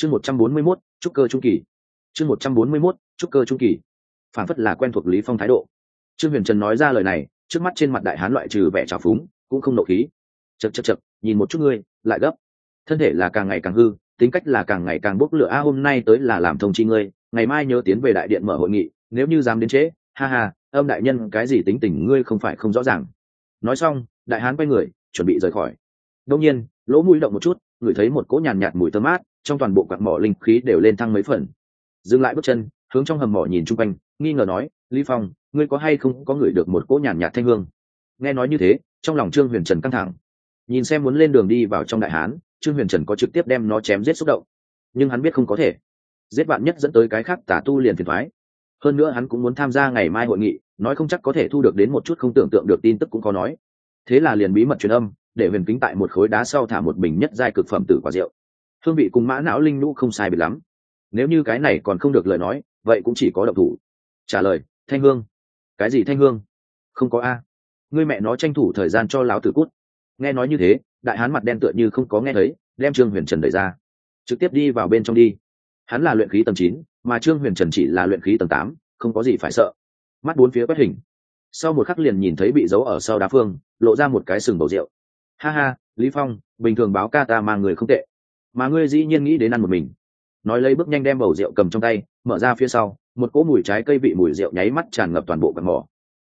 chương một trăm bốn mươi mốt trúc cơ trung kỳ. Chương một trăm bốn mươi mốt trúc cơ trung kỳ. Phản phất là quen thuộc lý phong thái độ. Trương huyền trần nói ra lời này, trước mắt trên mặt đại hán loại trừ vẻ trào phúng, cũng không nộ khí. Chật chật chật nhìn một chút ngươi, lại gấp. Thân thể là càng ngày càng hư, tính cách là càng ngày càng bốc lửa. A, hôm nay tới là làm thông chi ngươi, ngày mai nhớ tiến về đại điện mở hội nghị, nếu như dám đến trễ, ha ha, âm đại nhân, cái gì tính tình ngươi không phải không rõ ràng. Nói xong, đại hán quay người, chuẩn bị rời khỏi. Đông nhiên, lỗ mũi động một chút ngửi thấy một cỗ nhàn nhạt, mùi thơm mát trong toàn bộ quạt mỏ linh khí đều lên thăng mấy phần. Dừng lại bước chân hướng trong hầm mỏ nhìn chung quanh nghi ngờ nói lý phong ngươi có hay không có ngửi được một cỗ nhàn nhạt thanh hương? Nghe nói như thế trong lòng trương huyền trần căng thẳng. Nhìn xem muốn lên đường đi vào trong đại hán trương huyền trần có trực tiếp đem nó chém giết xúc động. Nhưng hắn biết không có thể. Giết bạn nhất dẫn tới cái khác tả tu liền phiền thoái. Hơn nữa hắn cũng muốn tham gia ngày mai hội nghị nói không chắc có thể thu được đến một chút không tưởng tượng được tin tức cũng có nói. Thế là liền bí mật truyền âm để huyền kính tại một khối đá sau thả một bình nhất giai cực phẩm tử quả rượu. Hương vị cùng mã não linh nhũ không sai biệt lắm. Nếu như cái này còn không được lời nói, vậy cũng chỉ có độc thủ. Trả lời, thanh hương. Cái gì thanh hương? Không có a. Ngươi mẹ nó tranh thủ thời gian cho láo tử cút. Nghe nói như thế, đại hán mặt đen tựa như không có nghe thấy, đem trương huyền trần đẩy ra. Trực tiếp đi vào bên trong đi. Hắn là luyện khí tầng chín, mà trương huyền trần chỉ là luyện khí tầng tám, không có gì phải sợ. Mắt bốn phía quét hình. Sau một khắc liền nhìn thấy bị giấu ở sau đá phương, lộ ra một cái sừng bầu rượu ha ha, lý phong, bình thường báo ca ta mang người không tệ. Mà ngươi dĩ nhiên nghĩ đến ăn một mình. Nói lấy bước nhanh đem bầu rượu cầm trong tay, mở ra phía sau, một cỗ mùi trái cây vị mùi rượu nháy mắt tràn ngập toàn bộ căn mỏ.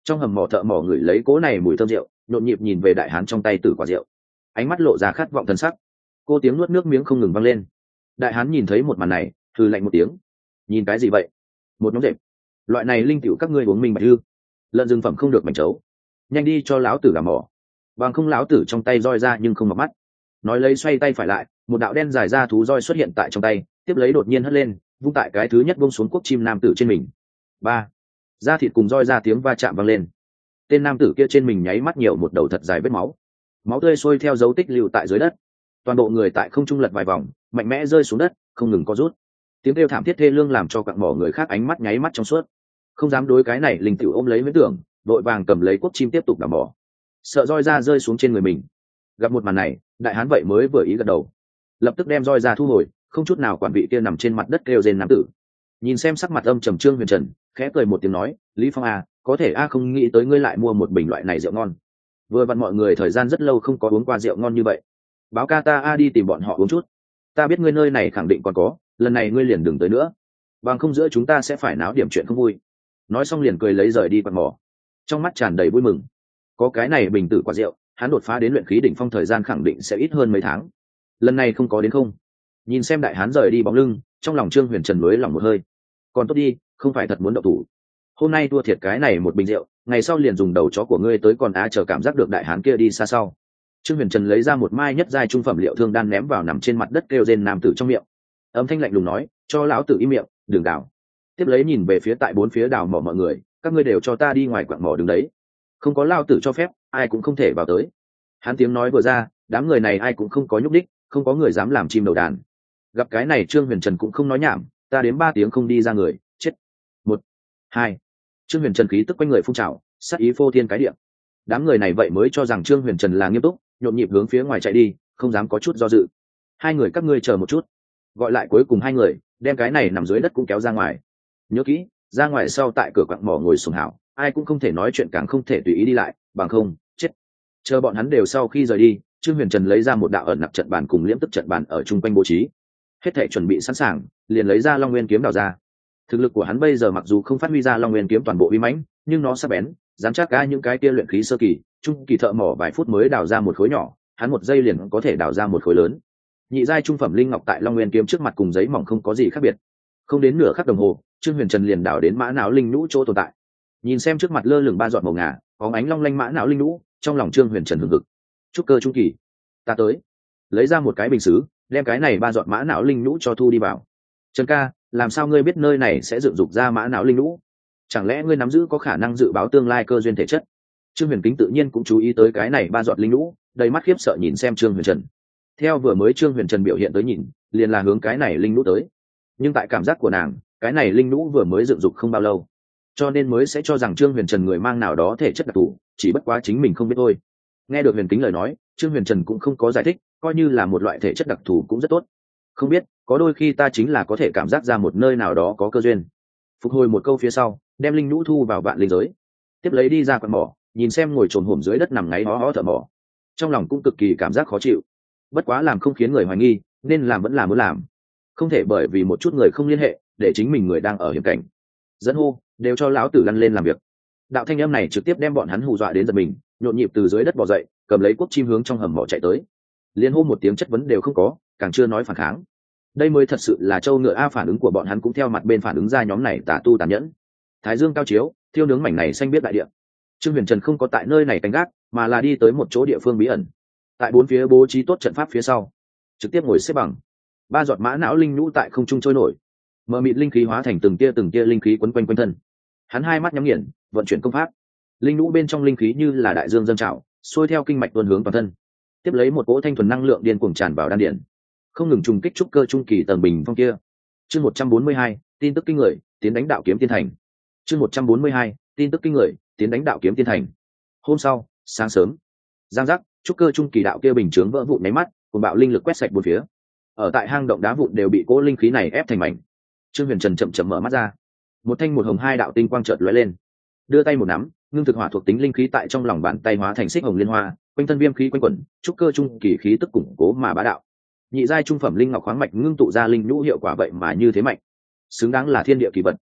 Trong hầm mỏ thợ mỏ người lấy cỗ này mùi thơm rượu, nhộn nhịp nhìn về đại hán trong tay tử quả rượu. Ánh mắt lộ ra khát vọng thân sắc. Cô tiếng nuốt nước miếng không ngừng văng lên. Đại hán nhìn thấy một màn này thư lạnh một tiếng. Nhìn cái gì vậy? Một nhóm rệp. Loại này linh tiểu các ngươi uống mình bạch hư. Lợn rừng phẩm không được mảnh chấu. Nhanh đi cho lão tử gà mỏ bằng không lão tử trong tay roi ra nhưng không mặc mắt. Nói lấy xoay tay phải lại, một đạo đen dài ra thú roi xuất hiện tại trong tay, tiếp lấy đột nhiên hất lên, vung tại cái thứ nhất bông xuống quốc chim nam tử trên mình. Ba. Da thịt cùng roi ra tiếng va chạm vang lên. Tên nam tử kia trên mình nháy mắt nhiều một đầu thật dài vết máu. Máu tươi sôi theo dấu tích lưu tại dưới đất. Toàn bộ người tại không trung lật vài vòng, mạnh mẽ rơi xuống đất, không ngừng có rút. Tiếng kêu thảm thiết thê lương làm cho cặn mỏ người khác ánh mắt nháy mắt trong suốt. Không dám đối cái này linh tiểu ôm lấy với tưởng, đội vàng cầm lấy quốc chim tiếp tục đảm bỏ sợ roi ra rơi xuống trên người mình. Gặp một màn này, đại hán vậy mới vừa ý gật đầu. Lập tức đem roi ra thu hồi, không chút nào quản vị kia nằm trên mặt đất kêu rên nam tử. Nhìn xem sắc mặt âm trầm trương huyền trần, khẽ cười một tiếng nói, lý phong a có thể a, không nghĩ tới ngươi lại mua một bình loại này rượu ngon. Vừa vặn mọi người thời gian rất lâu không có uống qua rượu ngon như vậy. Báo ca ta a, đi tìm bọn họ uống chút. Ta biết ngươi nơi này khẳng định còn có, lần này ngươi liền đừng tới nữa. Bằng không giữa chúng ta sẽ phải náo điểm chuyện không vui. Nói xong liền cười lấy rời đi quạt mỏ. Trong mắt tràn đầy vui mừng có cái này bình tử quả rượu, hắn đột phá đến luyện khí đỉnh phong thời gian khẳng định sẽ ít hơn mấy tháng. Lần này không có đến không. Nhìn xem đại hán rời đi bóng lưng, trong lòng trương huyền trần lối lòng một hơi. Còn tốt đi, không phải thật muốn đậu thủ. Hôm nay thua thiệt cái này một bình rượu, ngày sau liền dùng đầu chó của ngươi tới còn á chờ cảm giác được đại hán kia đi xa sau. Trương huyền trần lấy ra một mai nhất giai trung phẩm liệu thương đan ném vào nằm trên mặt đất kêu rên nam tử trong miệng. Âm thanh lạnh lùng nói, cho lão tử im miệng, đừng đảo. Tiếp lấy nhìn về phía tại bốn phía đảo mỏ mọi người, các ngươi đều cho ta đi ngoài quặng mỏ đứng đấy không có lao tử cho phép, ai cũng không thể vào tới. Hắn tiếng nói vừa ra, đám người này ai cũng không có nhúc đích không có người dám làm chim đầu đàn. Gặp cái này trương huyền trần cũng không nói nhảm, ta đến ba tiếng không đi ra người, chết. Một, hai. Trương huyền trần khí tức quanh người phun trào sắc ý phô thiên cái điện đám người này vậy mới cho rằng trương huyền trần là nghiêm túc, nhộn nhịp hướng phía ngoài chạy đi, không dám có chút do dự. Hai người các ngươi chờ một chút. Gọi lại cuối cùng hai người, đem cái này nằm dưới đất cũng kéo ra ngoài. Nhớ kỹ, ra ngoài sau tại cửa quặng mỏ ngồi sùng hảo ai cũng không thể nói chuyện càng không thể tùy ý đi lại, bằng không, chết. Chờ bọn hắn đều sau khi rời đi, trương huyền trần lấy ra một đạo ẩn nặc trận bàn cùng liễm tức trận bàn ở chung quanh bố trí. Hết thể chuẩn bị sẵn sàng, liền lấy ra long nguyên kiếm đào ra. Thực lực của hắn bây giờ mặc dù không phát huy ra long nguyên kiếm toàn bộ vi mãnh, nhưng nó sắp bén, dám chắc cả những cái kia luyện khí sơ kỳ, trung kỳ thợ mỏ vài phút mới đào ra một khối nhỏ, hắn một giây liền có thể đào ra một khối lớn. Nhị giai trung phẩm linh ngọc tại long nguyên kiếm trước mặt cùng giấy mỏng không có gì khác biệt. Không đến nửa khắc đồng hồ, trương huyền trần liền đào đến mã não linh nhũ chỗ tồn tại nhìn xem trước mặt lơ lửng ba giọt màu ngà có ánh long lanh mã não linh lũ, trong lòng trương huyền trần hừng hực. Chúc cơ trung kỳ. Ta tới. Lấy ra một cái bình xứ đem cái này ba giọt mã não linh lũ cho thu đi vào. Trần ca làm sao ngươi biết nơi này sẽ dựng dục ra mã não linh lũ? chẳng lẽ ngươi nắm giữ có khả năng dự báo tương lai cơ duyên thể chất? Trương huyền kính tự nhiên cũng chú ý tới cái này ba giọt linh lũ, đầy mắt khiếp sợ nhìn xem trương huyền trần. Theo vừa mới trương huyền trần biểu hiện tới nhìn liền là hướng cái này linh lũ tới. Nhưng tại cảm giác của nàng cái này linh lũ vừa mới dựng dục không bao lâu cho nên mới sẽ cho rằng trương huyền trần người mang nào đó thể chất đặc thù, chỉ bất quá chính mình không biết thôi. Nghe được huyền kính lời nói, trương huyền trần cũng không có giải thích, coi như là một loại thể chất đặc thù cũng rất tốt. Không biết, có đôi khi ta chính là có thể cảm giác ra một nơi nào đó có cơ duyên. Phục hồi một câu phía sau, đem linh nhũ thu vào vạn linh giới. Tiếp lấy đi ra quạt mỏ, nhìn xem ngồi trồn hổm dưới đất nằm ngáy hó hó thở mỏ. Trong lòng cũng cực kỳ cảm giác khó chịu. Bất quá làm không khiến người hoài nghi, nên làm vẫn là muốn làm. Không thể bởi vì một chút người không liên hệ, để chính mình người đang ở hiểm cảnh. Dẫn hô đều cho lão tử lăn lên làm việc. Đạo thanh âm này trực tiếp đem bọn hắn hù dọa đến giật mình, nhộn nhịp từ dưới đất bỏ dậy, cầm lấy quốc chim hướng trong hầm mỏ chạy tới. Liên hô một tiếng chất vấn đều không có, càng chưa nói phản kháng. Đây mới thật sự là châu ngựa a phản ứng của bọn hắn cũng theo mặt bên phản ứng ra nhóm này tả tu tàn nhẫn. Thái dương cao chiếu, thiêu nướng mảnh này xanh biết đại địa. Trương huyền trần không có tại nơi này canh gác, mà là đi tới một chỗ địa phương bí ẩn. Tại bốn phía bố trí tốt trận pháp phía sau, trực tiếp ngồi xếp bằng. Ba giọt mã não linh nhũ tại không trung trôi nổi mờ mịt linh khí hóa thành từng tia từng tia linh khí quấn quanh quanh thân. Hắn hai mắt nhắm nghiền, vận chuyển công pháp. Linh lũ bên trong linh khí như là đại dương dâng trào, xuôi theo kinh mạch tuôn hướng toàn thân. Tiếp lấy một cỗ thanh thuần năng lượng điên cuồng tràn vào đan điển không ngừng trùng kích trúc cơ trung kỳ tầng bình phong kia. Chương một trăm bốn mươi hai, tin tức kinh người, tiến đánh đạo kiếm tiên thành. Chương một trăm bốn mươi hai, tin tức kinh người, tiến đánh đạo kiếm tiên thành. Hôm sau, sáng sớm, giang giác, trúc cơ trung kỳ đạo kia bình chướng vỡ vụn máy mắt cùng bạo linh lực quét sạch bốn phía. Ở tại hang động đá vụn đều bị cỗ linh khí này ép thành mảnh trương huyền trần chậm chậm mở mắt ra. Một thanh một hồng hai đạo tinh quang trợt lóe lên. Đưa tay một nắm, ngưng thực hỏa thuộc tính linh khí tại trong lòng bàn tay hóa thành xích hồng liên hoa, quanh thân viêm khí quanh quẩn, trúc cơ trung kỳ khí tức củng cố mà bá đạo. Nhị giai trung phẩm linh ngọc khoáng mạch ngưng tụ ra linh nhũ hiệu quả vậy mà như thế mạnh. Xứng đáng là thiên địa kỳ vật.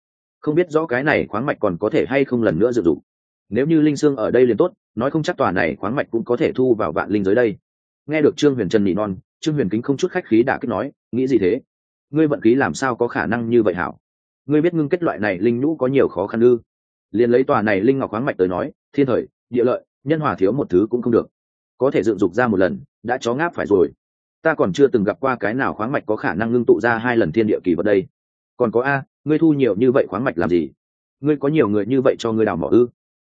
Không biết rõ cái này khoáng mạch còn có thể hay không lần nữa dự dụng. Nếu như linh xương ở đây liền tốt, nói không chắc tòa này khoáng mạch cũng có thể thu vào vạn linh giới đây. Nghe được trương huyền trần nỉ non, trương huyền kính không chút khách khí đã kích nói, nghĩ gì thế? Ngươi vận khí làm sao có khả năng như vậy hảo? Ngươi biết ngưng kết loại này linh nhũ có nhiều khó khăn ư? Liền lấy tòa này linh ngọc khoáng mạch tới nói, thiên thời, địa lợi, nhân hòa thiếu một thứ cũng không được. Có thể dựng dục ra một lần, đã chó ngáp phải rồi. Ta còn chưa từng gặp qua cái nào khoáng mạch có khả năng ngưng tụ ra hai lần thiên địa kỳ vật đây. Còn có a, ngươi thu nhiều như vậy khoáng mạch làm gì? Ngươi có nhiều người như vậy cho ngươi đào mỏ ư?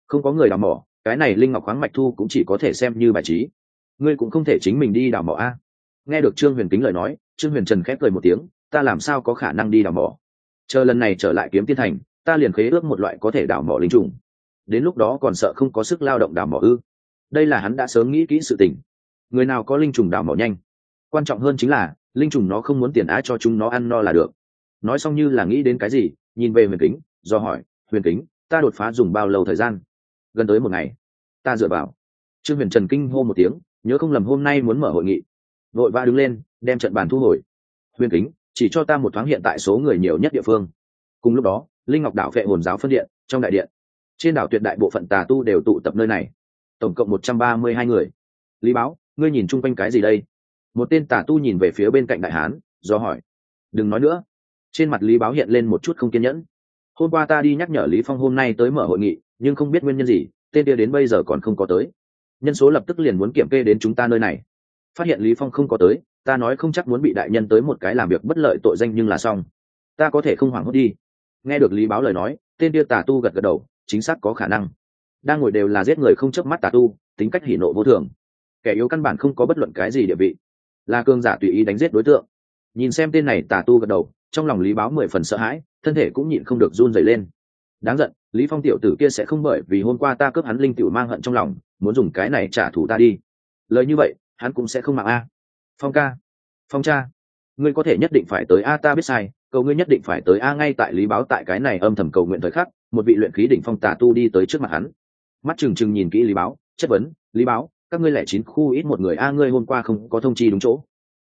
Không có người đào mỏ, cái này linh ngọc khoáng mạch thu cũng chỉ có thể xem như bài trí. Ngươi cũng không thể chính mình đi đào mỏ a. Nghe được trương huyền kính lời nói, trương huyền trần khép cười một tiếng ta làm sao có khả năng đi đào mỏ? Chờ lần này trở lại kiếm tiên thành, ta liền khế ước một loại có thể đào mỏ linh trùng. Đến lúc đó còn sợ không có sức lao động đào mỏ ư? Đây là hắn đã sớm nghĩ kỹ sự tình. Người nào có linh trùng đào mỏ nhanh? Quan trọng hơn chính là, linh trùng nó không muốn tiền á cho chúng nó ăn no là được. Nói xong như là nghĩ đến cái gì, nhìn về huyền kính, do hỏi, huyền kính, ta đột phá dùng bao lâu thời gian? Gần tới một ngày. Ta dựa vào. Trương huyền trần kinh hô một tiếng, nhớ không lầm hôm nay muốn mở hội nghị. Vội va đứng lên, đem trận bàn thu hồi. Huyền kính chỉ cho ta một thoáng hiện tại số người nhiều nhất địa phương. Cùng lúc đó, linh ngọc đảo vệ hồn giáo phân điện, trong đại điện. Trên đảo tuyệt đại bộ phận tà tu đều tụ tập nơi này. Tổng cộng một trăm ba mươi hai người. Lý báo, ngươi nhìn chung quanh cái gì đây? Một tên tà tu nhìn về phía bên cạnh đại hán, do hỏi. Đừng nói nữa. Trên mặt lý báo hiện lên một chút không kiên nhẫn. Hôm qua ta đi nhắc nhở lý phong hôm nay tới mở hội nghị, nhưng không biết nguyên nhân gì, tên kia đến bây giờ còn không có tới. Nhân số lập tức liền muốn kiểm kê đến chúng ta nơi này. Phát hiện lý phong không có tới ta nói không chắc muốn bị đại nhân tới một cái làm việc bất lợi tội danh nhưng là xong. Ta có thể không hoảng hốt đi. Nghe được lý báo lời nói, tên kia tà tu gật gật đầu, chính xác có khả năng. Đang ngồi đều là giết người không chớp mắt tà tu, tính cách hỉ nộ vô thường. Kẻ yếu căn bản không có bất luận cái gì địa vị. Là cương giả tùy ý đánh giết đối tượng. Nhìn xem tên này tà tu gật đầu, trong lòng lý báo mười phần sợ hãi, thân thể cũng nhịn không được run dày lên. Đáng giận, lý phong tiểu tử kia sẽ không bởi vì hôm qua ta cướp hắn linh tiểu mang hận trong lòng, muốn dùng cái này trả thù ta đi. Lời như vậy, hắn cũng sẽ không mạng a. Phong ca phong cha, ngươi có thể nhất định phải tới a ta biết sai, cầu ngươi nhất định phải tới a ngay tại lý báo tại cái này âm thầm cầu nguyện thời khắc, một vị luyện khí đỉnh phong tà tu đi tới trước mặt hắn. Mắt trừng trừng nhìn kỹ lý báo, chất vấn, lý báo, các ngươi lẻ chín khu ít một người a ngươi hôm qua không có thông chi đúng chỗ.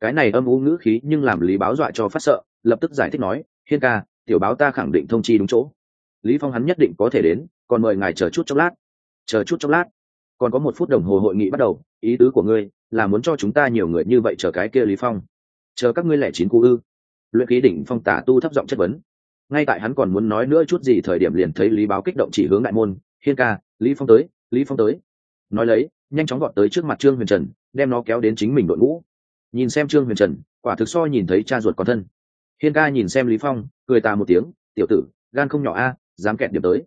Cái này âm u ngữ khí nhưng làm lý báo dọa cho phát sợ, lập tức giải thích nói, hiên ca, tiểu báo ta khẳng định thông chi đúng chỗ. Lý phong hắn nhất định có thể đến, còn mời ngài chờ chút chốc lát. Chờ chút chốc lát. Còn có một phút đồng hồ hội nghị bắt đầu, ý tứ của ngươi là muốn cho chúng ta nhiều người như vậy chờ cái kia lý phong. Chờ các ngươi lẻ chín cú ư. Luyện khí đỉnh phong tả tu thấp giọng chất vấn. Ngay tại hắn còn muốn nói nữa chút gì thời điểm liền thấy lý báo kích động chỉ hướng đại môn. Hiên ca, lý phong tới, lý phong tới. Nói lấy, nhanh chóng gọn tới trước mặt trương huyền trần, đem nó kéo đến chính mình đội ngũ. Nhìn xem trương huyền trần, quả thực so nhìn thấy cha ruột con thân. Hiên ca nhìn xem lý phong, cười tà một tiếng, tiểu tử, gan không nhỏ a, dám kẹt điểm tới.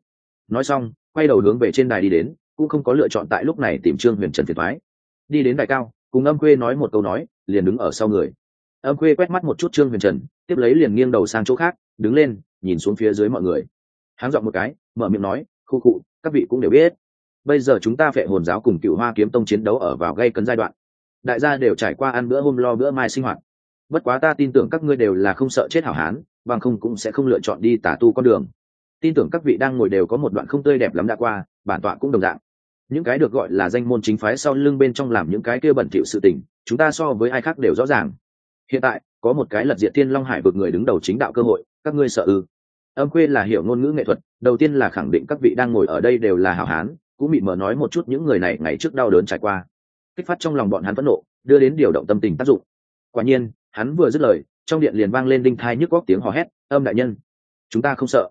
Nói xong, quay đầu hướng về trên đài đi đến, cũng không có lựa chọn tại lúc này tìm trương huyền trần phiền thoái đi đến đại cao, cùng âm quê nói một câu nói, liền đứng ở sau người. Âm quê quét mắt một chút trương huyền trần, tiếp lấy liền nghiêng đầu sang chỗ khác, đứng lên, nhìn xuống phía dưới mọi người. Háng dọn một cái, mở miệng nói, khu cụ các vị cũng đều biết. Bây giờ chúng ta phệ hồn giáo cùng cựu hoa kiếm tông chiến đấu ở vào gây cấn giai đoạn. Đại gia đều trải qua ăn bữa hôm lo bữa mai sinh hoạt. Bất quá ta tin tưởng các ngươi đều là không sợ chết hảo hán, bằng không cũng sẽ không lựa chọn đi tả tu con đường. Tin tưởng các vị đang ngồi đều có một đoạn không tươi đẹp lắm đã qua, bản tọa cũng đồng dạng những cái được gọi là danh môn chính phái sau lưng bên trong làm những cái kia bẩn thỉu sự tình, chúng ta so với ai khác đều rõ ràng. Hiện tại, có một cái lật diện thiên long hải vực người đứng đầu chính đạo cơ hội, các ngươi sợ ư? Âm khuê là hiểu ngôn ngữ nghệ thuật, đầu tiên là khẳng định các vị đang ngồi ở đây đều là hảo hán, cũng bị mở nói một chút những người này ngày trước đau đớn trải qua. Kích phát trong lòng bọn hắn phẫn nộ, đưa đến điều động tâm tình tác dụng. Quả nhiên, hắn vừa dứt lời, trong điện liền vang lên đinh thai nhức góc tiếng hò hét, âm đại nhân, chúng ta không sợ,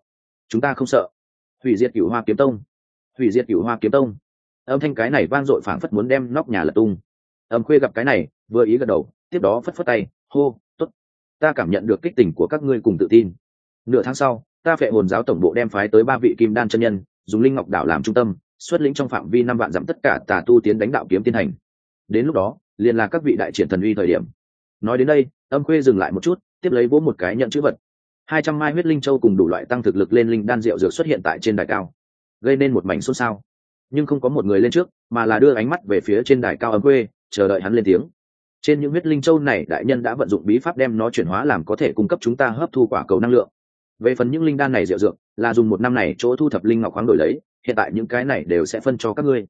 chúng ta không sợ. Hủy diệt cửu hoa kiếm tông. Hủy diệt cửu hoa kiếm tông âm thanh cái này vang dội phảng phất muốn đem nóc nhà lật tung. Âm khuê gặp cái này, vừa ý gật đầu, tiếp đó phất phất tay, hô, tốt, ta cảm nhận được kích tình của các ngươi cùng tự tin. Nửa tháng sau, ta phệ hồn giáo tổng bộ đem phái tới ba vị kim đan chân nhân, dùng linh ngọc đảo làm trung tâm, xuất lĩnh trong phạm vi năm vạn dặm tất cả tà tu tiến đánh đạo kiếm tiến hành. Đến lúc đó, liền là các vị đại triển thần uy thời điểm. Nói đến đây, âm khuê dừng lại một chút, tiếp lấy vỗ một cái nhận chữ vật. Hai trăm mai huyết linh châu cùng đủ loại tăng thực lực lên linh đan rượu dược xuất hiện tại trên đài cao. Gây nên một mảnh xôn xao nhưng không có một người lên trước, mà là đưa ánh mắt về phía trên đài cao ấm quê, chờ đợi hắn lên tiếng. Trên những huyết linh châu này, đại nhân đã vận dụng bí pháp đem nó chuyển hóa làm có thể cung cấp chúng ta hấp thu quả cầu năng lượng. Về phần những linh đan này rượu dược, là dùng một năm này chỗ thu thập linh ngọc khoáng đổi lấy, hiện tại những cái này đều sẽ phân cho các ngươi.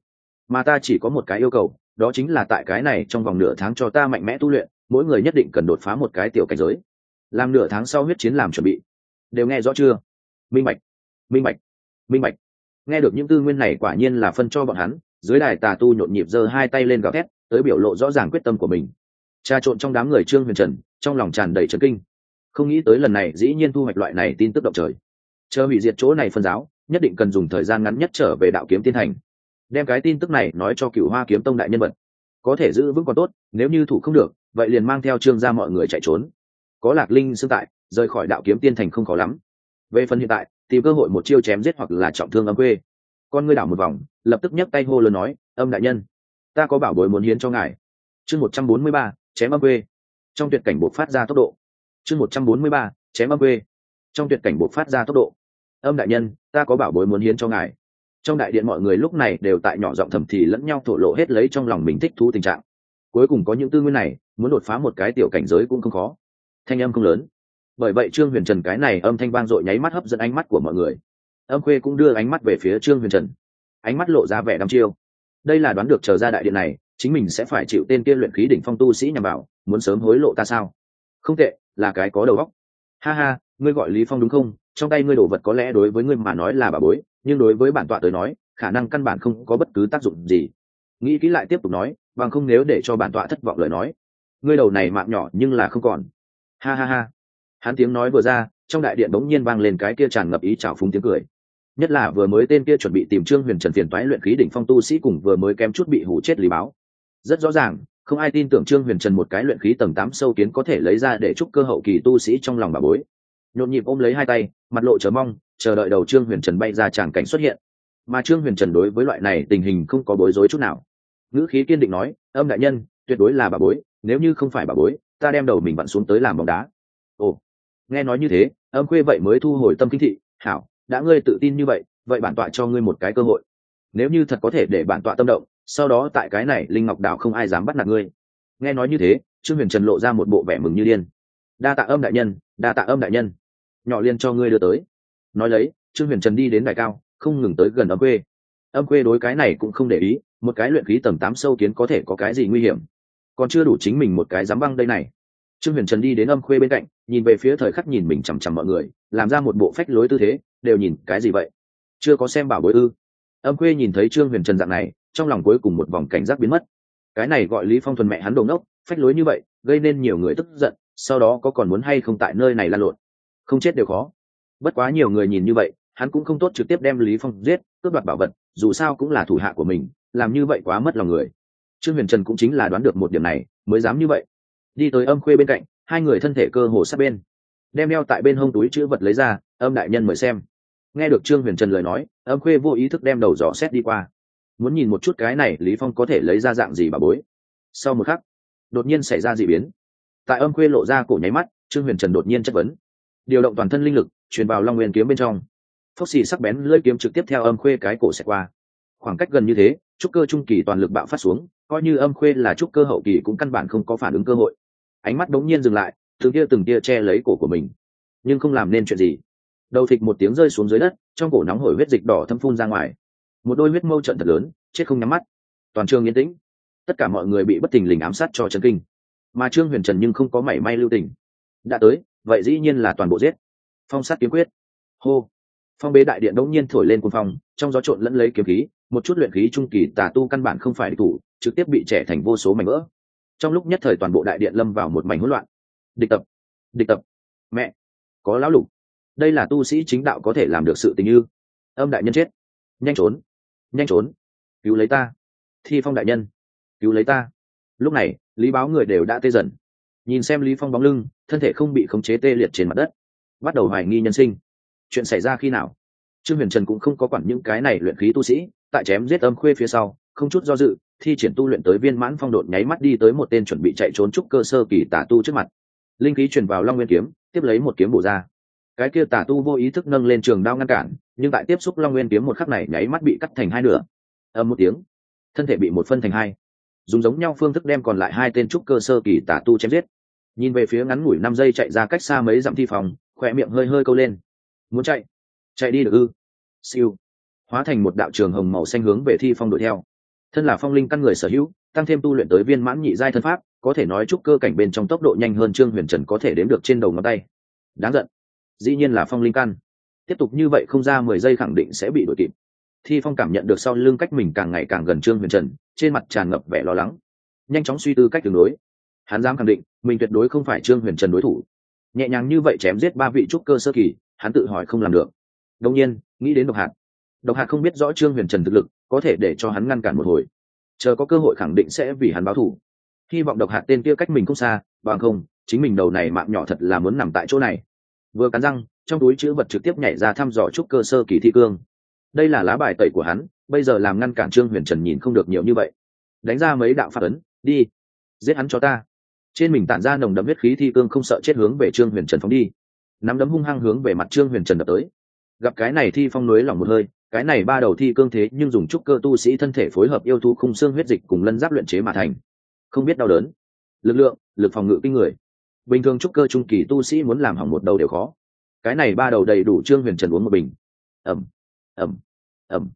Mà ta chỉ có một cái yêu cầu, đó chính là tại cái này trong vòng nửa tháng cho ta mạnh mẽ tu luyện, mỗi người nhất định cần đột phá một cái tiểu cảnh giới. Làm nửa tháng sau huyết chiến làm chuẩn bị. Đều nghe rõ chưa? Minh bạch minh bạch minh bạch nghe được những tư nguyên này quả nhiên là phân cho bọn hắn, dưới đài tà tu nhộn nhịp giơ hai tay lên gào thét, tới biểu lộ rõ ràng quyết tâm của mình. Trà trộn trong đám người trương huyền trần, trong lòng tràn đầy trấn kinh. Không nghĩ tới lần này dĩ nhiên thu hoạch loại này tin tức động trời. Chờ hủy diệt chỗ này phân giáo, nhất định cần dùng thời gian ngắn nhất trở về đạo kiếm tiên hành. Đem cái tin tức này nói cho cựu hoa kiếm tông đại nhân vật. Có thể giữ vững còn tốt, nếu như thủ không được, vậy liền mang theo trương ra mọi người chạy trốn. Có lạc linh xương tại, rời khỏi đạo kiếm tiên thành không khó lắm. Về phần hiện tại tìm cơ hội một chiêu chém giết hoặc là trọng thương âm quê con ngươi đảo một vòng, lập tức nhấc tay hô lớn nói, âm đại nhân, ta có bảo bối muốn hiến cho ngài. Chương một trăm bốn mươi ba, chém âm quê trong tuyệt cảnh buộc phát ra tốc độ. Chương một trăm bốn mươi ba, chém âm quê trong tuyệt cảnh buộc phát ra tốc độ. Âm đại nhân, ta có bảo bối muốn hiến cho ngài. Trong đại điện mọi người lúc này đều tại nhỏ giọng thầm thì lẫn nhau thổ lộ hết lấy trong lòng mình thích thú tình trạng. Cuối cùng có những tư nguyên này, muốn đột phá một cái tiểu cảnh giới cũng không khó. Thanh âm không lớn bởi vậy trương huyền trần cái này âm thanh vang dội nháy mắt hấp dẫn ánh mắt của mọi người. Âm khuê cũng đưa ánh mắt về phía trương huyền trần. Ánh mắt lộ ra vẻ đăm chiêu. Đây là đoán được chờ ra đại điện này, chính mình sẽ phải chịu tên kia luyện khí đỉnh phong tu sĩ nhằm bảo muốn sớm hối lộ ta sao? Không tệ, là cái có đầu óc. Ha ha, ngươi gọi lý phong đúng không? Trong tay ngươi đồ vật có lẽ đối với ngươi mà nói là bà bối, nhưng đối với bản tọa tới nói, khả năng căn bản không có bất cứ tác dụng gì. Nghĩ kỹ lại tiếp tục nói, bằng không nếu để cho bản tọa thất vọng lời nói, ngươi đầu này mạng nhỏ nhưng là không còn. Ha ha ha hắn tiếng nói vừa ra, trong đại điện bỗng nhiên vang lên cái kia tràn ngập ý trào phúng tiếng cười. Nhất là vừa mới tên kia chuẩn bị tìm trương huyền trần phiền toái luyện khí đỉnh phong tu sĩ cùng vừa mới kém chút bị hủ chết lý báo. Rất rõ ràng, không ai tin tưởng trương huyền trần một cái luyện khí tầng tám sâu kiến có thể lấy ra để chúc cơ hậu kỳ tu sĩ trong lòng bà bối. Nhộn nhịp ôm lấy hai tay, mặt lộ chờ mong, chờ đợi đầu trương huyền trần bay ra tràng cảnh xuất hiện. Mà trương huyền trần đối với loại này tình hình không có bối rối chút nào. Ngữ khí kiên định nói, âm đại nhân, tuyệt đối là bà bối, nếu như không phải bà bối, ta đem đầu mình vặn xuống tới làm bóng đá. Ồ nghe nói như thế, âm khuê vậy mới thu hồi tâm kinh thị. Hảo, đã ngươi tự tin như vậy vậy bản tọa cho ngươi một cái cơ hội. Nếu như thật có thể để bản tọa tâm động, sau đó tại cái này linh ngọc đảo không ai dám bắt nạt ngươi. Nghe nói như thế, trương huyền trần lộ ra một bộ vẻ mừng như điên. Đa tạ âm đại nhân, đa tạ âm đại nhân. Nhỏ liên cho ngươi đưa tới. Nói lấy, trương huyền trần đi đến đài cao, không ngừng tới gần âm quê âm quê đối cái này cũng không để ý, một cái luyện khí tầm tám sâu kiến có thể có cái gì nguy hiểm. Còn chưa đủ chính mình một cái dám băng đây này trương huyền trần đi đến âm khuê bên cạnh, nhìn về phía thời khắc nhìn mình chằm chằm mọi người, làm ra một bộ phách lối tư thế, đều nhìn, cái gì vậy? Chưa có xem bảo bối ư? Âm khuê nhìn thấy trương huyền trần dạng này, trong lòng cuối cùng một vòng cảnh giác biến mất. Cái này gọi lý phong thuần mẹ hắn đồ ngốc, phách lối như vậy, gây nên nhiều người tức giận, sau đó có còn muốn hay không tại nơi này lan lộn? Không chết đều khó. Bất quá nhiều người nhìn như vậy, hắn cũng không tốt trực tiếp đem lý phong giết, cướp đoạt bảo vật, dù sao cũng là thủ hạ của mình, làm như vậy quá mất lòng người. Trương huyền trần cũng chính là đoán được một điểm này, mới dám như vậy đi tới âm khuê bên cạnh, hai người thân thể cơ hồ sát bên. Đem đeo tại bên hông túi chữ vật lấy ra, âm đại nhân mời xem. Nghe được trương huyền trần lời nói, âm khuê vô ý thức đem đầu dò xét đi qua. Muốn nhìn một chút cái này, lý phong có thể lấy ra dạng gì bà bối. Sau một khắc, đột nhiên xảy ra dị biến. Tại âm khuê lộ ra cổ nháy mắt, trương huyền trần đột nhiên chất vấn. Điều động toàn thân linh lực, truyền vào long nguyên kiếm bên trong. Phốc xì sắc bén lưỡi kiếm trực tiếp theo âm khuê cái cổ xẹt qua. Khoảng cách gần như thế, trúc cơ trung kỳ toàn lực bạo phát xuống, coi như âm khuê là trúc cơ hậu kỳ cũng căn bản không có phản ứng cơ hội ánh mắt đống nhiên dừng lại, từng tia từng tia che lấy cổ của mình. Nhưng không làm nên chuyện gì. Đầu thịt một tiếng rơi xuống dưới đất, trong cổ nóng hổi huyết dịch đỏ thâm phun ra ngoài. Một đôi huyết mâu trận thật lớn, chết không nhắm mắt. Toàn trường yên tĩnh. Tất cả mọi người bị bất tình lình ám sát cho chân kinh. Mà trương huyền trần nhưng không có mảy may lưu tình. Đã tới, vậy dĩ nhiên là toàn bộ giết. Phong sát kiếm quyết. Hô. Phong bế đại điện đống nhiên thổi lên cuồng phong, trong gió trộn lẫn lấy kiếm khí, một chút luyện khí trung kỳ tà tu căn bản không phải địch thủ, trực tiếp bị trẻ thành vô số mảnh vỡ trong lúc nhất thời toàn bộ đại điện lâm vào một mảnh hỗn loạn. Địch tập địch tập. Mẹ, có lão lục. Đây là tu sĩ chính đạo có thể làm được sự tình như. Âm đại nhân chết. Nhanh trốn nhanh trốn. Cứu lấy ta. Thi phong đại nhân, cứu lấy ta. Lúc này, lý báo người đều đã tê dần. Nhìn xem lý phong bóng lưng, thân thể không bị khống chế tê liệt trên mặt đất. Bắt đầu hoài nghi nhân sinh. Chuyện xảy ra khi nào? Trương huyền trần cũng không có quản những cái này luyện khí tu sĩ, tại chém giết âm khuê phía sau, không chút do dự thi triển tu luyện tới viên mãn phong độn nháy mắt đi tới một tên chuẩn bị chạy trốn trúc cơ sơ kỳ tà tu trước mặt. Linh khí truyền vào long nguyên kiếm, tiếp lấy một kiếm bổ ra. Cái kia tà tu vô ý thức nâng lên trường đao ngăn cản, nhưng tại tiếp xúc long nguyên kiếm một khắc này nháy mắt bị cắt thành hai nửa. Âm một tiếng, thân thể bị một phân thành hai. Dùng giống nhau phương thức đem còn lại hai tên trúc cơ sơ kỳ tà tu chém giết. Nhìn về phía ngắn ngủi năm giây chạy ra cách xa mấy dặm thi phòng, khỏe miệng hơi hơi câu lên. Muốn chạy? Chạy đi được ư? Siêu. Hóa thành một đạo trường hồng màu xanh hướng về thi phong đuổi theo thân là phong linh căn người sở hữu, tăng thêm tu luyện tới viên mãn nhị giai thân pháp, có thể nói chúc cơ cảnh bên trong tốc độ nhanh hơn trương huyền trần có thể đếm được trên đầu ngón tay. Đáng giận. Dĩ nhiên là phong linh căn. Tiếp tục như vậy không ra mười giây khẳng định sẽ bị đuổi kịp. Thi phong cảm nhận được sau lưng cách mình càng ngày càng gần trương huyền trần, trên mặt tràn ngập vẻ lo lắng. Nhanh chóng suy tư cách đường đối. Hắn dám khẳng định, mình tuyệt đối không phải trương huyền trần đối thủ. Nhẹ nhàng như vậy chém giết ba vị trúc cơ sơ kỳ, hắn tự hỏi không làm được. Đông nhiên, nghĩ đến độc hạt độc hạt không biết rõ trương huyền trần thực lực có thể để cho hắn ngăn cản một hồi. Chờ có cơ hội khẳng định sẽ vì hắn báo thù. Hy vọng độc hạt tên kia cách mình không xa, bằng không, chính mình đầu này mạng nhỏ thật là muốn nằm tại chỗ này. Vừa cắn răng, trong túi chữ vật trực tiếp nhảy ra thăm dò trúc cơ sơ kỳ thi cương. Đây là lá bài tẩy của hắn, bây giờ làm ngăn cản trương huyền trần nhìn không được nhiều như vậy. Đánh ra mấy đạo phát ấn, đi. Giết hắn cho ta. Trên mình tản ra nồng đậm huyết khí thi cương không sợ chết hướng về trương huyền trần phóng đi. Nắm đấm hung hăng hướng về mặt trương huyền trần đập tới. Gặp cái này thi phong núi lỏng một hơi cái này ba đầu thi cương thế nhưng dùng trúc cơ tu sĩ thân thể phối hợp yêu thú khung xương huyết dịch cùng lân giáp luyện chế mà thành. Không biết đau đớn. Lực lượng, lực phòng ngự kinh người. Bình thường trúc cơ trung kỳ tu sĩ muốn làm hỏng một đầu đều khó. Cái này ba đầu đầy đủ trương huyền trần uống một bình. Ẩm ẩm ẩm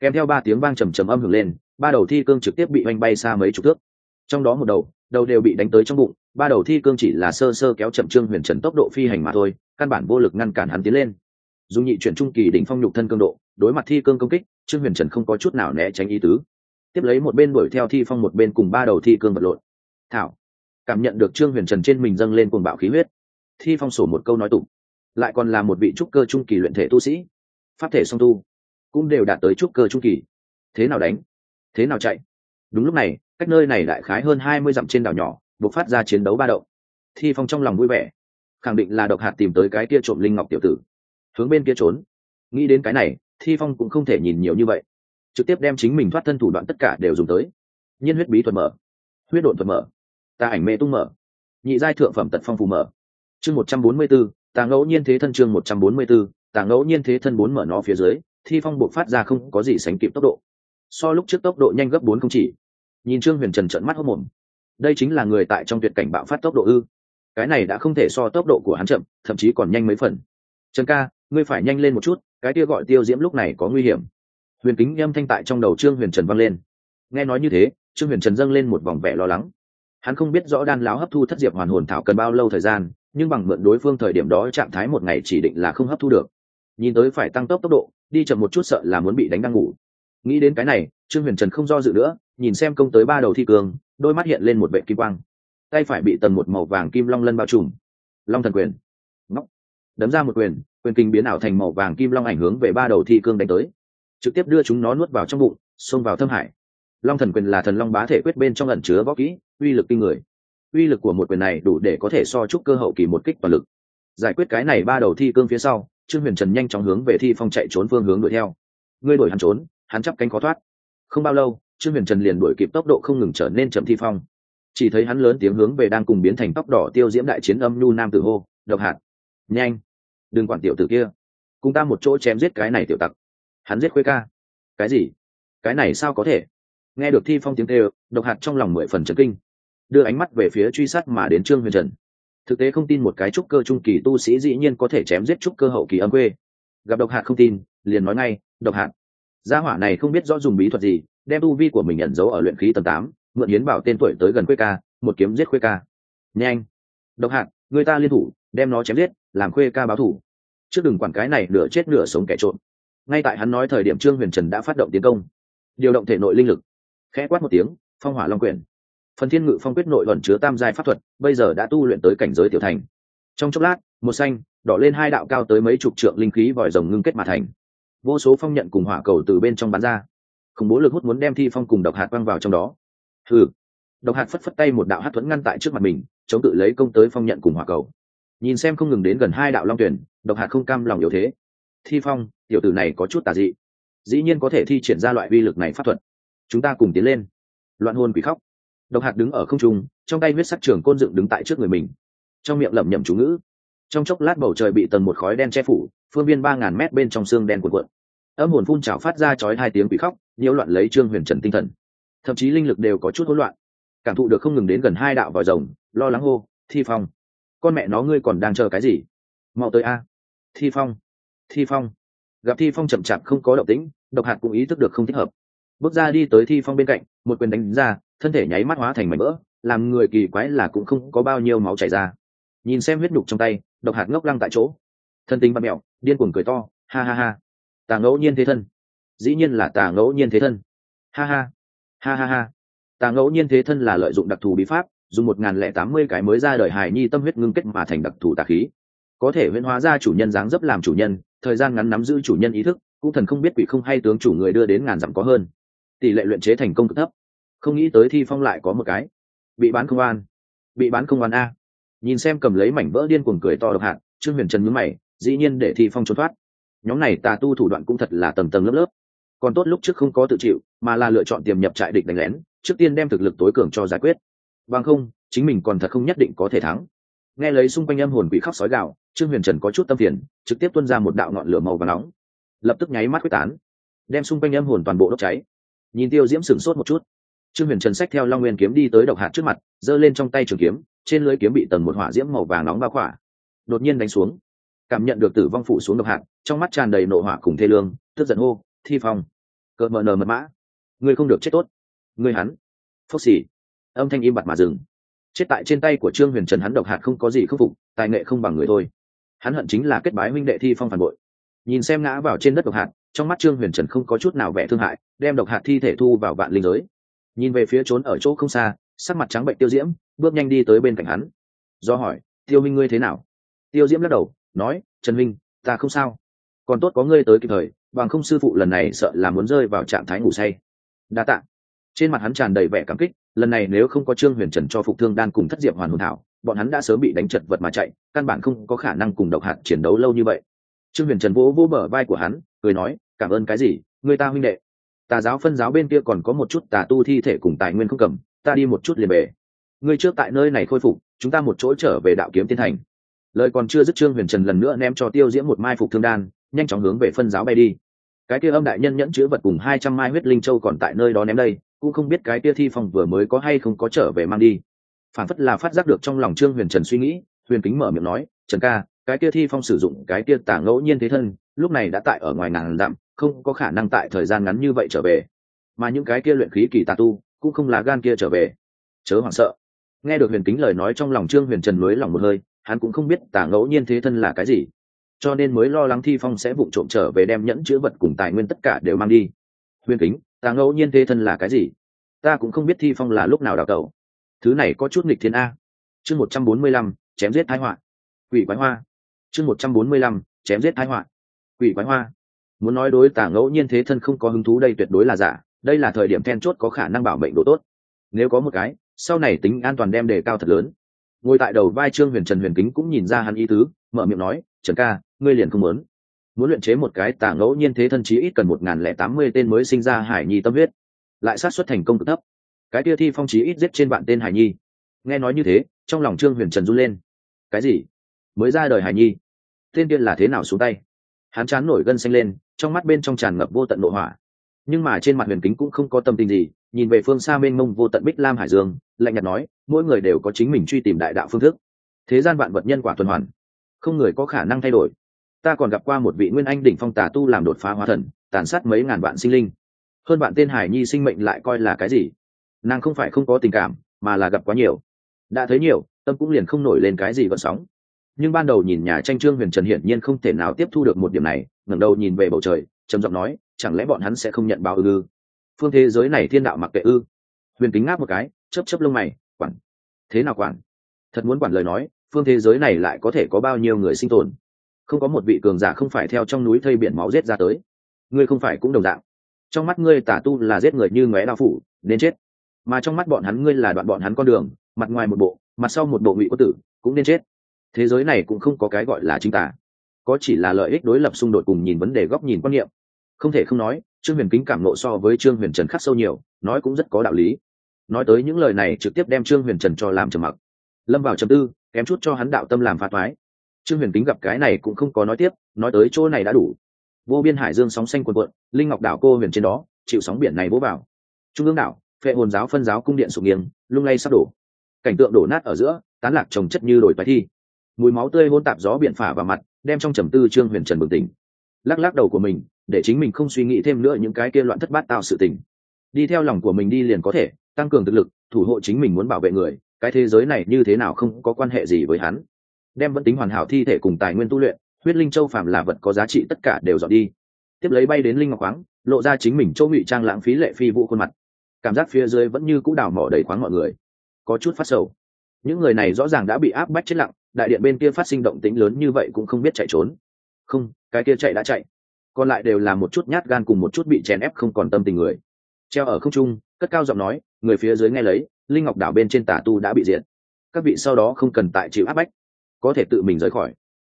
kèm theo ba tiếng vang trầm trầm âm hưởng lên, ba đầu thi cương trực tiếp bị oanh bay xa mấy chục thước. Trong đó một đầu đầu đều bị đánh tới trong bụng, ba đầu thi cương chỉ là sơ sơ kéo chậm trương huyền trần tốc độ phi hành mà thôi, căn bản vô lực ngăn cản hắn tiến lên. Dù nhị chuyển trung kỳ đỉnh phong nhục thân cương độ đối mặt thi cương công kích, trương huyền trần không có chút nào né tránh ý tứ. Tiếp lấy một bên đuổi theo thi phong một bên cùng ba đầu thi cương vật lộn. Thảo. Cảm nhận được trương huyền trần trên mình dâng lên cuồng bạo khí huyết, thi phong sổ một câu nói tục lại còn là một vị trúc cơ trung kỳ luyện thể tu sĩ, pháp thể song tu, cũng đều đạt tới trúc cơ trung kỳ. Thế nào đánh? Thế nào chạy? Đúng lúc này, cách nơi này đại khái hơn hai mươi dặm trên đảo nhỏ buộc phát ra chiến đấu ba động. Thi phong trong lòng vui vẻ, khẳng định là độc hạt tìm tới cái kia trộm linh ngọc tiểu tử. Hướng bên kia trốn. Nghĩ đến cái này thi phong cũng không thể nhìn nhiều như vậy. Trực tiếp đem chính mình thoát thân thủ đoạn tất cả đều dùng tới. Nhiên huyết bí thuật mở. Huyết độn thuật mở. Ta ảnh mê tung mở. Nhị giai thượng phẩm tật phong phù mở. Chương một trăm bốn mươi b ố tàng ngẫu nhiên thế thân chương một trăm bốn mươi b ố tàng ngẫu nhiên thế thân bốn mở nó phía dưới, thi phong buộc phát ra không có gì sánh kịp tốc độ. So lúc trước tốc độ nhanh gấp bốn không chỉ. Nhìn trương huyền trần trận mắt hốc mồm. Đây chính là người tại trong tuyệt cảnh bạo phát tốc độ ư. Cái này đã không thể so tốc độ của hắn chậm, thậm chí còn nhanh mấy phần. Trần ca, ngươi phải nhanh lên một chút cái kia gọi tiêu diễm lúc này có nguy hiểm. Huyền kính âm thanh tại trong đầu trương huyền trần vang lên. Nghe nói như thế, trương huyền trần dâng lên một vòng vẻ lo lắng. Hắn không biết rõ đan láo hấp thu thất diệp hoàn hồn thảo cần bao lâu thời gian, nhưng bằng mượn đối phương thời điểm đó trạng thái một ngày chỉ định là không hấp thu được. Nhìn tới phải tăng tốc tốc độ, đi chậm một chút sợ là muốn bị đánh đang ngủ. Nghĩ đến cái này, trương huyền trần không do dự nữa, nhìn xem công tới ba đầu thi cường đôi mắt hiện lên một vệ kim quang. Tay phải bị tần một màu vàng kim long lân bao trùm. Long thần quyền đấm ra một quyền quyền kinh biến ảo thành màu vàng kim long ảnh hướng về ba đầu thi cương đánh tới. Trực tiếp đưa chúng nó nuốt vào trong bụng, xông vào thâm hải. Long thần quyền là thần long bá thể quyết bên trong ẩn chứa võ kỹ, uy lực kinh người. Uy lực của một quyền này đủ để có thể so chúc cơ hậu kỳ một kích toàn lực. Giải quyết cái này ba đầu thi cương phía sau, trương huyền trần nhanh chóng hướng về thi phong chạy trốn phương hướng đuổi theo. Ngươi đuổi hắn trốn, hắn chắp cánh khó thoát. Không bao lâu, trương huyền trần liền đuổi kịp tốc độ không ngừng trở nên chậm thi phong. Chỉ thấy hắn lớn tiếng hướng về đang cùng biến thành tóc đỏ tiêu diễm đại chiến âm nhu nam tử hô, độc hạt! Nhanh, đừng quản tiểu tử kia. Cùng ta một chỗ chém giết cái này tiểu tặc. Hắn giết khuê ca. Cái gì? Cái này sao có thể? Nghe được thi phong tiếng kêu, độc hạt trong lòng mười phần trấn kinh. Đưa ánh mắt về phía truy sát mà đến trương huyền trần. Thực tế không tin một cái trúc cơ trung kỳ tu sĩ dĩ nhiên có thể chém giết trúc cơ hậu kỳ âm quê gặp độc hạt không tin, liền nói ngay, độc hạt gia hỏa này không biết rõ dùng bí thuật gì, đem tu vi của mình nhận dấu ở luyện khí tầng tám, mượn hiến bảo tên tuổi tới gần khuê ca, một kiếm giết khuê ca. Nhanh, độc hạt người ta liên thủ đem nó chém giết, làm khuê ca báo thủ. Trước đừng quản cái này, nửa chết nửa sống kẻ trộm. Ngay tại hắn nói thời điểm trương huyền trần đã phát động tiến công, điều động thể nội linh lực. Khẽ quát một tiếng, phong hỏa long quyển phần thiên ngự phong quyết nội ẩn chứa tam giai pháp thuật, bây giờ đã tu luyện tới cảnh giới tiểu thành. Trong chốc lát, một xanh, đỏ lên hai đạo cao tới mấy chục trượng linh khí vòi rồng ngưng kết mà thành. Vô số phong nhận cùng hỏa cầu từ bên trong bắn ra. Khủng bố lực hút muốn đem thi phong cùng độc hạt quăng vào trong đó. Thử độc hạt phất phất tay một đạo hát thuẫn ngăn tại trước mặt mình, chống tự lấy công tới phong nhận cùng hỏa cầu nhìn xem không ngừng đến gần hai đạo long tuyển, độc hạt không cam lòng yếu thế. Thi phong, tiểu tử này có chút tà dị. Dĩ nhiên có thể thi triển ra loại vi lực này pháp thuật. Chúng ta cùng tiến lên. Loạn hôn quỷ khóc. Độc hạt đứng ở không trung, trong tay huyết sắc trường côn dựng đứng tại trước người mình. Trong miệng lẩm nhẩm chú ngữ. Trong chốc lát bầu trời bị tầng một khói đen che phủ, phương viên ba ngàn mét bên trong xương đen cuộn cuộn. Âm hồn phun trào phát ra chói hai tiếng quỷ khóc, nhiễu loạn lấy trương huyền trần tinh thần. Thậm chí linh lực đều có chút hỗn loạn. Cảm thụ được không ngừng đến gần hai đạo vòi rồng, lo lắng hô, thi phong! Con mẹ nó ngươi còn đang chờ cái gì? Mau tới a. Thi phong thi phong. Gặp thi phong chậm chạp không có động tĩnh, độc hạt cũng ý thức được không thích hợp. Bước ra đi tới thi phong bên cạnh, một quyền đánh ra, thân thể nháy mắt hóa thành mảnh vỡ, làm người kỳ quái là cũng không có bao nhiêu máu chảy ra. Nhìn xem huyết đục trong tay, độc hạt ngốc lăng tại chỗ. Thân tính bạt mẹo điên cuồng cười to, ha ha ha. Tà ngẫu nhiên thế thân. Dĩ nhiên là tà ngẫu nhiên thế thân. Ha ha. Ha ha ha. Tà ngẫu nhiên thế thân là lợi dụng đặc thù bí pháp dùng một nghìn lẻ tám mươi cái mới ra đời hài nhi tâm huyết ngưng kết mà thành đặc thù tà khí. Có thể huyễn hóa ra chủ nhân dáng dấp làm chủ nhân, thời gian ngắn nắm giữ chủ nhân ý thức, cũng thần không biết quỷ không hay tướng chủ người đưa đến ngàn dặm có hơn. Tỷ lệ luyện chế thành công cực thấp. Không nghĩ tới thi phong lại có một cái. Bị bán không an. Bị bán không an a. Nhìn xem cầm lấy mảnh vỡ điên cuồng cười to độc hạn trương huyền trần nhướng mày, dĩ nhiên để thi phong trốn thoát. Nhóm này tà tu thủ đoạn cũng thật là tầng tầng lớp lớp. Còn tốt lúc trước không có tự chịu, mà là lựa chọn tiềm nhập trại địch đánh lén, trước tiên đem thực lực tối cường cho giải quyết bằng không, chính mình còn thật không nhất định có thể thắng. Nghe lấy xung quanh âm hồn quỷ khóc sói gạo trương huyền trần có chút tâm phiền, trực tiếp tuân ra một đạo ngọn lửa màu và nóng. Lập tức nháy mắt quyết tán, đem xung quanh âm hồn toàn bộ đốt cháy. Nhìn tiêu diễm sửng sốt một chút. Trương huyền trần sách theo long nguyên kiếm đi tới độc hạt trước mặt, giơ lên trong tay trường kiếm, trên lưới kiếm bị tầng một hỏa diễm màu vàng nóng bao khỏa. Đột nhiên đánh xuống. Cảm nhận được tử vong phụ xuống độc hạt, trong mắt tràn đầy nộ hỏa cùng thê lương, tức giận hô, thi phong! Cợt mờ nờ mật mã. Ngươi không được chết tốt. Ngươi hắn. Phốc xì âm thanh im bặt mà dừng. Chết tại trên tay của trương huyền trần hắn độc hạt không có gì khắc phục, tài nghệ không bằng người thôi. Hắn hận chính là kết bái huynh đệ thi phong phản bội. Nhìn xem ngã vào trên đất độc hạt, trong mắt trương huyền trần không có chút nào vẻ thương hại, đem độc hạt thi thể thu vào vạn linh giới. Nhìn về phía trốn ở chỗ không xa, sắc mặt trắng bệnh tiêu diễm, bước nhanh đi tới bên cạnh hắn. Do hỏi, tiêu minh ngươi thế nào? Tiêu diễm lắc đầu, nói, trần minh ta không sao. Còn tốt có ngươi tới kịp thời, bằng không sư phụ lần này sợ là muốn rơi vào trạng thái ngủ say. Đa tạ trên mặt hắn tràn đầy vẻ cảm kích, lần này nếu không có trương huyền trần cho phục thương đan cùng thất diệp hoàn hồn thảo, bọn hắn đã sớm bị đánh chật vật mà chạy, căn bản không có khả năng cùng độc hạt chiến đấu lâu như vậy. Trương huyền trần vỗ vỗ bờ vai của hắn, cười nói, cảm ơn cái gì, người ta huynh đệ. Tà giáo phân giáo bên kia còn có một chút tà tu thi thể cùng tài nguyên không cầm, ta đi một chút liền về. Ngươi trước tại nơi này khôi phục, chúng ta một chỗ trở về đạo kiếm tiên thành. Lời còn chưa dứt trương huyền trần lần nữa ném cho tiêu diễm một mai phục thương đan, nhanh chóng hướng về phân giáo bay đi. Cái kia âm đại nhân nhẫn chữ vật cùng hai trăm mai huyết linh châu còn tại nơi đó ném đây cũng không biết cái kia thi phong vừa mới có hay không có trở về mang đi. Phản phất là phát giác được trong lòng trương huyền trần suy nghĩ, huyền kính mở miệng nói, trần ca, cái kia thi phong sử dụng cái kia tả ngẫu nhiên thế thân, lúc này đã tại ở ngoài ngàn dặm, không có khả năng tại thời gian ngắn như vậy trở về. Mà những cái kia luyện khí kỳ tà tu, cũng không là gan kia trở về. Chớ hoảng sợ. Nghe được huyền kính lời nói trong lòng trương huyền trần mới lòng một hơi, hắn cũng không biết tả ngẫu nhiên thế thân là cái gì. Cho nên mới lo lắng thi phong sẽ vụng trộm trở về đem nhẫn chữ vật cùng tài nguyên tất cả đều mang đi. Huyền kính ta ngẫu nhiên thế thân là cái gì? Ta cũng không biết thi phong là lúc nào đào tẩu. Thứ này có chút nghịch thiên a. Chương một trăm bốn mươi lăm, chém giết thái họa. Quỷ quái hoa. Chương một trăm bốn mươi lăm, chém giết thái họa. Quỷ quái hoa. Muốn nói đối tả ngẫu nhiên thế thân không có hứng thú đây tuyệt đối là giả. Đây là thời điểm then chốt có khả năng bảo mệnh độ tốt. Nếu có một cái, sau này tính an toàn đem đề cao thật lớn. Ngồi tại đầu vai trương huyền trần huyền kính cũng nhìn ra hắn ý tứ, mở miệng nói, trần ca, ngươi liền không muốn muốn luyện chế một cái tà ngẫu nhiên thế thân chí ít cần một nghìn lẻ tám mươi tên mới sinh ra hải nhi tâm huyết. Lại sát xuất thành công cực thấp. Cái kia thi phong chí ít giết trên vạn tên hải nhi. Nghe nói như thế, trong lòng trương huyền trần run lên. Cái gì? Mới ra đời hải nhi? Tên tiên là thế nào xuống tay? Hắn chán nổi gân xanh lên, trong mắt bên trong tràn ngập vô tận nội hỏa. Nhưng mà trên mặt huyền kính cũng không có tâm tình gì, nhìn về phương xa mênh mông vô tận bích lam hải dương, lạnh nhạt nói, mỗi người đều có chính mình truy tìm đại đạo phương thức. Thế gian vạn vật nhân quả tuần hoàn, không người có khả năng thay đổi ta còn gặp qua một vị nguyên anh đỉnh phong tà tu làm đột phá hóa thần, tàn sát mấy ngàn vạn sinh linh. Hơn bạn tên hải nhi sinh mệnh lại coi là cái gì? Nàng không phải không có tình cảm, mà là gặp quá nhiều. Đã thấy nhiều, tâm cũng liền không nổi lên cái gì gợn sóng. Nhưng ban đầu nhìn nhà tranh trương huyền trần hiển nhiên không thể nào tiếp thu được một điểm này, ngẩng đầu nhìn về bầu trời, trầm giọng nói, chẳng lẽ bọn hắn sẽ không nhận báo ư? Phương thế giới này thiên đạo mặc kệ ư? Huyền kính ngáp một cái chấp chấp lông mày, quản, thế nào quản? Thật muốn quản lời nói, phương thế giới này lại có thể có bao nhiêu người sinh tồn? Không có một vị cường giả không phải theo trong núi thây biển máu giết ra tới. Ngươi không phải cũng đồng dạng. Trong mắt ngươi tả tu là giết người như ngóe đao phủ đến chết. Mà trong mắt bọn hắn ngươi là đoạn bọn hắn con đường, mặt ngoài một bộ, mặt sau một bộ ngụy có tử, cũng nên chết. Thế giới này cũng không có cái gọi là chính tả có chỉ là lợi ích đối lập xung đột cùng nhìn vấn đề góc nhìn quan niệm. Không thể không nói, trương huyền kính cảm nộ so với trương huyền trần khắc sâu nhiều, nói cũng rất có đạo lý. Nói tới những lời này trực tiếp đem trương huyền trần cho làm trầm mặc. Lâm vào trầm tư, kém chút cho hắn đạo tâm làm phá toái trương huyền kính gặp cái này cũng không có nói tiếp, nói tới chỗ này đã đủ. Vô biên hải dương sóng xanh quần quận linh ngọc đảo cô huyền trên đó, chịu sóng biển này vỗ vào. Trung ương đảo, phệ hồn giáo phân giáo cung điện sụp nghiêng, lung lay sắp đổ. Cảnh tượng đổ nát ở giữa, tán lạc trồng chất như đồi bài thi. Mùi máu tươi hôn tạp gió biển phả vào mặt, đem trong trầm tư trương huyền trần bừng tỉnh. Lắc lắc đầu của mình, để chính mình không suy nghĩ thêm nữa những cái kia loạn thất bát tạo sự tình. Đi theo lòng của mình đi liền có thể, tăng cường thực lực, thủ hộ chính mình muốn bảo vệ người, cái thế giới này như thế nào không có quan hệ gì với hắn đem vẫn tính hoàn hảo thi thể cùng tài nguyên tu luyện, huyết linh châu phàm là vật có giá trị tất cả đều dọn đi. Tiếp lấy bay đến linh ngọc khoáng, lộ ra chính mình châu ngụy trang lãng phí lệ phi vụ khuôn mặt. Cảm giác phía dưới vẫn như cũ đào mỏ đầy khoáng mọi người. Có chút phát sầu. Những người này rõ ràng đã bị áp bách chết lặng, đại điện bên kia phát sinh động tĩnh lớn như vậy cũng không biết chạy trốn. Không, cái kia chạy đã chạy. Còn lại đều là một chút nhát gan cùng một chút bị chèn ép không còn tâm tình người. Treo ở không trung, cất cao giọng nói, người phía dưới nghe lấy, linh ngọc đảo bên trên tả tu đã bị diệt. Các vị sau đó không cần tại chịu áp bách có thể tự mình rời khỏi.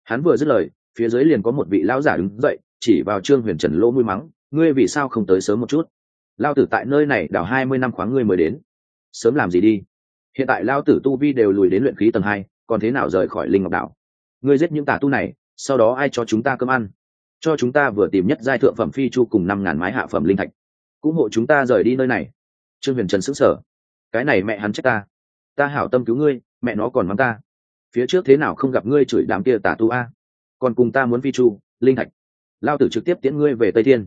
Hắn vừa dứt lời, phía dưới liền có một vị lão giả đứng dậy, chỉ vào trương huyền trần lỗ mũi mắng, ngươi vì sao không tới sớm một chút? Lao tử tại nơi này đảo hai mươi năm khoáng ngươi mới đến. Sớm làm gì đi? Hiện tại lao tử tu vi đều lùi đến luyện khí tầng hai, còn thế nào rời khỏi linh ngọc đảo? Ngươi giết những tà tu này, sau đó ai cho chúng ta cơm ăn? Cho chúng ta vừa tìm nhất giai thượng phẩm phi chu cùng năm ngàn mái hạ phẩm linh thạch. Cũng hộ chúng ta rời đi nơi này. Trương huyền trần sững sờ. Cái này mẹ hắn trách ta. Ta hảo tâm cứu ngươi, mẹ nó còn mắng ta phía trước thế nào không gặp ngươi chửi đám kia tà tu a? Còn cùng ta muốn phi chu, linh thạch. Lao tử trực tiếp tiễn ngươi về tây thiên.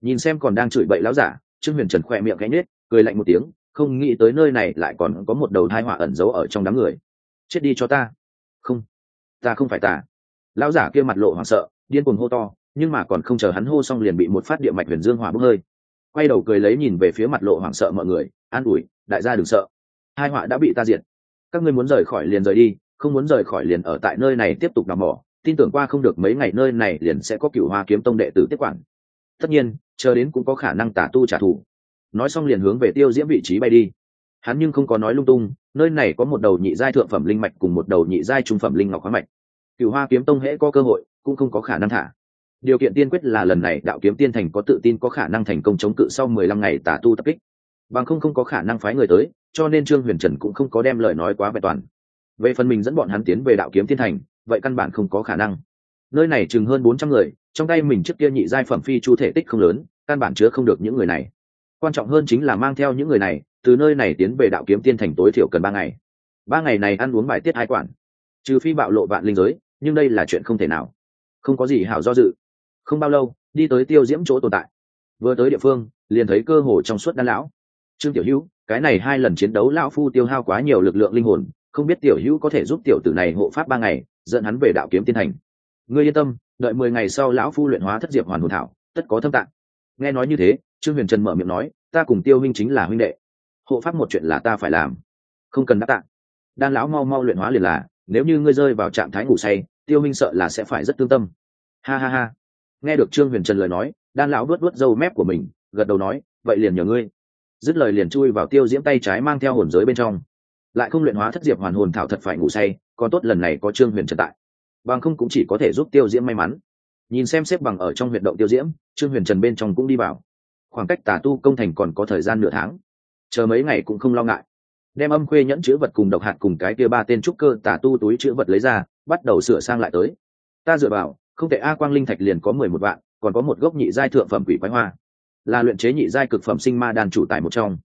Nhìn xem còn đang chửi bậy lão giả, trương huyền trần khỏe miệng gánh nết cười lạnh một tiếng, không nghĩ tới nơi này lại còn có một đầu thai họa ẩn giấu ở trong đám người. Chết đi cho ta. Không ta không phải tà. Lão giả kia mặt lộ hoảng sợ, điên cuồng hô to, nhưng mà còn không chờ hắn hô xong liền bị một phát địa mạch huyền dương hỏa bốc hơi. Quay đầu cười lấy nhìn về phía mặt lộ hoảng sợ mọi người, an ủi, đại gia đừng sợ. Hai họa đã bị ta diệt. Các ngươi muốn rời khỏi liền rời đi không muốn rời khỏi liền ở tại nơi này tiếp tục đào mỏ, tin tưởng qua không được mấy ngày nơi này liền sẽ có cựu hoa kiếm tông đệ tử tiếp quản. Tất nhiên, chờ đến cũng có khả năng tả tu trả thù. Nói xong liền hướng về tiêu diễm vị trí bay đi. Hắn nhưng không có nói lung tung, nơi này có một đầu nhị giai thượng phẩm linh mạch cùng một đầu nhị giai trung phẩm linh ngọc hóa mạch. Cựu hoa kiếm tông hễ có cơ hội, cũng không có khả năng thả. Điều kiện tiên quyết là lần này đạo kiếm tiên thành có tự tin có khả năng thành công chống cự sau mười lăm ngày tả tu tập kích. Bằng không không có khả năng phái người tới, cho nên trương huyền trần cũng không có đem lời nói quá vẹn toàn về phần mình dẫn bọn hắn tiến về đạo kiếm thiên thành, vậy căn bản không có khả năng. Nơi này chừng hơn bốn trăm người, trong tay mình trước kia nhị giai phẩm phi chu thể tích không lớn, căn bản chứa không được những người này. Quan trọng hơn chính là mang theo những người này, từ nơi này tiến về đạo kiếm tiên thành tối thiểu cần ba ngày. Ba ngày này ăn uống bài tiết hai quản. Trừ phi bạo lộ vạn linh giới, nhưng đây là chuyện không thể nào. Không có gì hảo do dự. Không bao lâu, đi tới tiêu diễm chỗ tồn tại. Vừa tới địa phương, liền thấy cơ hồ trong suốt đan lão. Trương tiểu hữu, cái này hai lần chiến đấu lão phu tiêu hao quá nhiều lực lượng linh hồn không biết tiểu hữu có thể giúp tiểu tử này hộ pháp ba ngày, dẫn hắn về đạo kiếm tiên thành. Ngươi yên tâm, đợi mười ngày sau lão phu luyện hóa thất diệp hoàn hồn thảo, tất có thâm tạng. Nghe nói như thế, trương huyền trần mở miệng nói, ta cùng tiêu huynh chính là huynh đệ. Hộ pháp một chuyện là ta phải làm, không cần đáp tạng đan lão mau mau luyện hóa liền là, nếu như ngươi rơi vào trạng thái ngủ say, tiêu huynh sợ là sẽ phải rất tương tâm. Ha ha ha. Nghe được trương huyền trần lời nói, đan lão vuốt vuốt râu mép của mình, gật đầu nói, vậy liền nhờ ngươi. Dứt lời liền chui vào tiêu diễm tay trái mang theo hồn giới bên trong lại không luyện hóa thất diệp hoàn hồn thảo thật phải ngủ say, còn tốt lần này có trương huyền trần tại. Bằng không cũng chỉ có thể giúp tiêu diễm may mắn. Nhìn xem xếp bằng ở trong huyện động tiêu diễm, trương huyền trần bên trong cũng đi vào. Khoảng cách tà tu công thành còn có thời gian nửa tháng. Chờ mấy ngày cũng không lo ngại. Đem âm khuê nhẫn chữ vật cùng độc hạt cùng cái kia ba tên trúc cơ tà tu túi chữ vật lấy ra, bắt đầu sửa sang lại tới. Ta dựa vào, không thể a quang linh thạch liền có mười một vạn, còn có một gốc nhị giai thượng phẩm quỷ quái hoa. Là luyện chế nhị giai cực phẩm sinh ma đàn chủ tại một trong.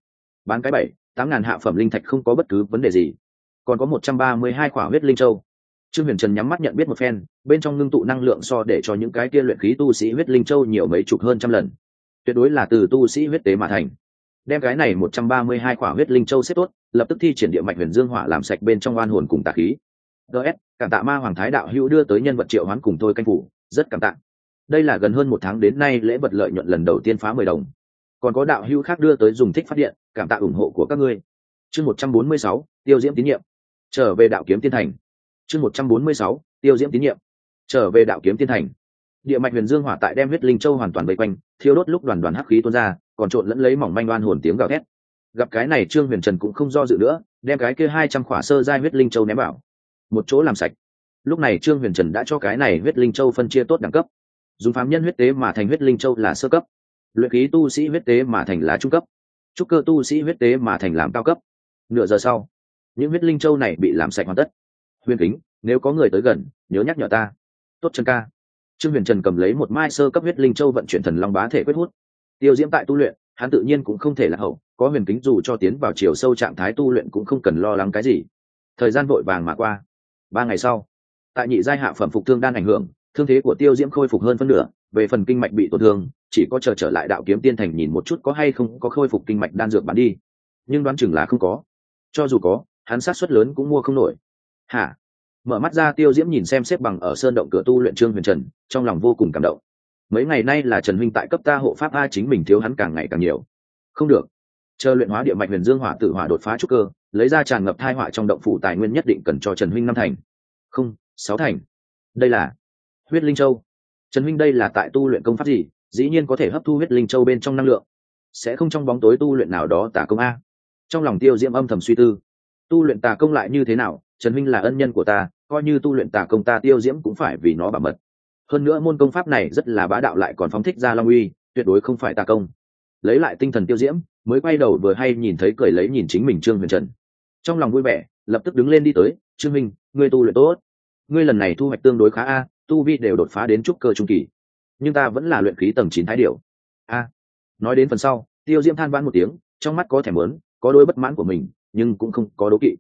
Bán cái bảy tám ngàn hạ phẩm linh thạch không có bất cứ vấn đề gì. Còn có một trăm ba mươi hai quả huyết linh châu. Trương huyền trần nhắm mắt nhận biết một phen, bên trong ngưng tụ năng lượng so để cho những cái kia luyện khí tu sĩ huyết linh châu nhiều mấy chục hơn trăm lần. Tuyệt đối là từ tu sĩ huyết tế mà thành. Đem cái này một trăm ba mươi hai quả huyết linh châu xếp tốt, lập tức thi triển địa mạch huyền dương hỏa làm sạch bên trong oan hồn cùng tà khí. Gs cảm tạ ma hoàng thái đạo hữu đưa tới nhân vật triệu hoán cùng tôi canh phủ, rất cảm tạ. Đây là gần hơn một tháng đến nay lễ vật lợi nhuận lần đầu tiên phá mười đồng còn có đạo hữu khác đưa tới dùng thích phát điện, cảm tạ ủng hộ của các ngươi. Chương một trăm bốn mươi sáu, tiêu diễm tín nhiệm. Trở về đạo kiếm tiên thành. Chương một trăm bốn mươi sáu, tiêu diễm tín nhiệm. Trở về đạo kiếm tiên thành. Địa mạch huyền dương hỏa tại đem huyết linh châu hoàn toàn vây quanh, thiêu đốt lúc đoàn đoàn hắc khí tuôn ra, còn trộn lẫn lấy mỏng manh oan hồn tiếng gào thét. Gặp cái này trương huyền trần cũng không do dự nữa, đem cái kia hai trăm khỏa sơ giai huyết linh châu ném vào. Một chỗ làm sạch. Lúc này trương huyền trần đã cho cái này huyết linh châu phân chia tốt đẳng cấp. Dùng phám nhân huyết tế mà thành huyết linh châu là sơ cấp luyện khí tu sĩ huyết tế mà thành là trung cấp, trúc cơ tu sĩ huyết tế mà thành làm cao cấp. Nửa giờ sau, những huyết linh châu này bị làm sạch hoàn tất. Huyền kính, nếu có người tới gần, nhớ nhắc nhở ta. Tốt chân ca. Trương huyền trần cầm lấy một mai sơ cấp huyết linh châu vận chuyển thần long bá thể quyết hút. Tiêu diễm tại tu luyện, hắn tự nhiên cũng không thể là hậu, có huyền kính dù cho tiến vào chiều sâu trạng thái tu luyện cũng không cần lo lắng cái gì. Thời gian vội vàng mà qua. Ba ngày sau, tại nhị giai hạ phẩm phục thương đan ảnh hưởng, thương thế của tiêu diễm khôi phục hơn phân nửa, về phần kinh mạch bị tổn thương chỉ có chờ trở lại đạo kiếm tiên thành nhìn một chút có hay không có khôi phục kinh mạch đan dược bán đi. Nhưng đoán chừng là không có. Cho dù có, hắn sát suất lớn cũng mua không nổi. Hả? Mở mắt ra, tiêu diễm nhìn xem xếp bằng ở sơn động cửa tu luyện trương huyền trần, trong lòng vô cùng cảm động. Mấy ngày nay là trần huynh tại cấp ta hộ pháp a chính mình thiếu hắn càng ngày càng nhiều. Không được. Chờ luyện hóa địa mạch huyền dương hỏa tự hỏa đột phá trúc cơ, lấy ra tràn ngập thai họa trong động phủ tài nguyên nhất định cần cho trần huynh năm thành. Không, sáu thành. Đây là huyết linh châu. Trần huynh đây là tại tu luyện công pháp gì? Dĩ nhiên có thể hấp thu huyết linh châu bên trong năng lượng. Sẽ không trong bóng tối tu luyện nào đó tả công a. Trong lòng tiêu diễm âm thầm suy tư. Tu luyện tà công lại như thế nào? Trần minh là ân nhân của ta, coi như tu luyện tà công ta tiêu diễm cũng phải vì nó bảo mật. Hơn nữa môn công pháp này rất là bá đạo lại còn phóng thích ra long uy, tuyệt đối không phải tà công. Lấy lại tinh thần tiêu diễm, mới quay đầu vừa hay nhìn thấy cười lấy nhìn chính mình trương huyền trần. Trong lòng vui vẻ, lập tức đứng lên đi tới, trương minh, ngươi tu luyện tốt. Ngươi lần này thu hoạch tương đối khá a, tu vi đều đột phá đến trúc cơ trung kỳ nhưng ta vẫn là luyện khí tầng chín thái điệu a, nói đến phần sau, tiêu diễm than vãn một tiếng, trong mắt có thèm lớn có đôi bất mãn của mình, nhưng cũng không có đố kỵ.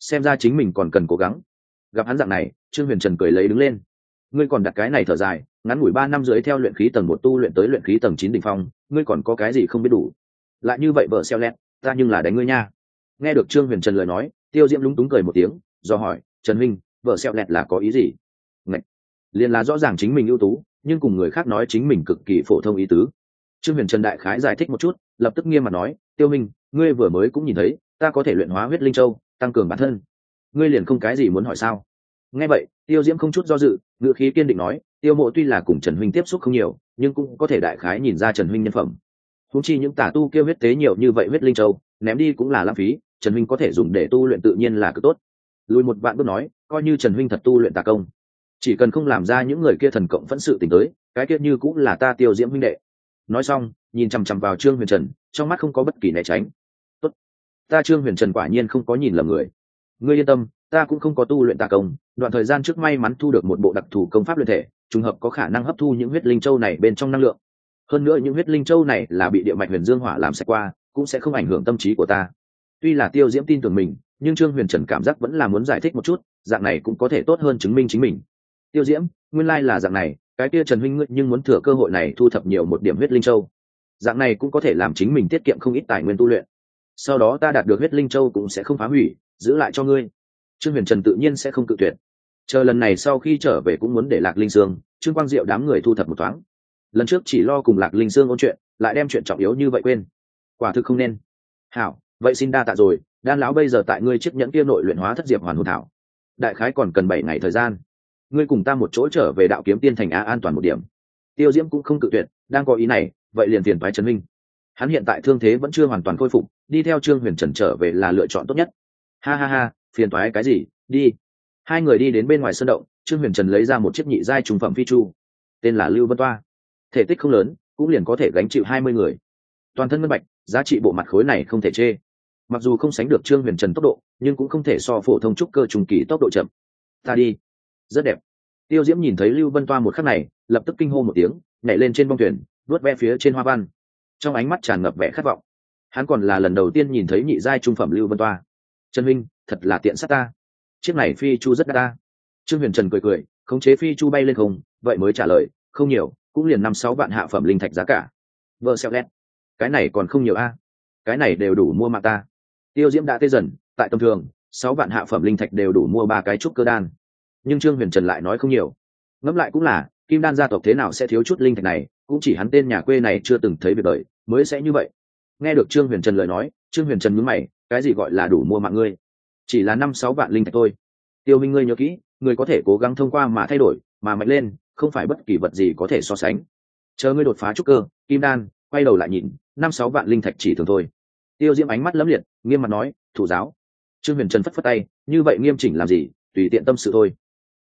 Xem ra chính mình còn cần cố gắng. Gặp hắn dạng này, trương huyền trần cười lấy đứng lên. Ngươi còn đặt cái này thở dài, ngắn ngủi ba năm dưới theo luyện khí tầng một tu luyện tới luyện khí tầng chín đ ỉ n h phong, ngươi còn có cái gì không biết đủ? Lại như vậy vợ xeo lẹt, ta nhưng là đánh ngươi nha. Nghe được trương huyền trần lời nói, tiêu diễm lúng túng cười một tiếng, do hỏi, trần huynh vợ xeo lẹt là có ý gì? Ngạch! liền là rõ ràng chính mình ưu tú nhưng cùng người khác nói chính mình cực kỳ phổ thông ý tứ. Trương huyền trần đại khái giải thích một chút, lập tức nghiêm mặt nói, tiêu minh, ngươi vừa mới cũng nhìn thấy, ta có thể luyện hóa huyết linh châu, tăng cường bản thân. Ngươi liền không cái gì muốn hỏi sao? Nghe vậy, tiêu diễm không chút do dự ngựa khí kiên định nói, tiêu mộ tuy là cùng trần huynh tiếp xúc không nhiều, nhưng cũng có thể đại khái nhìn ra trần huynh nhân phẩm. Húng chi những tả tu kêu huyết tế nhiều như vậy huyết linh châu, ném đi cũng là lãng phí, trần huynh có thể dùng để tu luyện tự nhiên là cực tốt. Lùi một vạn bước nói, coi như trần huynh thật tu luyện tà công chỉ cần không làm ra những người kia thần cộng phẫn sự tình tới, cái kia như cũng là ta tiêu diễm huynh đệ. Nói xong, nhìn chằm chằm vào trương huyền trần, trong mắt không có bất kỳ né tránh. Tốt. ta trương huyền trần quả nhiên không có nhìn lầm người. Ngươi yên tâm, ta cũng không có tu luyện tà công, đoạn thời gian trước may mắn thu được một bộ đặc thù công pháp luyện thể, trùng hợp có khả năng hấp thu những huyết linh châu này bên trong năng lượng. Hơn nữa những huyết linh châu này là bị địa mạch huyền dương hỏa làm sạch qua, cũng sẽ không ảnh hưởng tâm trí của ta. Tuy là tiêu diễm tin tưởng mình, nhưng trương huyền trần cảm giác vẫn là muốn giải thích một chút, dạng này cũng có thể tốt hơn chứng minh chính mình tiêu diễm, nguyên lai là dạng này, cái kia trần huynh nhưng muốn thừa cơ hội này thu thập nhiều một điểm huyết linh châu. Dạng này cũng có thể làm chính mình tiết kiệm không ít tài nguyên tu luyện. Sau đó ta đạt được huyết linh châu cũng sẽ không phá hủy, giữ lại cho ngươi. Trương huyền trần tự nhiên sẽ không cự tuyệt. Chờ lần này sau khi trở về cũng muốn để lạc linh sương, trương quang diệu đám người thu thập một thoáng. Lần trước chỉ lo cùng lạc linh sương ôn chuyện, lại đem chuyện trọng yếu như vậy quên. Quả thực không nên. Hảo, vậy xin đa tạ rồi, đan lão bây giờ tại ngươi chiếc nhẫn kia nội luyện hóa thất diệp hoàn hồn thảo. Đại khái còn cần bảy ngày thời gian ngươi cùng ta một chỗ trở về đạo kiếm tiên thành Á an toàn một điểm. Tiêu diễm cũng không cự tuyệt, đang có ý này, vậy liền tiền thoái trần minh. Hắn hiện tại thương thế vẫn chưa hoàn toàn khôi phục, đi theo trương huyền trần trở về là lựa chọn tốt nhất. Ha ha ha, phiền thoái cái gì, đi. Hai người đi đến bên ngoài sân động, trương huyền trần lấy ra một chiếc nhị giai trùng phẩm phi chu. Tên là lưu vân toa. Thể tích không lớn, cũng liền có thể gánh chịu hai mươi người. Toàn thân ngân bạch, giá trị bộ mặt khối này không thể chê. Mặc dù không sánh được trương huyền trần tốc độ, nhưng cũng không thể so phổ thông trúc cơ trùng kỳ tốc độ chậm. Ta đi rất đẹp. Tiêu diễm nhìn thấy lưu vân toa một khắc này, lập tức kinh hô một tiếng, nhảy lên trên bông thuyền vớt ve phía trên hoa văn. Trong ánh mắt tràn ngập vẻ khát vọng. Hắn còn là lần đầu tiên nhìn thấy nhị giai trung phẩm lưu vân toa. Trần minh, thật là tiện sát ta. Chiếc này phi chu rất đắt ta. Trương huyền trần cười cười, khống chế phi chu bay lên không, vậy mới trả lời, không nhiều, cũng liền năm sáu vạn hạ phẩm linh thạch giá cả. Vợ xẹo lét. Cái này còn không nhiều a. Cái này đều đủ mua mạng ta. Tiêu diễm đã tê dần, tại tầm thường, sáu vạn hạ phẩm linh thạch đều đủ mua ba cái trúc cơ đan nhưng trương huyền trần lại nói không nhiều. Ngẫm lại cũng là, kim đan gia tộc thế nào sẽ thiếu chút linh thạch này, cũng chỉ hắn tên nhà quê này chưa từng thấy việc đời, mới sẽ như vậy. Nghe được trương huyền trần lời nói, trương huyền trần mướn mày, cái gì gọi là đủ mua mạng ngươi? Chỉ là năm sáu vạn linh thạch thôi. Tiêu minh ngươi nhớ kỹ người có thể cố gắng thông qua mà thay đổi, mà mạnh lên, không phải bất kỳ vật gì có thể so sánh. Chờ ngươi đột phá trúc cơ, kim đan, quay đầu lại nhìn, năm sáu vạn linh thạch chỉ thường thôi. Tiêu diễm ánh mắt lấm liệt, nghiêm mặt nói, thủ giáo. Trương huyền trần phất phất tay, như vậy nghiêm chỉnh làm gì? Tùy tiện tâm sự thôi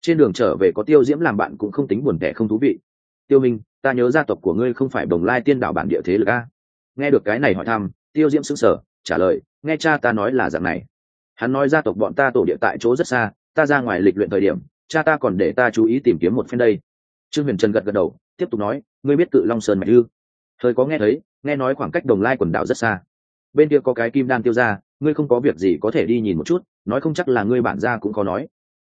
trên đường trở về có tiêu diễm làm bạn cũng không tính buồn tẻ không thú vị. Tiêu minh, ta nhớ gia tộc của ngươi không phải đồng lai tiên đảo bản địa thế lực a. Nghe được cái này hỏi thăm, tiêu diễm sững sờ, trả lời, nghe cha ta nói là dạng này. Hắn nói gia tộc bọn ta tổ địa tại chỗ rất xa, ta ra ngoài lịch luyện thời điểm, cha ta còn để ta chú ý tìm kiếm một phen đây. Trương huyền trần gật gật đầu, tiếp tục nói, ngươi biết cự long sơn mạch ư thời có nghe thấy, nghe nói khoảng cách đồng lai quần đảo rất xa. Bên kia có cái kim đan tiêu ra, ngươi không có việc gì có thể đi nhìn một chút, nói không chắc là ngươi bản gia cũng có nói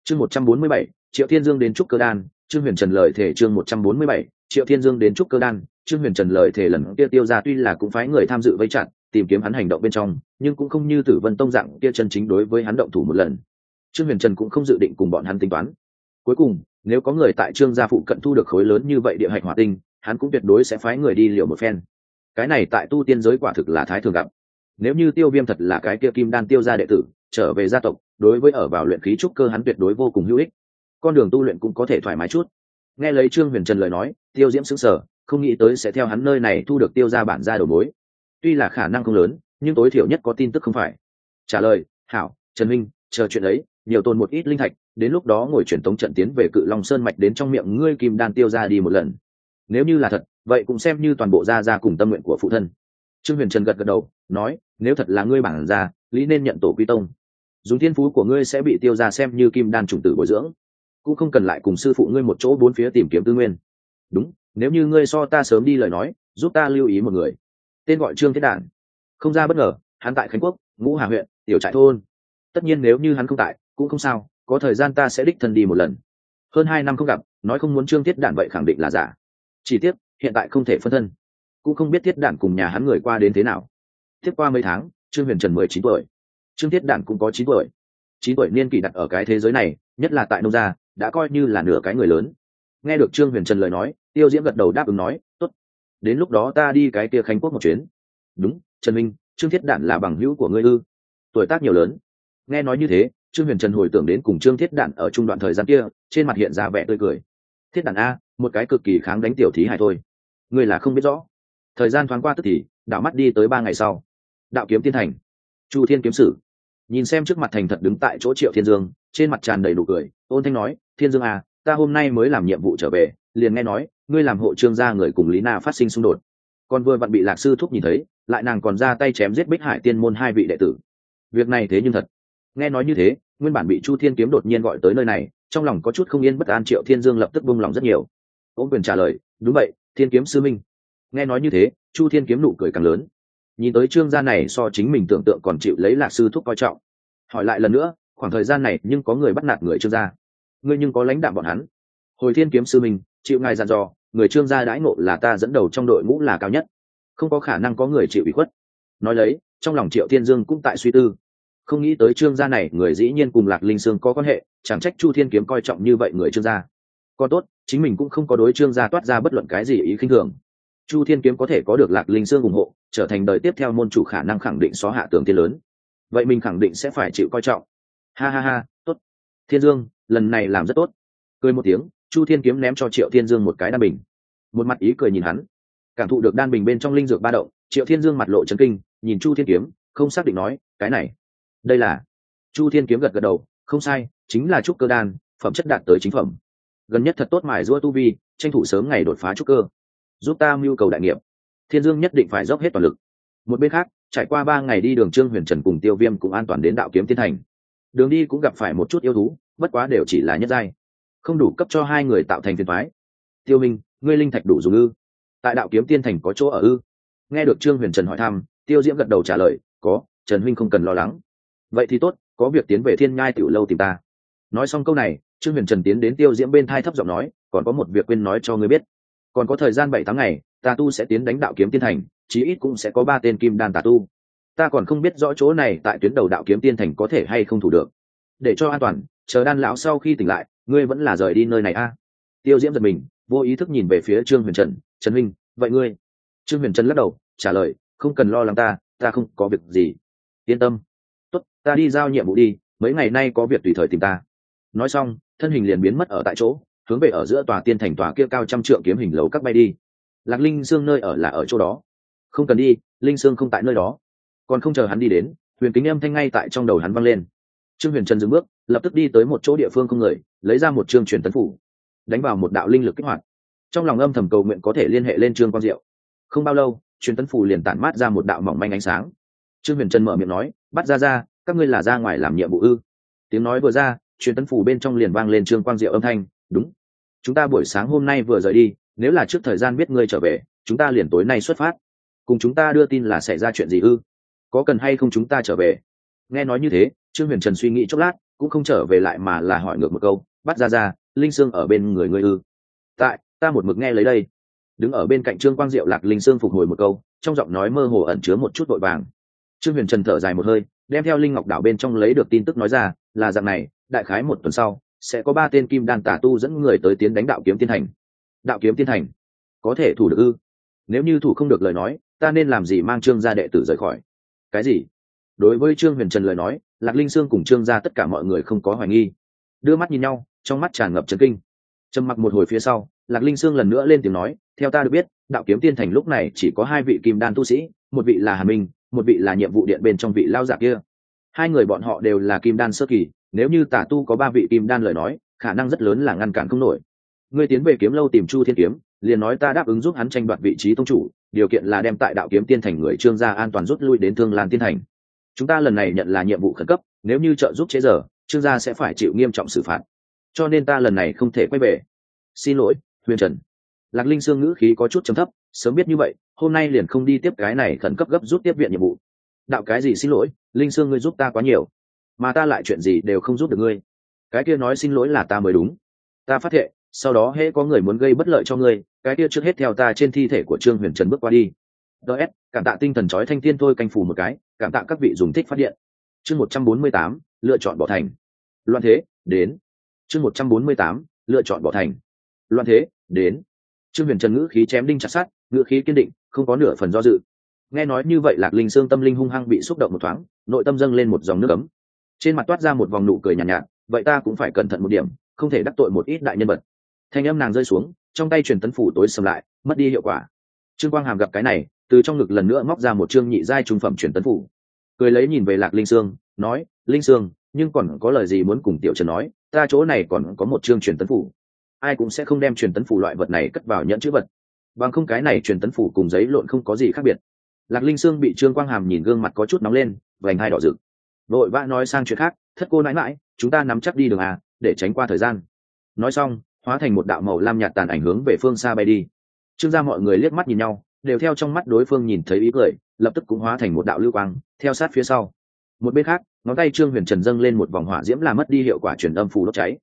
chương một trăm bốn mươi bảy, triệu thiên dương đến trúc cơ đan, trương huyền trần lời thể chương một trăm bốn mươi bảy, triệu thiên dương đến trúc cơ đan, trương huyền trần lời thể lần kia tiêu ra tuy là cũng phái người tham dự vây chặn, tìm kiếm hắn hành động bên trong, nhưng cũng không như tử vân tông dạng kia chân chính đối với hắn động thủ một lần. Trương huyền trần cũng không dự định cùng bọn hắn tính toán. Cuối cùng, nếu có người tại trương gia phụ cận thu được khối lớn như vậy địa hạch hỏa tinh, hắn cũng tuyệt đối sẽ phái người đi liệu một phen. Cái này tại tu tiên giới quả thực là thái thường gặp. Nếu như tiêu viêm thật là cái kia kim đan tiêu gia đệ tử, trở về gia tộc đối với ở vào luyện khí trúc cơ hắn tuyệt đối vô cùng hữu ích. Con đường tu luyện cũng có thể thoải mái chút. Nghe lấy trương huyền trần lời nói, tiêu diễm xứng sở không nghĩ tới sẽ theo hắn nơi này thu được tiêu ra bản ra đầu mối. Tuy là khả năng không lớn, nhưng tối thiểu nhất có tin tức không phải. Trả lời, hảo, trần minh chờ chuyện ấy, nhiều tồn một ít linh thạch, đến lúc đó ngồi truyền tống trận tiến về cự long sơn mạch đến trong miệng ngươi kim đan tiêu ra đi một lần. Nếu như là thật, vậy cũng xem như toàn bộ gia gia cùng tâm nguyện của phụ thân. Trương huyền trần gật gật đầu, nói, nếu thật là ngươi bản ra lý nên nhận tổ quy tông dùng thiên phú của ngươi sẽ bị tiêu ra xem như kim đan chủng tử bồi dưỡng. Cũng không cần lại cùng sư phụ ngươi một chỗ bốn phía tìm kiếm tư nguyên. Đúng, nếu như ngươi so ta sớm đi lời nói, giúp ta lưu ý một người. Tên gọi trương thiết đản. Không ra bất ngờ, hắn tại khánh quốc, ngũ hà huyện, tiểu trại thôn. Tất nhiên nếu như hắn không tại, cũng không sao, có thời gian ta sẽ đích thân đi một lần. Hơn hai năm không gặp, nói không muốn trương thiết đản vậy khẳng định là giả. Chỉ tiếc, hiện tại không thể phân thân. Cũng không biết thiết đản cùng nhà hắn người qua đến thế nào. Tiếp qua mấy tháng, trương huyền trần mười chín tuổi trương thiết đản cũng có chín tuổi. Chín tuổi niên kỷ đặt ở cái thế giới này, nhất là tại nông gia, đã coi như là nửa cái người lớn. Nghe được trương huyền trần lời nói, tiêu diễm gật đầu đáp ứng nói, tốt, đến lúc đó ta đi cái kia khánh quốc một chuyến. Đúng, trần minh, trương thiết đản là bằng hữu của ngươi ư? Tuổi tác nhiều lớn. Nghe nói như thế, trương huyền trần hồi tưởng đến cùng trương thiết đản ở trung đoạn thời gian kia, trên mặt hiện ra vẻ tươi cười. Thiết đản a, một cái cực kỳ kháng đánh tiểu thí hài thôi. Ngươi là không biết rõ. Thời gian thoáng qua tức thì, đạo mắt đi tới ba ngày sau. Đạo kiếm tiên thành. Chu thiên kiếm sử nhìn xem trước mặt thành thật đứng tại chỗ triệu thiên dương, trên mặt tràn đầy đủ cười, ôn thanh nói, thiên dương à ta hôm nay mới làm nhiệm vụ trở về, liền nghe nói, ngươi làm hộ trương gia người cùng lý na phát sinh xung đột. Còn vừa vặn bị lạc sư thúc nhìn thấy, lại nàng còn ra tay chém giết bích hải tiên môn hai vị đệ tử. Việc này thế nhưng thật. Nghe nói như thế, nguyên bản bị chu thiên kiếm đột nhiên gọi tới nơi này, trong lòng có chút không yên bất an, triệu thiên dương lập tức bung lòng rất nhiều. Ông quyền trả lời, đúng vậy, thiên kiếm sư minh. Nghe nói như thế, chu thiên kiếm nụ cười càng lớn nhìn tới trương gia này so chính mình tưởng tượng còn chịu lấy lạc sư thúc coi trọng. Hỏi lại lần nữa, khoảng thời gian này nhưng có người bắt nạt người trương gia. Ngươi nhưng có lãnh đạm bọn hắn. Hồi thiên kiếm sư mình chịu ngài dặn dò, người trương gia đãi ngộ là ta dẫn đầu trong đội ngũ là cao nhất. Không có khả năng có người chịu ủy khuất. Nói lấy, trong lòng triệu thiên dương cũng tại suy tư. Không nghĩ tới trương gia này, người dĩ nhiên cùng lạc linh sương có quan hệ, chẳng trách chu thiên kiếm coi trọng như vậy người trương gia. Còn tốt, chính mình cũng không có đối trương gia toát ra bất luận cái gì ý khinh thường. Chu thiên kiếm có thể có được lạc linh sương ủng hộ trở thành đời tiếp theo môn chủ khả năng khẳng định xóa hạ tường tiên lớn. Vậy mình khẳng định sẽ phải chịu coi trọng. Ha ha ha, tốt. Thiên dương, lần này làm rất tốt. Cười một tiếng, chu thiên kiếm ném cho triệu thiên dương một cái đan bình. Một mặt ý cười nhìn hắn. Cảm thụ được đan bình bên trong linh dược ba động, triệu thiên dương mặt lộ trấn kinh, nhìn chu thiên kiếm, không xác định nói, cái này, đây là chu thiên kiếm gật gật đầu, không sai, chính là trúc cơ đan, phẩm chất đạt tới chính phẩm. Gần nhất thật tốt mài giũa tu vi, tranh thủ sớm ngày đột phá trúc cơ. Giúp ta mưu cầu đại nghiệp thiên dương nhất định phải dốc hết toàn lực. Một bên khác, trải qua ba ngày đi đường trương huyền trần cùng tiêu viêm cũng an toàn đến đạo kiếm tiên thành. Đường đi cũng gặp phải một chút yêu thú, bất quá đều chỉ là nhất giai. Không đủ cấp cho hai người tạo thành phiền thoái tiêu minh, ngươi linh thạch đủ dùng ư? Tại đạo kiếm tiên thành có chỗ ở ư? Nghe được trương huyền trần hỏi thăm, tiêu diễm gật đầu trả lời, có, trần huynh không cần lo lắng. Vậy thì tốt, có việc tiến về thiên nhai tiểu lâu tìm ta. Nói xong câu này, trương huyền trần tiến đến tiêu diễm bên thai thấp giọng nói, còn có một việc quên nói cho ngươi biết. Còn có thời gian bảy tháng ngày tà tu sẽ tiến đánh đạo kiếm tiên thành, chí ít cũng sẽ có ba tên kim đan tà tu. Ta còn không biết rõ chỗ này tại tuyến đầu đạo kiếm tiên thành có thể hay không thủ được. Để cho an toàn, chờ đan lão sau khi tỉnh lại, ngươi vẫn là rời đi nơi này a. Tiêu diễm giật mình, vô ý thức nhìn về phía trương huyền trần trần minh vậy ngươi? Trương huyền trần lắc đầu, trả lời, không cần lo lắng ta ta không có việc gì. Yên tâm. Tốt, ta đi giao nhiệm vụ đi, mấy ngày nay có việc tùy thời tìm ta. Nói xong, thân hình liền biến mất ở tại chỗ, hướng về ở giữa tòa tiên thành tòa kia cao trăm trượng kiếm hình lầu các bay đi lạc linh sương nơi ở là ở chỗ đó. Không cần đi, linh sương không tại nơi đó. Còn không chờ hắn đi đến, huyền kính âm thanh ngay tại trong đầu hắn vang lên. Trương huyền trần dừng bước, lập tức đi tới một chỗ địa phương không người, lấy ra một chương truyền tấn phủ, đánh vào một đạo linh lực kích hoạt. Trong lòng âm thầm cầu nguyện có thể liên hệ lên trương quang diệu. Không bao lâu, truyền tấn phủ liền tản mát ra một đạo mỏng manh ánh sáng. Trương huyền trần mở miệng nói, bắt ra ra, các ngươi là ra ngoài làm nhiệm vụ ư? Tiếng nói vừa ra, truyền tấn phủ bên trong liền vang lên trương quang diệu âm thanh, đúng. Chúng ta buổi sáng hôm nay vừa rời đi nếu là trước thời gian biết ngươi trở về, chúng ta liền tối nay xuất phát. Cùng chúng ta đưa tin là xảy ra chuyện gì ư? Có cần hay không chúng ta trở về? Nghe nói như thế, trương huyền trần suy nghĩ chốc lát, cũng không trở về lại mà là hỏi ngược một câu, bắt ra ra, linh sương ở bên người ngươi ư? Tại, ta một mực nghe lấy đây. Đứng ở bên cạnh trương quang diệu lạc linh sương phục hồi một câu, trong giọng nói mơ hồ ẩn chứa một chút vội vàng. Trương huyền trần thở dài một hơi, đem theo linh ngọc đảo bên trong lấy được tin tức nói ra, là dạng này, đại khái một tuần sau, sẽ có ba tên kim đan tả tu dẫn người tới tiến đánh đạo kiếm tiên thành đạo kiếm tiên thành. Có thể thủ được ư? Nếu như thủ không được lời nói, ta nên làm gì mang trương gia đệ tử rời khỏi? Cái gì? Đối với trương huyền trần lời nói, lạc linh sương cùng trương gia tất cả mọi người không có hoài nghi. Đưa mắt nhìn nhau, trong mắt tràn ngập trấn kinh. Trầm mặc một hồi phía sau, lạc linh sương lần nữa lên tiếng nói, theo ta được biết, đạo kiếm tiên thành lúc này chỉ có hai vị kim đan tu sĩ, một vị là hà minh, một vị là nhiệm vụ điện bên trong vị lao giả kia. Hai người bọn họ đều là kim đan sơ kỳ, nếu như tả tu có ba vị kim đan lời nói, khả năng rất lớn là ngăn cản không nổi ngươi tiến về kiếm lâu tìm chu thiên kiếm, liền nói ta đáp ứng giúp hắn tranh đoạt vị trí tông chủ, điều kiện là đem tại đạo kiếm tiên thành người trương gia an toàn rút lui đến thương lan tiên thành. Chúng ta lần này nhận là nhiệm vụ khẩn cấp, nếu như trợ giúp chế giờ, trương gia sẽ phải chịu nghiêm trọng xử phạt. Cho nên ta lần này không thể quay về. Xin lỗi, huyền trần. Lạc linh sương ngữ khí có chút chấm thấp, sớm biết như vậy, hôm nay liền không đi tiếp cái này khẩn cấp gấp rút tiếp viện nhiệm vụ. Đạo cái gì xin lỗi, linh sương ngươi giúp ta quá nhiều, mà ta lại chuyện gì đều không giúp được ngươi. Cái kia nói xin lỗi là ta mới đúng. Ta phát hiện sau đó hễ có người muốn gây bất lợi cho ngươi cái kia trước hết theo ta trên thi thể của trương huyền trần bước qua đi. Ts cảm tạ tinh thần trói thanh thiên thôi canh phù một cái cảm tạ các vị dùng thích phát điện. Chương một trăm bốn mươi tám lựa chọn bỏ thành. Loạn thế đến. Chương một trăm bốn mươi tám lựa chọn bỏ thành. Loạn thế đến. Trương huyền trần ngữ khí chém đinh chặt sát ngữ khí kiên định không có nửa phần do dự. Nghe nói như vậy lạc linh xương tâm linh hung hăng bị xúc động một thoáng nội tâm dâng lên một dòng nước ấm. Trên mặt toát ra một vòng nụ cười nhàn nhạt, nhạt vậy ta cũng phải cẩn thận một điểm không thể đắc tội một ít đại nhân vật thanh âm nàng rơi xuống, trong tay truyền tấn phủ tối sầm lại, mất đi hiệu quả. Trương quang hàm gặp cái này, từ trong ngực lần nữa móc ra một chương nhị giai trung phẩm truyền tấn phủ. Cười lấy nhìn về lạc linh sương, nói, linh sương, nhưng còn có lời gì muốn cùng tiểu trần nói? Ta chỗ này còn có một chương truyền tấn phủ. Ai cũng sẽ không đem truyền tấn phủ loại vật này cất vào nhận chữ vật. Bằng không cái này truyền tấn phủ cùng giấy lộn không có gì khác biệt. Lạc linh sương bị trương quang hàm nhìn gương mặt có chút nóng lên, vành hai đỏ rực. Vội vã nói sang chuyện khác, thất cô nãi mãi chúng ta nắm chắc đi đường à để tránh qua thời gian. Nói xong hóa thành một đạo màu lam nhạt tàn ảnh hướng về phương xa bay đi. Trương gia mọi người liếc mắt nhìn nhau, đều theo trong mắt đối phương nhìn thấy ý cười, lập tức cũng hóa thành một đạo lưu quang, theo sát phía sau. Một bên khác, ngón tay trương huyền trần dâng lên một vòng hỏa diễm làm mất đi hiệu quả truyền âm phù đốt cháy.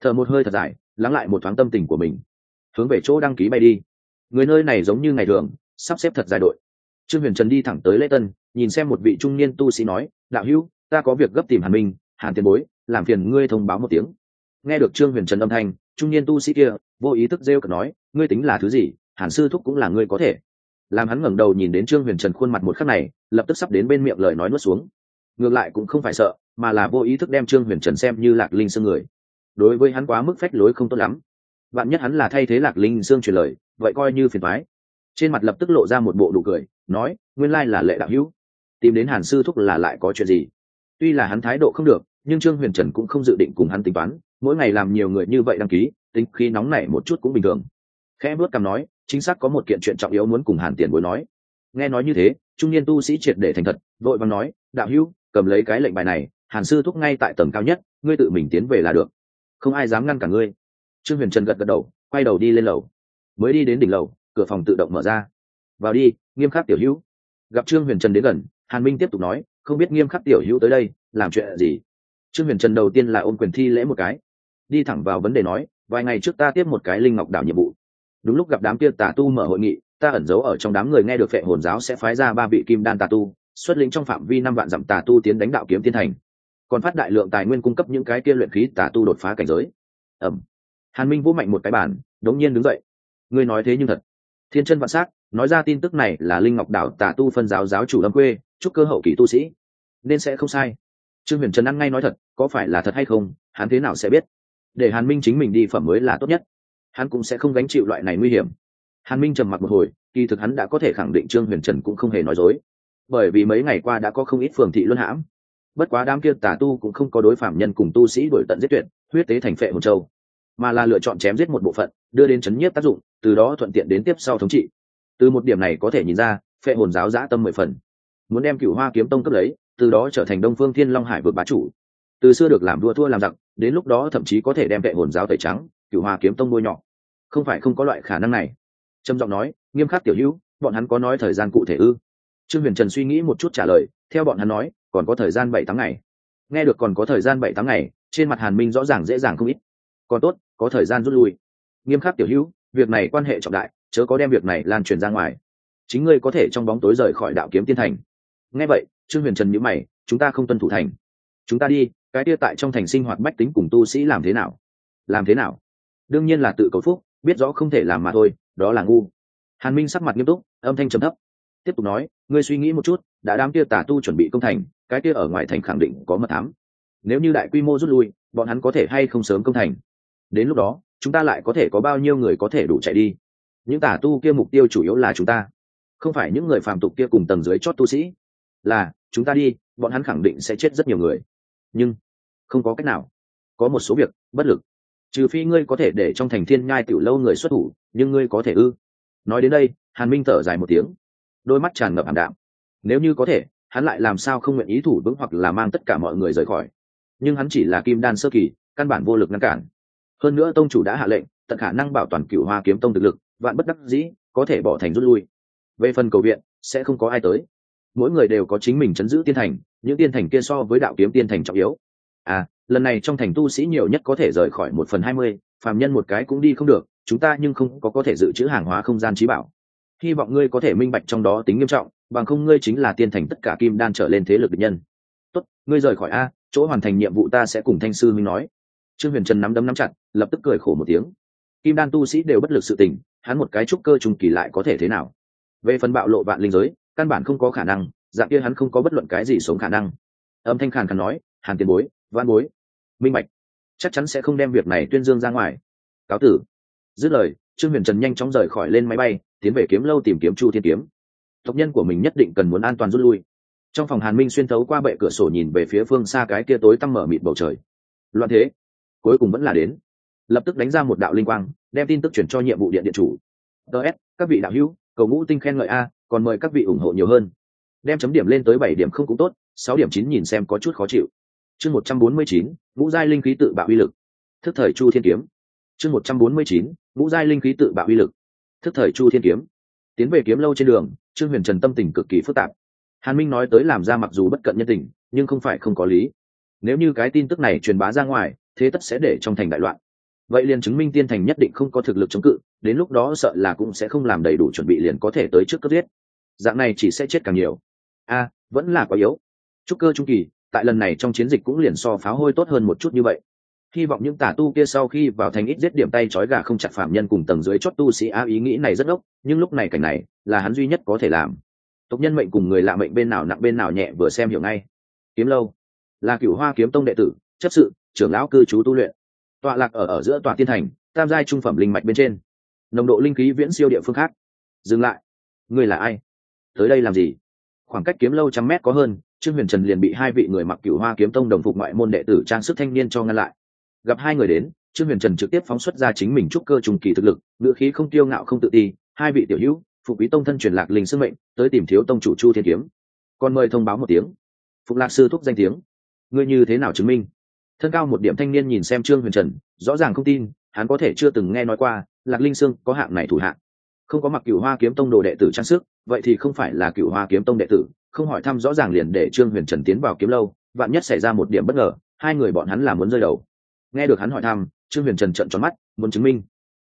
Thở một hơi thật dài, lắng lại một thoáng tâm tình của mình, hướng về chỗ đăng ký bay đi. Người nơi này giống như ngày thường, sắp xếp thật dài đội. Trương huyền trần đi thẳng tới lễ tân, nhìn xem một vị trung niên tu sĩ nói, đạo hữu, ta có việc gấp tìm hàn minh, hàn tiền bối, làm phiền ngươi thông báo một tiếng. Nghe được trương huyền trần âm thanh trung niên tu sĩ kia, vô ý thức rêu cực nói, ngươi tính là thứ gì? Hàn sư thúc cũng là ngươi có thể. Làm hắn ngẩng đầu nhìn đến trương huyền trần khuôn mặt một khắc này, lập tức sắp đến bên miệng lời nói nuốt xuống. Ngược lại cũng không phải sợ, mà là vô ý thức đem trương huyền trần xem như lạc linh xương người. Đối với hắn quá mức phách lối không tốt lắm. Bạn nhất hắn là thay thế lạc linh xương truyền lời, vậy coi như phiền thoái trên mặt lập tức lộ ra một bộ đủ cười, nói, nguyên lai là lệ đạo hữu. Tìm đến hàn sư thúc là lại có chuyện gì? Tuy là hắn thái độ không được, nhưng trương huyền trần cũng không dự định cùng hắn tính toán mỗi ngày làm nhiều người như vậy đăng ký, tính khi nóng nảy một chút cũng bình thường. Khẽ bước cằm nói, chính xác có một kiện chuyện trọng yếu muốn cùng hàn tiền bối nói. Nghe nói như thế, trung niên tu sĩ triệt để thành thật, vội vàng nói, đạo hữu, cầm lấy cái lệnh bài này, hàn sư thúc ngay tại tầng cao nhất, ngươi tự mình tiến về là được. Không ai dám ngăn cả ngươi. Trương huyền trần gật gật đầu, quay đầu đi lên lầu. Mới đi đến đỉnh lầu, cửa phòng tự động mở ra. Vào đi, nghiêm khắc tiểu hữu. Gặp trương huyền trần đến gần, hàn minh tiếp tục nói, không biết nghiêm khắc tiểu hữu tới đây, làm chuyện gì? Trương huyền trần đầu tiên là ôm quyền thi lễ một cái đi thẳng vào vấn đề nói, vài ngày trước ta tiếp một cái linh ngọc đảo nhiệm vụ. Đúng lúc gặp đám kia tà tu mở hội nghị, ta ẩn giấu ở trong đám người nghe được phệ hồn giáo sẽ phái ra ba vị kim đan tà tu, xuất lĩnh trong phạm vi năm vạn dặm tà tu tiến đánh đạo kiếm tiên thành. Còn phát đại lượng tài nguyên cung cấp những cái kia luyện khí tà tu đột phá cảnh giới. Ẩm hàn minh vũ mạnh một cái bản đống nhiên đứng dậy. Ngươi nói thế nhưng thật. Thiên chân vạn s á c nói ra tin tức này là linh ngọc đảo tà tu phân giáo giáo chủ lâm quê, chúc cơ hậu kỳ tu sĩ. Nên sẽ không sai. Trương huyền trần ăn ngay nói thật, có phải là thật hay không, hắn thế nào sẽ biết? Để hàn minh chính mình đi phẩm mới là tốt nhất. Hắn cũng sẽ không gánh chịu loại này nguy hiểm. Hàn minh trầm mặc một hồi, kỳ thực hắn đã có thể khẳng định trương huyền trần cũng không hề nói dối. Bởi vì mấy ngày qua đã có không ít phường thị luân hãm. Bất quá đám kia tà tu cũng không có đối phạm nhân cùng tu sĩ đổi tận giết tuyệt, huyết tế thành phệ hồn châu. Mà là lựa chọn chém giết một bộ phận, đưa đến chấn nhiếp tác dụng, từ đó thuận tiện đến tiếp sau thống trị. Từ một điểm này có thể nhìn ra, phệ hồn giáo giã tâm mười phần. Muốn đem cựu hoa kiếm tông cấp lấy, từ đó trở thành đông phương thiên long hải vượt bá chủ. Từ xưa được làm đua thua làm giặc đến lúc đó thậm chí có thể đem vệ hồn giáo tẩy trắng cựu hoa kiếm tông bôi nhọ không phải không có loại khả năng này. Trầm giọng nói, nghiêm khắc tiểu hữu, bọn hắn có nói thời gian cụ thể ư? Trương huyền trần suy nghĩ một chút trả lời, theo bọn hắn nói, còn có thời gian bảy tháng ngày. Nghe được còn có thời gian bảy tháng ngày, trên mặt hàn minh rõ ràng dễ dàng không ít. Còn tốt, có thời gian rút lui. Nghiêm khắc tiểu hữu, việc này quan hệ trọng đại, chớ có đem việc này lan truyền ra ngoài. Chính ngươi có thể trong bóng tối rời khỏi đạo kiếm tiên thành. Nghe vậy, trương huyền trần nhữ mày, chúng ta không tuân thủ thành. Chúng ta đi cái kia tại trong thành sinh hoạt bách tính cùng tu sĩ làm thế nào? Làm thế nào? Đương nhiên là tự cầu phúc, biết rõ không thể làm mà thôi, đó là ngu. Hàn minh sắc mặt nghiêm túc, âm thanh trầm thấp. Tiếp tục nói, ngươi suy nghĩ một chút, đã đám kia tà tu chuẩn bị công thành, cái kia ở ngoài thành khẳng định có mật thám. Nếu như đại quy mô rút lui, bọn hắn có thể hay không sớm công thành? Đến lúc đó, chúng ta lại có thể có bao nhiêu người có thể đủ chạy đi? Những tà tu kia mục tiêu chủ yếu là chúng ta. Không phải những người phàm tục kia cùng tầng dưới chót tu sĩ. Là, chúng ta đi, bọn hắn khẳng định sẽ chết rất nhiều người. Nhưng không có cách nào. Có một số việc, bất lực. Trừ phi ngươi có thể để trong thành thiên nhai tiểu lâu người xuất thủ, nhưng ngươi có thể ư? Nói đến đây, hàn minh thở dài một tiếng. Đôi mắt tràn ngập hàn đạm. Nếu như có thể, hắn lại làm sao không nguyện ý thủ vững hoặc là mang tất cả mọi người rời khỏi. Nhưng hắn chỉ là kim đan sơ kỳ, căn bản vô lực ngăn cản. Hơn nữa tông chủ đã hạ lệnh, tận khả năng bảo toàn cựu hoa kiếm tông thực lực, vạn bất đắc dĩ, có thể bỏ thành rút lui. Về phần cầu viện, sẽ không có ai tới. Mỗi người đều có chính mình chấn giữ tiên thành, những tiên thành kia so với đạo kiếm tiên thành trọng yếu à lần này trong thành tu sĩ nhiều nhất có thể rời khỏi một phần hai mươi, phàm nhân một cái cũng đi không được, chúng ta nhưng không có có thể dự trữ hàng hóa không gian trí bảo. Hy vọng ngươi có thể minh bạch trong đó tính nghiêm trọng, bằng không ngươi chính là tiên thành tất cả kim đan trở lên thế lực địch nhân. Tốt, ngươi rời khỏi a, chỗ hoàn thành nhiệm vụ ta sẽ cùng thanh sư minh nói. Trương huyền trần nắm đấm nắm chặt, lập tức cười khổ một tiếng. Kim đan tu sĩ đều bất lực sự tình, hắn một cái trúc cơ trùng kỳ lại có thể thế nào? Về phần bạo lộ vạn linh giới, căn bản không có khả năng, dạng kia hắn không có bất luận cái gì sống khả năng. Âm thanh khàn khàn nói hàn tiền bối văn bối. Minh bạch. Chắc chắn sẽ không đem việc này tuyên dương ra ngoài. Cáo tử. Dứt lời, trương huyền trần nhanh chóng rời khỏi lên máy bay, tiến về kiếm lâu tìm kiếm chu thiên kiếm. Tộc nhân của mình nhất định cần muốn an toàn rút lui. Trong phòng hàn minh xuyên thấu qua bệ cửa sổ nhìn về phía phương xa cái kia tối tăm mở mịt bầu trời. Loạn thế. Cuối cùng vẫn là đến. Lập tức đánh ra một đạo linh quang, đem tin tức chuyển cho nhiệm vụ điện điện chủ. Ts các vị đạo hữu, cầu ngũ tinh khen ngợi a, còn mời các vị ủng hộ nhiều hơn. Đem chấm điểm lên tới bảy điểm không cũng tốt, sáu điểm chín nhìn xem có chút khó chịu chương một trăm bốn mươi chín vũ giai linh khí tự bạo uy lực. Thức thời chu thiên kiếm. Chương một trăm bốn mươi chín vũ giai linh khí tự bạo uy lực. Thức thời chu thiên kiếm. Tiến về kiếm lâu trên đường, trương huyền trần tâm tình cực kỳ phức tạp. Hàn minh nói tới làm ra mặc dù bất cận nhân tình, nhưng không phải không có lý. Nếu như cái tin tức này truyền bá ra ngoài, thế tất sẽ để trong thành đại loạn. Vậy liền chứng minh tiên thành nhất định không có thực lực chống cự, đến lúc đó sợ là cũng sẽ không làm đầy đủ chuẩn bị liền có thể tới trước cấp giết. Dạng này chỉ sẽ chết càng nhiều. A, vẫn là quá yếu. Trúc cơ trung kỳ tại lần này trong chiến dịch cũng liền so pháo hôi tốt hơn một chút như vậy. Hy vọng những tà tu kia sau khi vào thành ít giết điểm tay trói gà không chặt phạm nhân cùng tầng dưới chót tu sĩ a ý nghĩ này rất ốc nhưng lúc này cảnh này, là hắn duy nhất có thể làm. Tộc nhân mệnh cùng người lạ mệnh bên nào nặng bên nào nhẹ vừa xem hiểu ngay. Kiếm lâu, là cửu hoa kiếm tông đệ tử, chấp sự, trưởng lão cư trú tu luyện. Tọa lạc ở ở giữa tòa tiên thành, tam giai trung phẩm linh mạch bên trên. Nồng độ linh khí viễn siêu địa phương khác. Dừng lại. Người là ai? Tới đây làm gì? Khoảng cách kiếm lâu trăm mét có hơn trương huyền trần liền bị hai vị người mặc cửu hoa kiếm tông đồng phục ngoại môn đệ tử trang sức thanh niên cho ngăn lại. Gặp hai người đến, trương huyền trần trực tiếp phóng xuất ra chính mình trúc cơ trùng kỳ thực lực ngựa khí không tiêu ngạo không tự ti, hai vị tiểu hữu phục quý tông thân truyền lạc linh sức mệnh, tới tìm thiếu tông chủ chu thiên kiếm. Còn mời thông báo một tiếng. Phục lạc sư thúc danh tiếng. Ngươi như thế nào chứng minh? Thân cao một điểm thanh niên nhìn xem trương huyền trần, rõ ràng không tin, hắn có thể chưa từng nghe nói qua, lạc linh sương có hạng này thủ hạng không có mặc cửu hoa kiếm tông đồ đệ tử trang sức, vậy thì không phải là cửu hoa kiếm tông đệ tử không hỏi thăm rõ ràng liền để trương huyền trần tiến vào kiếm lâu, vạn nhất xảy ra một điểm bất ngờ, hai người bọn hắn là muốn rơi đầu. Nghe được hắn hỏi thăm, trương huyền trần trận tròn mắt, muốn chứng minh.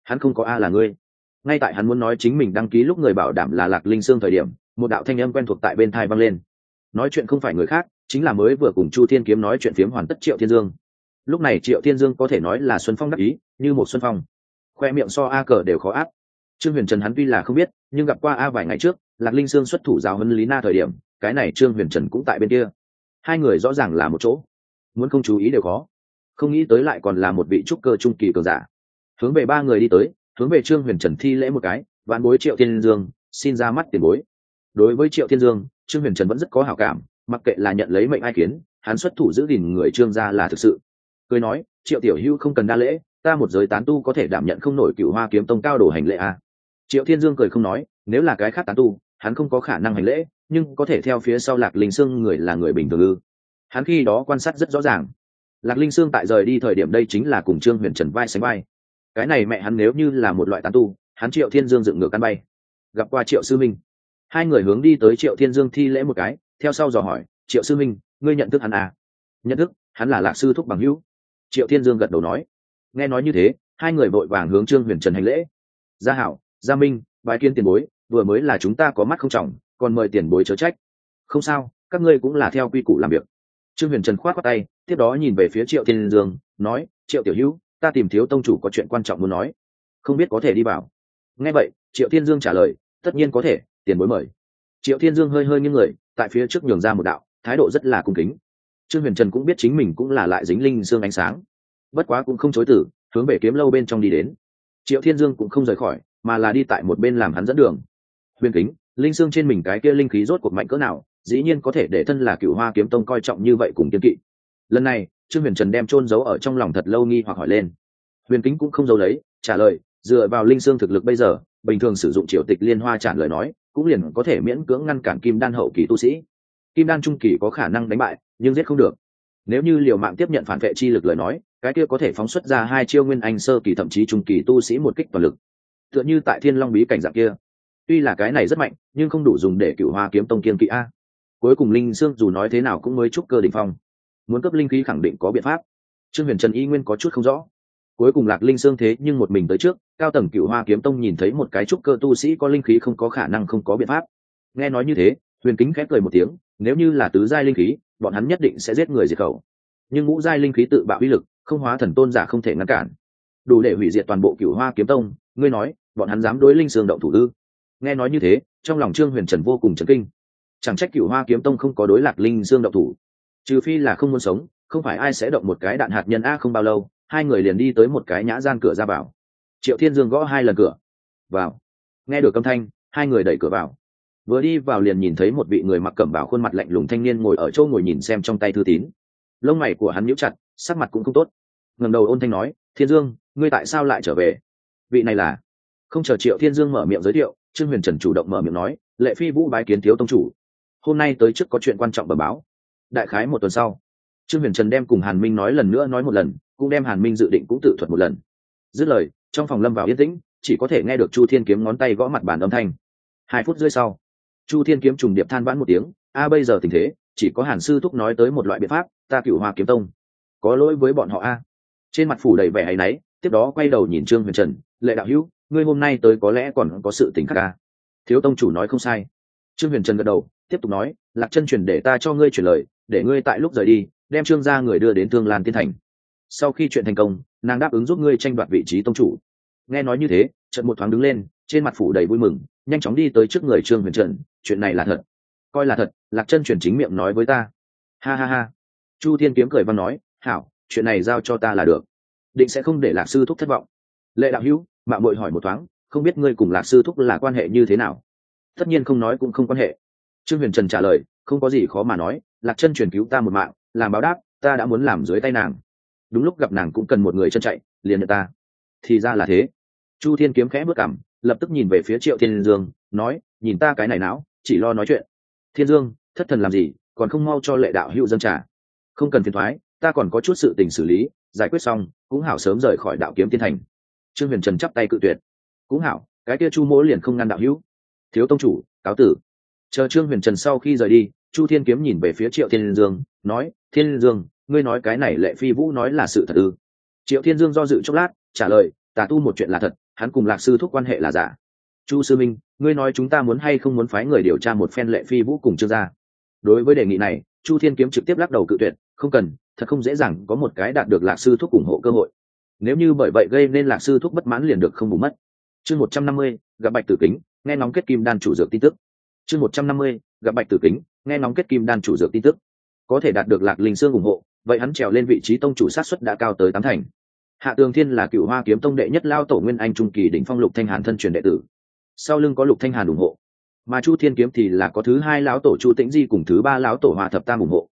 Hắn không có a là ngươi. Ngay tại hắn muốn nói chính mình đăng ký lúc người bảo đảm là lạc linh sương thời điểm, một đạo thanh âm quen thuộc tại bên thai vang lên. Nói chuyện không phải người khác, chính là mới vừa cùng chu thiên kiếm nói chuyện phiếm hoàn tất triệu thiên dương. Lúc này triệu thiên dương có thể nói là xuân phong đắc ý, như một xuân phong. Khoe miệng so a cờ đều khó áp. Trương huyền trần hắn tuy là không biết, nhưng gặp qua a vài ngày trước, lạc linh sương xuất thủ giáo hân lý na thời điểm cái này trương huyền trần cũng tại bên kia. Hai người rõ ràng là một chỗ. Muốn không chú ý đều khó. Không nghĩ tới lại còn là một vị trúc cơ trung kỳ cường giả. Hướng về ba người đi tới, hướng về trương huyền trần thi lễ một cái, vạn bối triệu thiên dương, xin ra mắt tiền bối. Đối với triệu thiên dương, trương huyền trần vẫn rất có hảo cảm, mặc kệ là nhận lấy mệnh ai kiến, hắn xuất thủ giữ gìn người trương gia là thực sự. Cười nói, triệu tiểu hữu không cần đa lễ, ta một giới tán tu có thể đảm nhận không nổi cựu hoa kiếm tông cao đồ hành lễ à. triệu thiên dương cười không nói, nếu là cái khác tán tu, hắn không có khả năng hành lễ nhưng có thể theo phía sau lạc linh sương người là người bình thường ư. Hắn khi đó quan sát rất rõ ràng. Lạc linh sương tại rời đi thời điểm đây chính là cùng trương huyền trần vai sánh vai. Cái này mẹ hắn nếu như là một loại tán tu, hắn triệu thiên dương dựng ngược căn bay. Gặp qua triệu sư minh. Hai người hướng đi tới triệu thiên dương thi lễ một cái, theo sau dò hỏi, triệu sư minh, ngươi nhận thức hắn à? Nhận thức, hắn là lạc sư thúc bằng hữu. Triệu thiên dương gật đầu nói. Nghe nói như thế, hai người vội vàng hướng trương huyền trần hành lễ. Gia hảo, gia minh bài kiên tiền bối, vừa mới là chúng ta có mắt không trọng còn mời tiền bối chớ trách. Không sao, các ngươi cũng là theo quy củ làm việc. Trương huyền trần khoát khoát tay, tiếp đó nhìn về phía triệu thiên dương, nói, triệu tiểu hữu, ta tìm thiếu tông chủ có chuyện quan trọng muốn nói. Không biết có thể đi vào. Nghe vậy, triệu thiên dương trả lời, tất nhiên có thể, tiền bối mời. Triệu thiên dương hơi hơi những người, tại phía trước nhường ra một đạo, thái độ rất là cung kính. Trương huyền trần cũng biết chính mình cũng là lại dính linh dương ánh sáng. Bất quá cũng không chối tử hướng về kiếm lâu bên trong đi đến. Triệu thiên dương cũng không rời khỏi, mà là đi tại một bên làm hắn dẫn đường. Huyền kính linh xương trên mình cái kia linh khí rốt cuộc mạnh cỡ nào, dĩ nhiên có thể để thân là cựu hoa kiếm tông coi trọng như vậy cùng kiên kỵ. Lần này, trương huyền trần đem trôn giấu ở trong lòng thật lâu nghi hoặc hỏi lên. Huyền kính cũng không giấu lấy, trả lời, dựa vào linh xương thực lực bây giờ, bình thường sử dụng triều tịch liên hoa trả lời nói, cũng liền có thể miễn cưỡng ngăn cản kim đan hậu kỳ tu sĩ. Kim đan trung kỳ có khả năng đánh bại, nhưng giết không được. Nếu như liều mạng tiếp nhận phản vệ chi lực lời nói, cái kia có thể phóng xuất ra hai chiêu nguyên anh sơ kỳ thậm chí trung kỳ tu sĩ một kích toàn lực. Tựa như tại thiên long bí cảnh dạng kia tuy là cái này rất mạnh, nhưng không đủ dùng để cựu hoa kiếm tông kiên kỵ a. Cuối cùng linh sương dù nói thế nào cũng mới chúc cơ đ ỉ n h phong. Muốn cấp linh khí khẳng định có biện pháp. Trương huyền trần y nguyên có chút không rõ. Cuối cùng lạc linh sương thế nhưng một mình tới trước, cao tầng cựu hoa kiếm tông nhìn thấy một cái trúc cơ tu sĩ có linh khí không có khả năng không có biện pháp. Nghe nói như thế, huyền kính khép cười một tiếng, nếu như là tứ giai linh khí, bọn hắn nhất định sẽ giết người diệt khẩu. Nhưng ngũ giai linh khí tự bạo uy lực, không hóa thần tôn giả không thể ngăn cản. Đủ để hủy diệt toàn bộ cựu hoa kiếm tông, ngươi nói, bọn hắn dám đối linh sương động thủ ư? Nghe nói như thế, trong lòng trương huyền trần vô cùng chấn kinh. Chẳng trách cựu hoa kiếm tông không có đối lạc linh dương động thủ. Trừ phi là không muốn sống, không phải ai sẽ động một cái đạn hạt nhân a không bao lâu, hai người liền đi tới một cái nhã gian cửa ra vào. Triệu thiên dương gõ hai lần cửa. Vào. Nghe được âm thanh, hai người đẩy cửa vào. Vừa đi vào liền nhìn thấy một vị người mặc cẩm bào khuôn mặt lạnh lùng thanh niên ngồi ở chỗ ngồi nhìn xem trong tay thư tín. Lông mày của hắn nhíu chặt, sắc mặt cũng không tốt. Ngầm đầu ôn thanh nói, thiên dương, ngươi tại sao lại trở về? Vị này là. Không chờ triệu thiên dương mở miệng giới thiệu trương huyền trần chủ động mở miệng nói, lệ phi vũ bái kiến thiếu tông chủ. Hôm nay tới trước có chuyện quan trọng bẩm báo. Đại khái một tuần sau. Trương huyền trần đem cùng hàn minh nói lần nữa nói một lần, cũng đem hàn minh dự định cũng tự thuật một lần. Dứt lời, trong phòng lâm vào yên tĩnh, chỉ có thể nghe được chu thiên kiếm ngón tay gõ mặt bàn âm thanh. Hai phút rưỡi sau, chu thiên kiếm trùng điệp than vãn một tiếng, a, bây giờ tình thế, chỉ có hàn sư thúc nói tới một loại biện pháp, ta cựu hoa kiếm tông. Có lỗi với bọn họ a. Trên mặt phủ đầy vẻ hay náy, tiếp đó quay đầu nhìn trương huyền trần, lệ đạo hữu ngươi hôm nay tới có lẽ còn có sự tình khác ca thiếu tông chủ nói không sai. Trương huyền trần gật đầu, tiếp tục nói, lạc chân truyền để ta cho ngươi chuyển lời, để ngươi tại lúc rời đi, đem trương gia người đưa đến thương lan tiên thành. Sau khi chuyện thành công, nàng đáp ứng giúp ngươi tranh đoạt vị trí tông chủ. Nghe nói như thế trận một thoáng đứng lên, trên mặt phủ đầy vui mừng, nhanh chóng đi tới trước người trương huyền trần, chuyện này là thật. Coi là thật, lạc chân truyền chính miệng nói với ta. Ha ha ha. Chu thiên kiếm cười văn nói, hảo, chuyện này giao cho ta là được. Định sẽ không để lạc sư thúc thất vọng. Lệ đạo hữu mạng mội hỏi một thoáng, không biết ngươi cùng lạc sư thúc là quan hệ như thế nào? Tất nhiên không nói cũng không quan hệ. Trương huyền trần trả lời, không có gì khó mà nói, lạc chân truyền cứu ta một mạng, làm báo đáp, ta đã muốn làm dưới tay nàng. Đúng lúc gặp nàng cũng cần một người chân chạy, liền nhận ta. Thì ra là thế. Chu thiên kiếm khẽ bước cảm, lập tức nhìn về phía triệu thiên dương, nói, nhìn ta cái này não, chỉ lo nói chuyện. Thiên dương, thất thần làm gì, còn không mau cho lệ đạo hữu dân trả không cần phiền thoái, ta còn có chút sự tình xử lý, giải quyết xong, cũng hảo sớm rời khỏi đạo kiếm tiên thành trương huyền trần chắp tay cự tuyệt. Cũng hảo, cái kia chu mỗ liền không ngăn đạo hữu. Thiếu tông chủ, cáo tử. Chờ trương huyền trần sau khi rời đi, chu thiên kiếm nhìn về phía triệu thiên dương, nói, thiên dương, ngươi nói cái này lệ phi vũ nói là sự thật ư? Triệu thiên dương do dự chốc lát, trả lời, tà tu một chuyện là thật, hắn cùng lạc sư thúc quan hệ là giả. Chu sư minh, ngươi nói chúng ta muốn hay không muốn phái người điều tra một phen lệ phi vũ cùng trương gia? Đối với đề nghị này, chu thiên kiếm trực tiếp lắc đầu cự tuyệt, không cần, thật không dễ dàng có một cái đạt được lạc sư thúc ủng hộ cơ hội nếu như bởi vậy gây nên lạc sư thúc bất mãn liền được không bù mất. Chương một trăm năm mươi, gặp bạch tử kính, nghe nóng kết kim đan chủ dược tin tức. Chương một trăm năm mươi, gặp bạch tử kính, nghe nóng kết kim đan chủ dược tin tức. Có thể đạt được lạc linh sương ủng hộ, vậy hắn trèo lên vị trí tông chủ sát xuất đã cao tới tám thành. Hạ tường thiên là cựu hoa kiếm tông đệ nhất lao tổ nguyên anh trung kỳ đỉnh phong lục thanh hàn thân truyền đệ tử. Sau lưng có lục thanh hàn ủng hộ. Mà chu thiên kiếm thì là có thứ hai lão tổ chu tĩnh di cùng thứ ba lão tổ hoa thập tam ủng hộ.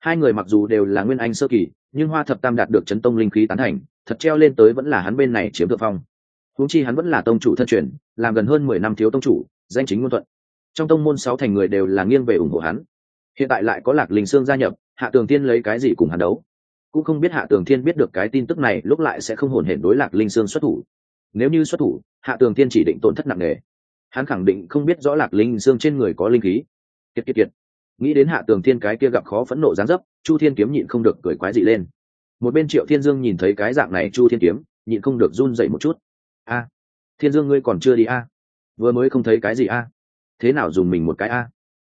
Hai người mặc dù đều là nguyên anh sơ kỳ, nhưng hoa thập tam đạt được chấn tông linh khí tán thành thật treo lên tới vẫn là hắn bên này chiếm thượng phong. Huống chi hắn vẫn là tông chủ thân truyền, làm gần hơn mười năm thiếu tông chủ, danh chính ngôn thuận. Trong tông môn sáu thành người đều là nghiêng về ủng hộ hắn. Hiện tại lại có lạc linh sương gia nhập, hạ tường thiên lấy cái gì cùng hắn đấu? Cũng không biết hạ tường thiên biết được cái tin tức này, lúc lại sẽ không hồn hển đối lạc linh sương xuất thủ. Nếu như xuất thủ, hạ tường thiên chỉ định tổn thất nặng nề. Hắn khẳng định không biết rõ lạc linh sương trên người có linh khí. Kiệt kiệt kiệt. Nghĩ đến hạ tường thiên cái kia gặp khó phẫn nộ gián dấp, chu thiên kiếm nhịn không được cười quái dị lên một bên triệu thiên dương nhìn thấy cái dạng này chu thiên kiếm, nhịn không được run dậy một chút. A, thiên dương ngươi còn chưa đi a? Vừa mới không thấy cái gì a? Thế nào dùng mình một cái a?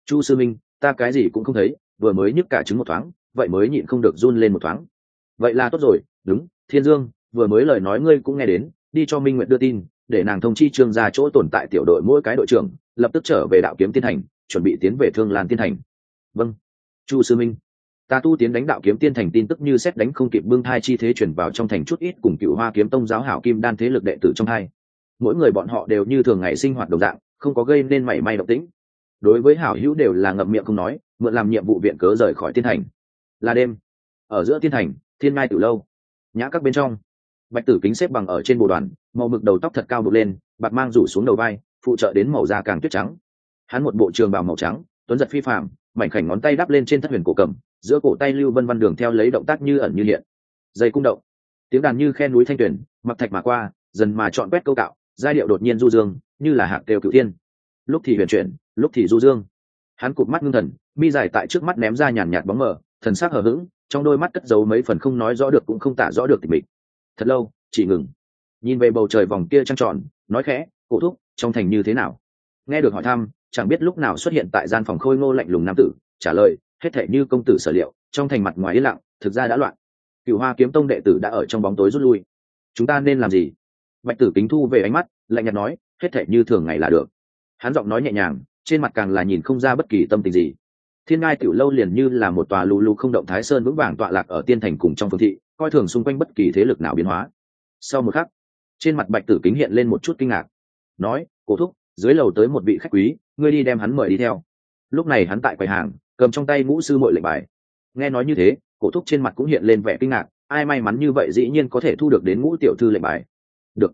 Chu sư minh, ta cái gì cũng không thấy, vừa mới nhức cả trứng một thoáng, vậy mới nhịn không được run lên một thoáng. Vậy là tốt rồi, đúng, thiên dương, vừa mới lời nói ngươi cũng nghe đến, đi cho minh nguyện đưa tin, để nàng thông chi trương ra chỗ tồn tại tiểu đội mỗi cái đội trưởng, lập tức trở về đạo kiếm tiên thành, chuẩn bị tiến về thương lan tiên thành. Vâng chu sư minh ta tu tiến đánh đạo kiếm tiên thành tin tức như xét đánh không kịp bưng thai chi thế chuyển vào trong thành chút ít cùng cựu hoa kiếm tông giáo hảo kim đan thế lực đệ tử trong hai. Mỗi người bọn họ đều như thường ngày sinh hoạt đồng dạng, không có gây nên mảy may động tĩnh. Đối với hảo hữu đều là ngậm miệng không nói, mượn làm nhiệm vụ viện cớ rời khỏi tiên thành. Là đêm, ở giữa tiên thành, thiên ngai từ lâu, nhã các bên trong. Bạch tử kính xếp bằng ở trên bồ đoàn, màu mực đầu tóc thật cao đục lên, bạc mang rủ xuống đầu vai, phụ trợ đến màu da càng tuyết trắng. Hắn một bộ trường bào màu trắng, tuấn giật phi phạm mảnh khảnh ngón tay đắp lên trên thất huyền cổ cầm giữa cổ tay lưu vân văn đường theo lấy động tác như ẩn như hiện. Dây cung động. Tiếng đàn như khen núi thanh tuyển mặc thạch mà qua, dần mà chọn quét câu cạo, giai điệu đột nhiên du dương, như là hạng kêu cựu thiên. Lúc thì huyền chuyển, lúc thì du dương. Hắn cụp mắt ngưng thần, mi dài tại trước mắt ném ra nhàn nhạt bóng mờ, thần sắc hờ hững, trong đôi mắt cất giấu mấy phần không nói rõ được cũng không tả rõ được tình mình. thật lâu, chỉ ngừng. Nhìn về bầu trời vòng kia trăng tròn, nói khẽ, cổ thúc, trong thành như thế nào? Nghe được hỏi thăm, chẳng biết lúc nào xuất hiện tại gian phòng khôi ngô lạnh lùng nam tử, trả lời hết thể như công tử sở liệu, trong thành mặt ngoài yên lặng, thực ra đã loạn. Cựu hoa kiếm tông đệ tử đã ở trong bóng tối rút lui. Chúng ta nên làm gì? Bạch tử kính thu về ánh mắt, lạnh nhạt nói, hết thể như thường ngày là được. Hắn giọng nói nhẹ nhàng, trên mặt càng là nhìn không ra bất kỳ tâm tình gì. Thiên ngai tiểu lâu liền như là một tòa lù lù không động thái sơn vững vàng tọa lạc ở tiên thành cùng trong phương thị, coi thường xung quanh bất kỳ thế lực nào biến hóa. Sau một khắc, trên mặt bạch tử kính hiện lên một chút kinh ngạc. Nói, cổ thúc, dưới lầu tới một vị khách quý, ngươi đi đem hắn mời đi theo. Lúc này hắn tại quầy hàng cầm trong tay ngũ sư mội lệnh bài. Nghe nói như thế, cổ thúc trên mặt cũng hiện lên vẻ kinh ngạc, ai may mắn như vậy dĩ nhiên có thể thu được đến ngũ tiểu thư lệnh bài. Được.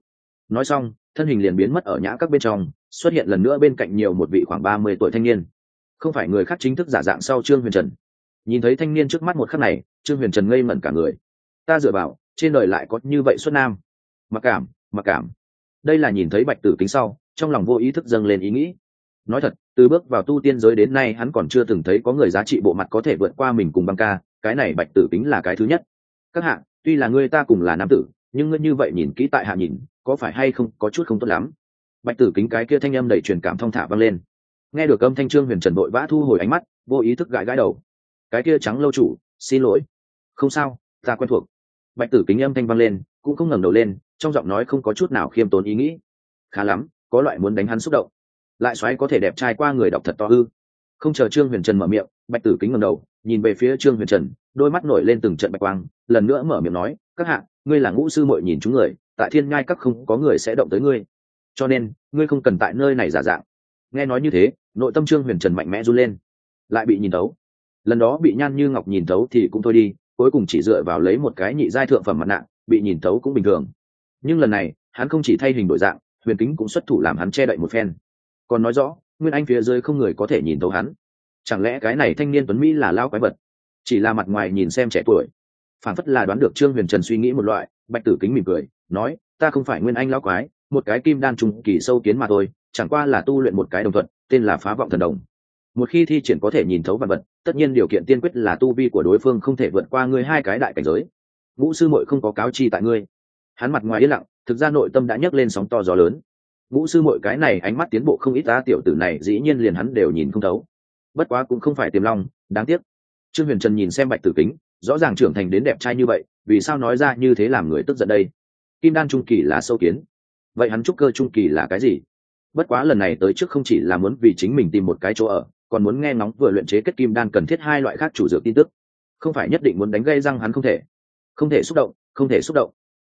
Nói xong, thân hình liền biến mất ở nhã các bên trong, xuất hiện lần nữa bên cạnh nhiều một vị khoảng ba mươi tuổi thanh niên. Không phải người khác chính thức giả dạng sau trương huyền trần. Nhìn thấy thanh niên trước mắt một khắc này, trương huyền trần ngây mẩn cả người. Ta dựa vào, trên đời lại có như vậy xuất nam. Mặc cảm mặc cảm. Đây là nhìn thấy bạch tử kính sau, trong lòng vô ý thức dâng lên ý nghĩ nói thật từ bước vào tu tiên giới đến nay hắn còn chưa từng thấy có người giá trị bộ mặt có thể vượt qua mình cùng băng ca cái này bạch tử kính là cái thứ nhất. Các hạ, tuy là ngươi ta cùng là nam tử nhưng ngươi như vậy nhìn kỹ tại hạ nhìn có phải hay không có chút không tốt lắm? Bạch tử kính cái kia thanh âm đầy truyền cảm thông thả vang lên. Nghe được âm thanh trương huyền trần vội vã thu hồi ánh mắt vô ý thức gãi gãi đầu. Cái kia trắng lâu chủ xin lỗi. Không sao ta quen thuộc. Bạch tử kính âm thanh vang lên cũng không ngẩng đầu lên trong giọng nói không có chút nào khiêm tốn ý nghĩ. Khá lắm có loại muốn đánh hắn xúc động lại xoáy có thể đẹp trai qua người đọc thật to ư. Không chờ trương huyền trần mở miệng, bạch tử kính ngầm đầu, nhìn về phía trương huyền trần, đôi mắt nổi lên từng trận bạch quang, lần nữa mở miệng nói, các hạ, ngươi là ngũ sư muội nhìn chúng người, tại thiên ngai các không có người sẽ động tới ngươi. Cho nên, ngươi không cần tại nơi này giả dạng. Nghe nói như thế, nội tâm trương huyền trần mạnh mẽ run lên, lại bị nhìn tấu lần đó bị nhan như ngọc nhìn tấu thì cũng thôi đi, cuối cùng chỉ dựa vào lấy một cái nhị giai thượng phẩm mặt nạ, bị nhìn tấu cũng bình thường. Nhưng lần này, hắn không chỉ thay hình đổi dạng, huyền kính cũng xuất thủ làm hắn che đậy một phen còn nói rõ, nguyên anh phía dưới không người có thể nhìn thấu hắn. Chẳng lẽ cái này thanh niên tuấn mỹ là lao quái vật? Chỉ là mặt ngoài nhìn xem trẻ tuổi. Phản phất là đoán được trương huyền trần suy nghĩ một loại, bạch tử kính mỉm cười, nói, ta không phải nguyên anh lao quái, một cái kim đan trùng kỳ sâu kiến mà thôi, chẳng qua là tu luyện một cái đồng thuận, tên là phá vọng thần đồng. Một khi thi triển có thể nhìn thấu vật vật, tất nhiên điều kiện tiên quyết là tu vi của đối phương không thể vượt qua ngươi hai cái đại cảnh giới. Ngũ sư muội không có cáo chi tại ngươi. Hắn mặt ngoài yên lặng, thực ra nội tâm đã nhấc lên sóng to gió lớn ngũ sư muội cái này ánh mắt tiến bộ không ít ta tiểu tử này dĩ nhiên liền hắn đều nhìn không thấu. Bất quá cũng không phải tiềm long, đáng tiếc. Trương huyền trần nhìn xem bạch tử kính, rõ ràng trưởng thành đến đẹp trai như vậy, vì sao nói ra như thế làm người tức giận đây? Kim đan trung kỳ là sâu kiến. Vậy hắn trúc cơ trung kỳ là cái gì? Bất quá lần này tới trước không chỉ là muốn vì chính mình tìm một cái chỗ ở, còn muốn nghe ngóng vừa luyện chế kết kim đan cần thiết hai loại khác chủ dược tin tức. Không phải nhất định muốn đánh gây răng hắn không thể. Không thể xúc động, không thể xúc động.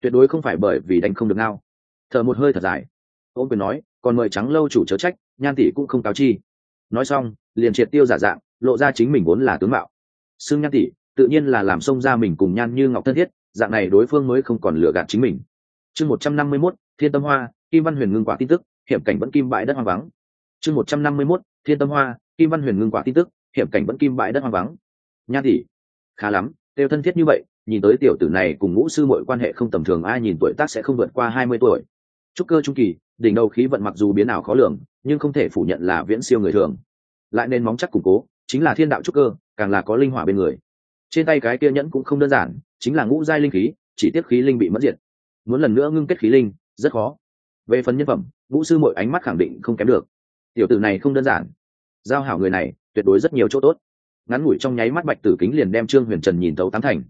Tuyệt đối không phải bởi vì đánh không được ngao. Thở một hơi thật dài ôm quyền nói, còn mời trắng lâu chủ chớ trách, nhan tỷ cũng không cáo chi. Nói xong, liền triệt tiêu giả dạng, lộ ra chính mình vốn là tướng mạo. Xưng nhan tỷ, tự nhiên là làm xông ra mình cùng nhan như ngọc thân thiết, dạng này đối phương mới không còn lừa gạt chính mình. Chương một trăm năm mươi mốt, thiên tâm hoa, kim văn huyền ngưng quả tin tức, hiểm cảnh vẫn kim bãi đất hoang vắng. Chương một trăm năm mươi mốt, thiên tâm hoa, kim văn huyền ngưng quả tin tức, hiểm cảnh vẫn kim bãi đất hoang vắng. Nhan tỷ, khá lắm đều thân thiết như vậy, nhìn tới tiểu tử này cùng ngũ sư mọi quan hệ không tầm thường, ai nhìn tuổi tác sẽ không vượt qua hai mươi tuổi trúc cơ trung kỳ, đỉnh đầu khí vận mặc dù biến ảo khó lường, nhưng không thể phủ nhận là viễn siêu người thường. Lại nên móng chắc củng cố, chính là thiên đạo trúc cơ, càng là có linh hỏa bên người. Trên tay cái kia nhẫn cũng không đơn giản, chính là ngũ giai linh khí, chỉ tiếc khí linh bị mất diệt. Muốn lần nữa ngưng kết khí linh, rất khó. Về phần nhân phẩm, vũ sư mọi ánh mắt khẳng định không kém được. Tiểu tử này không đơn giản. Giao hảo người này, tuyệt đối rất nhiều chỗ tốt. Ngắn ngủi trong nháy mắt bạch tử kính liền đem trương huyền trần nhìn thấu tám thành.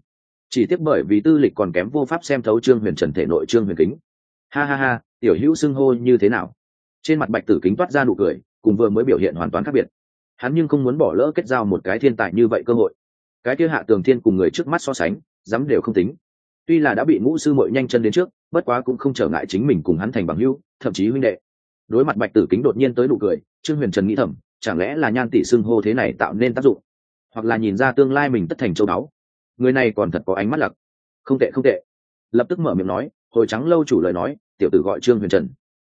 Chỉ tiếc bởi vì tư lịch còn kém vô pháp xem thấu trương huyền trần thể nội trương huyền kính ha ha ha, tiểu hữu xưng hô như thế nào? Trên mặt bạch tử kính toát ra nụ cười, cùng vừa mới biểu hiện hoàn toàn khác biệt. Hắn nhưng không muốn bỏ lỡ kết giao một cái thiên tài như vậy cơ hội. Cái kia hạ tường thiên cùng người trước mắt so sánh, dám đều không tính. Tuy là đã bị ngũ sư mội nhanh chân đến trước, bất quá cũng không trở ngại chính mình cùng hắn thành bằng hữu, thậm chí huynh đệ. Đối mặt bạch tử kính đột nhiên tới nụ cười, trương huyền trần nghĩ thầm, chẳng lẽ là nhan tỷ xưng hô thế này tạo nên tác dụng? Hoặc là nhìn ra tương lai mình tất thành châu báu. Người này còn thật có ánh mắt lặc. Không tệ không tệ. Lập tức mở miệng nói hồi trắng lâu chủ lời nói, tiểu tử gọi trương huyền trần.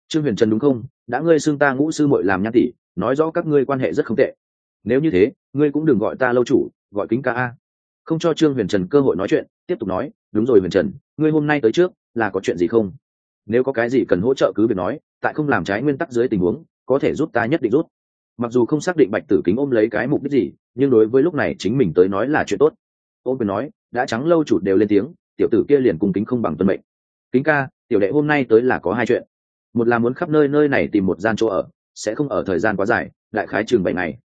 Trương huyền trần đúng không? Đã ngươi xưng ta ngũ sư mội làm nhan tỷ, nói rõ các ngươi quan hệ rất không tệ. Nếu như thế, ngươi cũng đừng gọi ta lâu chủ, gọi kính ca a. Không cho trương huyền trần cơ hội nói chuyện, tiếp tục nói, đúng rồi huyền trần, ngươi hôm nay tới trước, là có chuyện gì không? Nếu có cái gì cần hỗ trợ cứ việc nói, tại không làm trái nguyên tắc dưới tình huống, có thể giúp ta nhất định rút mặc dù không xác định bạch tử kính ôm lấy cái mục đích gì, nhưng đối với lúc này chính mình tới nói là chuyện tốt. Ôm quyền nói, đã trắng lâu chủ đều lên tiếng, tiểu tử kia liền cùng kính không bằng tuân mệnh kính ca, tiểu đệ hôm nay tới là có hai chuyện. Một là muốn khắp nơi nơi này tìm một gian chỗ ở, sẽ không ở thời gian quá dài, đại khái chừng bảy ngày.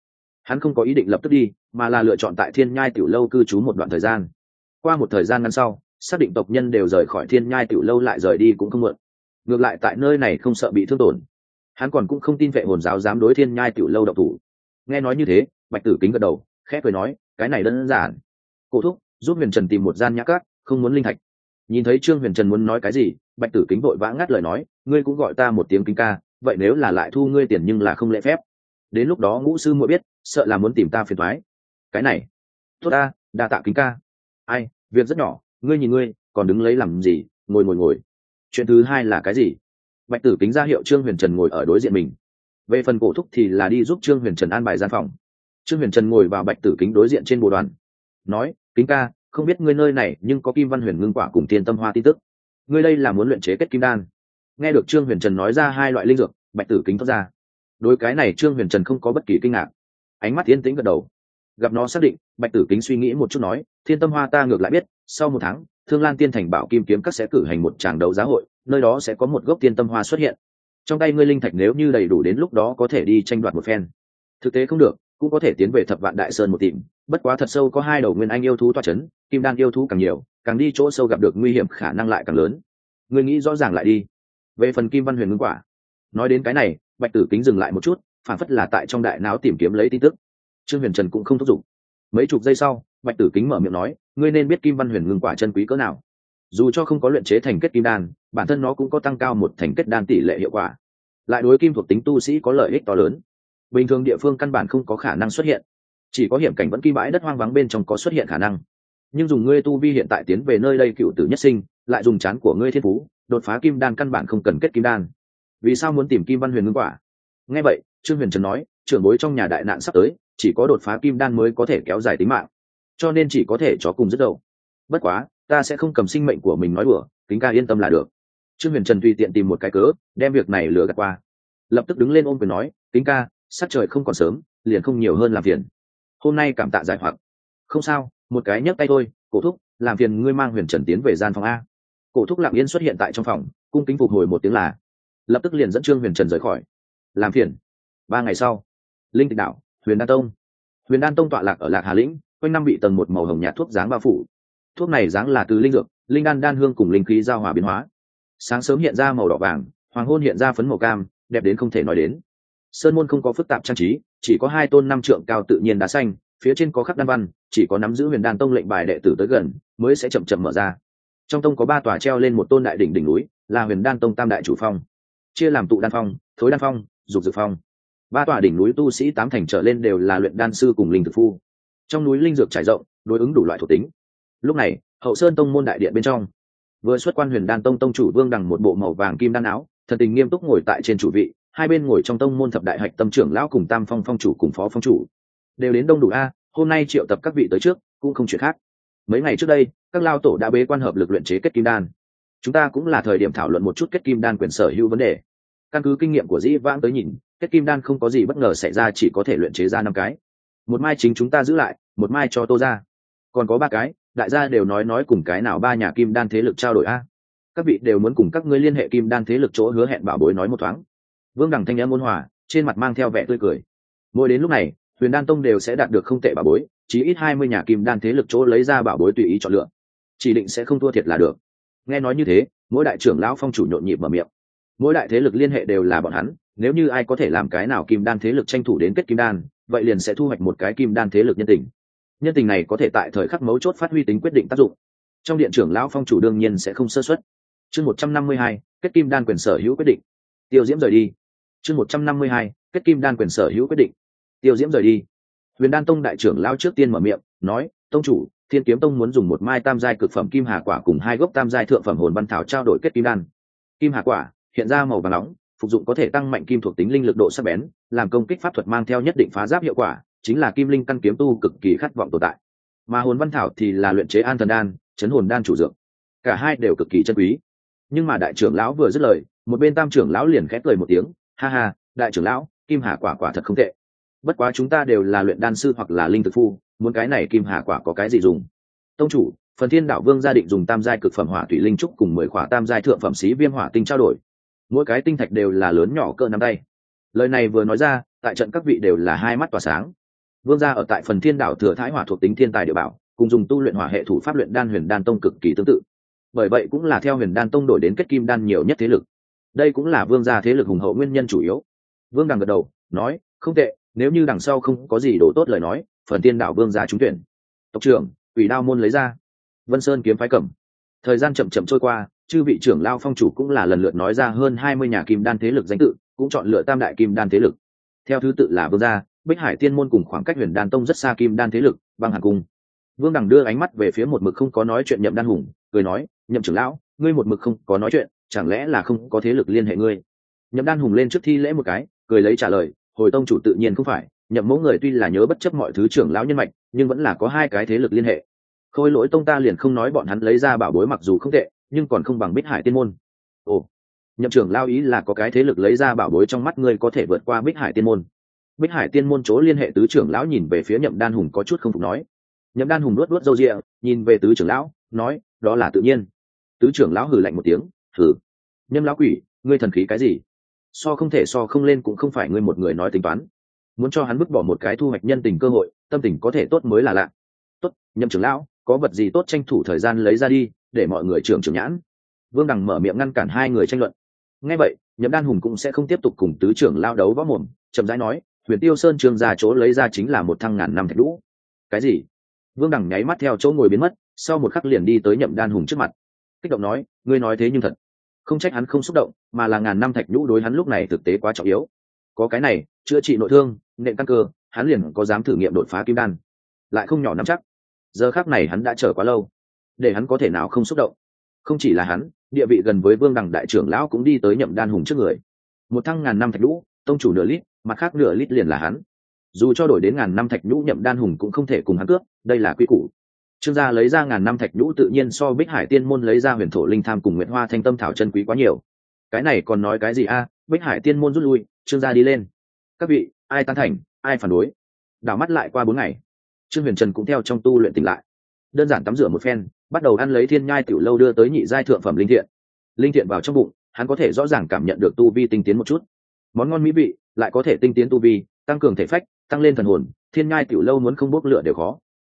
Hắn không có ý định lập tức đi, mà là lựa chọn tại thiên nhai tiểu lâu cư trú một đoạn thời gian. Qua một thời gian ngắn sau, xác định tộc nhân đều rời khỏi thiên nhai tiểu lâu lại rời đi cũng không mượn ngược lại tại nơi này không sợ bị thương tổn. Hắn còn cũng không tin vệ hồn giáo dám đối thiên nhai tiểu lâu độc thủ. Nghe nói như thế, bạch tử kính gật đầu, khẽ cười nói, cái này đơn giản. Cổ thúc, giúp huyền trần tìm một gian nhã cát, không muốn linh thạch nhìn thấy trương huyền trần muốn nói cái gì, bạch tử kính vội vã ngắt lời nói, ngươi cũng gọi ta một tiếng kính ca, vậy nếu là lại thu ngươi tiền nhưng là không lễ phép. Đến lúc đó ngũ sư muội biết, sợ là muốn tìm ta phiền thoái cái này, tốt ta, đa tạ kính ca. Ai, việc rất nhỏ, ngươi nhìn ngươi, còn đứng lấy làm gì, ngồi ngồi ngồi. Chuyện thứ hai là cái gì? Bạch tử kính ra hiệu trương huyền trần ngồi ở đối diện mình. Về phần cổ thúc thì là đi giúp trương huyền trần an bài gian phòng. Trương huyền trần ngồi vào bạch tử kính đối diện trên bồ đoàn, nói, kính ca không biết ngươi nơi này nhưng có kim văn huyền ngưng quả cùng tiên tâm hoa tin tức. Ngươi đây là muốn luyện chế kết kim đan. Nghe được trương huyền trần nói ra hai loại linh dược, bạch tử kính thoát ra. Đối cái này trương huyền trần không có bất kỳ kinh ngạc. Ánh mắt yên tĩnh gật đầu. Gặp nó xác định, bạch tử kính suy nghĩ một chút nói, thiên tâm hoa ta ngược lại biết, sau một tháng, thương lan tiên thành bảo kim kiếm các sẽ cử hành một tràng đấu giá hội, nơi đó sẽ có một gốc tiên tâm hoa xuất hiện. Trong tay ngươi linh thạch nếu như đầy đủ đến lúc đó có thể đi tranh đoạt một phen. Thực tế không được, cũng có thể tiến về thập vạn đại sơn một tìm bất quá thật sâu có hai đầu nguyên anh yêu thú toa c h ấ n kim đan yêu thú càng nhiều, càng đi chỗ sâu gặp được nguy hiểm khả năng lại càng lớn. Người nghĩ rõ ràng lại đi. Về phần kim văn huyền ngưng quả. Nói đến cái này, bạch tử kính dừng lại một chút, phản phất là tại trong đại não tìm kiếm lấy tin tức. Trương huyền trần cũng không thúc giục. Mấy chục giây sau, bạch tử kính mở miệng nói, ngươi nên biết kim văn huyền ngưng quả chân quý cỡ nào. Dù cho không có luyện chế thành kết kim đan, bản thân nó cũng có tăng cao một thành kết đan tỷ lệ hiệu quả. Lại đối kim thuộc tính tu sĩ có lợi ích to lớn. Bình thường địa phương căn bản không có khả năng xuất hiện chỉ có hiểm cảnh vẫn kim bãi đất hoang vắng bên trong có xuất hiện khả năng. Nhưng dùng ngươi tu vi hiện tại tiến về nơi đây cựu tử nhất sinh, lại dùng chán của ngươi thiên phú, đột phá kim đan căn bản không cần kết kim đan. Vì sao muốn tìm kim văn huyền ngưng quả? Nghe vậy, trương huyền trần nói, trưởng bối trong nhà đại nạn sắp tới, chỉ có đột phá kim đan mới có thể kéo dài tính mạng. Cho nên chỉ có thể chó cùng dứt đầu bất quá, ta sẽ không cầm sinh mệnh của mình nói đùa, kính ca yên tâm là được. Trương huyền trần tùy tiện tìm một cái cớ, đem việc này lừa gạt qua. Lập tức đứng lên ôm quyền nói, kính ca sắc trời không còn sớm, liền không nhiều hơn làm phiền hôm nay cảm tạ giải hoặc. Không sao một cái nhấc tay thôi cổ thúc làm phiền ngươi mang huyền trần tiến về gian phòng a. Cổ thúc lặng yên xuất hiện tại trong phòng cung kính phục hồi một tiếng là. Lập tức liền dẫn trương huyền trần rời khỏi. Làm phiền. Ba ngày sau linh tịch Đạo, huyền đan tông. Huyền đan tông tọa lạc ở lạc hà lĩnh quanh năm bị tầng một màu hồng nhạt thuốc dáng bao phủ. Thuốc này dáng là từ linh dược linh đan đan hương cùng linh khí giao hòa biến hóa. Sáng sớm hiện ra màu đỏ vàng hoàng hôn hiện ra phấn màu cam đẹp đến không thể nói đến sơn môn không có phức tạp trang trí, chỉ có hai tôn năm trượng cao tự nhiên đá xanh, phía trên có khắc đan văn, chỉ có nắm giữ huyền đan tông lệnh bài đệ tử tới gần, mới sẽ chậm chậm mở ra. Trong tông có ba tòa treo lên một tôn đại đỉnh đỉnh núi, là huyền đan tông tam đại chủ phong. Chia làm tụ đan phong, thối đan phong, dục dược phong. Ba tòa đỉnh núi tu sĩ tám thành trở lên đều là luyện đan sư cùng linh thực phu. Trong núi linh dược trải rộng, đối ứng đủ loại thuộc tính. Lúc này, hậu sơn tông môn đại điện bên trong, vừa xuất quan huyền đan tông tông chủ vương đằng một bộ màu vàng kim đan áo, thần tình nghiêm túc ngồi tại trên chủ vị hai bên ngồi trong tông môn thập đại hạch tâm trưởng lão cùng tam phong phong chủ cùng phó phong chủ. Đều đến đông đủ a, hôm nay triệu tập các vị tới trước, cũng không chuyện khác. Mấy ngày trước đây, các lao tổ đã bế quan hợp lực luyện chế kết kim đan. Chúng ta cũng là thời điểm thảo luận một chút kết kim đan quyền sở hữu vấn đề. Căn cứ kinh nghiệm của dĩ vãng tới nhìn, kết kim đan không có gì bất ngờ xảy ra, chỉ có thể luyện chế ra năm cái. Một mai chính chúng ta giữ lại, một mai cho tô ra còn có ba cái, đại gia đều nói nói cùng cái nào ba nhà kim đan thế lực trao đổi a. Các vị đều muốn cùng các ngươi liên hệ kim đan thế lực chỗ hứa hẹn bảo bối nói một thoáng vương đẳng thanh em ôn hòa, trên mặt mang theo vẻ tươi cười. Mỗi đến lúc này, huyền đan tông đều sẽ đạt được không tệ bảo bối, chí ít hai mươi nhà kim đan thế lực chỗ lấy ra bảo bối tùy ý chọn lựa. Chỉ định sẽ không thua thiệt là được. Nghe nói như thế, mỗi đại trưởng lão phong chủ nhộn nhịp mở miệng. Mỗi đại thế lực liên hệ đều là bọn hắn, nếu như ai có thể làm cái nào kim đan thế lực tranh thủ đến kết kim đan, vậy liền sẽ thu hoạch một cái kim đan thế lực nhân tình. Nhân tình này có thể tại thời khắc mấu chốt phát huy tính quyết định tác dụng. Trong điện trưởng lão phong chủ đương nhiên sẽ không sơ xuất chương một trăm năm mươi hai, kết kim đan quyền sở hữu quyết định. Tiêu diễm rời đi chương một trăm năm mươi hai, kết kim đan quyền sở hữu quyết định. Tiêu diễm rời đi. Huyền đan tông đại trưởng lao trước tiên mở miệng, nói, tông chủ, thiên kiếm tông muốn dùng một mai tam giai cực phẩm kim hà quả cùng hai gốc tam giai thượng phẩm hồn văn thảo trao đổi kết kim đan. Kim hà quả, hiện ra màu vàng nóng, phục dụng có thể tăng mạnh kim thuộc tính linh lực độ sắc bén, làm công kích pháp thuật mang theo nhất định phá giáp hiệu quả, chính là kim linh căn kiếm tu cực kỳ khát vọng tồn tại. Mà hồn văn thảo thì là luyện chế an thần đan, chấn hồn đan chủ dược. Cả hai đều cực kỳ chân quý. Nhưng mà đại trưởng lão vừa dứt lời, một bên tam trưởng lão liền khép cười một tiếng ha ha, đại trưởng lão, kim hà quả quả thật không tệ. Bất quá chúng ta đều là luyện đan sư hoặc là linh thực phu, muốn cái này kim hà quả có cái gì dùng? Tông chủ, phần thiên đạo vương gia định dùng tam giai cực phẩm hỏa thủy linh trúc cùng mười khỏa tam giai thượng phẩm xí viêm hỏa tinh trao đổi. Mỗi cái tinh thạch đều là lớn nhỏ cỡ nắm tay. Lời này vừa nói ra, tại trận các vị đều là hai mắt tỏa sáng. Vương gia ở tại phần thiên đảo thừa thái hỏa thuộc tính thiên tài địa bảo, cùng dùng tu luyện hỏa hệ thủ pháp luyện đan huyền đan tông cực kỳ tương tự. Bởi vậy cũng là theo huyền đan tông đổi đến kết kim đan nhiều nhất thế lực đây cũng là vương gia thế lực hùng hậu nguyên nhân chủ yếu. Vương đằng gật đầu, nói, không tệ, nếu như đằng sau không có gì đổ tốt lời nói, phần tiên đảo vương gia trúng tuyển. Tộc trưởng ủy đao môn lấy ra. Vân sơn kiếm phái cẩm thời gian chậm chậm trôi qua, chư vị trưởng lao phong chủ cũng là lần lượt nói ra hơn hai mươi nhà kim đan thế lực danh tự, cũng chọn lựa tam đại kim đan thế lực. Theo thứ tự là vương gia, bích hải tiên môn cùng khoảng cách huyền đan tông rất xa kim đan thế lực, băng hàn cung. Vương đằng đưa ánh mắt về phía một mực không có nói chuyện nhậm đan hùng, cười nói, nhậm trưởng lão, ngươi một mực không có nói chuyện chẳng lẽ là không có thế lực liên hệ ngươi? Nhậm đan hùng lên trước thi lễ một cái, cười lấy trả lời, hồi tông chủ tự nhiên không phải, nhậm mẫu người tuy là nhớ bất chấp mọi thứ trưởng lão nhân mạch, nhưng vẫn là có hai cái thế lực liên hệ. Khôi lỗi tông ta liền không nói bọn hắn lấy ra bảo bối mặc dù không tệ, nhưng còn không bằng bích hải tiên môn. Ồ, nhậm trưởng lao ý là có cái thế lực lấy ra bảo bối trong mắt ngươi có thể vượt qua bích hải tiên môn. Bích hải tiên môn chỗ liên hệ tứ trưởng lão nhìn về phía nhậm đan hùng có chút không phục nói. Nhậm đan hùng luốt luốt râu rịa nhìn về tứ trưởng lão, nói, đó là tự nhiên. Tứ trưởng lão hừ lạnh một tiếng, hừ nhâm lão quỷ, ngươi thần khí cái gì? So không thể so không lên cũng không phải ngươi một người nói tính toán. Muốn cho hắn vứt bỏ một cái thu hoạch nhân tình cơ hội, tâm tình có thể tốt mới là lạ. Tốt, nhâm trưởng lão, có vật gì tốt tranh thủ thời gian lấy ra đi, để mọi người trưởng trưởng nhãn. Vương đằng mở miệng ngăn cản hai người tranh luận. Ngay vậy, nhậm đan hùng cũng sẽ không tiếp tục cùng tứ trưởng lao đấu võ mồm, chậm rãi nói, huyền tiêu sơn trường ra chỗ lấy ra chính là một thăng ngàn năm thạch lũ cái gì? Vương đằng nháy mắt theo chỗ ngồi biến mất, sau một khắc liền đi tới nhậm đan hùng trước mặt. Kích động nói, ngươi nói thế nhưng thật không trách hắn không xúc động, mà là ngàn năm thạch nhũ đối hắn lúc này thực tế quá trọng yếu. Có cái này, chữa trị nội thương, nện căn cơ, hắn liền có dám thử nghiệm đột phá kim đan. Lại không nhỏ nắm chắc. Giờ khác này hắn đã chờ quá lâu. Để hắn có thể nào không xúc động? Không chỉ là hắn, địa vị gần với vương đằng đại trưởng lão cũng đi tới nhậm đan hùng trước người. Một thăng ngàn năm thạch nhũ, tông chủ nửa lít, mặt khác nửa lít liền là hắn. Dù cho đổi đến ngàn năm thạch nhũ, nhậm đan hùng cũng không thể cùng hắn cướp, đây là quy củ trương gia lấy ra ngàn năm thạch nhũ tự nhiên so bích hải tiên môn lấy ra huyền thổ linh tham cùng nguyệt hoa thanh tâm thảo chân quý quá nhiều. Cái này còn nói cái gì a? Bích hải tiên môn rút lui, trương gia đi lên. Các vị, ai tán thành, ai phản đối? Đảo mắt lại qua bốn ngày, trương huyền trần cũng theo trong tu luyện tỉnh lại. Đơn giản tắm rửa một phen, bắt đầu ăn lấy thiên nhai tiểu lâu đưa tới nhị giai thượng phẩm linh thiện. Linh thiện vào trong bụng, hắn có thể rõ ràng cảm nhận được tu vi tinh tiến một chút. Món ngon mỹ vị, lại có thể tinh tiến tu vi, tăng cường thể phách, tăng lên thần hồn, thiên nhai tiểu lâu muốn không bốc lửa đều khó.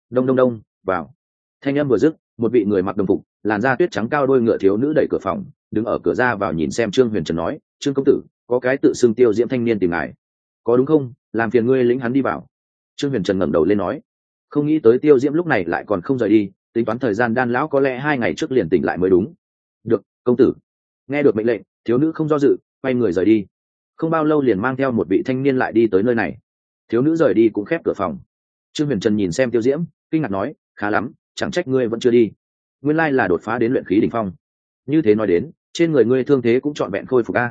Đông đông đông vào. Thanh âm vừa dứt, một vị người mặc đồng phục, làn da tuyết trắng cao đôi ngựa thiếu nữ đẩy cửa phòng, đứng ở cửa ra vào nhìn xem trương huyền trần nói, trương công tử, có cái tự xưng tiêu diễm thanh niên tìm ngài. Có đúng không? Làm phiền ngươi lĩnh hắn đi vào. Trương huyền trần ngẩng đầu lên nói, không nghĩ tới tiêu diễm lúc này lại còn không rời đi, tính toán thời gian đan lão có lẽ hai ngày trước liền tỉnh lại mới đúng. Được, công tử. Nghe được mệnh lệnh, thiếu nữ không do dự, quay người rời đi. Không bao lâu liền mang theo một vị thanh niên lại đi tới nơi này. Thiếu nữ rời đi cũng khép cửa phòng. Trương huyền trần nhìn xem tiêu diễm, kinh ngạc nói khá lắm, chẳng trách ngươi vẫn chưa đi. Nguyên lai là đột phá đến luyện khí đ ỉ n h phong. Như thế nói đến, trên người ngươi thương thế cũng trọn vẹn khôi phục a.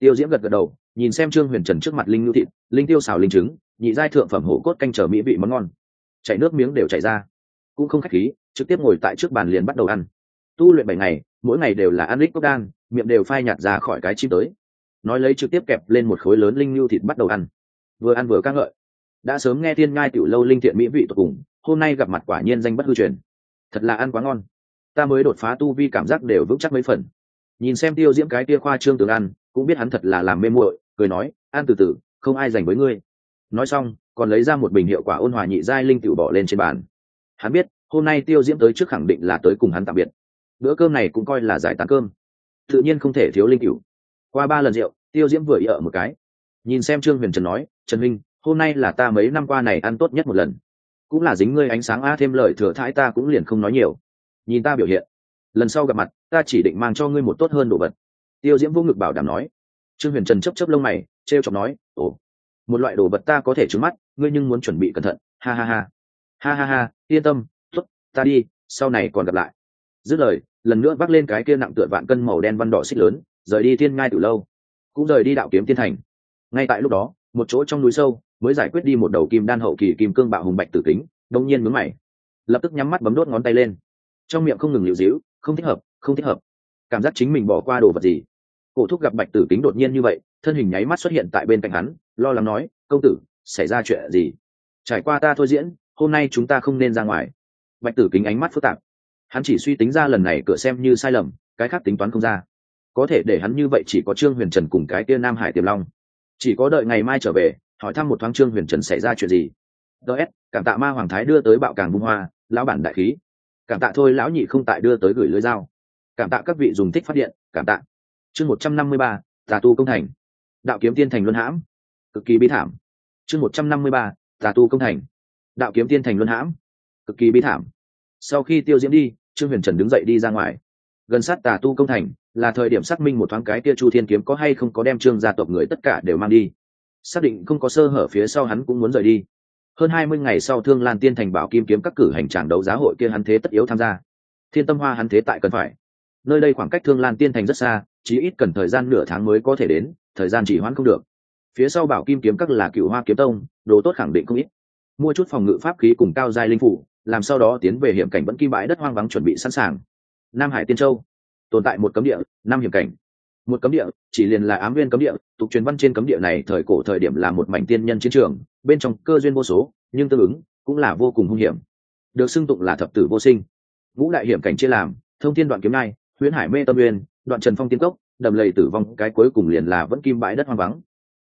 Tiêu diễm gật gật đầu, nhìn xem trương huyền trần trước mặt linh ngữ thịt, linh tiêu xào linh trứng, nhị giai thượng phẩm hổ cốt canh trở mỹ vị món ngon. Chảy nước miếng đều chảy ra. Cũng không k h á c h khí, trực tiếp ngồi tại trước bàn liền bắt đầu ăn. Tu luyện bảy ngày, mỗi ngày đều là ăn lít cốc đan, miệng đều phai nhạt ra khỏi cái chim tới. Nói lấy trực tiếp kẹp lên một khối lớn linh ngưu thịt bắt đầu ăn. Vừa ăn vừa ca ngợi. Đã sớm nghe thiên ngai tiểu lâu linh thiện mỹ vị tột cùng hôm nay gặp mặt quả nhiên danh bất hư truyền. Thật là ăn quá ngon. Ta mới đột phá tu vi cảm giác đều vững chắc mấy phần. Nhìn xem tiêu diễm cái tia khoa trương tường ăn, cũng biết hắn thật là làm mê muội, cười nói ăn từ từ, không ai dành với ngươi. Nói xong, còn lấy ra một bình hiệu quả ôn hòa nhị giai linh tiểu bỏ lên trên bàn. Hắn biết, hôm nay tiêu diễm tới trước khẳng định là tới cùng hắn tạm biệt. Bữa cơm này cũng coi là giải tán cơm. Tự nhiên không thể thiếu linh cửu qua ba lần rượu, tiêu diễm vừa ý ở một cái. Nhìn xem trương huyền trần nói, trần minh hôm nay là ta mấy năm qua này ăn tốt nhất một lần cũng là dính ngươi ánh sáng, a, thêm lời thừa thãi ta cũng liền không nói nhiều. Nhìn ta biểu hiện, lần sau gặp mặt, ta chỉ định mang cho ngươi một tốt hơn đồ vật. Tiêu diễm vô ngực bảo đảm nói. Trương huyền trần chấp chấp lông mày t r e o chọc nói, ồ, một loại đồ vật ta có thể trứng mắt, ngươi nhưng muốn chuẩn bị cẩn thận. Ha ha ha. Ha ha ha, yên tâm t ố t ta đi, sau này còn gặp lại. Dứt lời, lần nữa vác lên cái kia nặng tựa vạn cân màu đen văn đỏ xích lớn, rời đi thiên ngai từ lâu. Cũng rời đi đạo kiếm tiên thành. Ngay tại lúc đó, một chỗ trong núi sâu mới giải quyết đi một đầu kim đan hậu kỳ kim cương bạo hùng bạch tử kính, đông nhiên mướn mày. Lập tức nhắm mắt bấm đốt ngón tay lên. Trong miệng không ngừng liệu dĩu không thích hợp, không thích hợp. Cảm giác chính mình bỏ qua đồ vật gì? Cổ thúc gặp bạch tử kính đột nhiên như vậy, thân hình nháy mắt xuất hiện tại bên cạnh hắn, lo lắng nói, công tử, xảy ra chuyện gì? Trải qua ta thôi diễn, hôm nay chúng ta không nên ra ngoài. Bạch tử kính ánh mắt phức tạp. Hắn chỉ suy tính ra lần này cửa xem như sai lầm, cái khác tính toán không ra. Có thể để hắn như vậy chỉ có trương huyền trần cùng cái kia nam hải tiềm long. Chỉ có đợi ngày mai trở về hỏi thăm một thoáng trương huyền trần xảy ra chuyện gì. Ts cảm tạ ma hoàng thái đưa tới bạo càng bung hoa, lão bản đại khí. Cảm tạ thôi, lão nhị không tại đưa tới gửi lưới dao. Cảm tạ các vị dùng thích phát điện, cảm tạ. Chương một trăm năm mươi ba, tà tu công thành. Đạo kiếm tiên thành luân hãm. Cực kỳ bi thảm. Chương một trăm năm mươi ba, tà tu công thành. Đạo kiếm tiên thành luân hãm. Cực kỳ bi thảm. Sau khi tiêu diễm đi, trương huyền trần đứng dậy đi ra ngoài. Gần sát tà tu công thành, là thời điểm xác minh một thoáng cái kia chu thiên kiếm có hay không có đem trương gia tộc người tất cả đều mang đi xác định không có sơ hở phía sau hắn cũng muốn rời đi. Hơn hai mươi ngày sau thương lan tiên thành bảo kim kiếm các cử hành tràng đấu giá hội kia hắn thế tất yếu tham gia. Thiên tâm hoa hắn thế tại cần phải. Nơi đây khoảng cách thương lan tiên thành rất xa, chí ít cần thời gian nửa tháng mới có thể đến, thời gian chỉ hoãn không được. Phía sau bảo kim kiếm các là cựu hoa kiếm tông, đồ tốt khẳng định không ít. Mua chút phòng ngự pháp khí cùng cao giai linh phủ, làm sau đó tiến về hiểm cảnh vẫn kim bãi đất hoang vắng chuẩn bị sẵn sàng. Nam hải tiên châu. Tồn tại một cấm địa, năm hiểm cảnh một cấm địa, chỉ liền là ám viên cấm địa, tục truyền văn trên cấm địa này thời cổ thời điểm là một mảnh tiên nhân chiến trường, bên trong cơ duyên vô số, nhưng tương ứng cũng là vô cùng hung hiểm. Được xưng tụng là thập tử vô sinh. Ngũ đại hiểm cảnh chia làm, thông thiên đoạn kiếm nai huyễn hải mê tâm uyên, đoạn trần phong tiên cốc, đầm lầy tử vong, cái cuối cùng liền là vẫn kim bãi đất hoang vắng.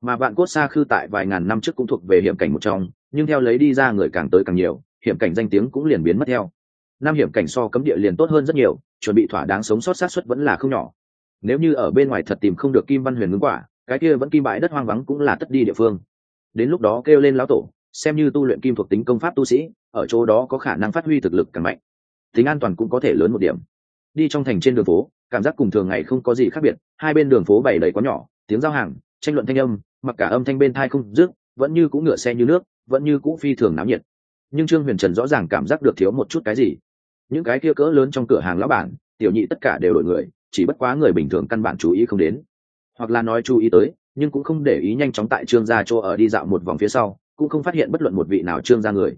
Mà vạn cốt xa khư tại vài ngàn năm trước cũng thuộc về hiểm cảnh một trong, nhưng theo lấy đi ra người càng tới càng nhiều, hiểm cảnh danh tiếng cũng liền biến mất theo. Năm hiểm cảnh so cấm địa liền tốt hơn rất nhiều, chuẩn bị thỏa đáng sống sót sát xuất vẫn là không nhỏ nếu như ở bên ngoài thật tìm không được kim văn huyền ngưng quả cái kia vẫn kim bãi đất hoang vắng cũng là tất đi địa phương. Đến lúc đó kêu lên lão tổ xem như tu luyện kim thuộc tính công pháp tu sĩ ở chỗ đó có khả năng phát huy thực lực càng mạnh. Tính an toàn cũng có thể lớn một điểm. Đi trong thành trên đường phố cảm giác cùng thường ngày không có gì khác biệt hai bên đường phố bày đầy quá nhỏ tiếng giao hàng tranh luận thanh âm mặc cả âm thanh bên thai không rước, vẫn như cũng ngựa xe như nước vẫn như cũ phi thường náo nhiệt. Nhưng trương huyền trần rõ ràng cảm giác được thiếu một chút cái gì. Những cái kia cỡ lớn trong cửa hàng lão bản tiểu nhị tất cả đều đổi người chỉ bất quá người bình thường căn bản chú ý không đến. Hoặc là nói chú ý tới, nhưng cũng không để ý nhanh chóng tại trương gia chỗ ở đi dạo một vòng phía sau, cũng không phát hiện bất luận một vị nào trương gia người.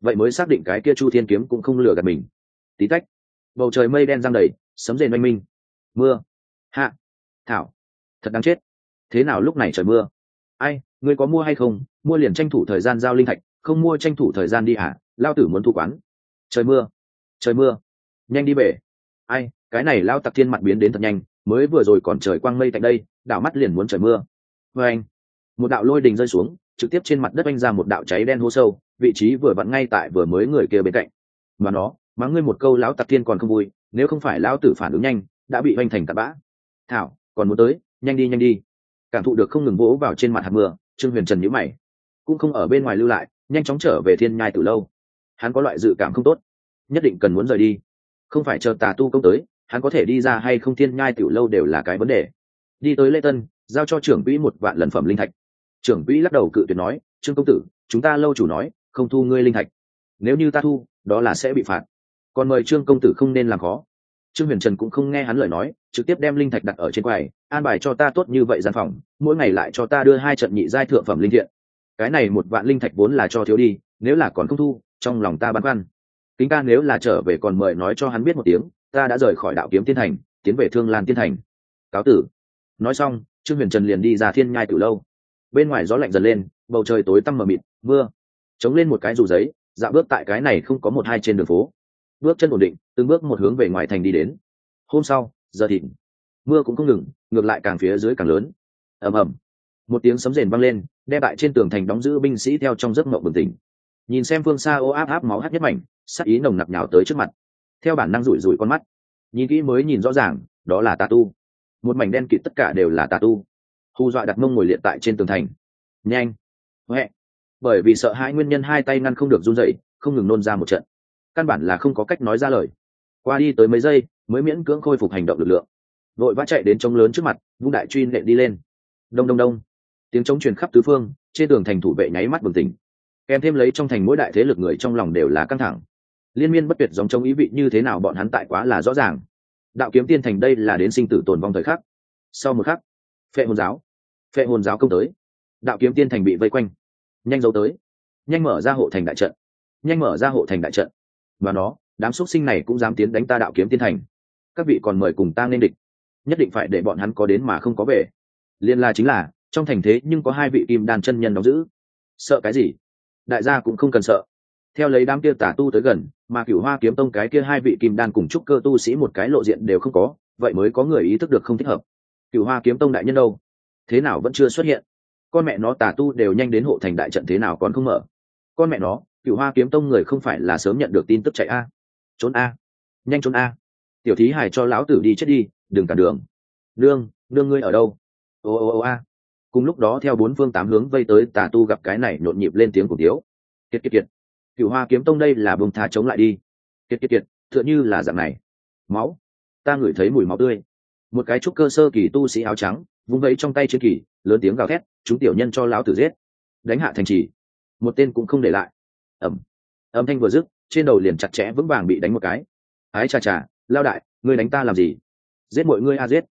Vậy mới xác định cái kia chu thiên kiếm cũng không lừa gạt mình. Tí tách, bầu trời mây đen giăng đầy, sấm rền oanh minh. Mưa. Hạ. Thảo. Thật đáng chết. Thế nào lúc này trời mưa? Ai, ngươi có mua hay không? Mua liền tranh thủ thời gian giao linh thạch, không mua tranh thủ thời gian đi hả? Lao tử muốn thu quán. Trời mưa. Trời mưa. Nhanh đi về ai, cái này lao tặc thiên mặt biến đến thật nhanh, mới vừa rồi còn trời quang mây tại đây, đảo mắt liền muốn trời mưa. Vê anh, một đạo lôi đình rơi xuống, trực tiếp trên mặt đất oanh ra một đạo cháy đen hô sâu, vị trí vừa vặn ngay tại vừa mới người kia bên cạnh. Mà nó mắng ngươi một câu lão tặc thiên còn không vui, nếu không phải lão tử phản ứng nhanh, đã bị oanh thành tạt bã. Thảo, còn muốn tới, nhanh đi nhanh đi. Cảm thụ được không ngừng vỗ vào trên mặt hạt mưa, trương huyền trần nhữ mày. Cũng không ở bên ngoài lưu lại, nhanh chóng trở về thiên nhai từ lâu. Hắn có loại dự cảm không tốt, nhất định cần muốn rời đi không phải chờ tà tu công tới, hắn có thể đi ra hay không thiên nhai tiểu lâu đều là cái vấn đề. Đi tới lê tân, giao cho trưởng quỹ một vạn lần phẩm linh thạch. Trưởng quỹ lắc đầu cự tuyệt nói, trương công tử, chúng ta lâu chủ nói, không thu ngươi linh thạch. Nếu như ta thu, đó là sẽ bị phạt. Còn mời trương công tử không nên làm khó. Trương huyền trần cũng không nghe hắn lời nói, trực tiếp đem linh thạch đặt ở trên quầy, an bài cho ta tốt như vậy gian phòng, mỗi ngày lại cho ta đưa hai trận nhị giai thượng phẩm linh thiện. Cái này một vạn linh thạch vốn là cho thiếu đi, nếu là còn không thu, trong lòng ta băn khoăn kính ca nếu là trở về còn mời nói cho hắn biết một tiếng, ta đã rời khỏi đạo kiếm tiên thành, tiến về thương lan tiên thành. Cáo tử. Nói xong, trương huyền trần liền đi ra thiên nhai từ lâu. Bên ngoài gió lạnh dần lên, bầu trời tối tăm mờ mịt, mưa. Chống lên một cái dù giấy dạo bước tại cái này không có một hai trên đường phố. Bước chân ổn định, từng bước một hướng về ngoài thành đi đến. Hôm sau, giờ thịt mưa cũng không ngừng, ngược lại càng phía dưới càng lớn. Ầm ầm. Một tiếng sấm rền vang lên đe bại trên tường thành đóng giữ binh sĩ theo trong giấc mộng bừng tỉnh. Nhìn xem phương xa ô áp áp máu hát nhất mảnh sắc ý nồng nặc nhào tới trước mặt. Theo bản năng rủi rủi con mắt. Nhìn kỹ mới nhìn rõ ràng, đó là tà tu. Một mảnh đen kịt tất cả đều là tà tu. Hù dọa đặt mông ngồi liệt tại trên tường thành. Nhanh. Huệ. Bởi vì sợ hãi nguyên nhân hai tay ngăn không được run dậy không ngừng nôn ra một trận. Căn bản là không có cách nói ra lời. Qua đi tới mấy giây, mới miễn cưỡng khôi phục hành động lực lượng. Vội vã chạy đến trống lớn trước mặt, vung đại truy nệ đi lên. Đông đông đông. Tiếng trống truyền khắp tứ phương, trên tường thành thủ vệ nháy mắt bừng tỉnh. Kèm thêm lấy trong thành mỗi đại thế lực người trong lòng đều là căng thẳng liên miên bất tuyệt dòng chống ý vị như thế nào bọn hắn tại quá là rõ ràng. Đạo kiếm tiên thành đây là đến sinh tử tồn vong thời khắc. Sau một khắc, phệ hồn giáo, phệ hồn giáo công tới. Đạo kiếm tiên thành bị vây quanh, nhanh dấu tới. Nhanh mở ra hộ thành đại trận, nhanh mở ra hộ thành đại trận. Và nó, đám xuất sinh này cũng dám tiến đánh ta đạo kiếm tiên thành. Các vị còn mời cùng ta nên địch. Nhất định phải để bọn hắn có đến mà không có về. Liên la chính là, trong thành thế nhưng có hai vị kim đan chân nhân đóng giữ. Sợ cái gì? Đại gia cũng không cần sợ theo lấy đám kia tả tu tới gần, mà cửu hoa kiếm tông cái kia hai vị kim đan cùng trúc cơ tu sĩ một cái lộ diện đều không có, vậy mới có người ý thức được không thích hợp. Cửu hoa kiếm tông đại nhân đâu? Thế nào vẫn chưa xuất hiện? Con mẹ nó tà tu đều nhanh đến hộ thành đại trận thế nào còn không mở? Con mẹ nó, cửu hoa kiếm tông người không phải là sớm nhận được tin tức chạy a. Trốn a. Nhanh trốn a. Tiểu thí hải cho lão tử đi chết đi, đừng cả đường. Nương nương ngươi ở đâu? Ô ô ô a. Cùng lúc đó theo bốn phương tám hướng vây tới tà tu gặp cái này nhộn nhịp lên tiếng cổ tiếu. Kiệt kiệt kiệt cựu hoa kiếm tông đây là bông tha chống lại đi. Kiệt kiệt kiệt, tựa như là dạng này. Máu. Ta ngửi thấy mùi máu tươi. Một cái trúc cơ sơ kỳ tu sĩ áo trắng, vung vẫy trong tay chiến kỳ, lớn tiếng gào thét, chúng tiểu nhân cho lão tử giết. Đánh hạ thành trì. Một tên cũng không để lại. Ẩm. Âm thanh vừa dứt, trên đầu liền chặt chẽ vững vàng bị đánh một cái. Ái chà chà lao đại, ngươi đánh ta làm gì? Giết mọi ngươi a, giết.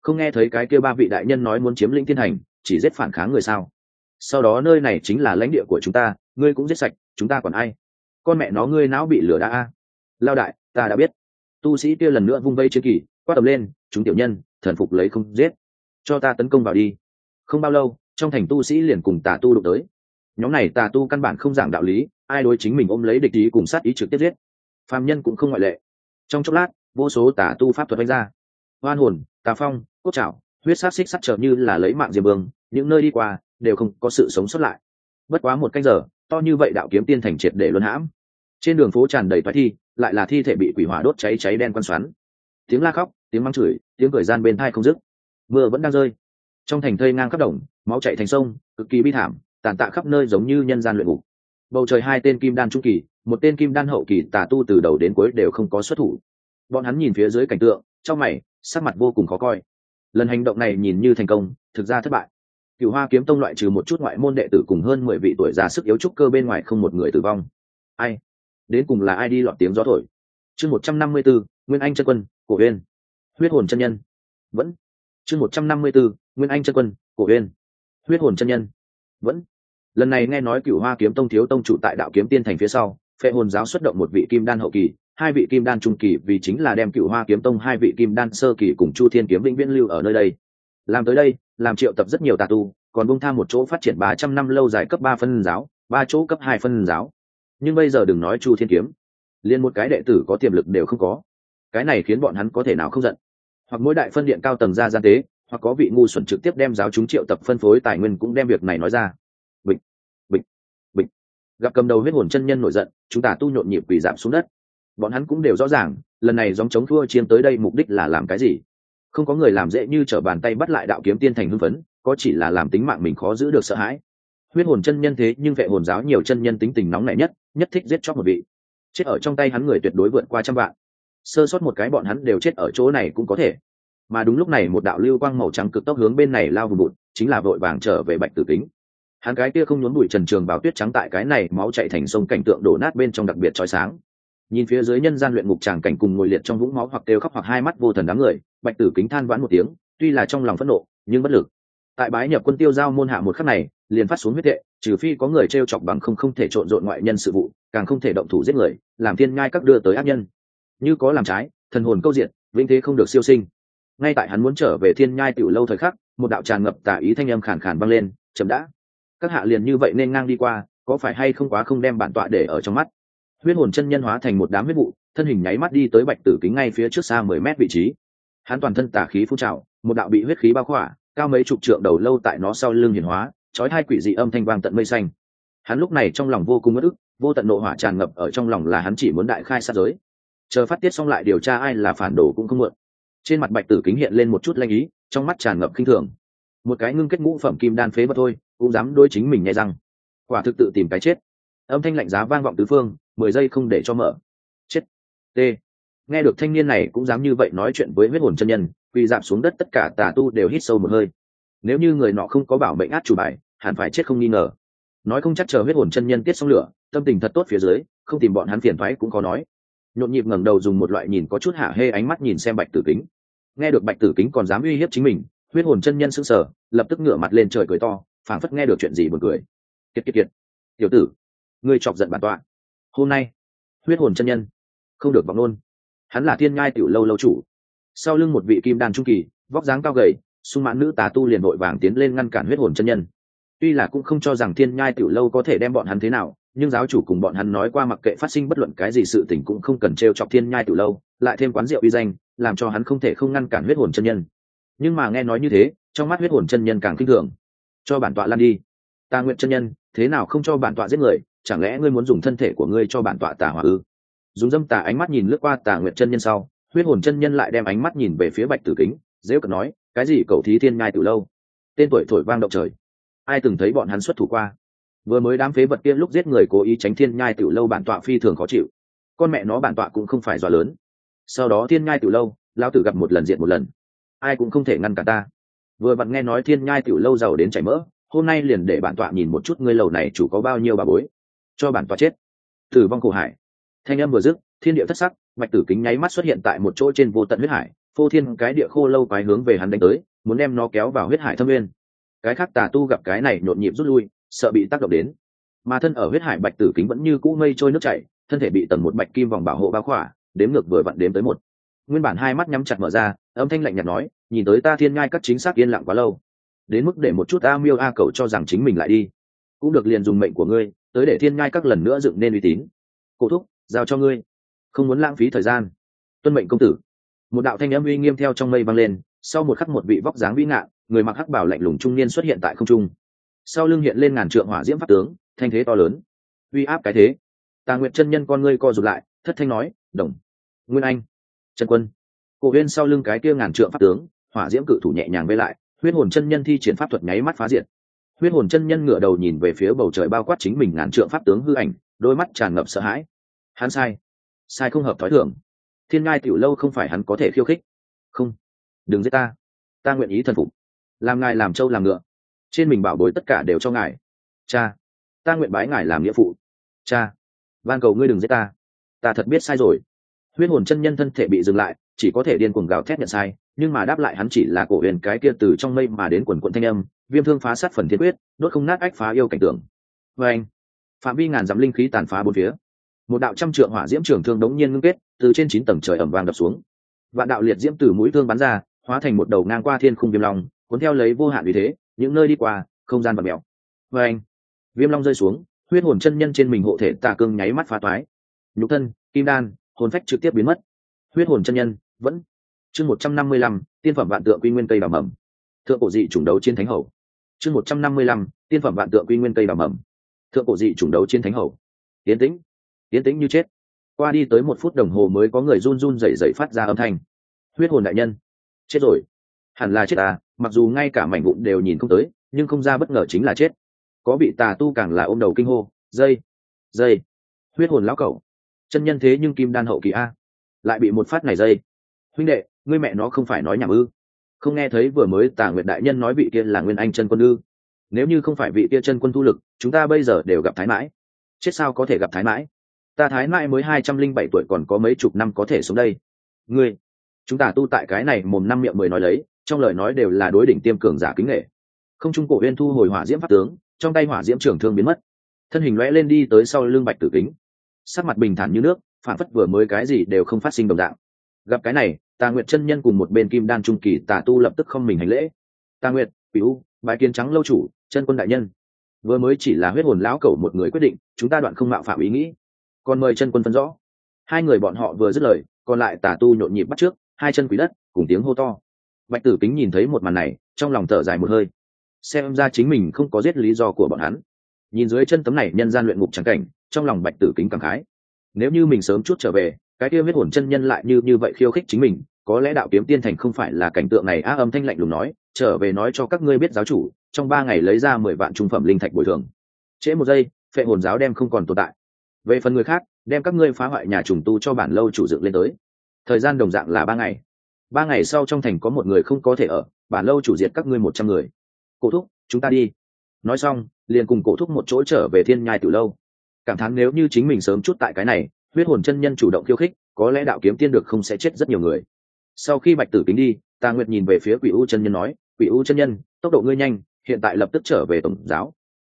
Không nghe thấy cái kia ba vị đại nhân nói muốn chiếm lĩnh thiên hành, chỉ giết phản kháng người sao? Sau đó nơi này chính là lãnh địa của chúng ta, ngươi cũng giết sạch chúng ta còn ai? Con mẹ nó ngươi não bị lửa đã a. Lao đại, ta đã biết. Tu sĩ kia lần nữa vung vây chiến kỳ, quát tầm lên, chúng tiểu nhân, thần phục lấy không giết. Cho ta tấn công vào đi. Không bao lâu, trong thành tu sĩ liền cùng tà tu đụng tới. Nhóm này tà tu căn bản không giảng đạo lý, ai đối chính mình ôm lấy địch ý cùng sát ý trực tiếp giết. Phàm nhân cũng không ngoại lệ. Trong chốc lát, vô số tà tu pháp thuật đánh ra. Hoan hồn, tà phong, cốt trảo, huyết sát xích sắt trở như là lấy mạng diềm bương những nơi đi qua đều không có sự sống xuất lại. Bất quá một canh giờ to như vậy đạo kiếm tiên thành triệt để luân hãm. Trên đường phố tràn đầy toái thi, lại là thi thể bị quỷ hỏa đốt cháy cháy đen quan xoắn. Tiếng la khóc, tiếng mắng chửi, tiếng cười gian bên thai không dứt. Mưa vẫn đang rơi. Trong thành thây ngang khắp đồng, máu chạy thành sông, cực kỳ bi thảm, tàn tạ khắp nơi giống như nhân gian luyện ngục. Bầu trời hai tên kim đan trung kỳ, một tên kim đan hậu kỳ tà tu từ đầu đến cuối đều không có xuất thủ. Bọn hắn nhìn phía dưới cảnh tượng, trong mày, sắc mặt vô cùng khó coi. Lần hành động này nhìn như thành công, thực ra thất bại cựu hoa kiếm tông loại trừ một chút ngoại môn đệ tử cùng hơn mười vị tuổi già sức yếu trúc cơ bên ngoài không một người tử vong. Ai? Đến cùng là ai đi lọt tiếng gió thổi? Chương một trăm năm mươi b ố nguyên anh chân quân, cổ huyên huyết hồn chân nhân. Vẫn. Chương một trăm năm mươi b ố nguyên anh chân quân, cổ huyên huyết hồn chân nhân. Vẫn. Lần này nghe nói cựu hoa kiếm tông thiếu tông trụ tại đạo kiếm tiên thành phía sau, phệ hồn giáo xuất động một vị kim đan hậu kỳ, hai vị kim đan trung kỳ vì chính là đem cựu hoa kiếm tông hai vị kim đan sơ kỳ cùng chu thiên kiếm vĩnh viễn lưu ở nơi đây làm tới đây, làm triệu tập rất nhiều tà tu, còn bung tham một chỗ phát triển ba trăm năm lâu dài cấp ba phân giáo, ba chỗ cấp hai phân giáo. Nhưng bây giờ đừng nói chu thiên kiếm. Liền một cái đệ tử có tiềm lực đều không có. Cái này khiến bọn hắn có thể nào không giận? Hoặc mỗi đại phân điện cao tầng ra gian tế, hoặc có vị ngu xuẩn trực tiếp đem giáo chúng triệu tập phân phối tài nguyên cũng đem việc này nói ra. Bịch bịch bịch. Gặp cầm đầu huyết hồn chân nhân nổi giận, chúng ta tu nhộn nhịp quỳ giảm xuống đất. Bọn hắn cũng đều rõ ràng, lần này dòng chống thua chiến tới đây mục đích là làm cái gì? Không có người làm dễ như trở bàn tay bắt lại đạo kiếm tiên thành hưng phấn, có chỉ là làm tính mạng mình khó giữ được sợ hãi. Huyết hồn chân nhân thế nhưng vệ hồn giáo nhiều chân nhân tính tình nóng nảy nhất nhất thích giết chóc một vị. Chết ở trong tay hắn người tuyệt đối vượt qua trăm vạn. Sơ sót một cái bọn hắn đều chết ở chỗ này cũng có thể. Mà đúng lúc này một đạo lưu quang màu trắng cực tốc hướng bên này lao vùng bụt chính là vội vàng trở về bạch tử kính. Hắn cái kia không nhốn bụi trần trường vào tuyết trắng tại cái này, máu chạy thành sông cảnh tượng đổ nát bên trong đặc biệt trói sáng nhìn phía dưới nhân gian luyện ngục tràng cảnh cùng ngồi liệt trong vũng máu hoặc kêu khóc hoặc hai mắt vô thần đám người, bạch tử kính than vãn một tiếng, tuy là trong lòng phẫn nộ, nhưng bất lực. Tại bái nhập quân tiêu giao môn hạ một khắc này, liền phát xuống huyết tệ, trừ phi có người t r e o chọc bằng không không thể trộn rộn ngoại nhân sự vụ, càng không thể động thủ giết người, làm thiên ngai các đưa tới ác nhân. Như có làm trái, thần hồn câu diện vĩnh thế không được siêu sinh. Ngay tại hắn muốn trở về thiên nhai tiểu lâu thời khắc, một đạo tràn ngập tả ý thanh âm khàn khàn vang lên, chậm đã. Các hạ liền như vậy nên ngang đi qua, có phải hay không quá không đem bản tọa để ở trong mắt? Huyết hồn chân nhân hóa thành một đám huyết vụ thân hình nháy mắt đi tới bạch tử kính ngay phía trước xa mười mét vị trí. Hắn toàn thân tả khí phun trào một đạo bị huyết khí bao khỏa cao mấy chục trượng đầu lâu tại nó sau lưng hiển hóa trói hai quỷ dị âm thanh vang tận mây xanh. Hắn lúc này trong lòng vô cùng bất ức vô tận nộ hỏa tràn ngập ở trong lòng là hắn chỉ muốn đại khai sát giới. Chờ phát tiết xong lại điều tra ai là phản đồ cũng không mượn. Trên mặt bạch tử kính hiện lên một chút lanh ý trong mắt tràn ngập khinh thường. Một cái ngưng kết ngũ phẩm kim đan phế vật thôi cũng dám đôi chính mình nghe rằng, quả thực tự tìm cái chết. Âm thanh lạnh giá vang vọng tứ phương mười giây không để cho mở. Chết. T. Nghe được thanh niên này cũng dám như vậy nói chuyện với huyết hồn chân nhân, quỳ giảm xuống đất tất cả tà tu đều hít sâu một hơi. Nếu như người nọ không có bảo mệnh át chủ bài, hẳn phải chết không nghi ngờ. Nói không chắc chờ huyết hồn chân nhân tiết xong lửa, tâm tình thật tốt phía dưới, không tìm bọn hắn phiền thoái cũng có nói. Nhộn nhịp ngẩng đầu dùng một loại nhìn có chút hạ hê ánh mắt nhìn xem bạch tử kính. Nghe được bạch tử kính còn dám uy hiếp chính mình, huyết hồn chân nhân sững sờ, lập tức ngửa mặt lên trời cười to, phảng phất nghe được chuyện gì buồn cười. Kiệt kiệt kiệt. Tiểu tử, ngươi chọc giận bản tọa hôm nay, huyết hồn chân nhân, không được vọng nôn. Hắn là thiên ngai tiểu lâu lâu chủ. Sau lưng một vị kim đan trung kỳ, vóc dáng cao gầy, sung mãn nữ tà tu liền vội vàng tiến lên ngăn cản huyết hồn chân nhân. Tuy là cũng không cho rằng thiên nhai tiểu lâu có thể đem bọn hắn thế nào, nhưng giáo chủ cùng bọn hắn nói qua mặc kệ phát sinh bất luận cái gì sự tình cũng không cần t r e o chọc thiên nhai tiểu lâu, lại thêm quán rượu uy danh, làm cho hắn không thể không ngăn cản huyết hồn chân nhân. Nhưng mà nghe nói như thế, trong mắt huyết hồn chân nhân càng kinh thường. Cho bản tọa lan đi. Ta nguyện chân nhân, thế nào không cho bản tọa giết người chẳng lẽ ngươi muốn dùng thân thể của ngươi cho bản tọa tà hỏa ư? Dùng dâm tà ánh mắt nhìn lướt qua tà nguyện chân nhân sau, huyết hồn chân nhân lại đem ánh mắt nhìn về phía bạch tử kính, dễ cận nói, cái gì cậu thí thiên ngai từ lâu? Tên tuổi thổi vang động trời. Ai từng thấy bọn hắn xuất thủ qua? Vừa mới đám phế vật kia lúc giết người cố ý tránh thiên nhai tiểu lâu bản tọa phi thường khó chịu. Con mẹ nó bản tọa cũng không phải dọa lớn. Sau đó thiên nhai tiểu lâu lao tử gặp một lần diện một lần. Ai cũng không thể ngăn cả ta. Vừa vặn nghe nói thiên nhai tiểu lâu giàu đến chảy mỡ, hôm nay liền để bản tọa nhìn một chút ngươi lầu này chủ có bao nhiêu bà bối cho bản tọa chết. Tử vong khổ hải. Thanh âm vừa dứt, thiên địa thất sắc, mạch tử kính nháy mắt xuất hiện tại một chỗ trên vô tận huyết hải, phô thiên cái địa khô lâu quái hướng về hắn đánh tới, muốn đem nó kéo vào huyết hải thâm nguyên. Cái khác tà tu gặp cái này nhộn nhịp rút lui, sợ bị tác động đến. Mà thân ở huyết hải bạch tử kính vẫn như cũ mây trôi nước chảy, thân thể bị tầng một bạch kim vòng bảo hộ bao khỏa, đếm ngược vừa vặn đếm tới một. Nguyên bản hai mắt nhắm chặt mở ra, âm thanh lạnh nhạt nói, nhìn tới ta thiên ngai các chính xác yên lặng quá lâu. Đến mức để một chút a miêu a cầu cho rằng chính mình lại đi. Cũng được liền dùng mệnh của ngươi tới để thiên ngai các lần nữa dựng nên uy tín. Cổ thúc, giao cho ngươi. Không muốn lãng phí thời gian. Tuân mệnh công tử. Một đạo thanh âm uy nghiêm theo trong mây vang lên, sau một khắc một vị vóc dáng vĩ ngạn người mặc hắc bảo lạnh lùng trung niên xuất hiện tại không trung. Sau lưng hiện lên ngàn trượng hỏa diễm pháp tướng, thanh thế to lớn. Uy áp cái thế. Tà nguyện chân nhân con ngươi co rụt lại, thất thanh nói, đồng, nguyên anh, trần quân. Cổ huyên sau lưng cái kia ngàn trượng pháp tướng, hỏa diễm cự thủ nhẹ nhàng vây lại, huyết hồn chân nhân thi triển pháp thuật nháy mắt phá diệt huyết hồn chân nhân ngửa đầu nhìn về phía bầu trời bao quát chính mình ngàn trượng pháp tướng hư ảnh, đôi mắt tràn ngập sợ hãi. Hắn sai. Sai không hợp thói thường. Thiên ngai tiểu lâu không phải hắn có thể khiêu khích. Không. Đừng giết ta. Ta nguyện ý thần phục. Làm ngài làm trâu làm ngựa. Trên mình bảo bối tất cả đều cho ngài. Cha. Ta nguyện bái ngài làm nghĩa phụ. Cha. Van cầu ngươi đừng giết ta. Ta thật biết sai rồi. Huyết hồn chân nhân thân thể bị dừng lại, chỉ có thể điên cuồng gào thét nhận sai, nhưng mà đáp lại hắn chỉ là cổ huyền cái kia từ trong mây mà đến quần quận thanh âm viêm thương phá sát phần thiên quyết, đốt không nát ách phá yêu cảnh tượng. Và anh, phạm vi ngàn dặm linh khí tàn phá bốn phía. Một đạo trăm trượng hỏa diễm trường thương đống nhiên ngưng kết, từ trên chín tầng trời ẩm vàng đập xuống. Vạn đạo liệt diễm từ mũi thương bắn ra, hóa thành một đầu ngang qua thiên khung viêm long, cuốn theo lấy vô hạn vì thế, những nơi đi qua, không gian và mèo. Và anh, viêm long rơi xuống, huyết hồn chân nhân trên mình hộ thể tà cương nháy mắt phá toái. Nhục thân, kim đan, hồn phách trực tiếp biến mất. Huyết hồn chân nhân, vẫn. Chương một trăm năm mươi lăm, tiên phẩm vạn tượng quy nguyên cây bảo mầm. Thượng cổ dị chủng đấu chiến thánh hậu chương một trăm năm mươi lăm, tiên phẩm vạn tượng quy nguyên cây đào mầm. Thượng cổ dị chủng đấu chiến thánh hậu. Tiến tĩnh. Tiến tĩnh như chết. Qua đi tới một phút đồng hồ mới có người run run rẩy rẩy phát ra âm thanh. Huyết hồn đại nhân. Chết rồi. Hẳn là chết à mặc dù ngay cả mảnh vụn đều nhìn không tới, nhưng không ra bất ngờ chính là chết. Có bị tà tu càng là ôm đầu kinh hô, dây dây. Huyết hồn lão cẩu. Chân nhân thế nhưng kim đan hậu kỳ a. Lại bị một phát này dây. Huynh đệ, ngươi mẹ nó không phải nói nhảm ư? Không nghe thấy vừa mới tà nguyệt đại nhân nói vị kia là nguyên anh chân quân ư? Nếu như không phải vị kia chân quân thu lực, chúng ta bây giờ đều gặp thái mãi. Chết sao có thể gặp thái mãi? Ta thái mãi mới hai trăm linh bảy tuổi còn có mấy chục năm có thể xuống đây. Ngươi, chúng ta tu tại cái này mồm năm miệng mười nói lấy, trong lời nói đều là đối đỉnh tiêm cường giả kính nghệ không trung cổ huyên thu hồi hỏa diễm pháp tướng, trong tay hỏa diễm trưởng thương biến mất. Thân hình lõe lên đi tới sau lưng bạch tử kính. Sắc mặt bình thản như nước, phản phất vừa mới cái gì đều không phát sinh đồng dạng. Gặp cái này tà nguyệt chân nhân cùng một bên kim đan trung kỳ tà tu lập tức không mình hành lễ. Tà nguyệt, quỷ u, bái kiến trắng lâu chủ, chân quân đại nhân. Vừa mới chỉ là huyết hồn lão cẩu một người quyết định, chúng ta đoạn không mạo phạm ý nghĩ. Còn mời chân quân phân rõ. Hai người bọn họ vừa dứt lời, còn lại tà tu nhộn nhịp bắt trước, hai chân quý đất, cùng tiếng hô to. Bạch tử kính nhìn thấy một màn này, trong lòng thở dài một hơi. Xem ra chính mình không có giết lý do của bọn hắn. Nhìn dưới chân tấm này nhân gian luyện ngục trắng cảnh, trong lòng bạch tử kính cảm khái. Nếu như mình sớm chút trở về cái kia huyết hồn chân nhân lại như như vậy khiêu khích chính mình, có lẽ đạo kiếm tiên thành không phải là cảnh tượng này A âm thanh lạnh lùng nói, trở về nói cho các ngươi biết giáo chủ, trong ba ngày lấy ra mười vạn trung phẩm linh thạch bồi thường. Trễ một giây, phệ hồn giáo đem không còn tồn tại. Về phần người khác, đem các ngươi phá hoại nhà trùng tu cho bản lâu chủ dựng lên tới. Thời gian đồng dạng là ba ngày. Ba ngày sau trong thành có một người không có thể ở, bản lâu chủ diệt các ngươi một trăm người. Cổ thúc, chúng ta đi. Nói xong, liền cùng cổ thúc một chỗ trở về thiên nhai từ lâu. Cảm thán nếu như chính mình sớm chút tại cái này huyết hồn chân nhân chủ động khiêu khích, có lẽ đạo kiếm tiên được không sẽ chết rất nhiều người. Sau khi bạch tử kính đi tà nguyệt nhìn về phía quỷ u chân nhân nói, quỷ u chân nhân, tốc độ ngươi nhanh, hiện tại lập tức trở về tổng giáo.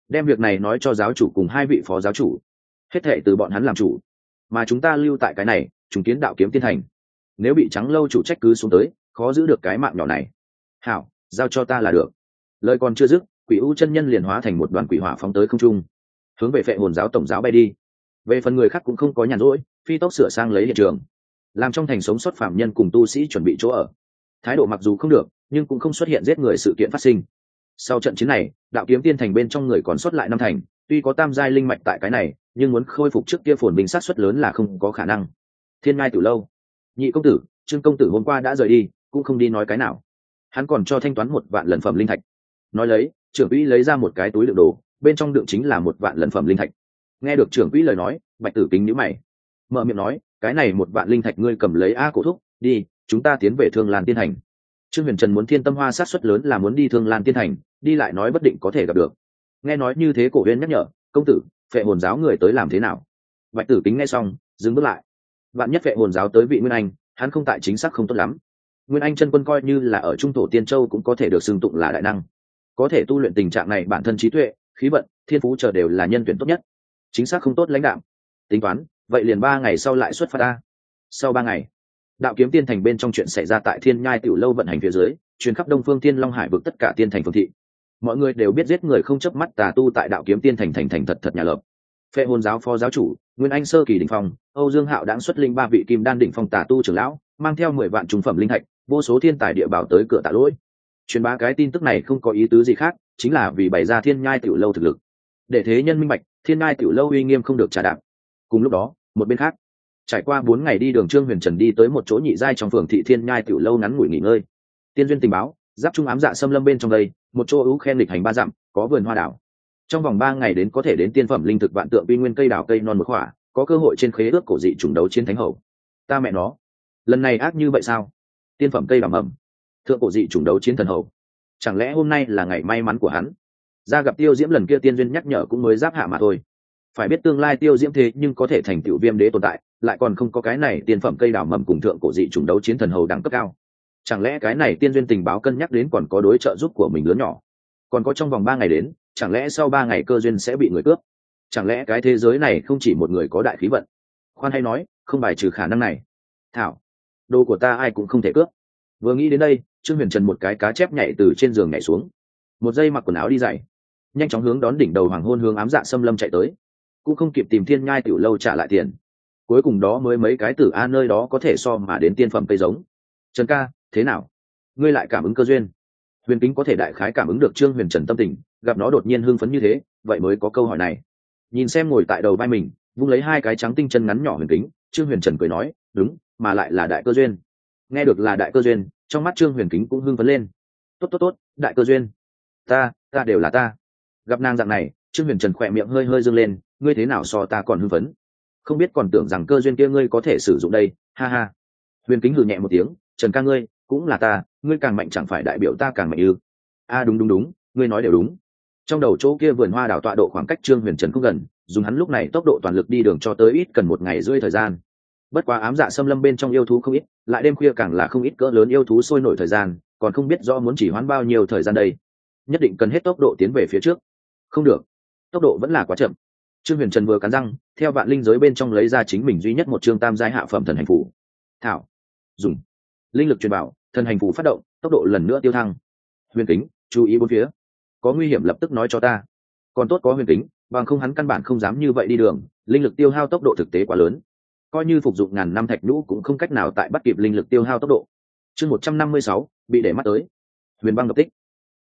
Đem việc này nói cho giáo chủ cùng hai vị phó giáo chủ. Hết thệ từ bọn hắn làm chủ. Mà chúng ta lưu tại cái này chúng kiến đạo kiếm tiên thành. Nếu bị trắng lâu chủ trách cứ xuống tới, khó giữ được cái mạng nhỏ này. Hảo, giao cho ta là được. Lời còn chưa dứt, quỷ u chân nhân liền hóa thành một đoàn quỷ hỏa phóng tới không trung. Hướng về phệ hồn giáo tổng giáo bay đi về phần người khác cũng không có nhàn rỗi, phi tốc sửa sang lấy hiện trường. Làm trong thành sống sót phạm nhân cùng tu sĩ chuẩn bị chỗ ở. Thái độ mặc dù không được, nhưng cũng không xuất hiện giết người sự kiện phát sinh. Sau trận chiến này, đạo kiếm tiên thành bên trong người còn xuất lại năm thành, tuy có tam giai linh mạch tại cái này, nhưng muốn khôi phục trước kia phồn bình sát xuất lớn là không có khả năng. Thiên ngai từ lâu. Nhị công tử, trương công tử hôm qua đã rời đi, cũng không đi nói cái nào. Hắn còn cho thanh toán một vạn lần phẩm linh thạch. Nói lấy, trưởng quỹ lấy ra một cái túi đựng đồ, bên trong đựng chính là một vạn lần phẩm linh thạch nghe được trưởng quỹ lời nói, bạch tử kính nhữ mày. Mở miệng nói, cái này một vạn linh thạch ngươi cầm lấy a cổ thúc, đi, chúng ta tiến về thương lan tiên thành. Trương huyền trần muốn thiên tâm hoa sát xuất lớn là muốn đi thương lan tiên thành, đi lại nói bất định có thể gặp được. Nghe nói như thế cổ huyên nhắc nhở, công tử, phệ hồn giáo người tới làm thế nào? Bạch tử kính nghe xong, dừng bước lại. Vạn nhất phệ hồn giáo tới vị nguyên anh, hắn không tại chính xác không tốt lắm. Nguyên anh chân quân coi như là ở trung tổ tiên châu cũng có thể được xưng tụng là đại năng. Có thể tu luyện tình trạng này bản thân trí tuệ, khí vận, thiên phú chờ đều là nhân tuyển tốt nhất chính xác không tốt lãnh đạo. Tính toán, vậy liền ba ngày sau lại xuất phát ta. Sau ba ngày, đạo kiếm tiên thành bên trong chuyện xảy ra tại thiên nhai tiểu lâu vận hành phía dưới, truyền khắp đông phương thiên long hải vực tất cả tiên thành phương thị. Mọi người đều biết giết người không chớp mắt tà tu tại đạo kiếm tiên thành thành thành thật thật nhà lợp. Phệ hồn giáo phó giáo chủ, nguyên anh sơ kỳ đỉnh phong, âu dương hạo đã xuất linh ba vị kim đan đỉnh phong tà tu trưởng lão, mang theo mười vạn trung phẩm linh hạch vô số thiên tài địa bảo tới cửa tạ lỗi. Truyền bá cái tin tức này không có ý tứ gì khác, chính là vì bày ra thiên nhai tiểu lâu thực lực. Để thế nhân minh bạch thiên nhai tiểu lâu uy nghiêm không được trả đạp. Cùng lúc đó, một bên khác, trải qua bốn ngày đi đường trương huyền trần đi tới một chỗ nhị giai trong phường thị thiên nhai tiểu lâu ngắn ngủi nghỉ ngơi. Tiên duyên tình báo, giáp trung ám dạ xâm lâm bên trong đây, một chỗ ưu khen lịch hành ba dặm, có vườn hoa đảo. Trong vòng ba ngày đến có thể đến tiên phẩm linh thực vạn tượng vi nguyên cây đảo cây non một khỏa, có cơ hội trên khế ước cổ dị trùng đấu chiến thánh hậu. Ta mẹ nó, lần này ác như vậy sao? Tiên phẩm cây đảo mầm, thượng cổ dị trùng đấu chiến thần hậu. Chẳng lẽ hôm nay là ngày may mắn của hắn? Ra gặp tiêu diễm lần kia tiên duyên nhắc nhở cũng mới giáp hạ mà thôi. Phải biết tương lai tiêu diễm thế nhưng có thể thành tựu viêm đế tồn tại, lại còn không có cái này tiên phẩm cây đào mầm cùng thượng cổ dị trùng đấu chiến thần hầu đẳng cấp cao. Chẳng lẽ cái này tiên duyên tình báo cân nhắc đến còn có đối trợ giúp của mình lớn nhỏ? Còn có trong vòng ba ngày đến, chẳng lẽ sau ba ngày cơ duyên sẽ bị người cướp? Chẳng lẽ cái thế giới này không chỉ một người có đại khí vận? Khoan hay nói, không bài trừ khả năng này. Thảo, đồ của ta ai cũng không thể cướp. Vừa nghĩ đến đây, trương huyền trần một cái cá chép nhảy từ trên giường nhảy xuống. Một giây mặc quần áo đi dày nhanh chóng hướng đón đỉnh đầu hoàng hôn hướng ám dạ xâm lâm chạy tới. Cũng không kịp tìm thiên nhai tiểu lâu trả lại tiền. Cuối cùng đó mới mấy cái tử a nơi đó có thể so mà đến tiên phẩm cây giống. Trần ca, thế nào? Ngươi lại cảm ứng cơ duyên. Huyền kính có thể đại khái cảm ứng được trương huyền trần tâm tình, gặp nó đột nhiên hưng phấn như thế, vậy mới có câu hỏi này. Nhìn xem ngồi tại đầu vai mình, vung lấy hai cái trắng tinh chân ngắn nhỏ huyền kính, trương huyền trần cười nói, đúng, mà lại là đại cơ duyên. Nghe được là đại cơ duyên, trong mắt trương huyền kính cũng hưng phấn lên. Tốt tốt tốt, đại cơ duyên. Ta ta đều là ta gặp nàng dạng này, trương huyền trần khỏe miệng hơi hơi dâng lên, ngươi thế nào so ta còn hưng phấn? Không biết còn tưởng rằng cơ duyên kia ngươi có thể sử dụng đây, ha ha. Huyền kính hừ nhẹ một tiếng, trần ca ngươi, cũng là ta, ngươi càng mạnh chẳng phải đại biểu ta càng mạnh ư? A, đúng đúng đúng, ngươi nói đều đúng. Trong đầu chỗ kia vườn hoa đảo tọa độ khoảng cách trương huyền trần không gần, dùng hắn lúc này tốc độ toàn lực đi đường cho tới ít cần một ngày rưỡi thời gian. Bất quá ám dạ xâm lâm bên trong yêu thú không ít, lại đêm khuya càng là không ít cỡ lớn yêu thú sôi nổi thời gian, còn không biết do muốn chỉ hoãn bao nhiêu thời gian đây. Nhất định cần hết tốc độ tiến về phía trước không được. Tốc độ vẫn là quá chậm. Trương huyền trần vừa cắn răng, theo vạn linh giới bên trong lấy ra chính mình duy nhất một chương tam giai hạ phẩm thần hành phủ thảo. Dùng. Linh lực truyền bảo, thần hành phủ phát động, tốc độ lần nữa tiêu thăng. Huyền kính, chú ý bốn phía. Có nguy hiểm lập tức nói cho ta. Còn tốt có huyền kính, bằng không hắn căn bản không dám như vậy đi đường, linh lực tiêu hao tốc độ thực tế quá lớn. Coi như phục dụng ngàn năm thạch nhũ cũng không cách nào tại bắt kịp linh lực tiêu hao tốc độ. Chương một trăm năm mươi sáu, bị để mắt tới. Huyền băng ngập tích.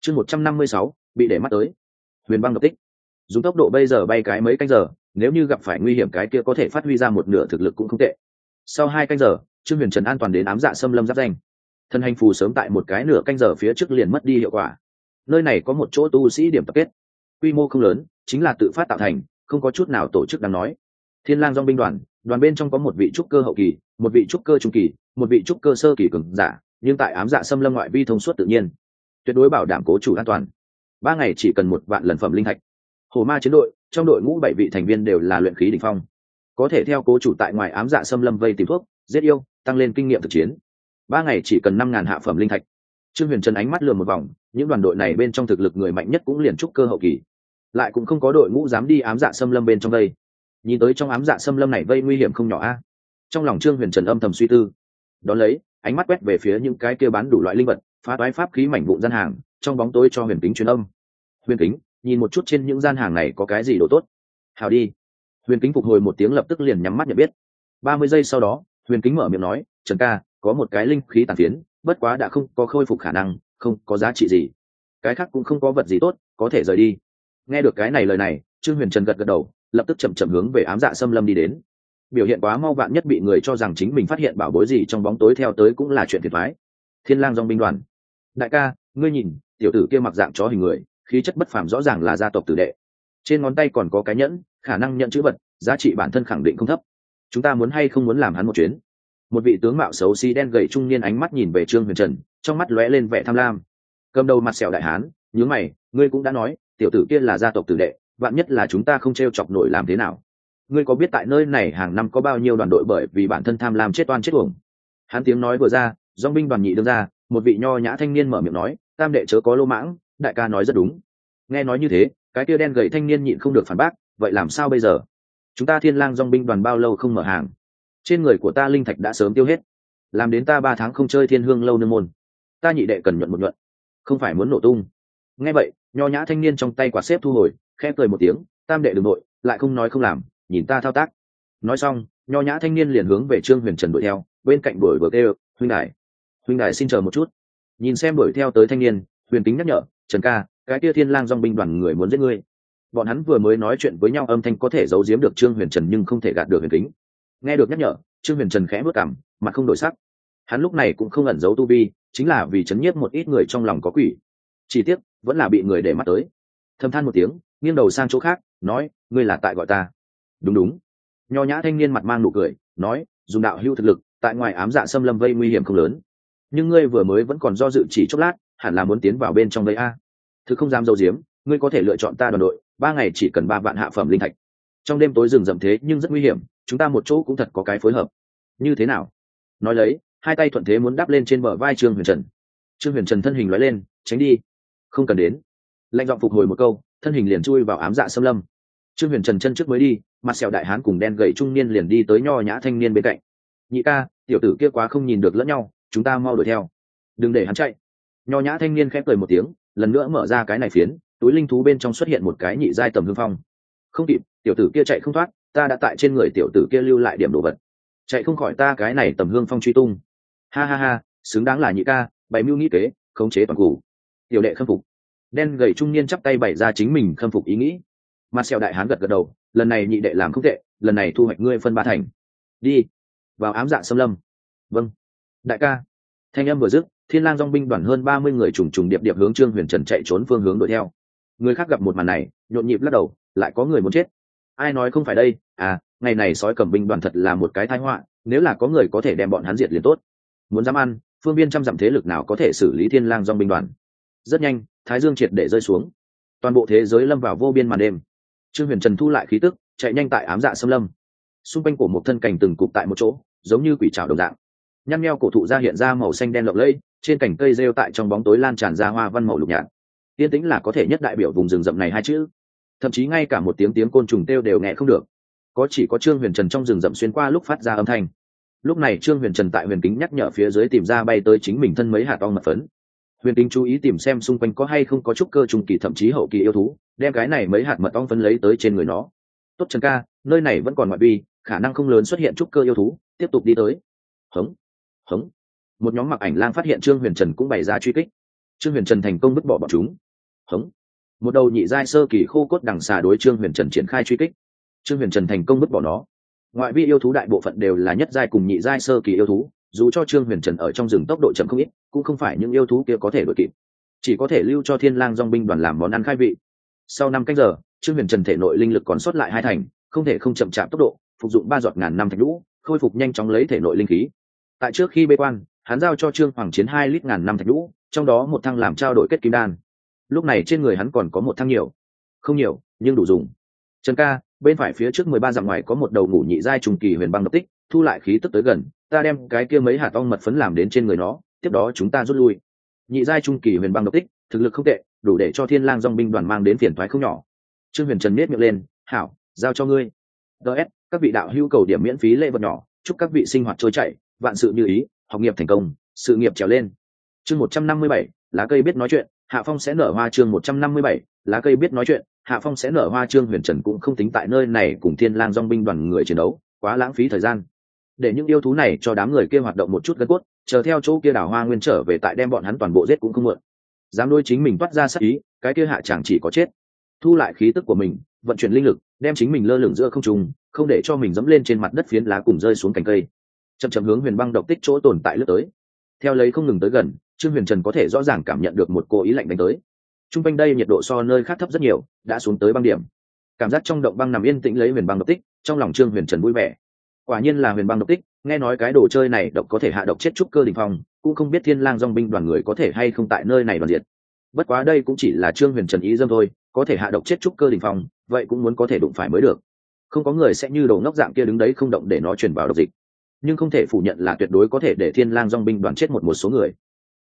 Chương một trăm năm mươi sáu, bị để mắt tới huyền băng ngập tích. Dùng tốc độ bây giờ bay cái mấy canh giờ, nếu như gặp phải nguy hiểm cái kia có thể phát huy ra một nửa thực lực cũng không tệ. Sau hai canh giờ, trương huyền trần an toàn đến ám dạ xâm lâm giáp danh. Thân hành phù sớm tại một cái nửa canh giờ phía trước liền mất đi hiệu quả. Nơi này có một chỗ tu sĩ điểm tập kết. Quy mô không lớn, chính là tự phát tạo thành, không có chút nào tổ chức đáng nói. Thiên lang dong binh đoàn đoàn bên trong có một vị trúc cơ hậu kỳ, một vị trúc cơ trung kỳ, một vị trúc cơ sơ kỳ cường giả, nhưng tại ám dạ xâm lâm ngoại vi thông suốt tự nhiên. Tuyệt đối bảo đảm cố chủ an toàn ba ngày chỉ cần một vạn lần phẩm linh thạch. Hồ ma chiến đội, trong đội ngũ bảy vị thành viên đều là luyện khí đ ỉ n h phong. Có thể theo cố chủ tại ngoài ám dạ xâm lâm vây tìm thuốc, giết yêu, tăng lên kinh nghiệm thực chiến. Ba ngày chỉ cần năm ngàn hạ phẩm linh thạch. Trương huyền trần ánh mắt lừa một vòng, những đoàn đội này bên trong thực lực người mạnh nhất cũng liền trúc cơ hậu kỳ. Lại cũng không có đội ngũ dám đi ám dạ xâm lâm bên trong đây. Nhìn tới trong ám dạ xâm lâm này vây nguy hiểm không nhỏ a. Trong lòng trương huyền trần âm thầm suy tư. Đón lấy, ánh mắt quét về phía những cái kia bán đủ loại linh vật, phá toái pháp khí mảnh vụn gian hàng trong bóng tối cho huyền kính truyền âm. Huyền kính, nhìn một chút trên những gian hàng này có cái gì đồ tốt. Hào đi. Huyền kính phục hồi một tiếng lập tức liền nhắm mắt nhận biết. Ba mươi giây sau đó, huyền kính mở miệng nói, trần ca, có một cái linh khí tàn phiến, bất quá đã không có khôi phục khả năng, không có giá trị gì. Cái khác cũng không có vật gì tốt, có thể rời đi. Nghe được cái này lời này, trương huyền trần gật gật đầu, lập tức chậm chậm hướng về ám dạ xâm lâm đi đến. Biểu hiện quá mau vạn nhất bị người cho rằng chính mình phát hiện bảo bối gì trong bóng tối theo tới cũng là chuyện thiệt thái thiên lang dòng binh đoàn. Đại ca, ngươi nhìn tiểu tử kia mặc dạng chó hình người, khí chất bất phàm rõ ràng là gia tộc tử đệ. Trên ngón tay còn có cái nhẫn, khả năng nhận chữ vật, giá trị bản thân khẳng định không thấp. Chúng ta muốn hay không muốn làm hắn một chuyến? Một vị tướng mạo xấu xí đen gầy trung niên ánh mắt nhìn về trương huyền trần, trong mắt lóe lên vẻ tham lam. Cầm đầu mặt sẹo đại hán, nhướng mày, ngươi cũng đã nói, tiểu tử kia là gia tộc tử đệ, vạn nhất là chúng ta không t r e o chọc nổi làm thế nào? Ngươi có biết tại nơi này hàng năm có bao nhiêu đoàn đội bởi vì bản thân tham lam chết oan chết uổng? Hắn tiếng nói vừa ra do binh đoàn nhị đương ra một vị nho nhã thanh niên mở miệng nói, tam đệ chớ có lô mãng, đại ca nói rất đúng. Nghe nói như thế, cái kia đen gầy thanh niên nhịn không được phản bác, vậy làm sao bây giờ? Chúng ta thiên lang dong binh đoàn bao lâu không mở hàng? Trên người của ta linh thạch đã sớm tiêu hết. Làm đến ta ba tháng không chơi thiên hương lâu nương môn. Ta nhị đệ cần nhuận một nhuận. Không phải muốn nổ tung. Nghe vậy, nho nhã thanh niên trong tay quả xếp thu hồi, khẽ cười một tiếng, tam đệ đừng nội, lại không nói không làm, nhìn ta thao tác. Nói xong, nho nhã thanh niên liền hướng về trương huyền trần đuổi theo, bên cạnh đuổi vừa kêu, huynh đại huynh đại xin chờ một chút. Nhìn xem đuổi theo tới thanh niên, huyền kính nhắc nhở, trần ca, cái kia thiên lang Dòng binh đoàn người muốn giết ngươi. Bọn hắn vừa mới nói chuyện với nhau âm thanh có thể giấu giếm được trương huyền trần nhưng không thể gạt được huyền kính. Nghe được nhắc nhở, trương huyền trần khẽ bước cảm mặt không đổi sắc. Hắn lúc này cũng không ẩn giấu tu vi, chính là vì chấn nhiếp một ít người trong lòng có quỷ. Chỉ tiếc, vẫn là bị người để mắt tới. Thầm than một tiếng, nghiêng đầu sang chỗ khác, nói, ngươi là tại gọi ta. Đúng đúng. Nho nhã thanh niên mặt mang nụ cười, nói, dùng đạo hưu thực lực, tại ngoài ám dạ xâm lâm vây nguy hiểm không lớn nhưng ngươi vừa mới vẫn còn do dự chỉ chốc lát, hẳn là muốn tiến vào bên trong đây a. Thứ không dám dâu diếm ngươi có thể lựa chọn ta đoàn đội, ba ngày chỉ cần ba vạn hạ phẩm linh thạch. Trong đêm tối rừng rậm thế nhưng rất nguy hiểm, chúng ta một chỗ cũng thật có cái phối hợp. Như thế nào? Nói lấy, hai tay thuận thế muốn đắp lên trên bờ vai trương huyền trần. Trương huyền trần thân hình nói lên, tránh đi, không cần đến. Lạnh giọng phục hồi một câu, thân hình liền chui vào ám dạ xâm lâm. Trương huyền trần chân trước mới đi, mặt sẹo đại hán cùng đen gậy trung niên liền đi tới nho nhã thanh niên bên cạnh. Nhị ca, tiểu tử kia quá không nhìn được lẫn nhau chúng ta mau đuổi theo. Đừng để hắn chạy. Nho nhã thanh niên khép cười một tiếng, lần nữa mở ra cái này phiến, túi linh thú bên trong xuất hiện một cái nhị giai tầm hương phong. Không kịp, tiểu tử kia chạy không thoát, ta đã tại trên người tiểu tử kia lưu lại điểm đồ vật. Chạy không khỏi ta cái này tầm hương phong truy tung. Ha ha ha, xứng đáng là nhị ca, bày mưu nghĩ kế, khống chế toàn củ. Tiểu đệ khâm phục. Đen gầy trung niên chắp tay bày ra chính mình khâm phục ý nghĩ. Mặt sẹo đại hán gật gật đầu, lần này nhị đệ làm không tệ, lần này thu hoạch ngươi phân ba thành. Đi, vào ám dạ xâm lâm. Vâng đại ca. Thanh âm vừa dứt, thiên lang dong binh đoàn hơn ba mươi người trùng trùng điệp điệp hướng trương huyền trần chạy trốn phương hướng đuổi theo. Người khác gặp một màn này, nhộn nhịp lắc đầu, lại có người muốn chết. Ai nói không phải đây? À ngày này sói cầm binh đoàn thật là một cái tai họa, nếu là có người có thể đem bọn hắn diệt liền tốt. Muốn dám ăn, phương viên trăm dặm thế lực nào có thể xử lý thiên lang dong binh đoàn? Rất nhanh, thái dương triệt để rơi xuống. Toàn bộ thế giới lâm vào vô biên màn đêm. Trương huyền trần thu lại khí tức, chạy nhanh tại ám dạ xâm lâm. Xung quanh của một thân cảnh từng cục tại một chỗ, giống như quỷ trào đồng dạng nhăn nheo cổ thụ ra hiện ra màu xanh đen lộng lẫy, trên cành cây rêu tại trong bóng tối lan tràn ra hoa văn màu lục nhạt. Tiên tĩnh là có thể nhất đại biểu vùng rừng rậm này hai chữ. Thậm chí ngay cả một tiếng tiếng côn trùng kêu đều nghe không được. Có chỉ có trương huyền trần trong rừng rậm xuyên qua lúc phát ra âm thanh. Lúc này trương huyền trần tại huyền kính nhắc nhở phía dưới tìm ra bay tới chính mình thân mấy hạt ong mật phấn. Huyền kính chú ý tìm xem xung quanh có hay không có chút cơ trung kỳ thậm chí hậu kỳ yêu thú, đem cái này mấy hạt mật ong phấn lấy tới trên người nó. Tốt trần ca, nơi này vẫn còn ngoại vi, khả năng không lớn xuất hiện trúc cơ yêu thú, tiếp tục đi tới. Hống hống một nhóm mặc ảnh lang phát hiện trương huyền trần cũng bày ra truy kích. Trương huyền trần thành công bứt bỏ bọn chúng. Hống một đầu nhị giai sơ kỳ khô cốt đằng xà đối trương huyền trần triển khai truy kích. Trương huyền trần thành công bứt bỏ nó. Ngoại vi yêu thú đại bộ phận đều là nhất giai cùng nhị giai sơ kỳ yêu thú, dù cho trương huyền trần ở trong rừng tốc độ chậm không ít, cũng không phải những yêu thú kia có thể đội kịp. Chỉ có thể lưu cho thiên lang dong binh đoàn làm món ăn khai vị. Sau năm cách giờ, trương huyền trần thể nội linh lực còn sót lại hai thành, không thể không chậm chạp tốc độ, phục dụng ba giọt ngàn năm thạch lũ khôi phục nhanh chóng lấy thể nội linh khí tại trước khi bê quan, hắn giao cho trương hoàng chiến hai lít ngàn năm thạch lũ trong đó một thăng làm trao đổi kết kim đan. Lúc này trên người hắn còn có một thăng nhiều. Không nhiều, nhưng đủ dùng. Trần ca, bên phải phía trước mười ba dặm ngoài có một đầu ngủ nhị giai trùng kỳ huyền băng độc tích, thu lại khí tức tới gần, ta đem cái kia mấy hạt ong mật phấn làm đến trên người nó, tiếp đó chúng ta rút lui. Nhị giai trung kỳ huyền băng độc tích, thực lực không tệ, đủ để cho thiên lang dòng binh đoàn mang đến phiền thoái không nhỏ. Trương huyền trần miết miệng lên, hảo, giao cho ngươi. Ts các vị đạo hữu cầu điểm miễn phí lễ vật nhỏ, chúc các vị sinh hoạt trôi chảy vạn sự như ý, học nghiệp thành công, sự nghiệp trèo lên. Chương một trăm năm mươi bảy, lá cây biết nói chuyện, hạ phong sẽ nở hoa chương một trăm năm mươi bảy, lá cây biết nói chuyện, hạ phong sẽ nở hoa trương huyền trần cũng không tính tại nơi này cùng thiên lang dong binh đoàn người chiến đấu, quá lãng phí thời gian. Để những yêu thú này cho đám người kia hoạt động một chút gân cốt, chờ theo chỗ kia đảo hoa nguyên trở về tại đem bọn hắn toàn bộ giết cũng không mượn. Dám đôi chính mình toát ra sắc ý, cái kia hạ chẳng chỉ có chết. Thu lại khí tức của mình, vận chuyển linh lực, đem chính mình lơ lửng giữa không trung, không để cho mình dẫm lên trên mặt đất phiến lá cùng rơi xuống cành cây chậm chậm hướng huyền băng độc tích chỗ tồn tại lướt tới. Theo lấy không ngừng tới gần, trương huyền trần có thể rõ ràng cảm nhận được một cô ý lạnh đánh tới. T r u n g quanh đây nhiệt độ so nơi khác thấp rất nhiều, đã xuống tới băng điểm. Cảm giác trong động băng nằm yên tĩnh lấy huyền băng độc tích, trong lòng trương huyền trần vui vẻ. Quả nhiên là huyền băng độc tích, nghe nói cái đồ chơi này độc có thể hạ độc chết trúc cơ đình phong, cũng không biết thiên lang dong binh đoàn người có thể hay không tại nơi này đoàn diệt bất quá đây cũng chỉ là trương huyền trần ý dâm thôi, có thể hạ độc chết trúc cơ đình phong, vậy cũng muốn có thể đụng phải mới được. Không có người sẽ như đồ ngốc dạng kia đứng đấy không động để nó truyền vào độc dịch nhưng không thể phủ nhận là tuyệt đối có thể để thiên lang dòng binh đoàn chết một một số người.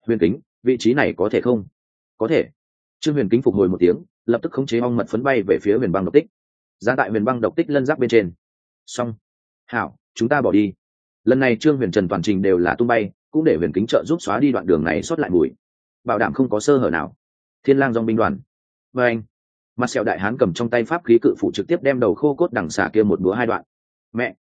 Huyền kính, vị trí này có thể không? Có thể. Trương huyền kính phục hồi một tiếng, lập tức khống chế ong mật phấn bay về phía huyền băng độc tích. Ra tại huyền băng độc tích lân giáp bên trên. Xong. Hảo, chúng ta bỏ đi. Lần này trương huyền trần toàn trình đều là tung bay, cũng để huyền kính trợ giúp xóa đi đoạn đường này xuất lại mùi. Bảo đảm không có sơ hở nào. Thiên lang dòng binh đoàn. Và anh. Mặt sẹo đại hán cầm trong tay pháp khí cự phụ trực tiếp đem đầu khô cốt đằng xả kia một búa hai đoạn. Mẹ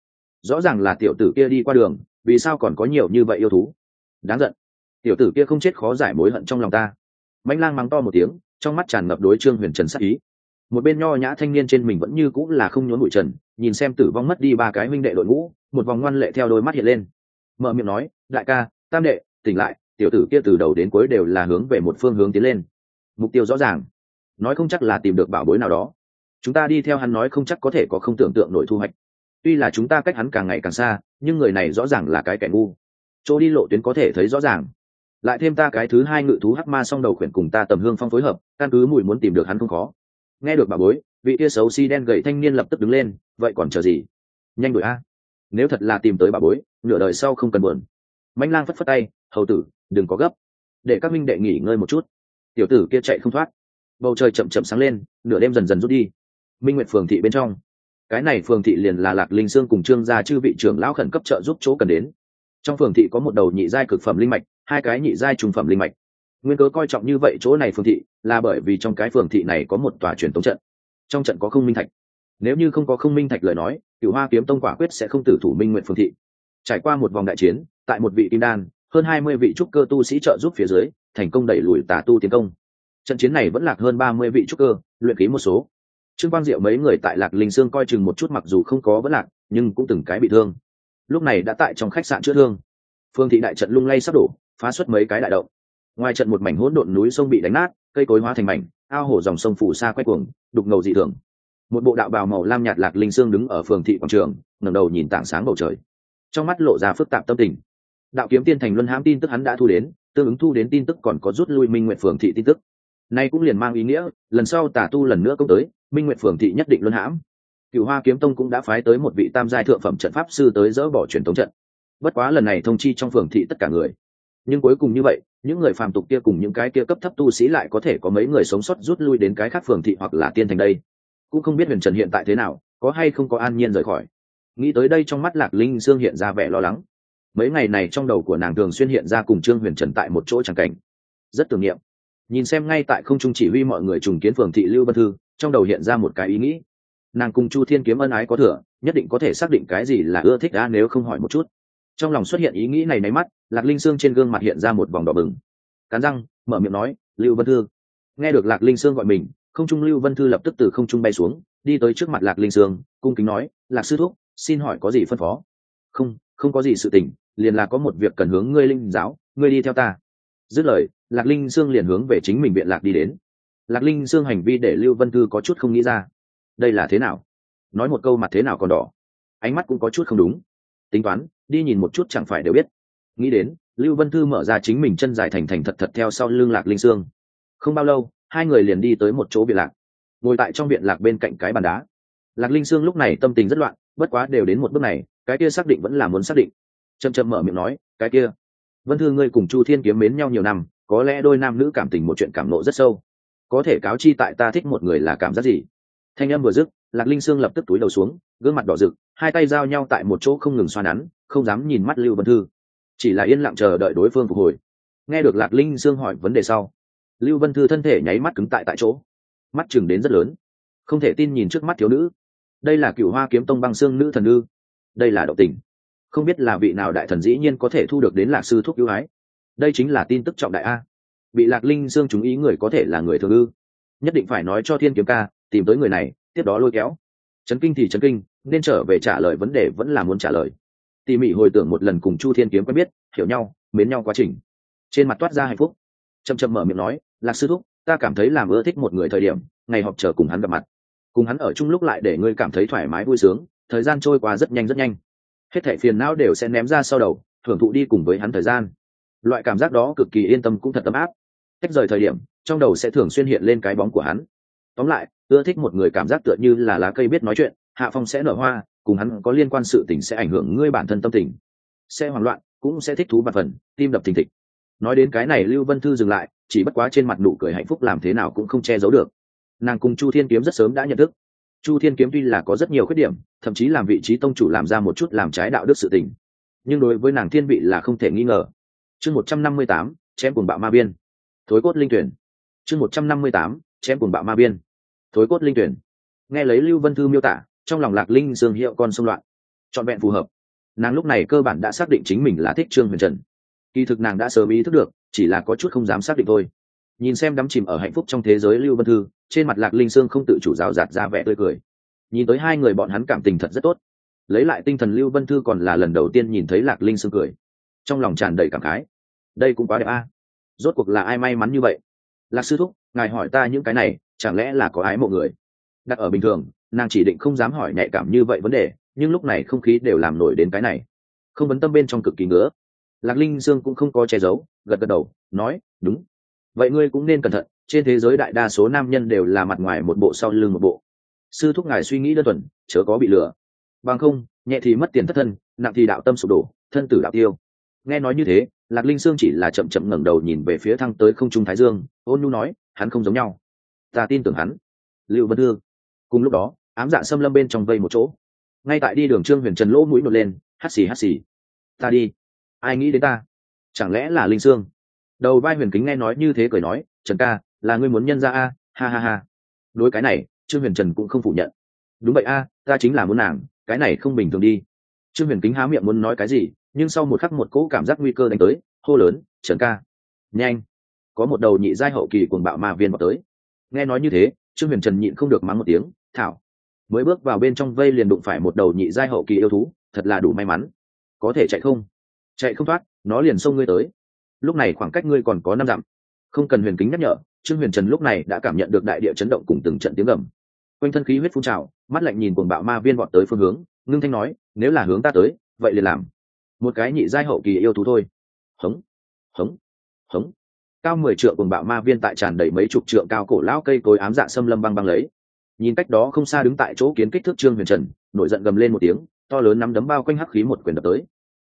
rõ ràng là tiểu tử kia đi qua đường, vì sao còn có nhiều như vậy yêu thú? Đáng giận. Tiểu tử kia không chết khó giải mối hận trong lòng ta. Mạnh lang mắng to một tiếng, trong mắt tràn ngập đối trương huyền trần sắc ý. Một bên nho nhã thanh niên trên mình vẫn như cũng là không nhốn bụi trần, nhìn xem tử vong mất đi ba cái minh đệ đội ngũ, một vòng ngoan lệ theo đôi mắt hiện lên. Mở miệng nói, đại ca, tam đệ, tỉnh lại, tiểu tử kia từ đầu đến cuối đều là hướng về một phương hướng tiến lên. Mục tiêu rõ ràng. Nói không chắc là tìm được bảo bối nào đó. Chúng ta đi theo hắn nói không chắc có thể có không tưởng tượng nổi thu hoạch tuy là chúng ta cách hắn càng ngày càng xa, nhưng người này rõ ràng là cái kẻ ngu. Chỗ đi lộ tuyến có thể thấy rõ ràng. Lại thêm ta cái thứ hai ngự thú hắc ma song đầu khuyển cùng ta tầm hương phong phối hợp, căn cứ mùi muốn tìm được hắn không khó. Nghe được bà bối, vị kia xấu xi đen gậy thanh niên lập tức đứng lên, vậy còn chờ gì? Nhanh đuổi a. Nếu thật là tìm tới bà bối, nửa đời sau không cần buồn. Mạnh lang phất phất tay, hầu tử, đừng có gấp. Để các minh đệ nghỉ ngơi một chút. Tiểu tử kia chạy không thoát. Bầu trời chậm chậm sáng lên, nửa đêm dần dần rút đi. Minh nguyệt phường thị bên trong cái này phường thị liền là lạc linh sương cùng trương gia chư vị trưởng lão khẩn cấp trợ giúp chỗ cần đến. Trong phường thị có một đầu nhị giai cực phẩm linh mạch, hai cái nhị giai trung phẩm linh mạch. Nguyên cớ coi trọng như vậy chỗ này phường thị, là bởi vì trong cái phường thị này có một tòa truyền tống trận. Trong trận có không minh thạch. Nếu như không có không minh thạch lời nói cựu hoa kiếm tông quả quyết sẽ không tử thủ minh nguyện phường thị. Trải qua một vòng đại chiến, tại một vị kim đan, hơn hai mươi vị trúc cơ tu sĩ trợ giúp phía dưới, thành công đẩy lùi tà tu tiến công. Trận chiến này vẫn lạc hơn ba mươi vị trúc cơ, luyện ký một số trương quang diệu mấy người tại lạc linh sương coi chừng một chút mặc dù không có vấn lạc, nhưng cũng từng cái bị thương. Lúc này đã tại trong khách sạn chữa thương. Phương thị đại trận lung lay sắp đổ, phá xuất mấy cái đại động. Ngoài trận một mảnh hỗn độn núi sông bị đánh nát, cây cối hóa thành mảnh, ao hồ dòng sông phủ xa quay cuồng, đục ngầu dị thường. Một bộ đạo bào màu lam nhạt lạc linh sương đứng ở phường thị quảng trường, ngẩng đầu nhìn tảng sáng bầu trời. Trong mắt lộ ra phức tạp tâm tình. Đạo kiếm tiên thành luân hãm tin tức hắn đã thu đến, tương ứng thu đến tin tức còn có rút lui minh nguyện phường thị tin tức. Nay cũng liền mang ý nghĩa, lần sau tà tu lần nữa công tới minh nguyện phường thị nhất định luân hãm. Cựu hoa kiếm tông cũng đã phái tới một vị tam giai thượng phẩm trận pháp sư tới dỡ bỏ truyền thống trận. Bất quá lần này thông chi trong phường thị tất cả người. Nhưng cuối cùng như vậy, những người phàm tục kia cùng những cái kia cấp thấp tu sĩ lại có thể có mấy người sống sót rút lui đến cái khác phường thị hoặc là tiên thành đây. Cũng không biết huyền trần hiện tại thế nào, có hay không có an nhiên rời khỏi. Nghĩ tới đây trong mắt lạc linh Dương hiện ra vẻ lo lắng. Mấy ngày này trong đầu của nàng thường xuyên hiện ra cùng trương huyền trần tại một chỗ tràng cảnh. Rất tưởng niệm. Nhìn xem ngay tại không trung chỉ huy mọi người trùng kiến phường thị lưu Bân thư trong đầu hiện ra một cái ý nghĩ. Nàng cùng chu thiên kiếm ân ái có thừa, nhất định có thể xác định cái gì là ưa thích đã nếu không hỏi một chút. Trong lòng xuất hiện ý nghĩ này nháy mắt, lạc linh sương trên gương mặt hiện ra một vòng đỏ bừng. Cắn răng, mở miệng nói, lưu vân thư. Nghe được lạc linh sương gọi mình, không trung lưu vân thư lập tức từ không trung bay xuống, đi tới trước mặt lạc linh sương, cung kính nói, lạc sư thúc, xin hỏi có gì phân phó? Không không có gì sự tình, liền là có một việc cần hướng ngươi linh giáo, ngươi đi theo ta. Dứt lời, lạc linh sương liền hướng về chính mình viện lạc đi đến lạc linh Dương hành vi để lưu vân thư có chút không nghĩ ra. Đây là thế nào? Nói một câu mặt thế nào còn đỏ? Ánh mắt cũng có chút không đúng. Tính toán, đi nhìn một chút chẳng phải đều biết. Nghĩ đến, lưu vân thư mở ra chính mình chân dài thành thành thật thật theo sau lưng lạc linh sương không bao lâu, hai người liền đi tới một chỗ viện lạc. Ngồi tại trong viện lạc bên cạnh cái bàn đá. Lạc linh sương lúc này tâm tình rất loạn, bất quá đều đến một bước này, cái kia xác định vẫn là muốn xác định. Chậm chậm mở miệng nói, cái kia, vân thư ngươi cùng chu thiên kiếm mến nhau nhiều năm, có lẽ đôi nam nữ cảm tình một chuyện cảm nộ rất sâu có thể cáo chi tại ta thích một người là cảm giác gì? Thanh âm vừa dứt, lạc linh sương lập tức túi đầu xuống, gương mặt đỏ rực, hai tay giao nhau tại một chỗ không ngừng xoa nắn, không dám nhìn mắt lưu vân thư. Chỉ là yên lặng chờ đợi đối phương phục hồi. Nghe được lạc linh sương hỏi vấn đề sau, lưu vân thư thân thể nháy mắt cứng tại tại chỗ. Mắt chừng đến rất lớn. Không thể tin nhìn trước mắt thiếu nữ. Đây là cựu hoa kiếm tông băng xương nữ thần ư? Đây là động tình. Không biết là vị nào đại thần dĩ nhiên có thể thu được đến lạc sư thuốc ưu ái đây chính là tin tức trọng đại a bị lạc linh xương chúng ý người có thể là người thường ư? Nhất định phải nói cho thiên kiếm ca, tìm tới người này, tiếp đó lôi kéo. Trấn kinh thì trấn kinh, nên trở về trả lời vấn đề vẫn là muốn trả lời. Tỉ mỉ hồi tưởng một lần cùng chu thiên kiếm quen biết, hiểu nhau, mến nhau quá trình. Trên mặt toát ra hạnh phúc. Chậm chậm mở miệng nói, lạc sư thúc, ta cảm thấy làm ưa thích một người thời điểm, ngày họp chờ cùng hắn gặp mặt. Cùng hắn ở chung lúc lại để ngươi cảm thấy thoải mái vui sướng, thời gian trôi qua rất nhanh rất nhanh. Hết thảy phiền não đều sẽ ném ra sau đầu, thưởng thụ đi cùng với hắn thời gian. Loại cảm giác đó cực kỳ yên tâm cũng thật ấm áp tách rời thời điểm, trong đầu sẽ thường xuyên hiện lên cái bóng của hắn. Tóm lại, ưa thích một người cảm giác tựa như là lá cây biết nói chuyện, hạ phong sẽ nở hoa, cùng hắn có liên quan sự tình sẽ ảnh hưởng ngươi bản thân tâm tình. Sẽ hoảng loạn, cũng sẽ thích thú và phần, tim đập thình thịch. Nói đến cái này, lưu vân thư dừng lại, chỉ bất quá trên mặt nụ cười hạnh phúc làm thế nào cũng không che giấu được. Nàng cùng chu thiên kiếm rất sớm đã nhận thức. Chu thiên kiếm tuy là có rất nhiều khuyết điểm, thậm chí làm vị trí tông chủ làm ra một chút làm trái đạo đức sự tình. Nhưng đối với nàng thiên vị là không thể nghi ngờ. Chương một trăm năm mươi tám, chém cùng bạo ma biên thối cốt linh tuyển. Chương một trăm năm mươi tám, chém cùng bạo ma biên. Thối cốt linh tuyển. Nghe lấy lưu vân thư miêu tả, trong lòng lạc linh dương hiệu con xung loạn. Trọn vẹn phù hợp. Nàng lúc này cơ bản đã xác định chính mình là thích trương huyền trần. Kỳ thực nàng đã sớm ý thức được, chỉ là có chút không dám xác định thôi. Nhìn xem đắm chìm ở hạnh phúc trong thế giới lưu vân thư, trên mặt lạc linh sương không tự chủ rào rạt ra vẻ tươi cười. Nhìn tới hai người bọn hắn cảm tình thật rất tốt. Lấy lại tinh thần lưu vân thư còn là lần đầu tiên nhìn thấy lạc linh sương cười. Trong lòng tràn đầy cảm khái. Đây cũng quá đẹp a rốt cuộc là ai may mắn như vậy? Lạc sư thúc, ngài hỏi ta những cái này, chẳng lẽ là có ái mộ người? Đặt ở bình thường, nàng chỉ định không dám hỏi nhạy cảm như vậy vấn đề, nhưng lúc này không khí đều làm nổi đến cái này. Không vấn tâm bên trong cực kỳ ngứa. Lạc linh Dương cũng không có che giấu, gật gật đầu, nói, đúng. Vậy ngươi cũng nên cẩn thận, trên thế giới đại đa số nam nhân đều là mặt ngoài một bộ sau lưng một bộ. Sư thúc ngài suy nghĩ đơn thuần, chớ có bị lừa. Bằng không, nhẹ thì mất tiền thất thân, nặng thì đạo tâm sụp đổ, thân tử đạo tiêu nghe nói như thế, lạc linh sương chỉ là chậm chậm ngẩng đầu nhìn về phía thăng tới không trung thái dương, ôn nhu nói, hắn không giống nhau. Ta tin tưởng hắn. Liệu vân thương cùng lúc đó, ám dạ xâm lâm bên trong vây một chỗ. Ngay tại đi đường trương huyền trần lỗ mũi nổi lên hắt xì hắt xì. Ta đi. Ai nghĩ đến ta? Chẳng lẽ là linh sương? Đầu vai huyền kính nghe nói như thế cười nói, trần ca, là ngươi muốn nhân ra a? Ha ha ha. Đối cái này, trương huyền trần cũng không phủ nhận. Đúng vậy a, ta chính là muốn nàng, cái này không bình thường đi. Trương huyền kính há miệng muốn nói cái gì nhưng sau một khắc một cỗ cảm giác nguy cơ đánh tới, hô lớn, trần ca, nhanh, có một đầu nhị giai hậu kỳ cuồng bạo ma viên vào tới. Nghe nói như thế, trương huyền trần nhịn không được mắng một tiếng, thảo, mới bước vào bên trong vây liền đụng phải một đầu nhị giai hậu kỳ yêu thú, thật là đủ may mắn. Có thể chạy không? Chạy không thoát, nó liền xông ngươi tới. Lúc này khoảng cách ngươi còn có năm dặm. Không cần huyền kính nhắc nhở, trương huyền trần lúc này đã cảm nhận được đại địa chấn động cùng từng trận tiếng gầm. Quanh thân khí huyết phun trào, mắt lạnh nhìn cuồng bạo ma viên vọt tới phương hướng, ngưng thanh nói, nếu là hướng ta tới, vậy liền làm một cái nhị giai hậu kỳ yêu thú thôi. Hống hống hống. Cao mười trượng cùng bạo ma viên tại tràn đầy mấy chục trượng cao cổ lão cây cối ám dạ xâm lâm băng băng lấy. Nhìn cách đó không xa đứng tại chỗ kiến kích thước trương huyền trần, nổi giận gầm lên một tiếng, to lớn nắm đấm bao quanh hắc khí một quyền đập tới.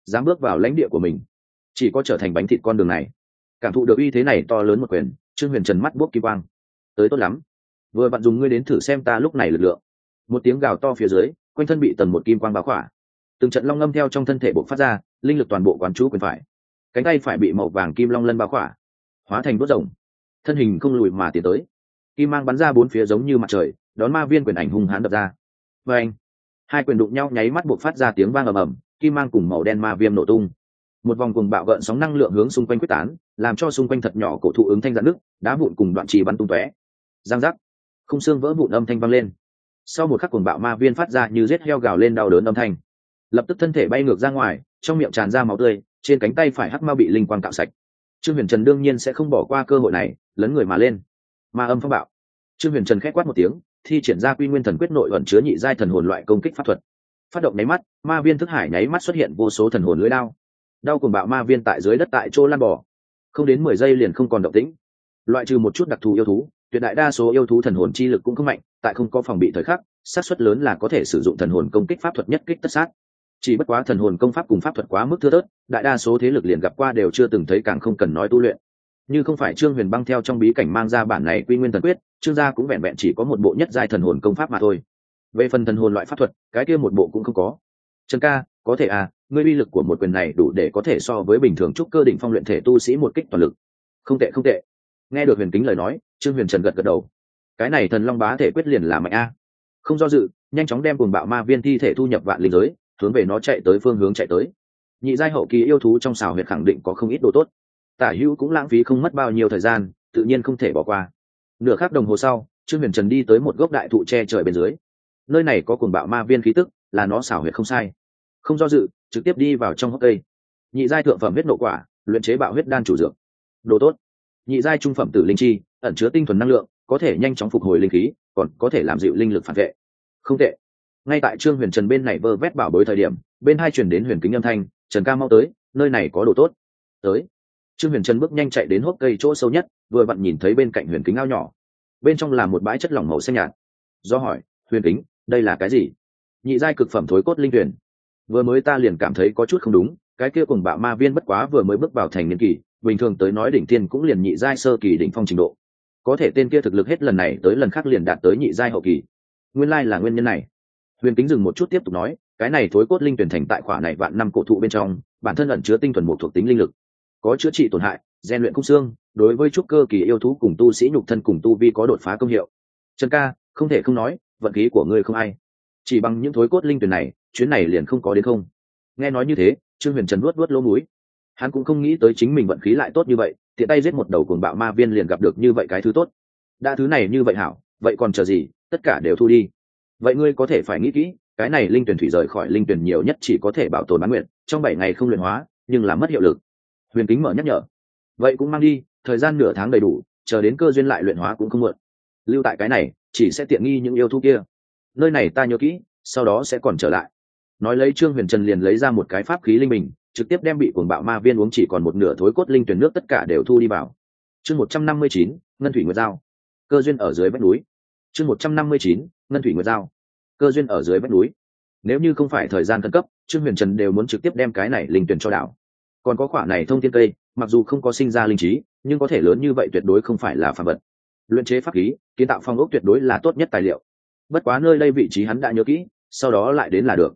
Dám bước vào lãnh địa của mình, chỉ có trở thành bánh thịt con đường này. Cảm thụ được uy thế này to lớn một quyền, trương huyền trần mắt buốc kỳ quang. Tới tốt lắm. Vừa bạn dùng ngươi đến thử xem ta lúc này lực lượng. Một tiếng gào to phía dưới, quanh thân bị tần một kim quang báo khỏa từng trận long ngâm theo trong thân thể bộc phát ra, linh lực toàn bộ quán chú quyền phải. Cánh tay phải bị màu vàng kim long lân bao khỏa, hóa thành đốt rồng. Thân hình không lùi mà tiến tới. Kim mang bắn ra bốn phía giống như mặt trời, đón ma viên quyền ảnh hung hãn đập ra. Và anh, hai quyền đụng nhau nháy mắt buộc phát ra tiếng vang ầm ầm, kim mang cùng màu đen ma viêm nổ tung. Một vòng cùng bạo gợn sóng năng lượng hướng xung quanh quyết tán, làm cho xung quanh thật nhỏ cổ thụ ứng thanh dạn nước, đá vụn cùng đoạn trì bắn tung tóe. Giang giác khung xương vỡ vụn âm thanh vang lên. Sau một khắc cuồng bạo ma viên phát ra như rết heo gào lên đau đớn âm thanh lập tức thân thể bay ngược ra ngoài, trong miệng tràn ra máu tươi, trên cánh tay phải hắc ma bị linh quang cạo sạch. Trương huyền trần đương nhiên sẽ không bỏ qua cơ hội này, lấn người mà lên. Ma âm phong bạo. Trương huyền trần k h é quát một tiếng, thi triển ra quy nguyên thần quyết nội ẩn chứa nhị giai thần hồn loại công kích pháp thuật. Phát động nháy mắt, ma viên thức hải nháy mắt xuất hiện vô số thần hồn lưới đao. Đau cùng bạo ma viên tại dưới đất tại chỗ lan bò. Không đến mười giây liền không còn động tĩnh. Loại trừ một chút đặc thù yêu thú, tuyệt đại đa số yêu thú thần hồn chi lực cũng không mạnh, tại không có phòng bị thời khắc, xác suất lớn là có thể sử dụng thần hồn công kích pháp thuật nhất kích tất sát chỉ bất quá thần hồn công pháp cùng pháp thuật quá mức thưa thớt, đại đa số thế lực liền gặp qua đều chưa từng thấy càng không cần nói tu luyện. Như không phải trương huyền băng theo trong bí cảnh mang ra bản này quy nguyên thần quyết, trương gia cũng vẹn vẹn chỉ có một bộ nhất giai thần hồn công pháp mà thôi. Về phần thần hồn loại pháp thuật, cái kia một bộ cũng không có. Trần ca, có thể à ngươi uy lực của một quyền này đủ để có thể so với bình thường trúc cơ đỉnh phong luyện thể tu sĩ một kích toàn lực. Không tệ không tệ. Nghe được huyền kính lời nói, trương huyền trần gật gật đầu. Cái này thần long bá thể quyết liền là mạnh a. Không do dự, nhanh chóng đem cùng bạo ma viên thi thể thu nhập vạn linh giới hướng về nó chạy tới phương hướng chạy tới. Nhị giai hậu kỳ yêu thú trong xào huyệt khẳng định có không ít đồ tốt. Tả hữu cũng lãng phí không mất bao nhiêu thời gian, tự nhiên không thể bỏ qua. Nửa khắc đồng hồ sau, trương huyền trần đi tới một gốc đại thụ tre trời bên dưới. Nơi này có cuồng bạo ma viên khí tức, là nó xảo huyệt không sai. Không do dự, trực tiếp đi vào trong hốc cây. Nhị giai thượng phẩm huyết nộ quả, luyện chế bạo huyết đan chủ dược. Đồ tốt. Nhị giai trung phẩm tử linh chi, ẩn chứa tinh thuần năng lượng, có thể nhanh chóng phục hồi linh khí, còn có thể làm dịu linh lực phản vệ. Không tệ ngay tại trương huyền trần bên này vơ vét bảo bối thời điểm, bên hai chuyển đến huyền kính âm thanh, trần ca mau tới, nơi này có đồ tốt. Tới. Trương huyền trần bước nhanh chạy đến hốc cây chỗ sâu nhất, vừa vặn nhìn thấy bên cạnh huyền kính ao nhỏ. Bên trong là một bãi chất lỏng màu xanh nhạt. Do hỏi, huyền kính, đây là cái gì? Nhị giai cực phẩm thối cốt linh tuyển. Vừa mới ta liền cảm thấy có chút không đúng, cái kia cùng bạo ma viên bất quá vừa mới bước vào thành niên kỳ, bình thường tới nói đỉnh tiên cũng liền nhị giai sơ kỳ đỉnh phong trình độ. Có thể tên kia thực lực hết lần này tới lần khác liền đạt tới nhị giai hậu kỳ. Nguyên lai là nguyên nhân này huyền kính dừng một chút tiếp tục nói, cái này thối cốt linh tuyển thành tại khỏa này vạn năm cổ thụ bên trong, bản thân ẩn chứa tinh thuần một thuộc tính linh lực. Có chữa trị tổn hại, rèn luyện cung xương, đối với trúc cơ kỳ yêu thú cùng tu sĩ nhục thân cùng tu vi có đột phá công hiệu. Trần ca, không thể không nói, vận khí của ngươi không ai. Chỉ bằng những thối cốt linh tuyển này, chuyến này liền không có đến không. Nghe nói như thế, trương huyền trần luốt luốt lỗ mũi. Hắn cũng không nghĩ tới chính mình vận khí lại tốt như vậy, tiện tay giết một đầu cuồng bạo ma viên liền gặp được như vậy cái thứ tốt. Đã thứ này như vậy hảo, vậy còn chờ gì, tất cả đều thu đi vậy ngươi có thể phải nghĩ kỹ, cái này linh tuyển thủy rời khỏi linh tuyển nhiều nhất chỉ có thể bảo tồn bán nguyện trong bảy ngày không luyện hóa, nhưng là mất hiệu lực. Huyền kính mở nhắc nhở. Vậy cũng mang đi, thời gian nửa tháng đầy đủ, chờ đến cơ duyên lại luyện hóa cũng không mượn lưu tại cái này, chỉ sẽ tiện nghi những yêu thú kia. Nơi này ta nhớ kỹ, sau đó sẽ còn trở lại. Nói lấy trương huyền trần liền lấy ra một cái pháp khí linh mình trực tiếp đem bị cuồng bạo ma viên uống chỉ còn một nửa thối cốt linh tuyển nước tất cả đều thu đi vào. Chương một trăm năm mươi chín, ngân thủy nguyệt giao. Cơ duyên ở dưới vách núi. Chương một trăm năm mươi chín ngân thủy nguyệt giao. Cơ duyên ở dưới vách núi. Nếu như không phải thời gian khẩn cấp trương huyền trần đều muốn trực tiếp đem cái này linh tuyển cho đảo. Còn có khoả này thông thiên cây mặc dù không có sinh ra linh trí nhưng có thể lớn như vậy tuyệt đối không phải là phạm vật. Luyện chế pháp khí kiến tạo phong ốc tuyệt đối là tốt nhất tài liệu. Bất quá nơi đây vị trí hắn đã nhớ kỹ sau đó lại đến là được.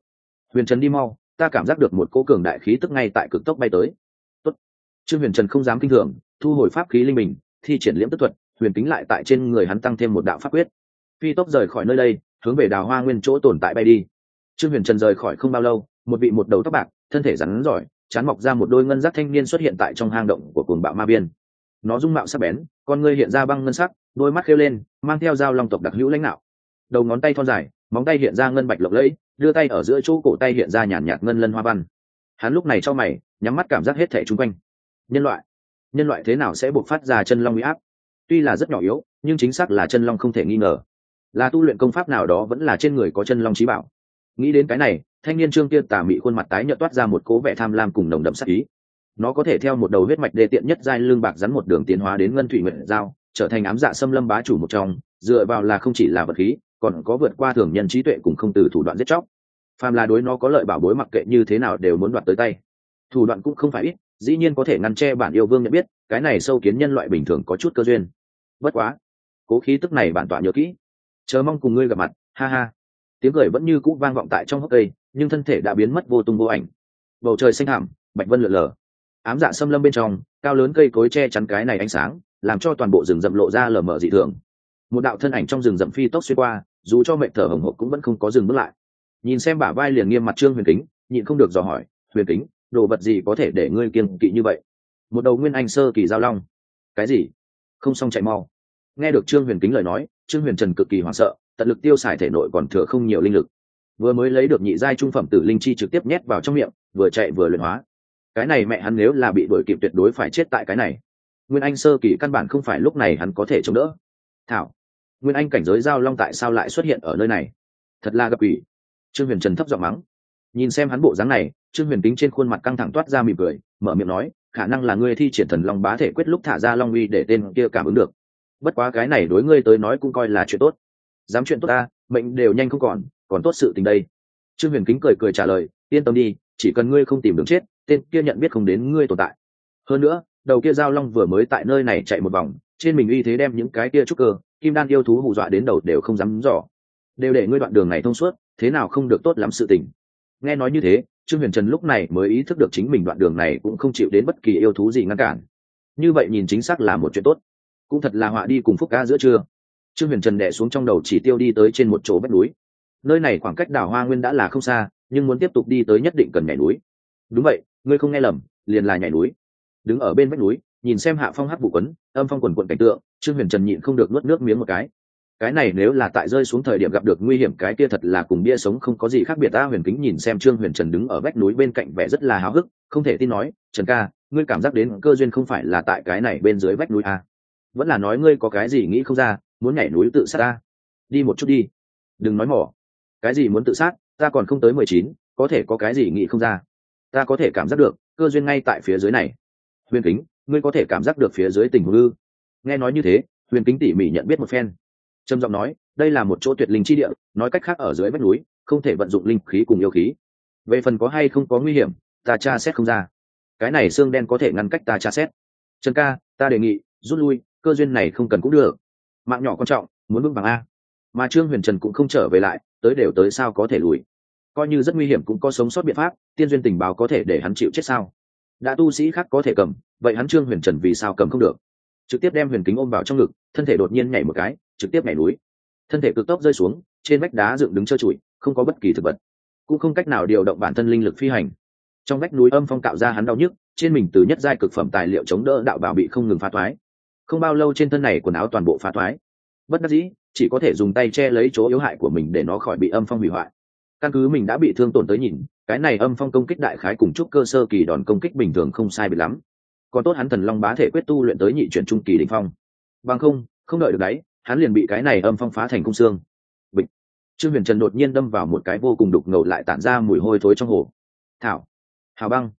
Huyền trần đi mau ta cảm giác được một cỗ cường đại khí tức ngay tại cực tốc bay tới. Tốt. trương huyền trần không dám kinh thường thu hồi pháp khí linh mình, thi triển liễm tức thuật huyền kính lại tại trên người hắn tăng thêm một đạo pháp quyết phi tốc rời khỏi nơi đây, hướng về đào hoa nguyên chỗ tồn tại bay đi. Trương huyền trần rời khỏi không bao lâu, một vị một đầu tóc bạc, thân thể rắn giỏi, chán mọc ra một đôi ngân giác thanh niên xuất hiện tại trong hang động của cuồng bạo ma biên nó dung mạo sắc bén, con ngươi hiện ra băng ngân sắc, đôi mắt khêu lên, mang theo dao long tộc đặc hữu lãnh đạo đầu ngón tay thon dài, móng tay hiện ra ngân bạch lộc lẫy, đưa tay ở giữa chỗ cổ tay hiện ra nhàn nhạt ngân lân hoa văn. Hắn lúc này cho mày, nhắm mắt cảm giác hết thẻ chung quanh. Nhân loại nhân loại thế nào sẽ buộc phát ra chân long huy áp? Tuy là rất nhỏ yếu, nhưng chính xác là chân long không thể nghi ngờ là tu luyện công pháp nào đó vẫn là trên người có chân long trí bảo. Nghĩ đến cái này, thanh niên trương tiên tà mị khuôn mặt tái nhợt toát ra một cố vẻ tham lam cùng nồng đậm sắc ý. Nó có thể theo một đầu huyết mạch đê tiện nhất giai lương bạc rắn một đường tiến hóa đến ngân thủy nguyện giao, trở thành ám dạ xâm lâm bá chủ một trong, dựa vào là không chỉ là vật khí, còn có vượt qua thường nhân trí tuệ cùng không từ thủ đoạn giết chóc. Phàm là đối nó có lợi bảo bối mặc kệ như thế nào đều muốn đoạt tới tay. Thủ đoạn cũng không phải ít, dĩ nhiên có thể ngăn che bản yêu vương nhận biết, cái này sâu kiến nhân loại bình thường có chút cơ duyên. Bất quá, cố khí tức này bản tọa nhớ kỹ chờ mong cùng ngươi gặp mặt, ha ha. Tiếng cười vẫn như cũ vang vọng tại trong hốc cây, nhưng thân thể đã biến mất vô tung vô ảnh. Bầu trời xanh hẳm bạch vân lượn lờ ám dạ xâm lâm bên trong, cao lớn cây cối che chắn cái này ánh sáng, làm cho toàn bộ rừng rậm lộ ra lờ mờ dị thường. Một đạo thân ảnh trong rừng rậm phi tốc xuyên qua, dù cho mệnh thở hồng hộc cũng vẫn không có dừng bước lại. Nhìn xem bả vai liền nghiêm mặt trương huyền kính, nhịn không được dò hỏi, huyền kính, đồ vật gì có thể để ngươi kiên kỵ như vậy? Một đầu nguyên anh sơ kỳ giao long. Cái gì? Không xong chạy mau. Nghe được trương huyền kính lời nói trương huyền trần cực kỳ hoảng sợ, tận lực tiêu xài thể nội còn thừa không nhiều linh lực. Vừa mới lấy được nhị giai trung phẩm tử linh chi trực tiếp nhét vào trong miệng, vừa chạy vừa luyện hóa. Cái này mẹ hắn nếu là bị đuổi kịp tuyệt đối phải chết tại cái này. Nguyên anh sơ kỳ căn bản không phải lúc này hắn có thể chống đỡ. Thảo, nguyên anh cảnh giới giao long tại sao lại xuất hiện ở nơi này? Thật là gặp ủy trương huyền trần thấp giọng mắng. Nhìn xem hắn bộ dáng này, trương huyền tính trên khuôn mặt căng thẳng toát ra mỉm cười, mở miệng nói, khả năng là ngươi thi triển thần long bá thể quyết lúc thả ra long uy để tên kia cảm ứng được bất quá cái này đối ngươi tới nói cũng coi là chuyện tốt. Dám chuyện tốt ta, mệnh đều nhanh không còn còn tốt sự tình đây. Trương huyền kính cười cười trả lời, yên tâm đi, chỉ cần ngươi không tìm đường chết, tên kia nhận biết không đến ngươi tồn tại. Hơn nữa, đầu kia giao long vừa mới tại nơi này chạy một vòng, trên mình uy thế đem những cái kia trúc cơ, kim đan yêu thú hù dọa đến đầu đều không dám dò. Đều để ngươi đoạn đường này thông suốt, thế nào không được tốt lắm sự tình. Nghe nói như thế, trương huyền trần lúc này mới ý thức được chính mình đoạn đường này cũng không chịu đến bất kỳ yêu thú gì ngăn cản. Như vậy nhìn chính xác là một chuyện tốt cũng thật là họa đi cùng phúc ca giữa trưa. Trương huyền trần đẻ xuống trong đầu chỉ tiêu đi tới trên một chỗ vách núi. Nơi này khoảng cách đảo hoa nguyên đã là không xa, nhưng muốn tiếp tục đi tới nhất định cần nhảy núi. Đúng vậy, ngươi không nghe lầm, liền là nhảy núi. Đứng ở bên vách núi, nhìn xem hạ phong hát vụ quấn, âm phong quần quận cảnh tượng, trương huyền trần nhịn không được nuốt nước miếng một cái. Cái này nếu là tại rơi xuống thời điểm gặp được nguy hiểm, cái kia thật là cùng bia sống không có gì khác biệt. Ta huyền kính nhìn xem trương huyền trần đứng ở vách núi bên cạnh vẻ rất là háo hức, không thể tin nói, trần ca, ngươi cảm giác đến cơ duyên không phải là tại cái này bên dưới vách núi à vẫn là nói ngươi có cái gì nghĩ không ra, muốn nhảy núi tự sát ta. Đi một chút đi. Đừng nói mỏ. Cái gì muốn tự sát, ta còn không tới mười chín, có thể có cái gì nghĩ không ra. Ta có thể cảm giác được, cơ duyên ngay tại phía dưới này. Huyền kính, ngươi có thể cảm giác được phía dưới tình hữu ư? Nghe nói như thế, huyền kính tỉ mỉ nhận biết một phen. Trầm giọng nói, đây là một chỗ tuyệt linh chi địa, nói cách khác ở dưới vách núi, không thể vận dụng linh khí cùng yêu khí. Về phần có hay không có nguy hiểm, ta tra xét không ra. Cái này xương đen có thể ngăn cách ta tra xét. Trần ca, ta đề nghị, rút lui cơ duyên này không cần cũng được. Mạng nhỏ quan trọng, muốn vững bằng a. Mà trương huyền trần cũng không trở về lại, tới đều tới sao có thể lùi. Coi như rất nguy hiểm cũng có sống sót biện pháp, tiên duyên tình báo có thể để hắn chịu chết sao? Đã tu sĩ khác có thể cầm, vậy hắn trương huyền trần vì sao cầm không được? Trực tiếp đem huyền kính ôm vào trong ngực, thân thể đột nhiên nhảy một cái, trực tiếp nhảy núi. Thân thể cực tốc rơi xuống, trên vách đá dựng đứng trơ trụi, không có bất kỳ thực vật. Cũng không cách nào điều động bản thân linh lực phi hành. Trong vách núi âm phong tạo ra hắn đau nhức, trên mình từ nhất giai cực phẩm tài liệu chống đỡ đạo bảo bị không ngừng phá thoái không bao lâu trên thân này quần áo toàn bộ phá thoái. Bất đắc dĩ, chỉ có thể dùng tay che lấy chỗ yếu hại của mình để nó khỏi bị âm phong hủy hoại. Căn cứ mình đã bị thương tổn tới nhìn, cái này âm phong công kích đại khái cùng chúc cơ sơ kỳ đòn công kích bình thường không sai bị lắm. Còn tốt hắn thần long bá thể quyết tu luyện tới nhị chuyển trung kỳ đỉnh phong. Bằng không không đợi được đấy, hắn liền bị cái này âm phong phá thành công xương. Bịch. Trương huyền trần đột nhiên đâm vào một cái vô cùng đục ngầu lại tản ra mùi hôi thối trong hồ. Thảo. Hào băng.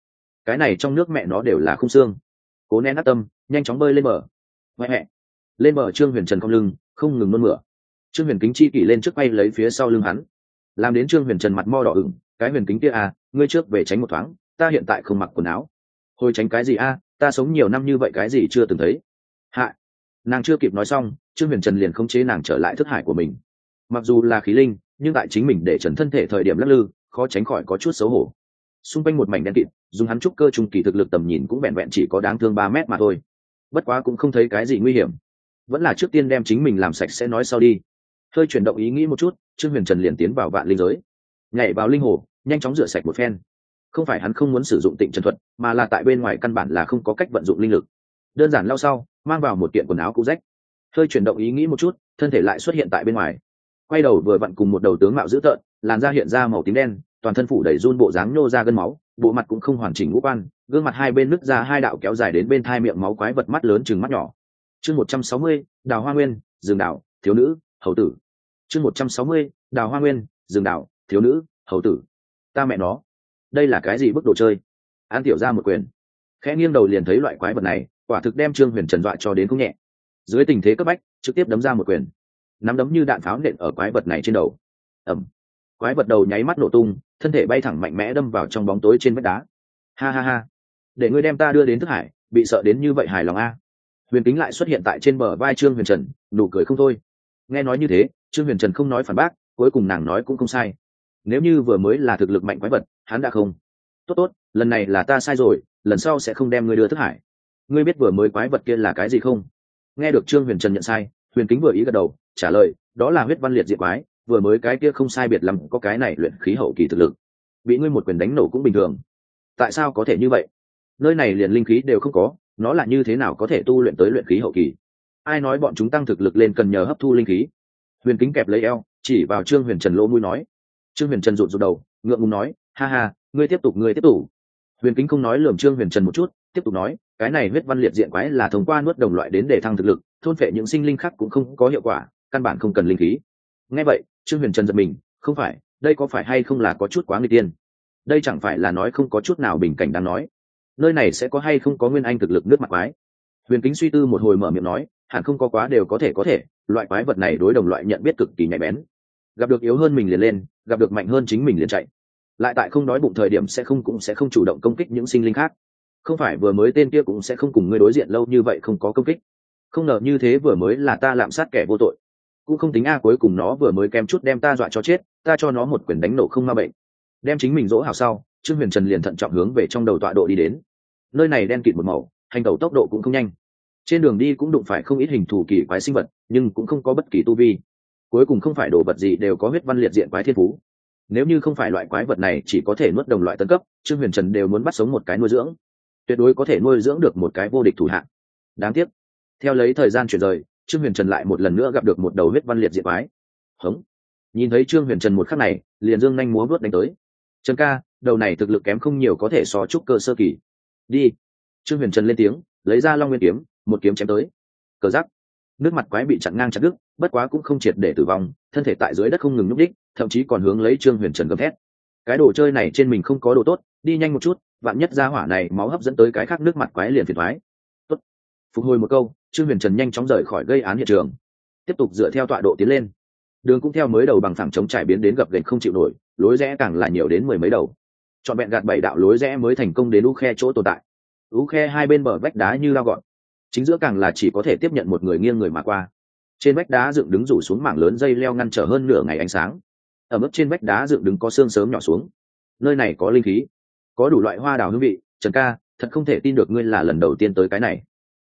Cái này trong nước mẹ nó đều là khung xương. Cố nén nát tâm, nhanh chóng bơi lên bờ mẹ mẹ lên bờ trương huyền trần không lưng không ngừng nôn mửa. Trương huyền kính chi kỷ lên trước bay lấy phía sau lưng hắn. Làm đến trương huyền trần mặt mo đỏ ửng cái huyền kính kia à ngươi trước về tránh một thoáng ta hiện tại không mặc quần áo. Hồi tránh cái gì a à, ta sống nhiều năm như vậy cái gì chưa từng thấy. Hạ. Nàng chưa kịp nói xong trương huyền trần liền khống chế nàng trở lại thức hải của mình. Mặc dù là khí linh nhưng tại chính mình để trần thân thể thời điểm lắc lư khó tránh khỏi có chút xấu hổ. Xung quanh một mảnh đen kịt dùng hắn trúc cơ trung kỳ thực lực tầm nhìn cũng vẹn vẹn chỉ có đáng thương ba mét mà thôi bất quá cũng không thấy cái gì nguy hiểm. Vẫn là trước tiên đem chính mình làm sạch sẽ nói sau đi. Hơi chuyển động ý nghĩ một chút, trương huyền trần liền tiến vào vạn linh giới. Nhảy vào linh hồ, nhanh chóng rửa sạch một phen. Không phải hắn không muốn sử dụng tịnh trần thuật, mà là tại bên ngoài căn bản là không có cách vận dụng linh lực. Đơn giản lao sau, mang vào một kiện quần áo cũ rách. Hơi chuyển động ý nghĩ một chút, thân thể lại xuất hiện tại bên ngoài. Quay đầu vừa vặn cùng một đầu tướng mạo dữ tợn, làn da hiện ra màu tím đen, toàn thân phủ đầy run bộ dáng nhô ra gân máu bộ mặt cũng không hoàn chỉnh ngũ quan, gương mặt hai bên nứt ra hai đạo kéo dài đến bên thai miệng máu quái vật mắt lớn chừng mắt nhỏ. Chương một trăm sáu mươi, đào hoa nguyên rừng đảo, thiếu nữ, hầu tử. Chương một trăm sáu mươi, đào hoa nguyên rừng đảo, thiếu nữ, hầu tử. Ta mẹ nó. Đây là cái gì bức đồ chơi? An tiểu ra một quyền. Khẽ nghiêng đầu liền thấy loại quái vật này, quả thực đem trương huyền trần dọa cho đến cũng nhẹ. Dưới tình thế cấp bách, trực tiếp đấm ra một quyền. Nắm đấm như đạn pháo nện ở quái vật này trên đầu. Ẩm quái vật đầu nháy mắt nổ tung thân thể bay thẳng mạnh mẽ đâm vào trong bóng tối trên vách đá. Ha ha ha. Để ngươi đem ta đưa đến thức hải, bị sợ đến như vậy hài lòng a. Huyền kính lại xuất hiện tại trên bờ vai trương huyền trần, nụ cười không thôi. Nghe nói như thế, trương huyền trần không nói phản bác, cuối cùng nàng nói cũng không sai. Nếu như vừa mới là thực lực mạnh quái vật, hắn đã không. Tốt tốt, lần này là ta sai rồi, lần sau sẽ không đem ngươi đưa thức hải. Ngươi biết vừa mới quái vật kia là cái gì không? Nghe được trương huyền trần nhận sai, huyền kính vừa ý gật đầu, trả lời, đó là huyết văn liệt diệt quái vừa mới cái kia không sai biệt lắm có cái này luyện khí hậu kỳ thực lực. Bị ngươi một quyền đánh nổ cũng bình thường. Tại sao có thể như vậy? Nơi này liền linh khí đều không có, nó là như thế nào có thể tu luyện tới luyện khí hậu kỳ? Ai nói bọn chúng tăng thực lực lên cần nhờ hấp thu linh khí? Huyền kính kẹp lấy eo, chỉ vào trương huyền trần lỗ mũi nói. Trương huyền trần rụt rụt đầu, ngượng ngùng nói, ha ha, ngươi tiếp tục, ngươi tiếp tục. Huyền kính không nói lườm trương huyền trần một chút, tiếp tục nói, cái này huyết văn liệt diện quái là thông qua nuốt đồng loại đến để thăng thực lực, thôn phệ những sinh linh khác cũng không có hiệu quả, căn bản không cần linh khí. Nghe vậy trương huyền trần giật mình, không phải, đây có phải hay không là có chút quá người tiên? Đây chẳng phải là nói không có chút nào bình cảnh đáng nói. Nơi này sẽ có hay không có nguyên anh thực lực nước mặt quái? Huyền kính suy tư một hồi mở miệng nói, hẳn không có quá đều có thể có thể, loại quái vật này đối đồng loại nhận biết cực kỳ nhạy bén. Gặp được yếu hơn mình liền lên, gặp được mạnh hơn chính mình liền chạy. Lại tại không đói bụng thời điểm sẽ không cũng sẽ không chủ động công kích những sinh linh khác. Không phải vừa mới tên kia cũng sẽ không cùng ngươi đối diện lâu như vậy không có công kích. Không ngờ như thế vừa mới là ta lạm sát kẻ vô tội cũng không tính a, cuối cùng nó vừa mới kém chút đem ta dọa cho chết, ta cho nó một quyền đánh nổ không ma bệnh. Đem chính mình dỗ hào sau, trương huyền trần liền thận trọng hướng về trong đầu tọa độ đi đến. Nơi này đen kịt một màu, hành tẩu tốc độ cũng không nhanh. Trên đường đi cũng đụng phải không ít hình thù kỳ quái sinh vật, nhưng cũng không có bất kỳ tu vi. Cuối cùng không phải đồ vật gì đều có huyết văn liệt diện quái thiên phú. Nếu như không phải loại quái vật này chỉ có thể nuốt đồng loại tân cấp, trương huyền trần đều muốn bắt sống một cái nuôi dưỡng. Tuyệt đối có thể nuôi dưỡng được một cái vô địch thủ hạng đáng tiếc. Theo lấy thời gian chuyển rời trương huyền trần lại một lần nữa gặp được một đầu huyết văn liệt diệt quái. Hống. Nhìn thấy trương huyền trần một khắc này, liền dương nhanh múa vớt đánh tới. Trần ca, đầu này thực lực kém không nhiều có thể so chúc cơ sơ kỳ. Đi. Trương huyền trần lên tiếng, lấy ra long nguyên kiếm, một kiếm chém tới. Cờ giắc nước mặt quái bị chặn ngang chặt đứt, bất quá cũng không triệt để tử vong, thân thể tại dưới đất không ngừng nhúc đích, thậm chí còn hướng lấy trương huyền trần gầm thét. Cái đồ chơi này trên mình không có đồ tốt, đi nhanh một chút, vạn nhất ra hỏa này máu hấp dẫn tới cái khác nước mặt quái liền phiền thoái phục hồi một câu, trương huyền trần nhanh chóng rời khỏi gây án hiện trường. Tiếp tục dựa theo tọa độ tiến lên. Đường cũng theo mới đầu bằng thẳng chống trải biến đến gập gành không chịu nổi, lối rẽ càng là nhiều đến mười mấy đầu. Trọn vẹn gạt bảy đạo lối rẽ mới thành công đến u khe chỗ tồn tại. U khe hai bên bờ vách đá như lao gọn. Chính giữa càng là chỉ có thể tiếp nhận một người nghiêng người mà qua. Trên vách đá dựng đứng rủ xuống mảng lớn dây leo ngăn trở hơn nửa ngày ánh sáng. Ở mức trên vách đá dựng đứng có xương sớm nhỏ xuống. Nơi này có linh khí, có đủ loại hoa đào hương vị. Trần ca, thật không thể tin được ngươi là lần đầu tiên tới cái này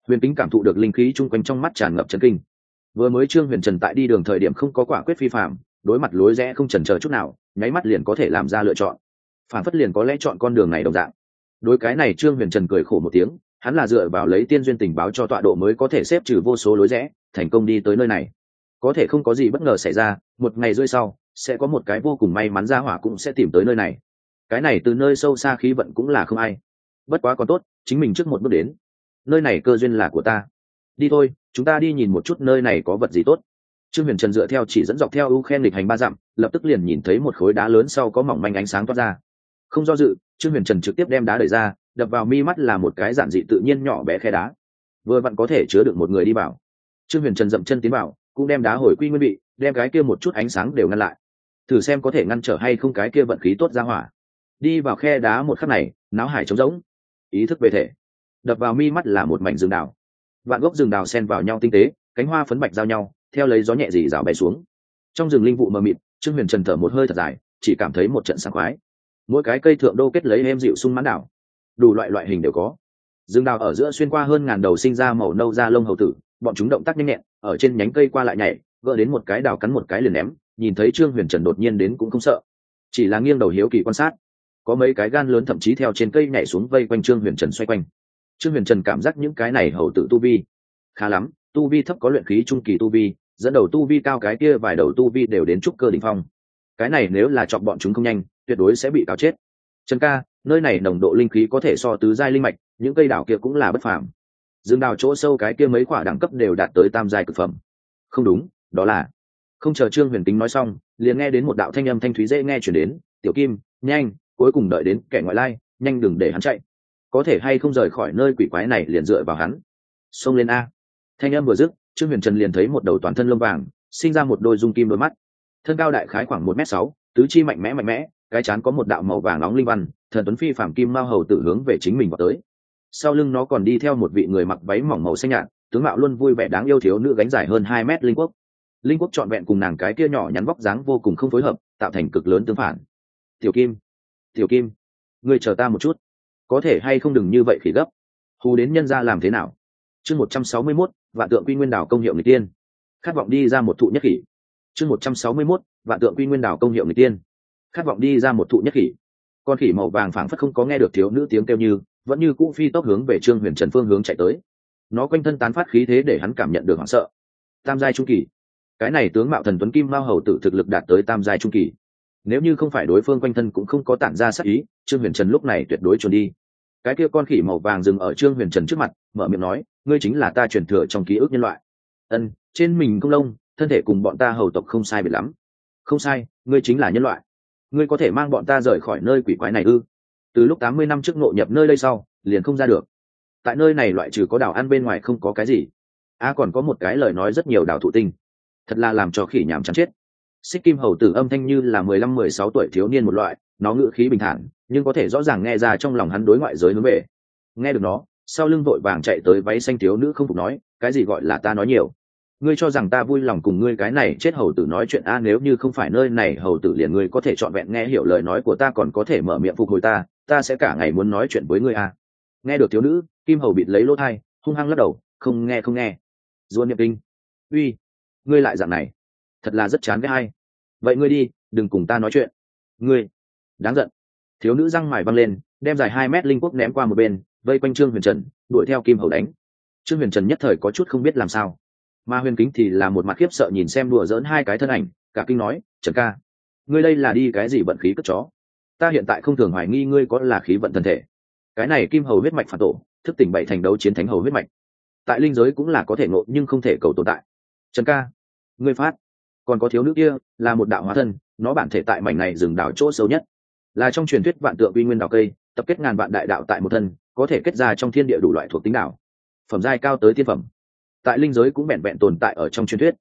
huyền kính cảm thụ được linh khí chung quanh trong mắt tràn ngập trấn kinh. Vừa mới trương huyền trần tại đi đường thời điểm không có quả quyết phi phạm, đối mặt lối rẽ không trần chờ chút nào, nháy mắt liền có thể làm ra lựa chọn. Phản phất liền có lẽ chọn con đường này đồng dạng. Đối cái này trương huyền trần cười khổ một tiếng, hắn là dựa vào lấy tiên duyên tình báo cho tọa độ mới có thể xếp trừ vô số lối rẽ, thành công đi tới nơi này. Có thể không có gì bất ngờ xảy ra, một ngày rơi sau, sẽ có một cái vô cùng may mắn ra hỏa cũng sẽ tìm tới nơi này. Cái này từ nơi sâu xa khí vận cũng là không ai. Bất quá còn tốt, chính mình trước một bước đến nơi này cơ duyên là của ta. Đi thôi chúng ta đi nhìn một chút nơi này có vật gì tốt. Trương huyền trần dựa theo chỉ dẫn dọc theo ưu khen lịch hành ba dặm lập tức liền nhìn thấy một khối đá lớn sau có mỏng manh ánh sáng toát ra. Không do dự trương huyền trần trực tiếp đem đá đẩy ra đập vào mi mắt là một cái giản dị tự nhiên nhỏ bé khe đá. Vừa vặn có thể chứa được một người đi vào. Trương huyền trần dậm chân tiến vào cũng đem đá hồi quy nguyên vị, đem cái kia một chút ánh sáng đều ngăn lại. Thử xem có thể ngăn trở hay không cái kia vận khí tốt ra hỏa. Đi vào khe đá một khắc này náo hải trống rỗng. Ý thức về thể đập vào mi mắt là một mảnh rừng đào. Vạn gốc rừng đào xen vào nhau tinh tế, cánh hoa phấn bạch giao nhau, theo lấy gió nhẹ dì rào bay xuống. Trong rừng linh vụ mờ mịt, trương huyền trần thở một hơi thật dài, chỉ cảm thấy một trận sảng khoái. Mỗi cái cây thượng đô kết lấy em dịu sung mãn đảo. Đủ loại loại hình đều có. Rừng đào ở giữa xuyên qua hơn ngàn đầu sinh ra màu nâu da lông hầu tử, bọn chúng động tác nhanh nhẹn, ở trên nhánh cây qua lại nhảy, gỡ đến một cái đào cắn một cái liền ném, nhìn thấy trương huyền trần đột nhiên đến cũng không sợ. Chỉ là nghiêng đầu hiếu kỳ quan sát. Có mấy cái gan lớn thậm chí theo trên cây nhảy xuống vây quanh trương huyền trần xoay quanh trương huyền trần cảm giác những cái này hầu tự tu vi khá lắm, tu vi thấp có luyện khí trung kỳ tu vi, dẫn đầu tu vi cao cái kia vài đầu tu vi đều đến trúc cơ đ ỉ n h phong. Cái này nếu là chọc bọn chúng không nhanh, tuyệt đối sẽ bị cáo chết. Trần ca, nơi này nồng độ linh khí có thể so tứ giai linh mạch, những cây đảo kia cũng là bất phàm. Dương đào chỗ sâu cái kia mấy khoả đẳng cấp đều đạt tới tam giai cực phẩm. Không đúng, đó là không chờ trương huyền tính nói xong, liền nghe đến một đạo thanh âm thanh thúy dễ nghe chuyển đến, tiểu kim, nhanh, cuối cùng đợi đến kẻ ngoại lai, nhanh đừng để hắn chạy có thể hay không rời khỏi nơi quỷ quái này liền dựa vào hắn. Xông lên a. Thanh âm vừa dứt, trương huyền trần liền thấy một đầu toàn thân lông vàng, sinh ra một đôi dung kim đôi mắt. Thân cao đại khái khoảng một m sáu, tứ chi mạnh mẽ mạnh mẽ, cái chán có một đạo màu vàng nóng linh văn, thần tuấn phi phạm kim mao hầu tự hướng về chính mình vào tới. Sau lưng nó còn đi theo một vị người mặc váy mỏng màu xanh nhạt, tướng mạo luôn vui vẻ đáng yêu thiếu nữ gánh dài hơn hai mét linh quốc. Linh quốc trọn vẹn cùng nàng cái kia nhỏ nhắn vóc dáng vô cùng không phối hợp, tạo thành cực lớn tương phản. Tiểu kim tiểu kim người chờ ta một chút có thể hay không đừng như vậy khỉ gấp. Hù đến nhân ra làm thế nào? Chương một trăm sáu mươi mốt, vạn tượng quy nguyên đảo công hiệu người tiên. Khát vọng đi ra một thụ nhất khỉ. Chương một trăm sáu mươi mốt, vạn tượng quy nguyên đảo công hiệu người tiên. Khát vọng đi ra một thụ nhất khỉ. Con khỉ màu vàng phảng phất không có nghe được thiếu nữ tiếng kêu như, vẫn như cũ phi tốc hướng về trương huyền trần phương hướng chạy tới. Nó quanh thân tán phát khí thế để hắn cảm nhận được hoảng sợ. Tam giai trung kỳ. Cái này tướng mạo thần tuấn kim mao hầu tử thực lực đạt tới tam giai trung kỳ nếu như không phải đối phương quanh thân cũng không có tản ra sắc ý, trương huyền trần lúc này tuyệt đối trốn đi. Cái kia con khỉ màu vàng dừng ở trương huyền trần trước mặt, mở miệng nói, ngươi chính là ta truyền thừa trong ký ức nhân loại. Ân, trên mình công lông, thân thể cùng bọn ta hầu tộc không sai biệt lắm. Không sai, ngươi chính là nhân loại. Ngươi có thể mang bọn ta rời khỏi nơi quỷ quái này ư? Từ lúc tám mươi năm trước ngộ nhập nơi đây sau, liền không ra được. Tại nơi này loại trừ có đảo ăn bên ngoài không có cái gì. A, còn có một cái lời nói rất nhiều đảo thụ tinh. Thật là làm cho khỉ nhảm chán chết xích kim hầu tử âm thanh như là mười lăm, mười sáu tuổi thiếu niên một loại, nó ngữ khí bình thản, nhưng có thể rõ ràng nghe ra trong lòng hắn đối ngoại giới hướng về. Nghe được nó, sau lưng vội vàng chạy tới váy xanh thiếu nữ không phục nói, cái gì gọi là ta nói nhiều? Ngươi cho rằng ta vui lòng cùng ngươi cái này chết hầu tử nói chuyện a, nếu như không phải nơi này hầu tử liền ngươi có thể trọn vẹn nghe hiểu lời nói của ta còn có thể mở miệng phục hồi ta ta sẽ cả ngày muốn nói chuyện với ngươi a. Nghe được thiếu nữ, kim hầu bịt lấy lỗ thai, hung hăng lắc đầu, không nghe không nghe. Duôn niệm kinh. Uy, ngươi lại dạng này. Thật là rất chán cái hay vậy ngươi đi, đừng cùng ta nói chuyện. Ngươi? Đáng giận. Thiếu nữ răng mài văng lên, đem dài hai mét linh quốc ném qua một bên, vây quanh trương huyền trần, đuổi theo kim hầu đánh. Trương huyền trần nhất thời có chút không biết làm sao. Mà huyền kính thì là một mặt khiếp sợ nhìn xem đùa dỡn hai cái thân ảnh, cả kinh nói, trần ca, ngươi đây là đi cái gì vận khí cất chó? Ta hiện tại không thường hoài nghi ngươi có là khí vận thân thể. Cái này kim hầu huyết mạch phản tổ, thức tỉnh bảy thành đấu chiến thánh hầu huyết mạch. Tại linh giới cũng là có thể ngộ nhưng không thể cầu tồn tại. Trần ca, ngươi phát còn có thiếu nữ kia, là một đạo hóa thân, nó bản thể tại mảnh này rừng đảo chỗ sâu nhất. Là trong truyền thuyết vạn tượng uy nguyên đảo cây, tập kết ngàn vạn đại đạo tại một thân, có thể kết ra trong thiên địa đủ loại thuộc tính đảo. Phẩm giai cao tới tiên phẩm. Tại linh giới cũng vẹn vẹn tồn tại ở trong truyền thuyết.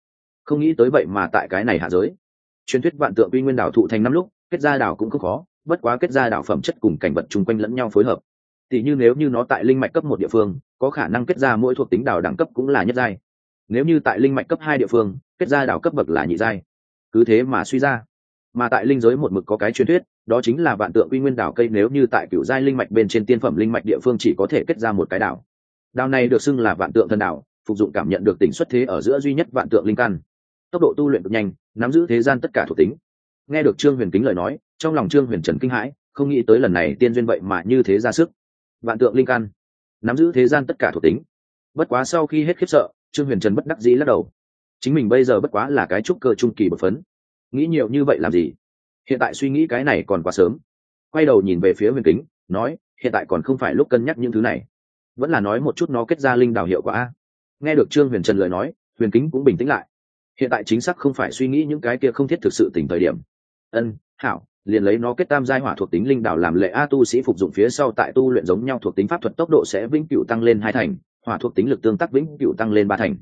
Không nghĩ tới vậy mà tại cái này hạ giới. Truyền thuyết vạn tượng uy nguyên đảo thụ thành năm lúc, kết ra đảo cũng không khó, bất quá kết ra đảo phẩm chất cùng cảnh vật chung quanh lẫn nhau phối hợp. Tỷ như nếu như nó tại linh mạch cấp một địa phương, có khả năng kết ra mỗi thuộc tính đảo đẳng cấp cũng là nhất giai nếu như tại linh mạch cấp hai địa phương, kết ra đảo cấp bậc là nhị giai. Cứ thế mà suy ra. Mà tại linh giới một mực có cái truyền thuyết, đó chính là vạn tượng uy nguyên đảo cây nếu như tại cựu giai linh mạch bên trên tiên phẩm linh mạch địa phương chỉ có thể kết ra một cái đảo. Đảo này được xưng là vạn tượng thần đảo, phục dụng cảm nhận được tỉnh xuất thế ở giữa duy nhất vạn tượng linh căn. Tốc độ tu luyện cực nhanh, nắm giữ thế gian tất cả thuộc tính. Nghe được trương huyền kính lời nói, trong lòng trương huyền trần kinh hãi, không nghĩ tới lần này tiên duyên vậy mà như thế ra sức. Vạn tượng linh căn, nắm giữ thế gian tất cả thuộc tính. Bất quá sau khi hết khiếp sợ trương huyền trần bất đắc dĩ lắc đầu. Chính mình bây giờ bất quá là cái trúc cơ trung kỳ bật phấn. Nghĩ nhiều như vậy làm gì? Hiện tại suy nghĩ cái này còn quá sớm. Quay đầu nhìn về phía huyền kính, nói, hiện tại còn không phải lúc cân nhắc những thứ này. Vẫn là nói một chút nó kết ra linh đào hiệu quả nghe được trương huyền trần lời nói, huyền kính cũng bình tĩnh lại. Hiện tại chính xác không phải suy nghĩ những cái kia không thiết thực sự tỉnh thời điểm. Ân, hảo, liền lấy nó kết tam giai hỏa thuộc tính linh đảo làm lệ a tu sĩ phục dụng phía sau tại tu luyện giống nhau thuộc tính pháp thuật tốc độ sẽ vĩnh cửu tăng lên hai thành hỏa thuộc tính lực tương tác vĩnh cửu tăng lên ba thành.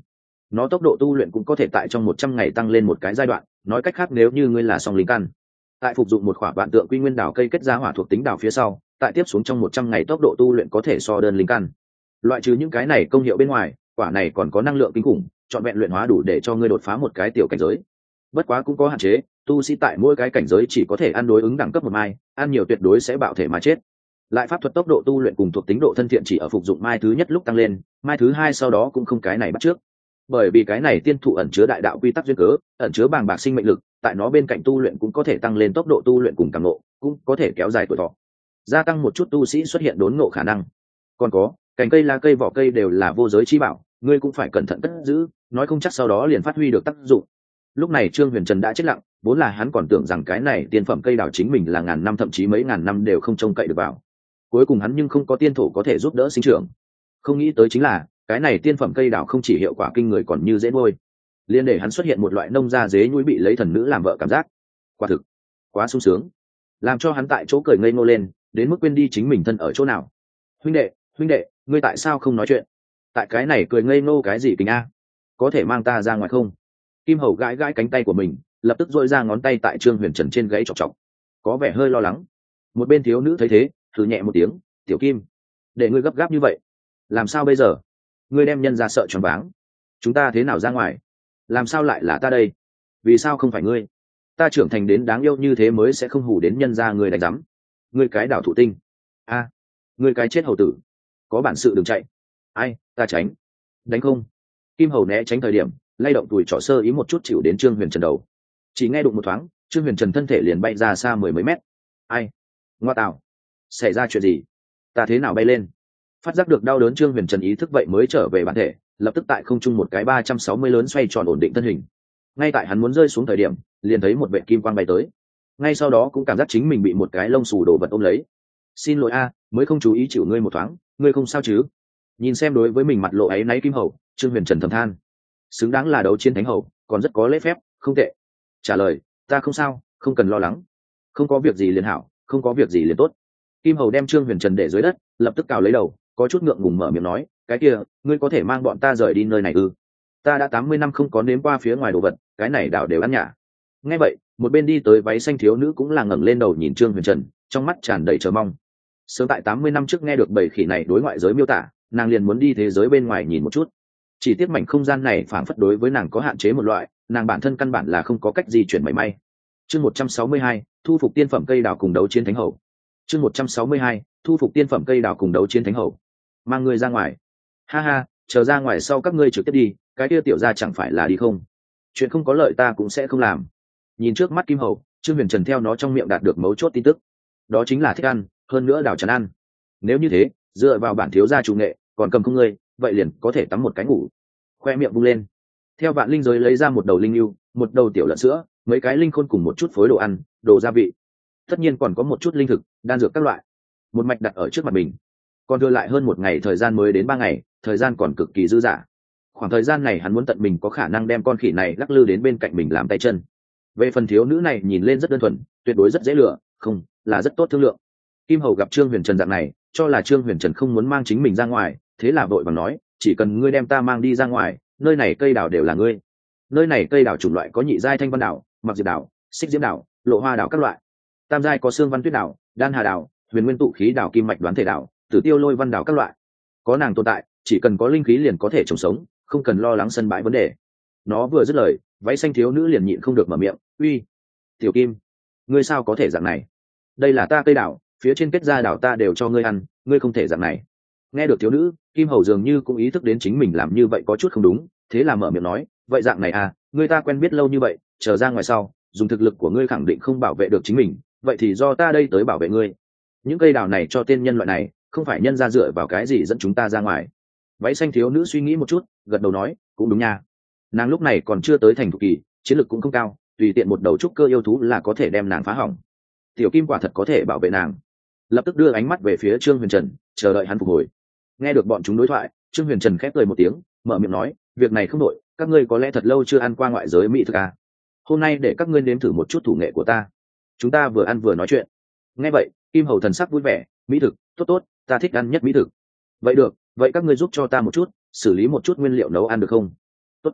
Nó tốc độ tu luyện cũng có thể tại trong một trăm ngày tăng lên một cái giai đoạn, nói cách khác nếu như ngươi là song linh căn. Tại phục dụng một khỏa vạn tượng quy nguyên đảo cây kết ra hỏa thuộc tính đảo phía sau, tại tiếp xuống trong một trăm ngày tốc độ tu luyện có thể so đơn linh căn. Loại trừ những cái này công hiệu bên ngoài, quả này còn có năng lượng kinh khủng, trọn vẹn luyện hóa đủ để cho ngươi đột phá một cái tiểu cảnh giới. Bất quá cũng có hạn chế, tu sĩ tại mỗi cái cảnh giới chỉ có thể ăn đối ứng đẳng cấp một mai, ăn nhiều tuyệt đối sẽ bạo thể mà chết lại pháp thuật tốc độ tu luyện cùng thuộc tính độ thân thiện chỉ ở phục dụng mai thứ nhất lúc tăng lên, mai thứ hai sau đó cũng không cái này bắt trước. Bởi vì cái này tiên thụ ẩn chứa đại đạo quy tắc duyên cớ, ẩn chứa bàng bạc sinh mệnh lực, tại nó bên cạnh tu luyện cũng có thể tăng lên tốc độ tu luyện cùng càng nộ cũng có thể kéo dài tuổi thọ. Gia tăng một chút tu sĩ xuất hiện đốn ngộ khả năng. Còn có, cành cây lá cây vỏ cây đều là vô giới chi bảo, ngươi cũng phải cẩn thận cất giữ, nói không chắc sau đó liền phát huy được tác dụng. Lúc này trương huyền trần đã chết lặng, vốn là hắn còn tưởng rằng cái này tiên phẩm cây đào chính mình là ngàn năm thậm chí mấy ngàn năm đều không trông cậy được vào cuối cùng hắn nhưng không có tiên thổ có thể giúp đỡ sinh trưởng. Không nghĩ tới chính là, cái này tiên phẩm cây đào không chỉ hiệu quả kinh người còn như dễ nuôi. Liên để hắn xuất hiện một loại nông gia dế nhúi bị lấy thần nữ làm vợ cảm giác. Quả thực, quá sung sướng. Làm cho hắn tại chỗ cười ngây ngô lên, đến mức quên đi chính mình thân ở chỗ nào. Huynh đệ huynh đệ, ngươi tại sao không nói chuyện? Tại cái này cười ngây ngô cái gì kính a? Có thể mang ta ra ngoài không? Kim hầu gãi gãi cánh tay của mình, lập tức dội ra ngón tay tại trương huyền trần trên gáy chọc chọc. Có vẻ hơi lo lắng. Một bên thiếu nữ thấy thế thử nhẹ một tiếng, tiểu kim, để ngươi gấp gáp như vậy, làm sao bây giờ? Ngươi đem nhân ra sợ choáng váng. Chúng ta thế nào ra ngoài? Làm sao lại là ta đây? Vì sao không phải ngươi? Ta trưởng thành đến đáng yêu như thế mới sẽ không hù đến nhân ra người đánh giám ngươi cái đảo thủ tinh. A, ngươi cái chết hầu tử. Có bản sự đừng chạy. Ai, ta tránh. Đánh không. Kim hầu né tránh thời điểm, lay động tùi trỏ sơ ý một chút chịu đến trương huyền trần đầu. Chỉ nghe đụng một thoáng, trương huyền trần thân thể liền bay ra xa mười mấy mét. Ai, ngoa tạo xảy ra chuyện gì? Ta thế nào bay lên? Phát giác được đau đớn trương huyền trần ý thức vậy mới trở về bản thể, lập tức tại không trung một cái ba trăm sáu mươi lớn xoay tròn ổn định thân hình. Ngay tại hắn muốn rơi xuống thời điểm, liền thấy một vệ kim quang bay tới. Ngay sau đó cũng cảm giác chính mình bị một cái lông xù đồ vật ôm lấy. Xin lỗi a, mới không chú ý chịu ngươi một thoáng, ngươi không sao chứ? Nhìn xem đối với mình mặt lộ ấy náy kim hậu trương huyền trần thầm than. Xứng đáng là đấu chiến thánh hậu còn rất có lễ phép, không tệ. Trả lời, ta không sao, không cần lo lắng. Không có việc gì liền hảo, không có việc gì liền tốt kim hầu đem trương huyền trần để dưới đất, lập tức cào lấy đầu, có chút ngượng ngùng mở miệng nói, cái kia, ngươi có thể mang bọn ta rời đi nơi này ư? Ta đã tám mươi năm không có nếm qua phía ngoài đồ vật, cái này đảo đều ăn nhả. Nghe vậy, một bên đi tới váy xanh thiếu nữ cũng là ngẩng lên đầu nhìn trương huyền trần, trong mắt tràn đầy chờ mong. Sớm tại tám mươi năm trước nghe được bầy khỉ này đối ngoại giới miêu tả, nàng liền muốn đi thế giới bên ngoài nhìn một chút. Chỉ tiếc mảnh không gian này phản phất đối với nàng có hạn chế một loại, nàng bản thân căn bản là không có cách gì chuyển mảy may. Chương một trăm sáu mươi hai, thu phục tiên phẩm cây đào cùng đấu chiến thánh hậu chương một trăm sáu mươi hai, thu phục tiên phẩm cây đào cùng đấu chiến thánh hậu. Mang ngươi ra ngoài. Ha ha, chờ ra ngoài sau các ngươi trực tiếp đi, cái kia tiểu ra chẳng phải là đi không? Chuyện không có lợi ta cũng sẽ không làm. Nhìn trước mắt kim hậu, trương huyền trần theo nó trong miệng đạt được mấu chốt tin tức. Đó chính là thích ăn, hơn nữa đào trần ăn. Nếu như thế, dựa vào bản thiếu gia chủ nghệ, còn cầm không ngươi, vậy liền có thể tắm một cái ngủ. Khoe miệng bung lên. Theo vạn linh giới lấy ra một đầu linh lưu, một đầu tiểu lợn sữa, mấy cái linh khôn cùng một chút phối đồ ăn, đồ gia vị tất nhiên còn có một chút linh thực, đan dược các loại. Một mạch đặt ở trước mặt mình. Còn đưa lại hơn một ngày thời gian mới đến ba ngày, thời gian còn cực kỳ dư dả. Khoảng thời gian này hắn muốn tận mình có khả năng đem con khỉ này lắc lư đến bên cạnh mình làm tay chân. Về phần thiếu nữ này nhìn lên rất đơn thuần, tuyệt đối rất dễ lựa không, là rất tốt thương lượng. Kim hầu gặp trương huyền trần dạng này, cho là trương huyền trần không muốn mang chính mình ra ngoài, thế là vội và nói, chỉ cần ngươi đem ta mang đi ra ngoài, nơi này cây đào đều là ngươi. Nơi này cây đào chủng loại có nhị giai thanh văn đảo mặc diệp đảo xích diễm đảo lộ hoa đảo các loại tam giai có xương văn tuyết đảo, đan hà đảo, huyền nguyên tụ khí đảo, kim mạch đoán thể đảo, tử tiêu lôi văn đảo các loại. Có nàng tồn tại, chỉ cần có linh khí liền có thể trồng sống, không cần lo lắng sân bãi vấn đề. Nó vừa dứt lời, váy xanh thiếu nữ liền nhịn không được mở miệng, uy, tiểu kim, ngươi sao có thể dạng này? Đây là ta cây đảo, phía trên kết gia đảo ta đều cho ngươi ăn, ngươi không thể dạng này. Nghe được thiếu nữ, kim hầu dường như cũng ý thức đến chính mình làm như vậy có chút không đúng, thế là mở miệng nói, vậy dạng này à ngươi ta quen biết lâu như vậy, chờ ra ngoài sau, dùng thực lực của ngươi khẳng định không bảo vệ được chính mình vậy thì do ta đây tới bảo vệ ngươi. Những cây đào này cho tên nhân loại này, không phải nhân ra dựa vào cái gì dẫn chúng ta ra ngoài. Váy xanh thiếu nữ suy nghĩ một chút, gật đầu nói, cũng đúng nha. Nàng lúc này còn chưa tới thành thục kỳ, chiến lược cũng không cao, tùy tiện một đầu trúc cơ yêu thú là có thể đem nàng phá hỏng. Tiểu kim quả thật có thể bảo vệ nàng. Lập tức đưa ánh mắt về phía trương huyền trần, chờ đợi hắn phục hồi. Nghe được bọn chúng đối thoại, trương huyền trần khép cười một tiếng, mở miệng nói, việc này không đội các ngươi có lẽ thật lâu chưa ăn qua ngoại giới mỹ thực à. hôm nay để các ngươi nếm thử một chút thủ nghệ của ta chúng ta vừa ăn vừa nói chuyện. Nghe vậy, kim hầu thần sắc vui vẻ, mỹ thực, tốt tốt, ta thích ăn nhất mỹ thực. Vậy được, vậy các ngươi giúp cho ta một chút, xử lý một chút nguyên liệu nấu ăn được không? Tốt.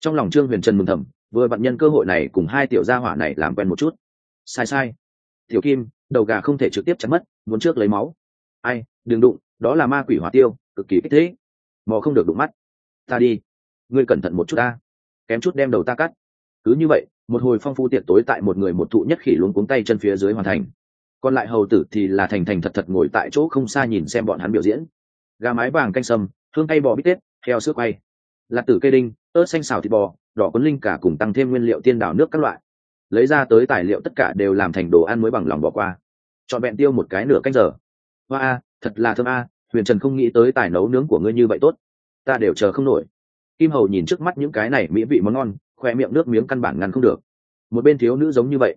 Trong lòng trương huyền trần mừng thầm, vừa vặn nhân cơ hội này cùng hai tiểu gia hỏa này làm quen một chút. Sai sai. Tiểu kim, đầu gà không thể trực tiếp chắn mất, muốn trước lấy máu. Ai, đừng đụng, đó là ma quỷ hỏa tiêu, cực kỳ kích thế mò không được đụng mắt. Ta đi, ngươi cẩn thận một chút ta, kém chút đem đầu ta cắt. Cứ như vậy một hồi phong phú tiệc tối tại một người một thụ nhất khỉ luống cuống tay chân phía dưới hoàn thành. Còn lại hầu tử thì là thành thành thật thật ngồi tại chỗ không xa nhìn xem bọn hắn biểu diễn. Gà mái vàng canh sâm, hương cay bò bít tết, heo sữa quay. Lạc tử cây đinh, ớt xanh xào thịt bò, đỏ quấn linh cả cùng tăng thêm nguyên liệu tiên đảo nước các loại. Lấy ra tới tài liệu tất cả đều làm thành đồ ăn mới bằng lòng bỏ qua. Chọn bẹn tiêu một cái nửa canh giờ. Hoa a, thật là thơm a, huyền trần không nghĩ tới tài nấu nướng của ngươi như vậy tốt. Ta đều chờ không nổi. Kim hầu nhìn trước mắt những cái này mỹ vị món ngon khoe miệng nước miếng căn bản ngăn không được. Một bên thiếu nữ giống như vậy.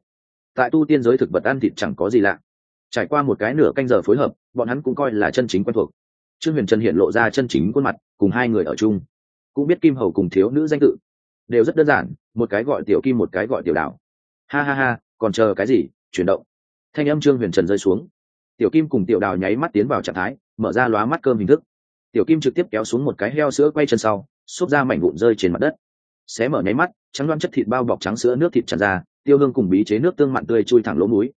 Tại tu tiên giới thực vật ăn thịt chẳng có gì lạ. Trải qua một cái nửa canh giờ phối hợp, bọn hắn cũng coi là chân chính quen thuộc. Trương huyền trần hiện lộ ra chân chính khuôn mặt, cùng hai người ở chung. Cũng biết kim hầu cùng thiếu nữ danh tự. Đều rất đơn giản, một cái gọi tiểu kim, một cái gọi tiểu Đạo. ha ha ha, còn chờ cái gì, chuyển động. Thanh âm trương huyền trần rơi xuống. Tiểu kim cùng tiểu đào nháy mắt tiến vào trạng thái, mở ra lóa mắt cơm hình thức. Tiểu kim trực tiếp kéo xuống một cái heo sữa quay chân sau, xúc ra mảnh vụn rơi trên mặt đất xé mở nháy mắt trắng đoan chất thịt bao bọc trắng sữa nước thịt tràn ra tiêu hương cùng bí chế nước tương mặn tươi chui thẳng lỗ mũi,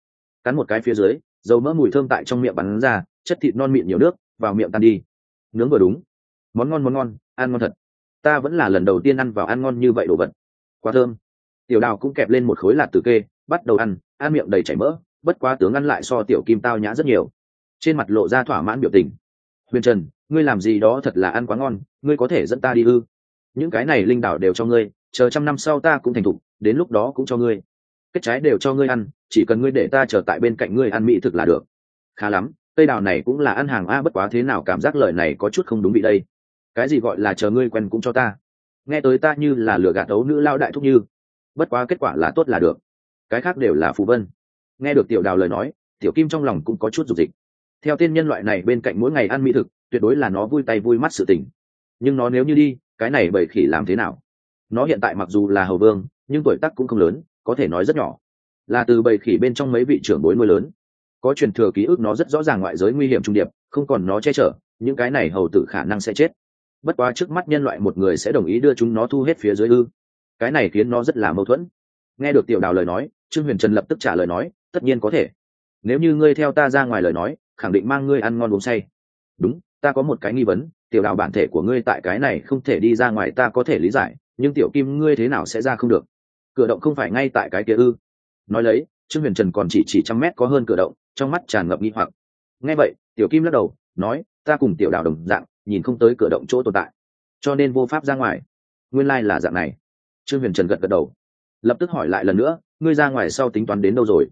cắn một cái phía dưới dầu mỡ mùi thơm tại trong miệng bắn ra chất thịt non mịn nhiều nước vào miệng tan đi. Nướng vừa đúng. Món ngon món ngon ăn ngon thật. Ta vẫn là lần đầu tiên ăn vào ăn ngon như vậy đồ vật. Quá thơm. Tiểu đào cũng kẹp lên một khối lạt từ kê bắt đầu ăn ăn miệng đầy chảy mỡ bất quá tướng ăn lại so tiểu kim tao nhã rất nhiều. Trên mặt lộ ra thỏa mãn biểu tình. Huyền trần ngươi làm gì đó thật là ăn quá ngon ngươi có thể dẫn ta đi ư? Những cái này linh đảo đều cho ngươi, chờ trăm năm sau ta cũng thành thục, đến lúc đó cũng cho ngươi. Kết trái đều cho ngươi ăn, chỉ cần ngươi để ta chờ tại bên cạnh ngươi ăn mỹ thực là được. Khá lắm, cây đào này cũng là ăn hàng a, bất quá thế nào cảm giác lời này có chút không đúng vị đây. Cái gì gọi là chờ ngươi quen cũng cho ta. Nghe tới ta như là lừa gạt đấu nữ lao đại thúc như. Bất quá kết quả là tốt là được. Cái khác đều là phù vân. Nghe được tiểu đào lời nói, tiểu kim trong lòng cũng có chút dục dịch. Theo tên nhân loại này bên cạnh mỗi ngày ăn mỹ thực, tuyệt đối là nó vui tay vui mắt sự tình. Nhưng nó nếu như đi cái này bầy khỉ làm thế nào? Nó hiện tại mặc dù là hầu vương, nhưng tuổi tác cũng không lớn, có thể nói rất nhỏ. Là từ bầy khỉ bên trong mấy vị trưởng bối nuôi lớn. Có truyền thừa ký ức nó rất rõ ràng ngoại giới nguy hiểm trung điệp, không còn nó che chở, những cái này hầu tử khả năng sẽ chết. Bất quá trước mắt nhân loại một người sẽ đồng ý đưa chúng nó thu hết phía dưới ư. Cái này khiến nó rất là mâu thuẫn. Nghe được tiểu đào lời nói, trương huyền trần lập tức trả lời nói, tất nhiên có thể. Nếu như ngươi theo ta ra ngoài lời nói, khẳng định mang ngươi ăn ngon uống say. Đúng ta có một cái nghi vấn, tiểu đào bản thể của ngươi tại cái này không thể đi ra ngoài ta có thể lý giải, nhưng tiểu kim ngươi thế nào sẽ ra không được? Cửa động không phải ngay tại cái kia ư? Nói lấy, trương huyền trần còn chỉ chỉ trăm mét có hơn cửa động, trong mắt tràn ngập nghi hoặc. Nghe vậy, tiểu kim lắc đầu, nói, ta cùng tiểu đào đồng dạng, nhìn không tới cửa động chỗ tồn tại, cho nên vô pháp ra ngoài. Nguyên lai、like、là dạng này. Trương huyền trần gật gật đầu. Lập tức hỏi lại lần nữa, ngươi ra ngoài sau tính toán đến đâu rồi?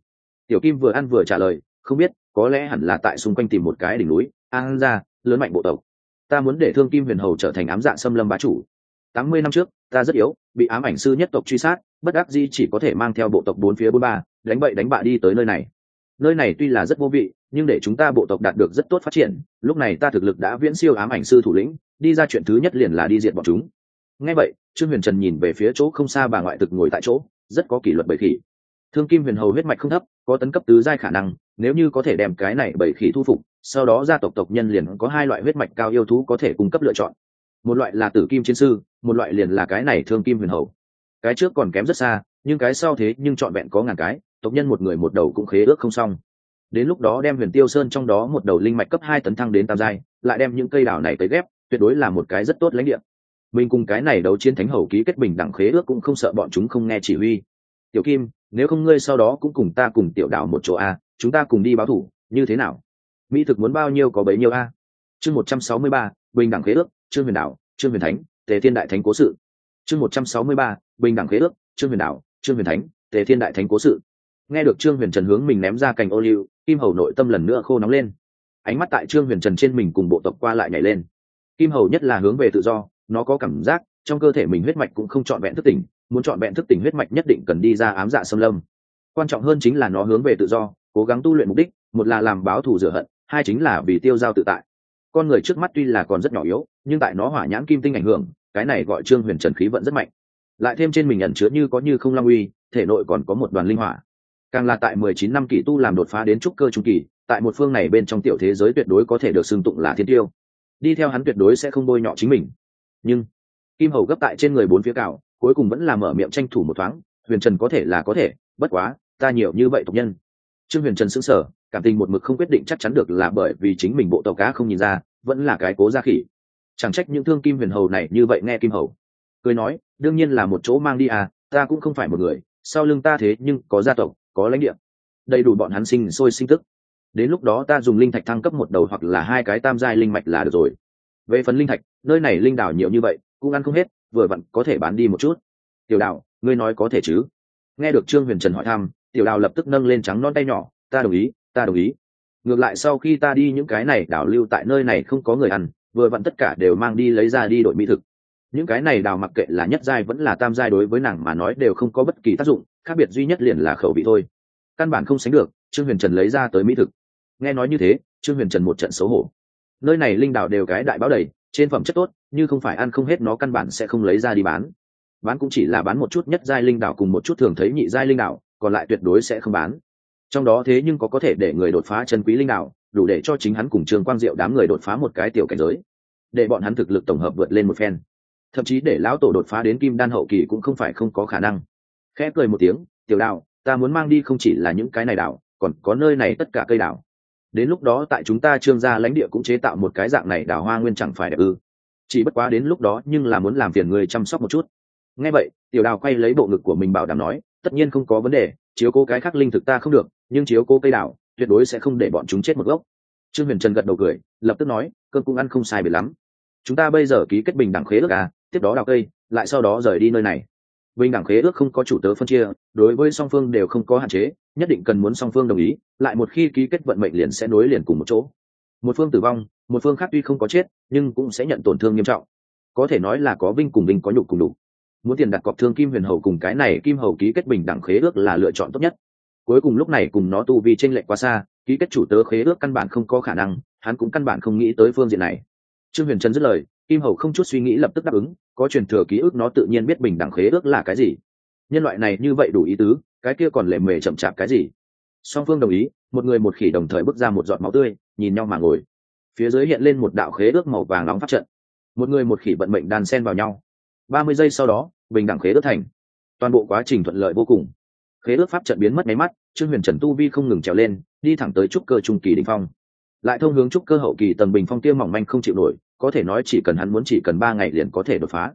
Tiểu kim vừa ăn vừa trả lời, không biết, có lẽ hẳn là tại xung quanh tìm một cái đỉnh núi. An ra lớn mạnh bộ tộc. Ta muốn để thương kim huyền hầu trở thành ám dạ xâm lâm bá chủ. Tám mươi năm trước, ta rất yếu, bị ám ảnh sư nhất tộc truy sát, bất đắc di chỉ có thể mang theo bộ tộc bốn phía bốn ba, đánh bậy đánh bạ đi tới nơi này. Nơi này tuy là rất vô vị, nhưng để chúng ta bộ tộc đạt được rất tốt phát triển, lúc này ta thực lực đã viễn siêu ám ảnh sư thủ lĩnh, đi ra chuyện thứ nhất liền là đi diệt bọn chúng. Ngay vậy, trương huyền trần nhìn về phía chỗ không xa bà ngoại thực ngồi tại chỗ, rất có kỷ luật bầy khỉ. Thương kim huyền hầu huyết mạch không thấp, có tấn cấp tứ giai khả năng, nếu như có thể đem cái này bầy khỉ thu phục sau đó gia tộc tộc nhân liền có hai loại huyết mạch cao yêu thú có thể cung cấp lựa chọn. Một loại là tử kim chiến sư, một loại liền là cái này thương kim huyền hầu. Cái trước còn kém rất xa, nhưng cái sau thế nhưng trọn vẹn có ngàn cái, tộc nhân một người một đầu cũng khế ước không xong. Đến lúc đó đem huyền tiêu sơn trong đó một đầu linh mạch cấp hai tấn thăng đến tam giai, lại đem những cây đảo này tới ghép, tuyệt đối là một cái rất tốt lãnh địa. Mình cùng cái này đấu chiến thánh hầu ký kết bình đẳng khế ước cũng không sợ bọn chúng không nghe chỉ huy. Tiểu kim, nếu không ngươi sau đó cũng cùng ta cùng tiểu đảo một chỗ a chúng ta cùng đi báo thủ, như thế nào? Mỹ thực muốn bao nhiêu có bấy nhiêu a? Chương một trăm sáu mươi ba, bình đẳng khế ước, trương huyền đảo, trương huyền thánh, tề thiên đại thánh cố sự. Chương một trăm sáu mươi ba, bình đẳng khế ước, trương huyền đảo, trương huyền thánh, tề thiên đại thánh cố sự. Nghe được trương huyền trần hướng mình ném ra cành ô liu, kim hầu nội tâm lần nữa khô nóng lên. Ánh mắt tại trương huyền trần trên mình cùng bộ tộc qua lại nhảy lên. Kim hầu nhất là hướng về tự do, nó có cảm giác, trong cơ thể mình huyết mạch cũng không trọn vẹn thức tỉnh, muốn trọn vẹn thức tỉnh huyết mạch nhất định cần đi ra ám dạ xâm lâm. Quan trọng hơn chính là nó hướng về tự do, cố gắng tu luyện mục đích, một là làm báo thù rửa hận hai chính là vì tiêu giao tự tại. Con người trước mắt tuy là còn rất nhỏ yếu, nhưng tại nó hỏa nhãn kim tinh ảnh hưởng, cái này gọi trương huyền trần khí vận rất mạnh. Lại thêm trên mình ẩn chứa như có như không long uy, thể nội còn có một đoàn linh hỏa. Càng là tại mười chín năm kỷ tu làm đột phá đến trúc cơ trung kỳ, tại một phương này bên trong tiểu thế giới tuyệt đối có thể được xưng tụng là thiên tiêu. Đi theo hắn tuyệt đối sẽ không bôi nhọ chính mình. Nhưng, kim hầu gấp tại trên người bốn phía cào, cuối cùng vẫn là mở miệng tranh thủ một thoáng, huyền trần có thể là có thể, bất quá, ta nhiều như vậy tộc nhân. Trương huyền trần xứng sở cảm tình một mực không quyết định chắc chắn được là bởi vì chính mình bộ tộc cá không nhìn ra, vẫn là cái cố gia khỉ. Chẳng trách những thương kim huyền hầu này như vậy nghe kim hầu. Cười nói, đương nhiên là một chỗ mang đi à ta cũng không phải một người, sau lưng ta thế nhưng có gia tộc, có lãnh địa. Đầy đủ bọn hắn sinh sôi sinh tức. Đến lúc đó ta dùng linh thạch thăng cấp một đầu hoặc là hai cái tam giai linh mạch là được rồi. Về phần linh thạch, nơi này linh đảo nhiều như vậy, cũng ăn không hết, vừa vặn có thể bán đi một chút. Tiểu đạo ngươi nói có thể chứ? Nghe được trương huyền trần hỏi thăm, tiểu đào lập tức nâng lên trắng non tay nhỏ, ta đồng ý ta đồng ý. Ngược lại sau khi ta đi những cái này đảo lưu tại nơi này không có người ăn, vừa vặn tất cả đều mang đi lấy ra đi đổi mỹ thực. Những cái này đào mặc kệ là nhất giai vẫn là tam giai đối với nàng mà nói đều không có bất kỳ tác dụng, khác biệt duy nhất liền là khẩu vị thôi. Căn bản không sánh được, trương huyền trần lấy ra tới mỹ thực. Nghe nói như thế, trương huyền trần một trận xấu hổ. Nơi này linh đảo đều cái đại báo đầy, trên phẩm chất tốt nhưng không phải ăn không hết nó căn bản sẽ không lấy ra đi bán. Bán cũng chỉ là bán một chút nhất giai linh đảo cùng một chút thường thấy nhị giai linh đảo, còn lại tuyệt đối sẽ không bán trong đó thế nhưng có có thể để người đột phá chân quý linh đảo đủ để cho chính hắn cùng trường quang diệu đám người đột phá một cái tiểu cảnh giới. Để bọn hắn thực lực tổng hợp vượt lên một phen. Thậm chí để lão tổ đột phá đến kim đan hậu kỳ cũng không phải không có khả năng. Khẽ cười một tiếng, tiểu đạo, ta muốn mang đi không chỉ là những cái này đạo, còn có nơi này tất cả cây đạo. Đến lúc đó tại chúng ta trương gia lãnh địa cũng chế tạo một cái dạng này đào hoa nguyên chẳng phải đẹp ư. Chỉ bất quá đến lúc đó nhưng là muốn làm phiền người chăm sóc một chút. Nghe vậy, tiểu đào quay lấy bộ ngực của mình bảo đảm nói, tất nhiên không có vấn đề, chiếu cố cái khác linh thực ta không được nhưng chiếu cố cây đảo, tuyệt đối sẽ không để bọn chúng chết một gốc. Trương huyền trần gật đầu cười, lập tức nói cơn cũng ăn không sai biệt lắm. Chúng ta bây giờ ký kết bình đẳng khế ước à? Tiếp đó đào cây, lại sau đó rời đi nơi này. Bình đẳng khế ước không có chủ tớ phân chia, đối với song phương đều không có hạn chế, nhất định cần muốn song phương đồng ý, lại một khi ký kết vận mệnh liền sẽ nối liền cùng một chỗ. Một phương tử vong, một phương khác tuy không có chết, nhưng cũng sẽ nhận tổn thương nghiêm trọng. Có thể nói là có vinh cùng vinh có nhục cùng đủ muốn tiền đặt cọc thương kim huyền hầu cùng cái này kim hầu ký kết bình đẳng khế ước là lựa chọn tốt nhất cuối cùng lúc này cùng nó tu vi tranh lệch quá xa, ký kết chủ tớ khế ước căn bản không có khả năng, hắn cũng căn bản không nghĩ tới phương diện này. Trương huyền trần dứt lời, kim hầu không chút suy nghĩ lập tức đáp ứng, có truyền thừa ký ức nó tự nhiên biết bình đẳng khế ước là cái gì. Nhân loại này như vậy đủ ý tứ, cái kia còn lệ mề chậm chạp cái gì? Song phương đồng ý, một người một khỉ đồng thời bước ra một giọt máu tươi, nhìn nhau mà ngồi. Phía dưới hiện lên một đạo khế ước màu vàng nóng phát trận. Một người một khỉ vận mệnh đan sen vào nhau. Ba mươi giây sau đó, bình đẳng khế ước thành. Toàn bộ quá trình thuận lợi vô cùng khế ước pháp trận biến mất máy mắt, trương huyền trần tu vi không ngừng trèo lên, đi thẳng tới trúc cơ trung kỳ đình phong. Lại thông hướng trúc cơ hậu kỳ tầng bình phong kia mỏng manh không chịu nổi, có thể nói chỉ cần hắn muốn chỉ cần ba ngày liền có thể đột phá.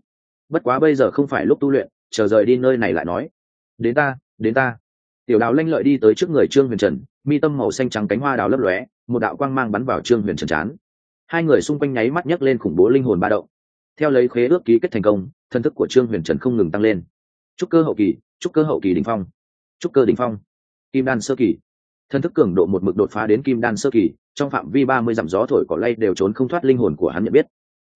Bất quá bây giờ không phải lúc tu luyện, chờ rời đi nơi này lại nói. Đến ta đến ta. Tiểu đào lanh lợi đi tới trước người trương huyền trần, mi tâm màu xanh trắng cánh hoa đào lấp lóe, một đạo quang mang bắn vào trương huyền trần chán. Hai người xung quanh nháy mắt nhấc lên khủng bố linh hồn ba động. Theo lấy khế ước ký kết thành công, thân thức của trương huyền trần không ngừng tăng lên. Trúc cơ hậu kỳ, trúc cơ hậu kỳ đình phong trúc cơ đỉnh phong. Kim đan sơ kỳ. Thân thức cường độ một mực đột phá đến kim đan sơ kỳ, trong phạm vi ba mươi dặm gió thổi cỏ lay đều trốn không thoát linh hồn của hắn nhận biết.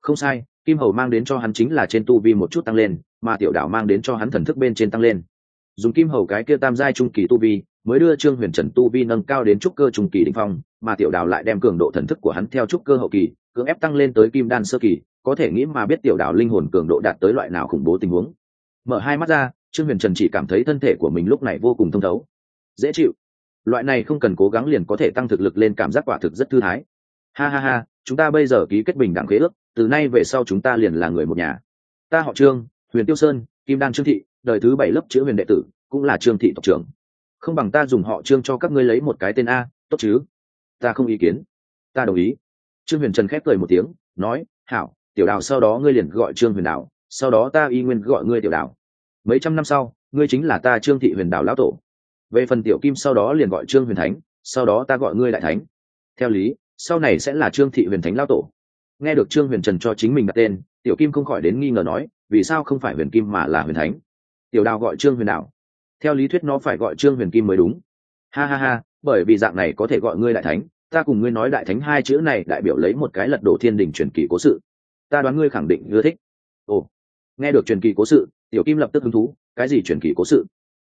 Không sai, kim hầu mang đến cho hắn chính là trên tu vi một chút tăng lên, mà tiểu đảo mang đến cho hắn thần thức bên trên tăng lên. Dùng kim hầu cái kia tam giai trung kỳ tu vi, mới đưa trương huyền trần tu vi nâng cao đến trúc cơ trung kỳ đ ỉ n h phong, mà tiểu đảo lại đem cường độ thần thức của hắn theo trúc cơ hậu kỳ, cưỡng ép tăng lên tới kim đan sơ kỳ, có thể nghĩ mà biết tiểu đảo linh hồn cường độ đạt tới loại nào khủng bố tình huống. Mở hai mắt ra trương huyền trần chỉ cảm thấy thân thể của mình lúc này vô cùng thông thấu. Dễ chịu. Loại này không cần cố gắng liền có thể tăng thực lực lên cảm giác quả thực rất thư thái. Ha ha ha, chúng ta bây giờ ký kết bình đẳng khế ước, từ nay về sau chúng ta liền là người một nhà. Ta họ trương, huyền tiêu sơn, kim đan trương thị, đời thứ bảy lớp chữ huyền đệ tử, cũng là trương thị tộc trưởng. Không bằng ta dùng họ trương cho các ngươi lấy một cái tên a, tốt chứ? Ta không ý kiến. Ta đồng ý. Trương huyền trần khép cười một tiếng, nói, hảo, tiểu đào sau đó ngươi liền gọi trương huyền đào sau đó ta y nguyên gọi ngươi tiểu đào mấy trăm năm sau, ngươi chính là ta trương thị huyền đảo lão tổ. Về phần tiểu kim sau đó liền gọi trương huyền thánh, sau đó ta gọi ngươi đại thánh. Theo lý, sau này sẽ là trương thị huyền thánh lão tổ. Nghe được trương huyền trần cho chính mình đặt tên, tiểu kim không khỏi đến nghi ngờ nói, vì sao không phải huyền kim mà là huyền thánh? Tiểu đào gọi trương huyền đảo. theo lý thuyết nó phải gọi trương huyền kim mới đúng. Ha ha ha, bởi vì dạng này có thể gọi ngươi đại thánh, ta cùng ngươi nói đại thánh hai chữ này đại biểu lấy một cái lật đổ thiên đình truyền kỳ cố sự. Ta đoán ngươi khẳng định ưa thích. Ồ, nghe được truyền kỳ cố sự tiểu kim lập tức hứng thú, cái gì truyền kỳ cố sự?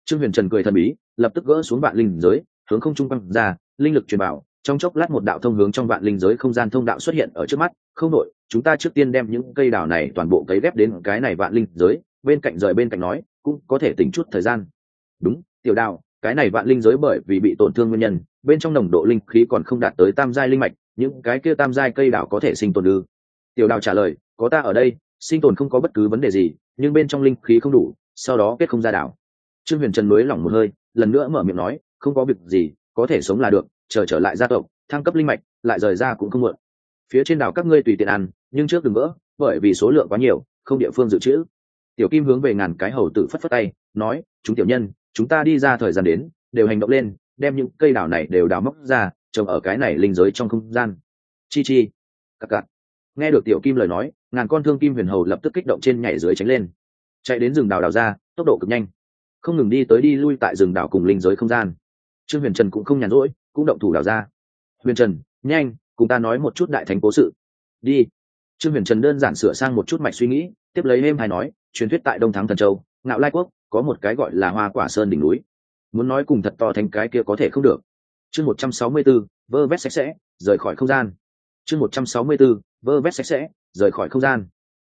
Trương huyền trần cười thần bí, lập tức gỡ xuống vạn linh giới, hướng không trung băng ra, linh lực truyền bảo, trong chốc lát một đạo thông hướng trong vạn linh giới không gian thông đạo xuất hiện ở trước mắt, không nội chúng ta trước tiên đem những cây đào này toàn bộ cấy ghép đến cái này vạn linh giới. Bên cạnh rời bên cạnh nói, cũng có thể tính chút thời gian. Đúng, tiểu đào, cái này vạn linh giới bởi vì bị tổn thương nguyên nhân, bên trong nồng độ linh khí còn không đạt tới tam giai linh mạch, những cái kia tam giai cây đào có thể sinh tồn ư? Tiểu đào trả lời, có ta ở đây sinh tồn không có bất cứ vấn đề gì, nhưng bên trong linh khí không đủ, sau đó kết không ra đảo. Trương huyền trần nối lỏng một hơi, lần nữa mở miệng nói, không có việc gì, có thể sống là được, chờ trở lại gia tộc, thăng cấp linh mạch, lại rời ra cũng không mượn phía trên đảo các ngươi tùy tiện ăn, nhưng trước đừng vỡ, bởi vì số lượng quá nhiều, không địa phương dự trữ. Tiểu kim hướng về ngàn cái hầu tự phất phất tay, nói, chúng tiểu nhân, chúng ta đi ra thời gian đến, đều hành động lên, đem những cây đảo này đều đào móc ra, trồng ở cái này linh giới trong không gian. Chi chi. Cặc cặc nghe được tiểu kim lời nói ngàn con thương kim huyền hầu lập tức kích động trên nhảy dưới tránh lên. Chạy đến rừng đào đào ra tốc độ cực nhanh. Không ngừng đi tới đi lui tại rừng đảo cùng linh giới không gian. Trương huyền trần cũng không nhàn rỗi cũng động thủ đào ra. Huyền trần nhanh cùng ta nói một chút đại thánh cố sự. Đi. Trương huyền trần đơn giản sửa sang một chút mạch suy nghĩ tiếp lấy êm hay nói truyền thuyết tại đông thắng thần châu ngạo lai quốc có một cái gọi là hoa quả sơn đỉnh núi. Muốn nói cùng thật to thành cái kia có thể không được. Chương một trăm sáu mươi bốn, vơ vét sạch sẽ rời khỏi không gian chương một trăm sáu mươi b ố vơ vét sạch sẽ, rời khỏi không gian.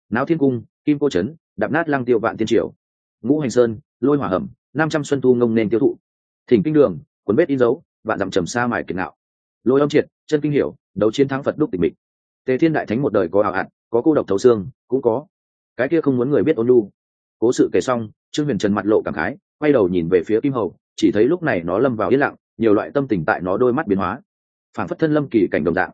Náo thiên cung, kim cô trấn, đạp nát lăng tiêu vạn tiên triều. Ngũ hành sơn, lôi hỏa hầm năm trăm xuân thu ngông nên tiêu thụ. Thỉnh kinh đường quấn vết in dấu, vạn dặm trầm xa mài kiệt nạo lôi âm triệt, chân kinh hiểu, đấu chiến thắng phật đúc tịch mịch. Tề thiên đại thánh một đời có ảo hạn có cô độc thấu xương, cũng có. Cái kia không muốn người biết ôn lu cố sự kể xong, trương huyền trần mặt lộ cảm khái, quay đầu nhìn về phía kim hầu, chỉ thấy lúc này nó lâm vào yên lặng, nhiều loại tâm tình tại nó đôi mắt biến hóa. Phản phất thân lâm kỳ cảnh đồng dạng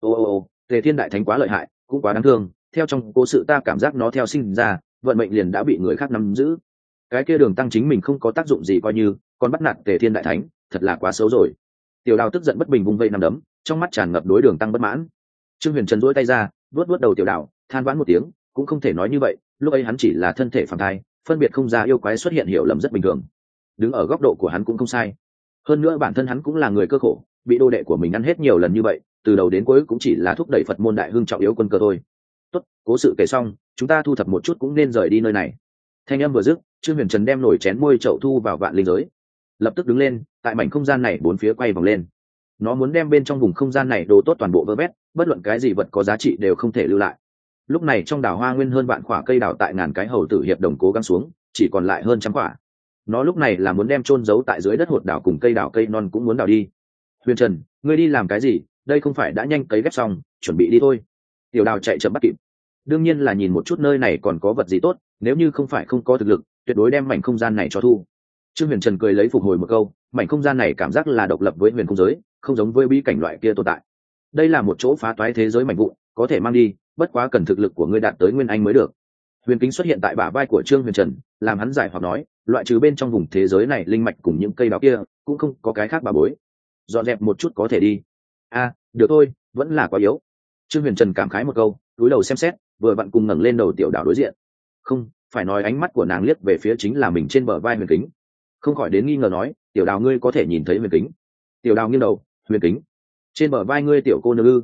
ô ô ô, tề thiên đại thánh quá lợi hại, cũng quá đáng thương, theo trong cố sự ta cảm giác nó theo sinh ra, vận mệnh liền đã bị người khác nắm giữ. Cái kia đường tăng chính mình không có tác dụng gì coi như, còn bắt nạt tề thiên đại thánh, thật là quá xấu rồi. Tiểu đào tức giận bất bình vung vây nằm đấm, trong mắt tràn ngập đối đường tăng bất mãn. Trương huyền trần dỗi tay ra vớt vớt đầu tiểu đào, than vãn một tiếng, cũng không thể nói như vậy, lúc ấy hắn chỉ là thân thể phản thai, phân biệt không ra yêu quái xuất hiện hiểu lầm rất bình thường. Đứng ở góc độ của hắn cũng không sai. Hơn nữa bản thân hắn cũng là người cơ khổ, bị đô đệ của mình ăn hết nhiều lần như vậy từ đầu đến cuối cũng chỉ là thúc đẩy phật môn đại hưng trọng yếu quân cơ thôi. Tốt, cố sự kể xong, chúng ta thu thập một chút cũng nên rời đi nơi này. Thanh âm vừa dứt, trương huyền trần đem nổi chén môi chậu thu vào vạn linh giới. Lập tức đứng lên, tại mảnh không gian này bốn phía quay vòng lên. Nó muốn đem bên trong vùng không gian này đồ tốt toàn bộ vơ vét, bất luận cái gì vật có giá trị đều không thể lưu lại. Lúc này trong đảo hoa nguyên hơn vạn quả cây đào tại ngàn cái hầu tử hiệp đồng cố gắng xuống, chỉ còn lại hơn trăm quả nó lúc này là muốn đem chôn giấu tại dưới đất hột đảo cùng cây đảo cây non cũng muốn đào đi. Huyền trần, ngươi đi làm cái gì? Đây không phải đã nhanh cấy ghép xong, chuẩn bị đi thôi. Tiểu đào chạy chậm bắt kịp. Đương nhiên là nhìn một chút nơi này còn có vật gì tốt, nếu như không phải không có thực lực, tuyệt đối đem mảnh không gian này cho thu. Trương huyền trần cười lấy phục hồi một câu, mảnh không gian này cảm giác là độc lập với huyền không giới, không giống với bi cảnh loại kia tồn tại. Đây là một chỗ phá toái thế giới mảnh vụn, có thể mang đi, bất quá cần thực lực của ngươi đạt tới nguyên anh mới được. Huyền kính xuất hiện tại bả vai của trương huyền trần, làm hắn giải hoặc nói, loại trừ bên trong vùng thế giới này linh mạch cùng những cây đào kia, cũng không có cái khác bà bối. Dọn dẹp một chút có thể đi a được thôi, vẫn là quá yếu. Trương huyền trần cảm khái một câu, túi đầu xem xét, vừa vặn cùng ngẩng lên đầu tiểu đảo đối diện. Không, phải nói ánh mắt của nàng liếc về phía chính là mình trên bờ vai huyền kính. Không khỏi đến nghi ngờ nói, tiểu đào ngươi có thể nhìn thấy huyền kính? Tiểu đào nghiêng đầu, huyền kính? Trên bờ vai ngươi tiểu cô nương ư?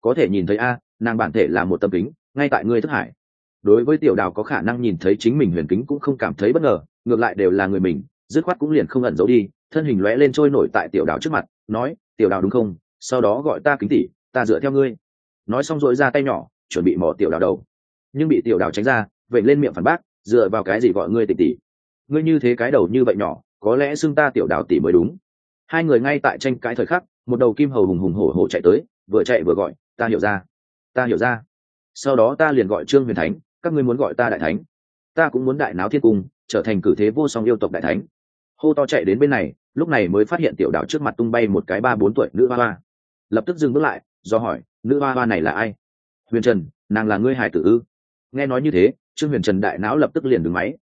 Có thể nhìn thấy a, nàng bản thể là một tâm kính, ngay tại ngươi thất hải. Đối với tiểu đào có khả năng nhìn thấy chính mình huyền kính cũng không cảm thấy bất ngờ, ngược lại đều là người mình, dứt khoát cũng liền không ẩn giấu đi, thân hình lóe lên trôi nổi tại tiểu đào trước mặt, nói, tiểu đào đúng không? Sau đó gọi ta kính tỉ, ta dựa theo ngươi. Nói xong dội ra tay nhỏ, chuẩn bị mỏ tiểu đào đầu. Nhưng bị tiểu đào tránh ra vậy lên miệng phản bác, dựa vào cái gì gọi ngươi tỉ tỉ? Ngươi như thế cái đầu như vậy nhỏ, có lẽ xưng ta tiểu đào tỉ mới đúng. Hai người ngay tại tranh cãi thời khắc, một đầu kim hầu hùng hùng hổ hổ chạy tới, vừa chạy vừa gọi, ta hiểu ra, ta hiểu ra. Sau đó ta liền gọi trương huyền thánh, các ngươi muốn gọi ta đại thánh. Ta cũng muốn đại náo thiên cung, trở thành cử thế vô song yêu tộc đại thánh. Hô to chạy đến bên này, lúc này mới phát hiện tiểu đạo trước mặt tung bay một cái ba bốn tuổi nữ hoa hoa lập tức dừng bước lại, do hỏi, nữ hoa hoa này là ai? Huyền trần, nàng là ngươi hải tử ư? Nghe nói như thế, trương huyền trần đại não lập tức liền đứng máy,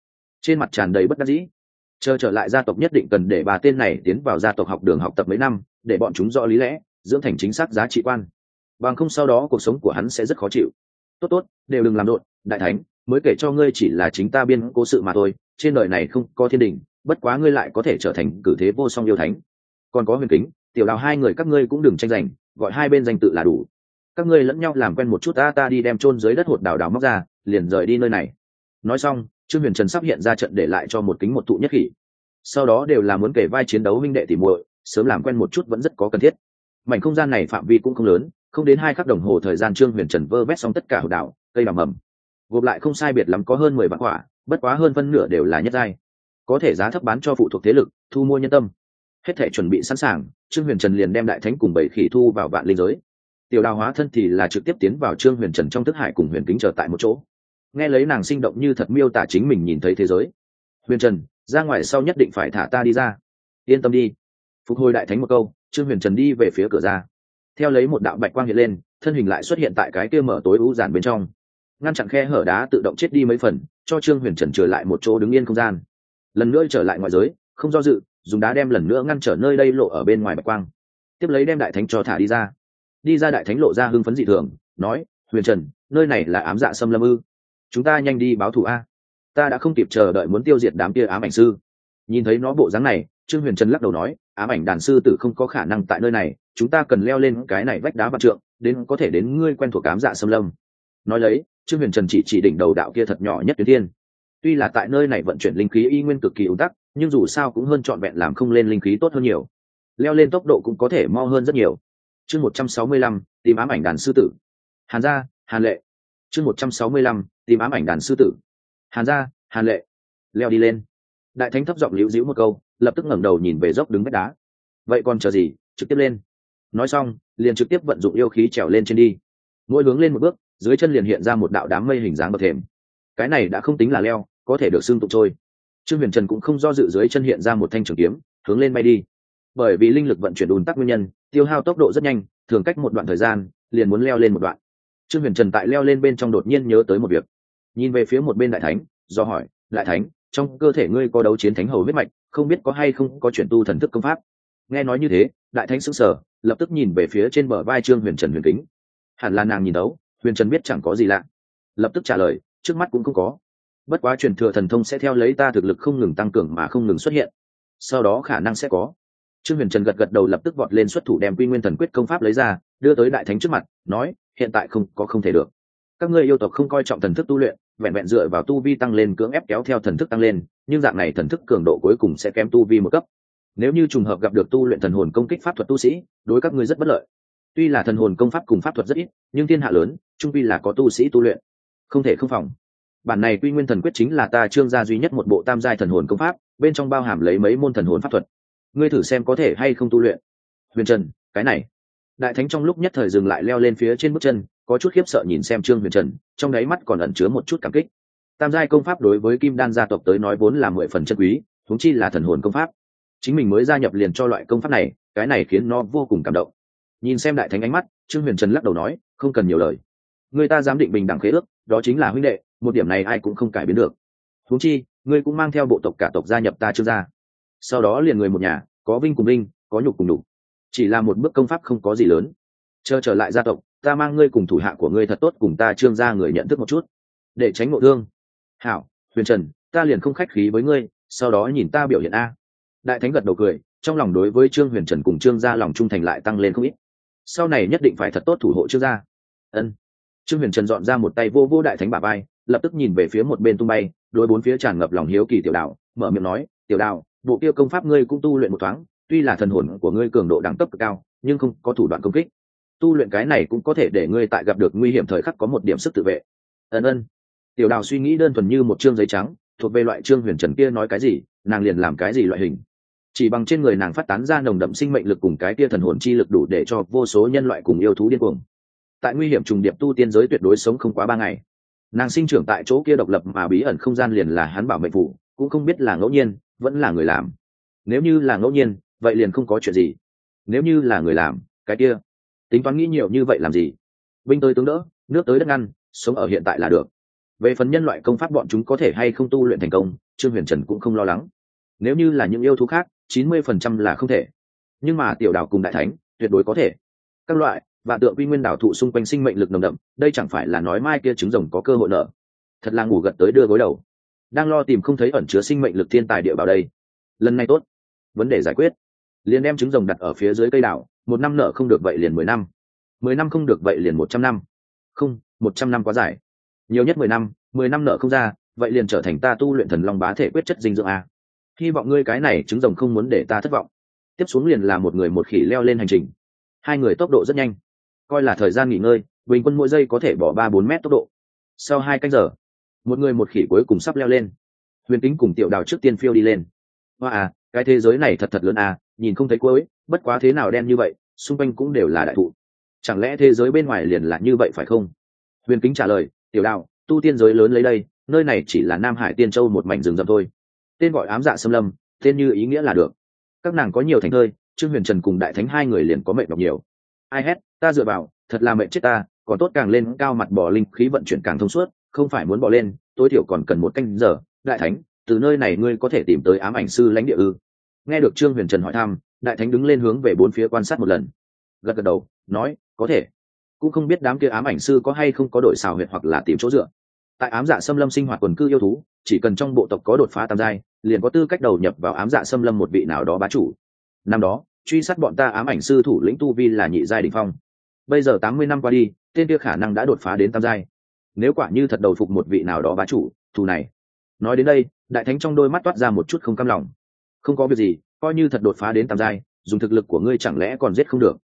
trên mặt tràn đầy bất đắc dĩ. Chờ trở lại gia tộc nhất định cần để bà tên này tiến vào gia tộc học đường học tập mấy năm, để bọn chúng rõ lý lẽ, dưỡng thành chính xác giá trị quan. Bằng không sau đó cuộc sống của hắn sẽ rất khó chịu. Tốt tốt, đều đừng làm đột đại thánh, mới kể cho ngươi chỉ là chính ta biên cố sự mà thôi, trên đời này không có thiên đình, bất quá ngươi lại có thể trở thành cử thế vô song yêu thánh. Còn có huyền kính tiểu đào hai người các ngươi cũng đừng tranh giành, gọi hai bên danh tự là đủ. Các ngươi lẫn nhau làm quen một chút, ta ta đi đem chôn dưới đất hột đào đào móc ra, liền rời đi nơi này. Nói xong, trương huyền trần sắp hiện ra trận để lại cho một kính một tụ nhất khỉ. Sau đó đều là muốn kể vai chiến đấu minh đệ tỉ muội, sớm làm quen một chút vẫn rất có cần thiết. Mảnh không gian này phạm vi cũng không lớn, không đến hai khắc đồng hồ thời gian trương huyền trần vơ vét xong tất cả hột đảo cây đào mầm. Gộp lại không sai biệt lắm có hơn mười vạn quả, bất quá hơn phân nửa đều là nhất giai. Có thể giá thấp bán cho phụ thuộc thế lực, thu mua nhân tâm hết thể chuẩn bị sẵn sàng, trương huyền trần liền đem đại thánh cùng bảy khỉ thu vào vạn linh giới. Tiểu đào hóa thân thì là trực tiếp tiến vào trương huyền trần trong thức hải cùng huyền kính chờ tại một chỗ. Nghe lấy nàng sinh động như thật miêu tả chính mình nhìn thấy thế giới. Huyền trần, ra ngoài sau nhất định phải thả ta đi ra. Yên tâm đi. Phục hồi đại thánh một câu, trương huyền trần đi về phía cửa ra. Theo lấy một đạo bạch quang hiện lên, thân hình lại xuất hiện tại cái kia mở tối u giản bên trong. Ngăn chặn khe hở đá tự động chết đi mấy phần, cho trương huyền trần trở lại một chỗ đứng yên không gian. Lần nữa trở lại ngoại giới, không do dự dùng đá đem lần nữa ngăn trở nơi đây lộ ở bên ngoài bạch quang. Tiếp lấy đem đại thánh cho thả đi ra. Đi ra đại thánh lộ ra hưng phấn dị thường, nói, huyền trần, nơi này là ám dạ xâm lâm ư? Chúng ta nhanh đi báo thù a. Ta đã không kịp chờ đợi muốn tiêu diệt đám kia ám ảnh sư. Nhìn thấy nó bộ dáng này, trương huyền trần lắc đầu nói, ám ảnh đàn sư tử không có khả năng tại nơi này, chúng ta cần leo lên cái này vách đá vạn trượng, đến có thể đến ngươi quen thuộc ám dạ xâm lâm. Nói lấy, trương huyền trần chỉ chỉ đỉnh đầu đạo kia thật nhỏ nhất tuyến thiên. Tuy là tại nơi này vận chuyển linh khí y nguyên cực kỳ ưu tắc nhưng dù sao cũng hơn trọn vẹn làm không lên linh khí tốt hơn nhiều. Leo lên tốc độ cũng có thể mo hơn rất nhiều. Chương một trăm sáu mươi lăm, tìm ám ảnh đàn sư tử. Hàn gia, hàn lệ. Chương một trăm sáu mươi lăm, tìm ám ảnh đàn sư tử. Hàn gia, hàn lệ. Leo đi lên. Đại thánh thấp giọng liễu dĩu một câu, lập tức ngẩng đầu nhìn về dốc đứng vách đá. Vậy còn chờ gì? Trực tiếp lên. Nói xong, liền trực tiếp vận dụng yêu khí trèo lên trên đi. Mỗi hướng lên một bước, dưới chân liền hiện ra một đạo đám mây hình dáng bậc thềm. Cái này đã không tính là leo, có thể được xương tụng trôi trương huyền trần cũng không do dự dưới chân hiện ra một thanh trường kiếm, hướng lên bay đi. Bởi vì linh lực vận chuyển ùn tắc nguyên nhân, tiêu hao tốc độ rất nhanh, thường cách một đoạn thời gian, liền muốn leo lên một đoạn. Trương huyền trần tại leo lên bên trong đột nhiên nhớ tới một việc. Nhìn về phía một bên đại thánh, do hỏi, đại thánh, trong cơ thể ngươi có đấu chiến thánh hầu huyết mạch, không biết có hay không có chuyển tu thần thức công pháp? Nghe nói như thế, đại thánh sững sờ, lập tức nhìn về phía trên bờ vai trương huyền trần huyền kính. Hẳn là nàng nhìn đấu huyền trần biết chẳng có gì lạ. Lập tức trả lời, trước mắt cũng không có bất quá truyền thừa thần thông sẽ theo lấy ta thực lực không ngừng tăng cường mà không ngừng xuất hiện. Sau đó khả năng sẽ có. Trương huyền trần gật gật đầu lập tức vọt lên xuất thủ đem quy nguyên thần quyết công pháp lấy ra, đưa tới đại thánh trước mặt, nói, hiện tại không, có không thể được. Các ngươi yêu tộc không coi trọng thần thức tu luyện, vẹn vẹn dựa vào tu vi tăng lên cưỡng ép kéo theo thần thức tăng lên, nhưng dạng này thần thức cường độ cuối cùng sẽ kém tu vi một cấp. Nếu như trùng hợp gặp được tu luyện thần hồn công kích pháp thuật tu sĩ, đối các ngươi rất bất lợi. Tuy là thần hồn công pháp cùng pháp thuật rất ít, nhưng thiên hạ lớn, trung vi là có tu sĩ tu luyện. Không thể không phòng bản này quy nguyên thần quyết chính là ta trương gia duy nhất một bộ tam giai thần hồn công pháp, bên trong bao hàm lấy mấy môn thần hồn pháp thuật. Ngươi thử xem có thể hay không tu luyện. Huyền trần, cái này. Đại thánh trong lúc nhất thời dừng lại leo lên phía trên bước chân, có chút khiếp sợ nhìn xem trương huyền trần, trong đáy mắt còn ẩn chứa một chút cảm kích. Tam giai công pháp đối với kim đan gia tộc tới nói vốn là mười phần chân quý thúng chi là thần hồn công pháp. Chính mình mới gia nhập liền cho loại công pháp này, cái này khiến nó vô cùng cảm động. Nhìn xem đại thánh ánh mắt, trương huyền trần lắc đầu nói, không cần nhiều lời. Người ta dám định bình đẳng khế ước, đó chính là huynh đệ một điểm này ai cũng không cải biến được. Huống chi, ngươi cũng mang theo bộ tộc cả tộc gia nhập ta trương gia sau đó liền người một nhà, có vinh cùng linh, có nhục cùng nhục. Chỉ là một bước công pháp không có gì lớn. Chờ trở lại gia tộc, ta mang ngươi cùng thủ hạ của ngươi thật tốt cùng ta trương gia người nhận thức một chút. Để tránh ngộ thương. Hảo, huyền trần, ta liền không khách khí với ngươi, sau đó nhìn ta biểu hiện a. Đại thánh gật đầu cười, trong lòng đối với trương huyền trần cùng trương gia lòng trung thành lại tăng lên không ít. Sau này nhất định phải thật tốt thủ hộ trương gia. Ân. Trương huyền trần dọn ra một tay vô vô đại thánh bà vai lập tức nhìn về phía một bên tung bay, đối bốn phía tràn ngập lòng hiếu kỳ tiểu đạo mở miệng nói, tiểu đạo bộ kia công pháp ngươi cũng tu luyện một thoáng, tuy là thần hồn của ngươi cường độ đẳng cấp cao, nhưng không có thủ đoạn công kích. Tu luyện cái này cũng có thể để ngươi tại gặp được nguy hiểm thời khắc có một điểm sức tự vệ. Ân ân. Tiểu đào suy nghĩ đơn thuần như một chương giấy trắng, thuộc về loại trương huyền trần kia nói cái gì, nàng liền làm cái gì loại hình. Chỉ bằng trên người nàng phát tán ra nồng đậm sinh mệnh lực cùng cái kia thần hồn chi lực đủ để cho vô số nhân loại cùng yêu thú điên cuồng. Tại nguy hiểm trùng điệp tu tiên giới tuyệt đối sống không quá ba ngày nàng sinh trưởng tại chỗ kia độc lập mà bí ẩn không gian liền là hắn bảo mệnh phủ cũng không biết là ngẫu nhiên, vẫn là người làm. Nếu như là ngẫu nhiên, vậy liền không có chuyện gì. Nếu như là người làm, cái kia, tính toán nghĩ nhiều như vậy làm gì? Binh tới tướng đỡ, nước tới đất ngăn, sống ở hiện tại là được. Về phần nhân loại công pháp bọn chúng có thể hay không tu luyện thành công, trương huyền trần cũng không lo lắng. Nếu như là những yêu thú khác, chín mươi phần trăm là không thể. Nhưng mà tiểu đảo cùng đại thánh, tuyệt đối có thể. Các loại và tượng quy nguyên đảo thụ xung quanh sinh mệnh lực nồng đậm, đây chẳng phải là nói mai kia trứng rồng có cơ hội nở. Thật là ngủ gật tới đưa gối đầu. Đang lo tìm không thấy ẩn chứa sinh mệnh lực thiên tài địa bảo đây. Lần này tốt. Vấn đề giải quyết. Liền đem trứng rồng đặt ở phía dưới cây đảo, một năm nợ không được vậy liền mười năm. Mười năm không được vậy liền một trăm năm. Không, một trăm năm quá dài. Nhiều nhất mười năm mười năm nợ không ra, vậy liền trở thành ta tu luyện thần long bá thể quyết chất dinh dưỡng a. Hy vọng ngươi cái này trứng rồng không muốn để ta thất vọng. Tiếp xuống liền là một người một khỉ leo lên hành trình. Hai người tốc độ rất nhanh coi là thời gian nghỉ ngơi, bình quân mỗi giây có thể bỏ ba bốn mét tốc độ. Sau hai canh giờ, một người một khỉ cuối cùng sắp leo lên. Huyền kính cùng tiểu đào trước tiên phiêu đi lên. Hoa à cái thế giới này thật thật lớn à nhìn không thấy cuối, bất quá thế nào đen như vậy, xung quanh cũng đều là đại thụ. Chẳng lẽ thế giới bên ngoài liền là như vậy phải không? Huyền kính trả lời, tiểu đào, tu tiên giới lớn lấy đây, nơi này chỉ là nam hải tiên châu một mảnh rừng rậm thôi. Tên gọi ám dạ xâm lâm, tên như ý nghĩa là được. Các nàng có nhiều thành thơi, trương huyền trần cùng đại thánh hai người liền có mệnh đọc nhiều. Ai hét ta dựa vào, thật là mệnh chết ta, còn tốt càng lên cao mặt bỏ linh khí vận chuyển càng thông suốt, không phải muốn bỏ lên, tối thiểu còn cần một canh giờ. Đại thánh, từ nơi này ngươi có thể tìm tới ám ảnh sư lãnh địa ư? Nghe được trương huyền trần hỏi thăm, đại thánh đứng lên hướng về bốn phía quan sát một lần. Gật gật đầu, nói, có thể. Cũng không biết đám kia ám ảnh sư có hay không có đội xào huyệt hoặc là tìm chỗ dựa. Tại ám dạ xâm lâm sinh hoạt quần cư yêu thú, chỉ cần trong bộ tộc có đột phá tam giai, liền có tư cách đầu nhập vào ám dạ xâm lâm một vị nào đó bá chủ. Năm đó, truy sát bọn ta ám ảnh sư thủ lĩnh tu vi là nhị giai đình phong bây giờ tám mươi năm qua đi, tên kia khả năng đã đột phá đến tam giai. Nếu quả như thật đầu phục một vị nào đó bá chủ, thù này. Nói đến đây, đại thánh trong đôi mắt toát ra một chút không cam lòng. Không có việc gì, coi như thật đột phá đến tam giai, dùng thực lực của ngươi chẳng lẽ còn giết không được.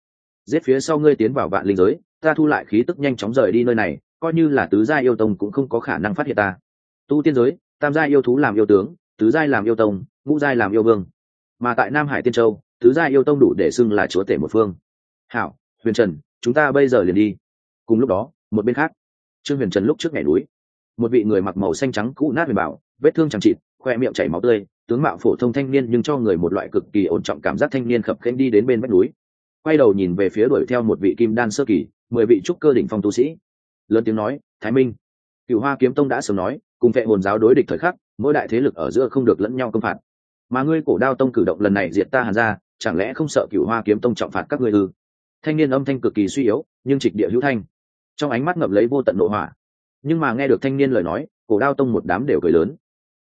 Giết phía sau ngươi tiến vào vạn linh giới, ta thu lại khí tức nhanh chóng rời đi nơi này, coi như là tứ giai yêu tông cũng không có khả năng phát hiện ta. Tu tiên giới, tam giai yêu thú làm yêu tướng, tứ giai làm yêu tông, ngũ giai làm yêu vương. Mà tại nam hải tiên châu, tứ giai yêu tông đủ để xưng là chúa tể một phương. Hảo, huyền trần chúng ta bây giờ liền đi. Cùng lúc đó, một bên khác, trương huyền trần lúc trước ngày núi. Một vị người mặc màu xanh trắng cũ nát huyền bảo, vết thương chẳng chịt, khoe miệng chảy máu tươi, tướng mạo phổ thông thanh niên nhưng cho người một loại cực kỳ ổn trọng cảm giác thanh niên khập khênh đi đến bên vách núi. Quay đầu nhìn về phía đuổi theo một vị kim đan sơ kỳ, mười vị trúc cơ đỉnh phong tu sĩ. Lớn tiếng nói, thái minh. Cựu hoa kiếm tông đã sớm nói, cùng vệ hồn giáo đối địch thời khắc, mỗi đại thế lực ở giữa không được lẫn nhau công phạt. Mà ngươi cổ đao tông cử động lần này diệt ta hàn ra chẳng lẽ không sợ cựu hoa kiếm tông trọng phạt các ngươi ư? Thanh niên âm thanh cực kỳ suy yếu, nhưng trịch địa hữu thanh. Trong ánh mắt ngập lấy vô tận nội hỏa. Nhưng mà nghe được thanh niên lời nói, cổ đao tông một đám đều cười lớn.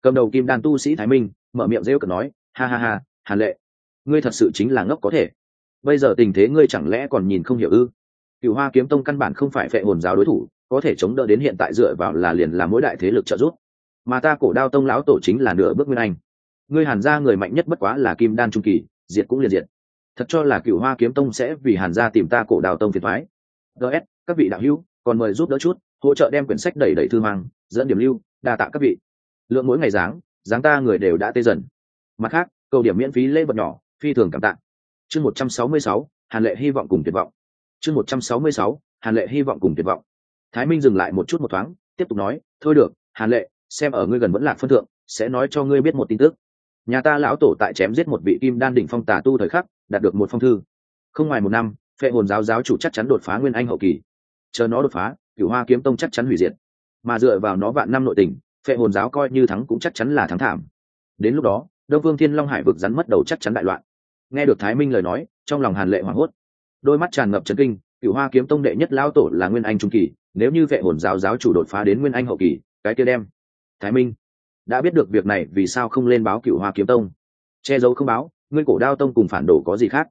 Cầm đầu kim đan tu sĩ thái minh, mở miệng rêu cực nói, ha ha ha, hàn lệ, ngươi thật sự chính là ngốc có thể. Bây giờ tình thế ngươi chẳng lẽ còn nhìn không hiểu ư? Cựu hoa kiếm tông căn bản không phải phệ hồn giáo đối thủ, có thể chống đỡ đến hiện tại dựa vào là liền là mỗi đại thế lực trợ giúp. Mà ta cổ đao tông lão tổ chính là nửa bước nguyên anh. Ngươi hàn gia người mạnh nhất bất quá là kim đan trung kỳ, diệt cũng liền diệt thật cho là cựu hoa kiếm tông sẽ vì hàn gia tìm ta cổ đào tông phiền thoái. Gs các vị đạo hữu, còn mời giúp đỡ chút, hỗ trợ đem quyển sách đẩy đẩy thư mang, dẫn điểm lưu, đa tạ các vị. Lượng mỗi ngày dáng dáng ta người đều đã tê dần. Mặt khác, cầu điểm miễn phí lễ vật nhỏ, phi thường cảm tạ. Chương một trăm sáu mươi sáu, hàn lệ hy vọng cùng tuyệt vọng. Chương một trăm sáu mươi sáu, hàn lệ hy vọng cùng tuyệt vọng. Thái minh dừng lại một chút một thoáng, tiếp tục nói, thôi được, hàn lệ, xem ở ngươi gần vẫn lạc phân thượng, sẽ nói cho ngươi biết một tin tức nhà ta lão tổ tại chém giết một vị kim đan đỉnh phong tà tu thời khắc, đạt được một phong thư. Không ngoài một năm, phệ hồn giáo giáo chủ chắc chắn đột phá nguyên anh hậu kỳ. Chờ nó đột phá, cửu hoa kiếm tông chắc chắn hủy diệt. Mà dựa vào nó vạn năm nội tình, phệ hồn giáo coi như thắng cũng chắc chắn là thắng thảm. Đến lúc đó, đông vương thiên long hải vực rắn mất đầu chắc chắn đại loạn. Nghe được thái minh lời nói, trong lòng hàn lệ hoảng hốt. Đôi mắt tràn ngập trấn kinh, cửu hoa kiếm tông đệ nhất lão tổ là nguyên anh trung kỳ, nếu như vệ hồn giáo giáo chủ đột phá đến nguyên anh hậu kỳ, cái kia đem. Thái minh đã biết được việc này vì sao không lên báo cửu hoa kiếm tông. Che giấu không báo, ngươi cổ đao tông cùng phản đồ có gì khác?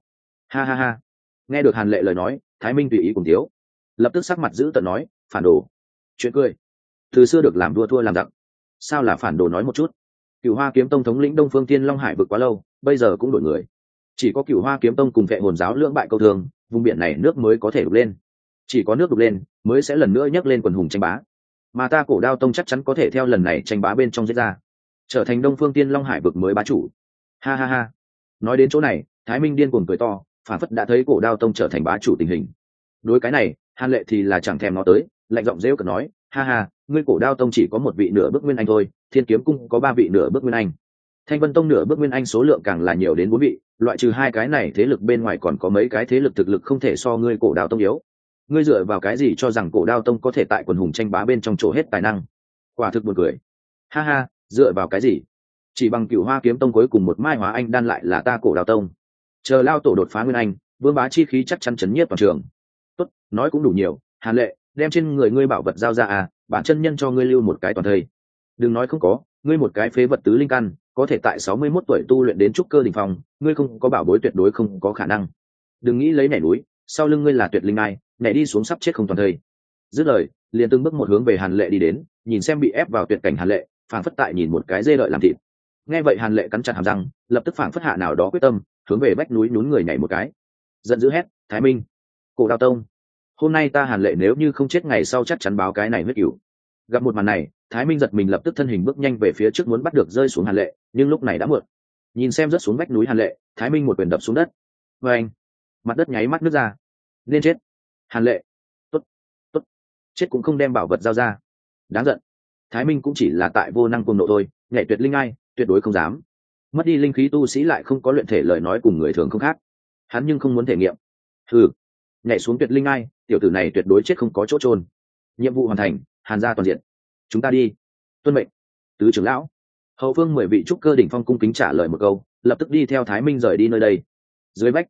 Ha ha ha. Nghe được hàn lệ lời nói, thái minh tùy ý cùng thiếu. Lập tức sắc mặt giữ tận nói, phản đồ. Chuyện cười. Từ xưa được làm đua thua làm giặc. Sao là phản đồ nói một chút? Cựu hoa kiếm tông thống lĩnh đông phương tiên long hải vực quá lâu, bây giờ cũng đổi người. Chỉ có cựu hoa kiếm tông cùng vệ hồn giáo lưỡng bại câu thường, vùng biển này nước mới có thể đục lên. Chỉ có nước đục lên, mới sẽ lần nữa nhấc lên quần hùng tranh bá mà ta cổ đao tông chắc chắn có thể theo lần này tranh bá bên trong diễn ra. Trở thành đông phương tiên long hải vực mới bá chủ. Ha ha ha. Nói đến chỗ này, thái minh điên cuồng cười to, phản phất đã thấy cổ đao tông trở thành bá chủ tình hình. Đối cái này, hàn lệ thì là chẳng thèm nó tới, lạnh giọng rêu cực nói, ha ha, ngươi cổ đao tông chỉ có một vị nửa bước nguyên anh thôi, thiên kiếm cung có ba vị nửa bước nguyên anh. Thanh vân tông nửa bước nguyên anh số lượng càng là nhiều đến bốn vị, loại trừ hai cái này thế lực bên ngoài còn có mấy cái thế lực thực lực không thể so ngươi cổ đao tông yếu ngươi dựa vào cái gì cho rằng cổ đao tông có thể tại quần hùng tranh bá bên trong chỗ hết tài năng? Quả thực buồn cười. Ha ha dựa vào cái gì? Chỉ bằng cựu hoa kiếm tông cuối cùng một mai hóa anh đan lại là ta cổ đao tông. Chờ lao tổ đột phá nguyên anh vương bá chi khí chắc chắn chấn nhiếp toàn trường. Tốt nói cũng đủ nhiều hàn lệ đem trên người ngươi bảo vật giao ra à bản chân nhân cho ngươi lưu một cái toàn thây. Đừng nói không có ngươi một cái phế vật tứ linh căn có thể tại sáu mươi 61 tuổi tu luyện đến trúc cơ đỉnh phòng, ngươi không có bảo bối tuyệt đối không có khả năng. Đừng nghĩ lấy nhảy núi sau lưng ngươi là tuyệt linh ai, nhảy đi xuống sắp chết không toàn thây dứt lời, liền từng bước một hướng về hàn lệ đi đến, nhìn xem bị ép vào tuyệt cảnh hàn lệ phản phất tại nhìn một cái dê đợi làm thịt. Nghe vậy hàn lệ cắn chặt hàm răng, lập tức phản phất hạ nào đó quyết tâm, hướng về vách núi nhún người nhảy một cái. Giận dữ hét, thái minh, cổ đao tông, hôm nay ta hàn lệ nếu như không chết ngày sau chắc chắn báo cái này huyết cửu. Gặp một màn này, thái minh giật mình lập tức thân hình bước nhanh về phía trước muốn bắt được rơi xuống hàn lệ, nhưng lúc này đã muộn. Nhìn xem rớt xuống vách núi hàn lệ, thái minh một quyền đập xuống đất. Vê anh mặt đất nháy mắt nước ra. Nên chết. Hàn lệ. Tốt tốt. Chết cũng không đem bảo vật giao ra. Đáng giận. Thái minh cũng chỉ là tại vô năng cùng nộ thôi, nhảy tuyệt linh ai, tuyệt đối không dám. Mất đi linh khí tu sĩ lại không có luyện thể lời nói cùng người thường không khác. Hắn nhưng không muốn thể nghiệm. Ừ nhảy xuống tuyệt linh ai, tiểu tử này tuyệt đối chết không có chỗ trôn nhiệm vụ hoàn thành, hàn gia toàn diện. Chúng ta đi. Tuân mệnh. Tứ trưởng lão. Hậu phương mười vị trúc cơ đỉnh phong cung kính trả lời một câu, lập tức đi theo thái minh rời đi nơi đây. Dưới bách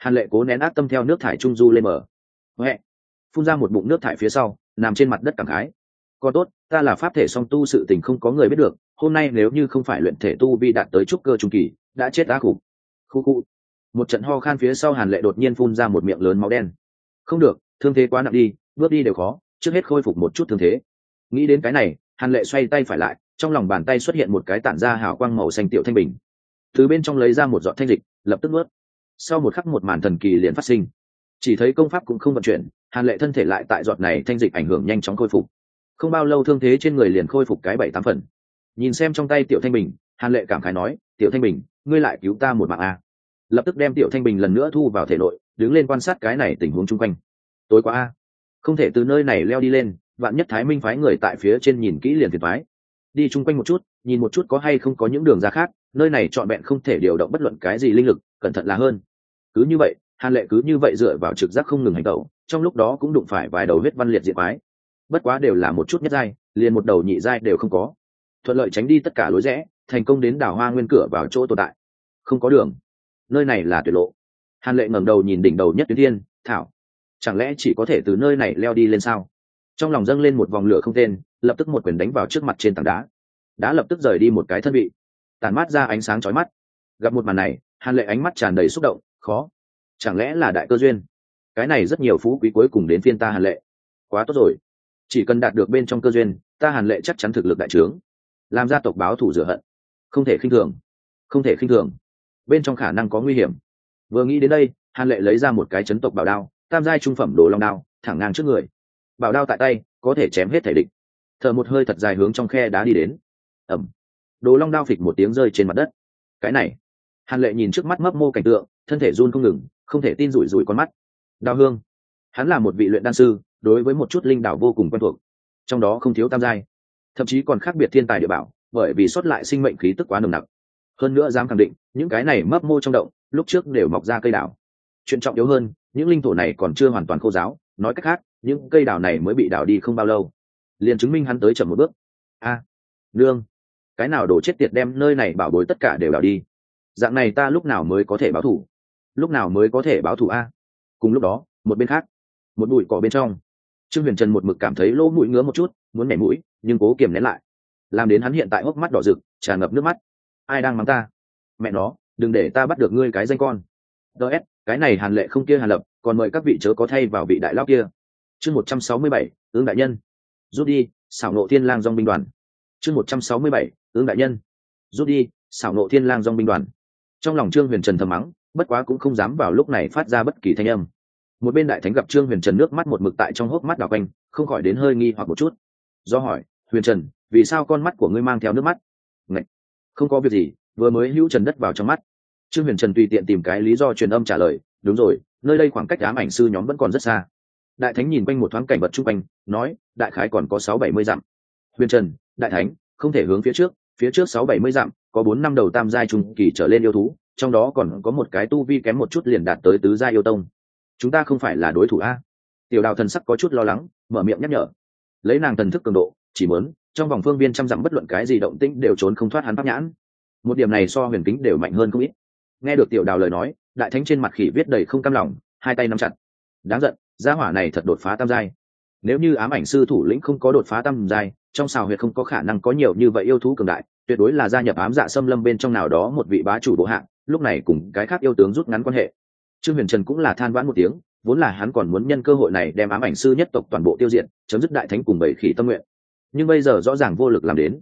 hàn lệ cố nén ác tâm theo nước thải trung du lên mở huệ, phun ra một bụng nước thải phía sau, nằm trên mặt đất cảm khái. Còn tốt, ta là pháp thể song tu sự tình không có người biết được, hôm nay nếu như không phải luyện thể tu vi đạt tới trúc cơ trung kỳ, đã chết đã khủng. Khu khu. Một trận ho khan phía sau hàn lệ đột nhiên phun ra một miệng lớn máu đen. Không được, thương thế quá nặng đi, bước đi đều khó, trước hết khôi phục một chút thương thế. Nghĩ đến cái này, hàn lệ xoay tay phải lại, trong lòng bàn tay xuất hiện một cái tản ra hào quang màu xanh tiểu thanh bình. Từ bên trong lấy ra một giọt thanh dịch, lập tức nuốt sau một khắc một màn thần kỳ liền phát sinh. Chỉ thấy công pháp cũng không vận chuyển, hàn lệ thân thể lại tại giọt này thanh dịch ảnh hưởng nhanh chóng khôi phục. Không bao lâu thương thế trên người liền khôi phục cái bảy tám phần. Nhìn xem trong tay tiểu thanh bình, hàn lệ cảm khái nói, tiểu thanh bình, ngươi lại cứu ta một mạng a. Lập tức đem tiểu thanh bình lần nữa thu vào thể nội, đứng lên quan sát cái này tình huống chung quanh. Tối quá a. Không thể từ nơi này leo đi lên, vạn nhất thái minh phái người tại phía trên nhìn kỹ liền thiệt phái đi chung quanh một chút, nhìn một chút có hay không có những đường ra khác, nơi này trọn vẹn không thể điều động bất luận cái gì linh lực, cẩn thận là hơn cứ như vậy, hàn lệ cứ như vậy dựa vào trực giác không ngừng hành tẩu trong lúc đó cũng đụng phải vài đầu huyết văn liệt diện mái bất quá đều là một chút nhất giai, liền một đầu nhị giai đều không có. Thuận lợi tránh đi tất cả lối rẽ, thành công đến đảo hoa nguyên cửa vào chỗ tồn tại. Không có đường. Nơi này là tuyệt lộ. Hàn lệ ngẩng đầu nhìn đỉnh đầu nhất tuyến thiên thảo. Chẳng lẽ chỉ có thể từ nơi này leo đi lên sao? Trong lòng dâng lên một vòng lửa không tên, lập tức một quyền đánh vào trước mặt trên tảng đá. Đã lập tức rời đi một cái thân vị. Tàn mát ra ánh sáng chói mắt. Gặp một màn này, hàn lệ ánh mắt tràn đầy xúc động khó. Chẳng lẽ là đại cơ duyên? Cái này rất nhiều phú quý cuối cùng đến phiên ta hàn lệ. Quá tốt rồi. Chỉ cần đạt được bên trong cơ duyên, ta hàn lệ chắc chắn thực lực đại trướng. Làm gia tộc báo thủ rửa hận. Không thể khinh thường. Không thể khinh thường. Bên trong khả năng có nguy hiểm. Vừa nghĩ đến đây, hàn lệ lấy ra một cái chấn tộc bảo đao, tam giai trung phẩm đồ long đao, thẳng ngang trước người. Bảo đao tại tay, có thể chém hết thể địch. Thở một hơi thật dài hướng trong khe đá đi đến. Ẩm đồ long đao phịch một tiếng rơi trên mặt đất. Cái này hàn lệ nhìn trước mắt mấp mô cảnh tượng thân thể run không ngừng không thể tin rủi rủi con mắt. Đào hương. Hắn là một vị luyện đan sư đối với một chút linh đảo vô cùng quen thuộc. Trong đó không thiếu tam giai. Thậm chí còn khác biệt thiên tài địa bảo bởi vì xuất lại sinh mệnh khí tức quá nồng nặc. Hơn nữa dám khẳng định những cái này mấp mô trong động lúc trước đều mọc ra cây đảo chuyện trọng yếu hơn những linh thổ này còn chưa hoàn toàn khô giáo nói cách khác những cây đảo này mới bị đảo đi không bao lâu. Liền chứng minh hắn tới chậm một bước. A à, nương. Cái nào đổ chết tiệt đem nơi này bảo bối tất cả đều đảo đi? Dạng này ta lúc nào mới có thể báo thủ? Lúc nào mới có thể báo thủ a? Cùng lúc đó, một bên khác, một bụi cỏ bên trong, trương huyền trần một mực cảm thấy lỗ mũi ngứa một chút, muốn nhảy mũi, nhưng cố kiềm nén lại. Làm đến hắn hiện tại hốc mắt đỏ rực, tràn ngập nước mắt. Ai đang mắng ta? Mẹ nó, đừng để ta bắt được ngươi cái danh con. Ts cái này hàn lệ không kia hàn lập, còn mời các vị chớ có thay vào vị đại lao kia. Chương một trăm sáu mươi bảy ứng đại nhân. Rút đi, xảo nộ thiên lang dong binh đoàn. Chương một trăm sáu mươi bảy ứng đại nhân. Rút đi, xảo nộ thiên lang dong binh đoàn trong lòng trương huyền trần thầm mắng, bất quá cũng không dám vào lúc này phát ra bất kỳ thanh âm. Một bên đại thánh gặp trương huyền trần nước mắt một mực tại trong hốc mắt đào quanh, không khỏi đến hơi nghi hoặc một chút. Do hỏi, huyền trần, vì sao con mắt của ngươi mang theo nước mắt? Ngậy! không có việc gì, vừa mới hữu trần đất vào trong mắt. Trương huyền trần tùy tiện tìm cái lý do truyền âm trả lời, đúng rồi, nơi đây khoảng cách ám ảnh sư nhóm vẫn còn rất xa. Đại thánh nhìn quanh một thoáng cảnh vật chung quanh, nói, đại khái còn có sáu bảy mươi dặm. Huyền trần, đại thánh, không thể hướng phía trước phía trước sáu bảy mươi dặm, có bốn năm đầu tam giai trung kỳ trở lên yêu thú, trong đó còn có một cái tu vi kém một chút liền đạt tới tứ giai yêu tông. Chúng ta không phải là đối thủ a? Tiểu đào thần sắc có chút lo lắng, mở miệng nhắc nhở. Lấy nàng thần thức cường độ, chỉ muốn, trong vòng phương viên trăm dặm bất luận cái gì động tĩnh đều trốn không thoát hắn pháp nhãn. Một điểm này so huyền kính đều mạnh hơn không ít. Nghe được tiểu đào lời nói, đại thánh trên mặt khỉ viết đầy không cam lòng, hai tay nắm chặt. Đáng giận, gia hỏa này thật đột phá tam giai. Nếu như ám ảnh sư thủ lĩnh không có đột phá tam giai, trong xào huyệt không có khả năng có nhiều như vậy yêu thú cường đại tuyệt đối là gia nhập ám dạ xâm lâm bên trong nào đó một vị bá chủ bộ hạng, lúc này cùng cái khác yêu tướng rút ngắn quan hệ. Trương huyền trần cũng là than vãn một tiếng, vốn là hắn còn muốn nhân cơ hội này đem ám ảnh sư nhất tộc toàn bộ tiêu diệt, chấm dứt đại thánh cùng bảy khỉ tâm nguyện. Nhưng bây giờ rõ ràng vô lực làm đến.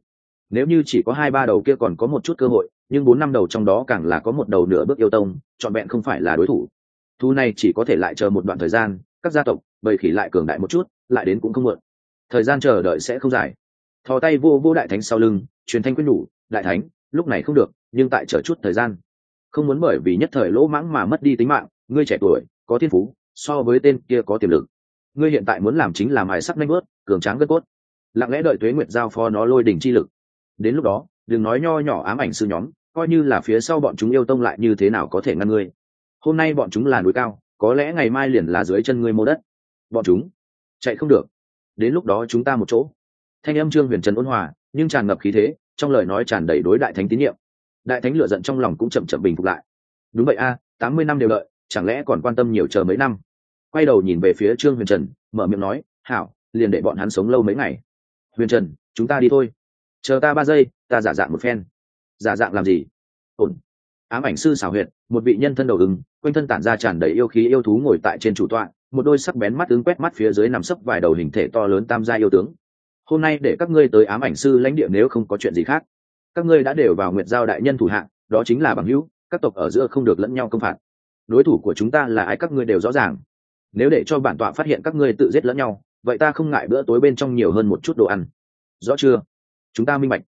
Nếu như chỉ có hai ba đầu kia còn có một chút cơ hội, nhưng bốn năm đầu trong đó càng là có một đầu nửa bước yêu tông, trọn vẹn không phải là đối thủ. Thu này chỉ có thể lại chờ một đoạn thời gian, các gia tộc bầy khỉ lại cường đại một chút, lại đến cũng không muộn. Thời gian chờ đợi sẽ không dài. Thò tay vô vô đại thánh sau lưng truyền thanh quyết nhủ, đại thánh, lúc này không được, nhưng tại chờ chút thời gian. Không muốn bởi vì nhất thời lỗ mãng mà mất đi tính mạng, ngươi trẻ tuổi, có thiên phú, so với tên kia có tiềm lực. Ngươi hiện tại muốn làm chính là mài sắc nanh bớt cường tráng gân cốt. Lặng lẽ đợi tuế nguyệt giao phó nó lôi đỉnh chi lực. Đến lúc đó, đừng nói nho nhỏ ám ảnh sư nhóm, coi như là phía sau bọn chúng yêu tông lại như thế nào có thể ngăn ngươi. Hôm nay bọn chúng là núi cao, có lẽ ngày mai liền là dưới chân ngươi mô đất. Bọn chúng, chạy không được. Đến lúc đó chúng ta một chỗ. Thanh âm trương huyền trần ôn hòa nhưng tràn ngập khí thế, trong lời nói tràn đầy đối đại thánh tín nhiệm. Đại thánh lựa giận trong lòng cũng chậm chậm bình phục lại. Đúng vậy a, tám mươi năm đều đợi, chẳng lẽ còn quan tâm nhiều chờ mấy năm? Quay đầu nhìn về phía trương huyền trần, mở miệng nói, hảo, liền để bọn hắn sống lâu mấy ngày. Huyền trần, chúng ta đi thôi. Chờ ta ba giây, ta giả dạng một phen. Giả dạng làm gì? Ổn. Ám ảnh sư xảo huyệt, một vị nhân thân đầu ứng quanh thân tản ra tràn đầy yêu khí yêu thú ngồi tại trên chủ tọa, một đôi sắc bén mắt ứng quét mắt phía dưới nằm sấp vài đầu hình thể to lớn tam gia yêu tướng hôm nay để các ngươi tới ám ảnh sư lãnh địa nếu không có chuyện gì khác. Các ngươi đã đều vào nguyệt giao đại nhân thủ hạng đó chính là bằng hữu, các tộc ở giữa không được lẫn nhau công phạt. Đối thủ của chúng ta là ai các ngươi đều rõ ràng. Nếu để cho bản tọa phát hiện các ngươi tự giết lẫn nhau, vậy ta không ngại bữa tối bên trong nhiều hơn một chút đồ ăn. Rõ chưa? Chúng ta minh bạch.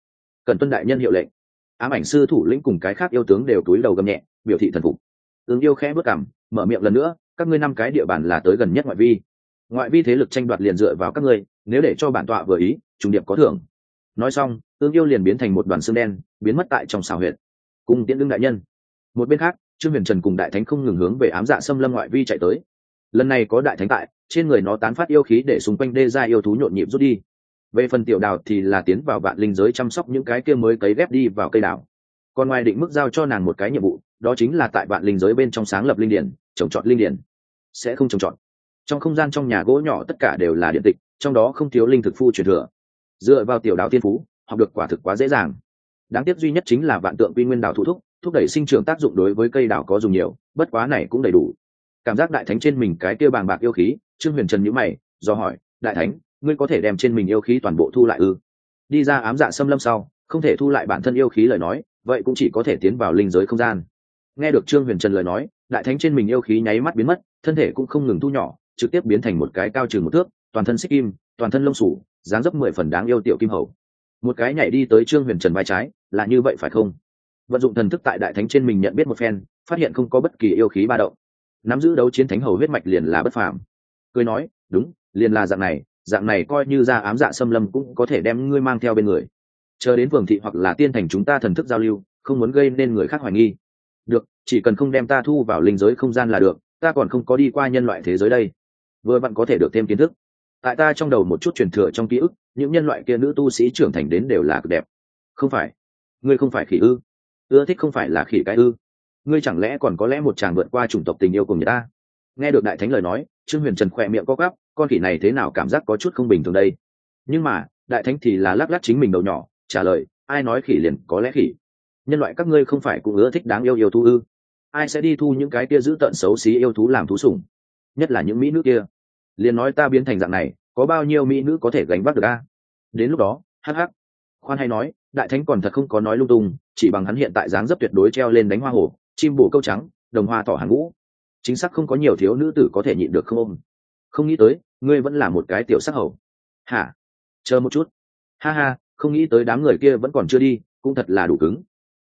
Cần tuân đại nhân hiệu lệnh. Ám ảnh sư thủ lĩnh cùng cái khác yêu tướng đều túi đầu gầm nhẹ, biểu thị thần phục. Tướng yêu khẽ bước cảm mở miệng lần nữa, các ngươi năm cái địa bàn là tới gần nhất ngoại vi. Ngoại vi thế lực tranh đoạt liền dựa vào các ngươi nếu để cho bản tọa vừa ý, trùng điệp có thưởng. Nói xong ương yêu liền biến thành một đoàn xương đen, biến mất tại trong xào huyện cùng tiễn đương đại nhân. Một bên khác, trương huyền trần cùng đại thánh không ngừng hướng về ám dạ xâm lâm ngoại vi chạy tới. Lần này có đại thánh tại, trên người nó tán phát yêu khí để xung quanh đê ra yêu thú nhộn nhịp rút đi. Về phần tiểu đào thì là tiến vào vạn linh giới chăm sóc những cái kia mới cấy ghép đi vào cây đào. Còn ngoài định mức giao cho nàng một cái nhiệm vụ, đó chính là tại vạn linh giới bên trong sáng lập linh điển, trồng trọt linh điển. Sẽ không trồng trọt. Trong không gian trong nhà gỗ nhỏ tất cả đều là điện tịch trong đó không thiếu linh thực phu truyền thừa. Dựa vào tiểu đào tiên phú, học được quả thực quá dễ dàng. Đáng tiếc duy nhất chính là vạn tượng quy nguyên đào thủ thúc thúc đẩy sinh trưởng tác dụng đối với cây đào có dùng nhiều, bất quá này cũng đầy đủ. Cảm giác đại thánh trên mình cái kia bàng bạc yêu khí, trương huyền trần nhữ mày, do hỏi, đại thánh, ngươi có thể đem trên mình yêu khí toàn bộ thu lại ư? Đi ra ám dạ xâm lâm sau, không thể thu lại bản thân yêu khí lời nói, vậy cũng chỉ có thể tiến vào linh giới không gian. Nghe được trương huyền trần lời nói, đại thánh trên mình yêu khí nháy mắt biến mất, thân thể cũng không ngừng thu nhỏ, trực tiếp biến thành một cái cao chừng một thước toàn thân xích kim, toàn thân lông sủ, dáng dấp mười phần đáng yêu tiểu kim hầu. Một cái nhảy đi tới trương huyền trần vai trái, là như vậy phải không? Vận dụng thần thức tại đại thánh trên mình nhận biết một phen, phát hiện không có bất kỳ yêu khí ba động. Nắm giữ đấu chiến thánh hầu huyết mạch liền là bất phàm. Cười nói, đúng, liền là dạng này dạng này coi như ra ám dạ xâm lâm cũng có thể đem ngươi mang theo bên người. Chờ đến phường thị hoặc là tiên thành chúng ta thần thức giao lưu, không muốn gây nên người khác hoài nghi. Được, chỉ cần không đem ta thu vào linh giới không gian là được, ta còn không có đi qua nhân loại thế giới đây. Vừa bạn có thể được thêm kiến thức tại ta trong đầu một chút truyền thừa trong ký ức, những nhân loại kia nữ tu sĩ trưởng thành đến đều là cực đẹp. Không phải. Ngươi không phải khỉ ư? Ưa thích không phải là khỉ cái ư? Ngươi chẳng lẽ còn có lẽ một chàng vượt qua chủng tộc tình yêu của người ta? Nghe được đại thánh lời nói, trương huyền trần khỏe miệng co gắp con khỉ này thế nào cảm giác có chút không bình thường đây? Nhưng mà, đại thánh thì là lắc lắc chính mình đầu nhỏ, trả lời, ai nói khỉ liền có lẽ khỉ? Nhân loại các ngươi không phải cũng ưa thích đáng yêu yêu thú ư? Ai sẽ đi thu những cái kia giữ tận xấu xí yêu thú làm thú sủng? Nhất là những mỹ nữ kia liền nói ta biến thành dạng này, có bao nhiêu mỹ nữ có thể gánh vác được a? Đến lúc đó, hắc hắc. Khoan hay nói, đại thánh còn thật không có nói lung tung, chỉ bằng hắn hiện tại dáng dấp tuyệt đối treo lên đánh hoa hổ, chim bổ câu trắng, đồng hoa thỏ hàng ngũ. Chính xác không có nhiều thiếu nữ tử có thể nhịn được không ôm. Không nghĩ tới, ngươi vẫn là một cái tiểu sắc hầu. Hả? Chờ một chút. Ha ha, không nghĩ tới đám người kia vẫn còn chưa đi, cũng thật là đủ cứng.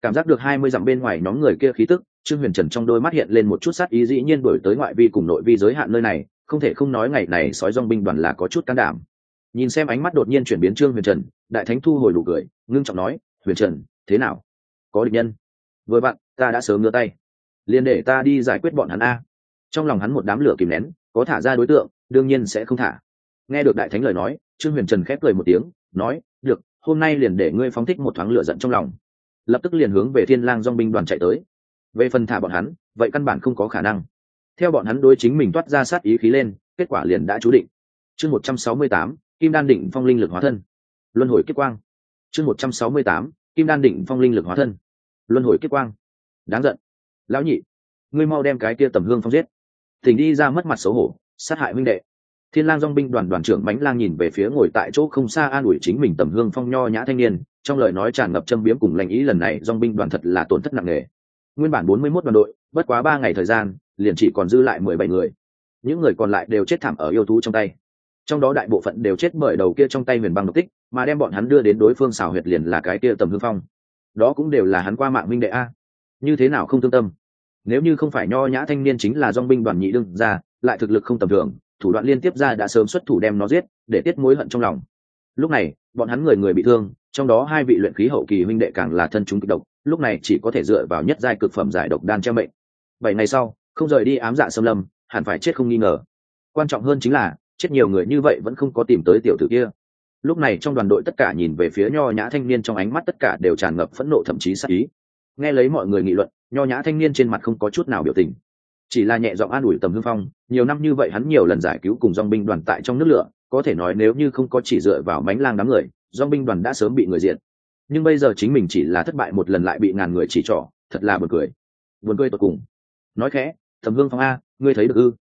Cảm giác được hai mươi dặm bên ngoài nhóm người kia khí tức, trương huyền trần trong đôi mắt hiện lên một chút sát ý dĩ nhiên đổi tới ngoại vi cùng nội vi giới hạn nơi này không thể không nói ngày này sói dòng binh đoàn là có chút can đảm. Nhìn xem ánh mắt đột nhiên chuyển biến trương huyền trần, đại thánh thu hồi đủ cười, ngưng trọng nói, huyền trần, thế nào? Có địch nhân? Vừa bạn ta đã sớm ngửa tay. Liền để ta đi giải quyết bọn hắn a. Trong lòng hắn một đám lửa kìm nén, có thả ra đối tượng, đương nhiên sẽ không thả. Nghe được đại thánh lời nói, trương huyền trần khép cười một tiếng, nói, được, hôm nay liền để ngươi phóng thích một thoáng lửa giận trong lòng. Lập tức liền hướng về thiên lang dong binh đoàn chạy tới. Về phần thả bọn hắn, vậy căn bản không có khả năng theo bọn hắn đối chính mình toát ra sát ý khí lên, kết quả liền đã chú định. Chương một trăm sáu mươi tám, kim đan định phong linh lực hóa thân. Luân hồi kết quang. Chương một trăm sáu mươi tám, kim đan định phong linh lực hóa thân. Luân hồi kết quang. Đáng giận. Lão nhị, ngươi mau đem cái kia tầm hương phong giết. Thỉnh đi ra mất mặt xấu hổ, sát hại huynh đệ. Thiên lang dong binh đoàn đoàn trưởng bánh lang nhìn về phía ngồi tại chỗ không xa an ủi chính mình tầm hương phong nho nhã thanh niên, trong lời nói tràn ngập châm biếm cùng lành ý lần này dong binh đoàn thật là tổn thất nặng nề. Nguyên bản bốn mươi 41 đoàn đội, bất quá ba ngày thời gian liền chỉ còn dư lại mười bảy người. Những người còn lại đều chết thảm ở yêu thú trong tay. Trong đó đại bộ phận đều chết bởi đầu kia trong tay huyền băng độc tích, mà đem bọn hắn đưa đến đối phương xào huyệt liền là cái kia tầm hương phong. Đó cũng đều là hắn qua mạng minh đệ a. Như thế nào không thương tâm? Nếu như không phải nho nhã thanh niên chính là dong binh đoàn nhị đương ra, lại thực lực không tầm thường, thủ đoạn liên tiếp ra đã sớm xuất thủ đem nó giết, để tiết mối hận trong lòng. Lúc này, bọn hắn người người bị thương, trong đó hai vị luyện khí hậu kỳ huynh đệ càng là thân chúng kịch độc, lúc này chỉ có thể dựa vào nhất giai cực phẩm giải độc đan che mệnh. Bảy ngày sau không rời đi ám dạ xâm lâm, hẳn phải chết không nghi ngờ. Quan trọng hơn chính là, chết nhiều người như vậy vẫn không có tìm tới tiểu tử kia. Lúc này trong đoàn đội tất cả nhìn về phía nho nhã thanh niên trong ánh mắt tất cả đều tràn ngập phẫn nộ thậm chí sắc ý. Nghe lấy mọi người nghị luận, nho nhã thanh niên trên mặt không có chút nào biểu tình. Chỉ là nhẹ giọng an ủi tầm hương phong, nhiều năm như vậy hắn nhiều lần giải cứu cùng dong binh đoàn tại trong nước lửa, có thể nói nếu như không có chỉ dựa vào mánh lang đám người dong binh đoàn đã sớm bị người diện nhưng bây giờ chính mình chỉ là thất bại một lần lại bị ngàn người chỉ trỏ, thật là buồn cười. Buồn cười tột cùng. Nói khẽ thầm hương phong a, ngươi thấy được ư?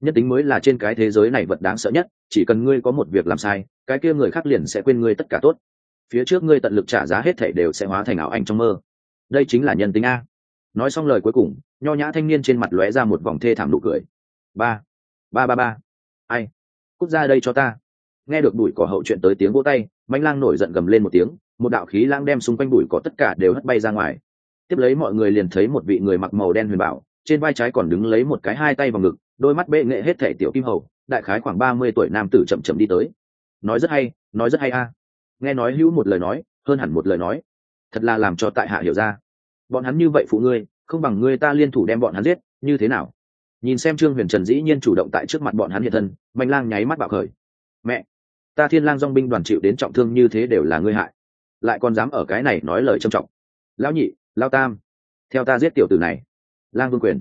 Nhất tính mới là trên cái thế giới này vật đáng sợ nhất, chỉ cần ngươi có một việc làm sai, cái kia người khác liền sẽ quên ngươi tất cả tốt. Phía trước ngươi tận lực trả giá hết thảy đều sẽ hóa thành ảo ảnh trong mơ. Đây chính là nhân tính a. Nói xong lời cuối cùng, nho nhã thanh niên trên mặt lóe ra một vòng thê thảm nụ cười. Ba ba ba ba. Ai? Cút ra đây cho ta. Nghe được bụi cỏ hậu chuyện tới tiếng vỗ tay mạnh lang nổi giận gầm lên một tiếng, một đạo khí lang đem xung quanh bụi cỏ tất cả đều hất bay ra ngoài. Tiếp lấy mọi người liền thấy một vị người mặc màu đen huyền bảo trên vai trái còn đứng lấy một cái hai tay vào ngực, đôi mắt bệ nghệ hết thể tiểu kim hầu, đại khái khoảng ba mươi tuổi nam tử chậm chậm đi tới. Nói rất hay, nói rất hay a. Nghe nói hữu một lời nói, hơn hẳn một lời nói. Thật là làm cho tại hạ hiểu ra. Bọn hắn như vậy phụ ngươi, không bằng ngươi ta liên thủ đem bọn hắn giết, như thế nào? Nhìn xem trương huyền trần dĩ nhiên chủ động tại trước mặt bọn hắn hiện thân, mạnh lang nháy mắt bạo khởi. Mẹ, ta thiên lang dong binh đoàn chịu đến trọng thương như thế đều là ngươi hại. Lại còn dám ở cái này nói lời trầm trọng. Lão nhị lao tam, theo ta giết tiểu tử này lang vương quyền.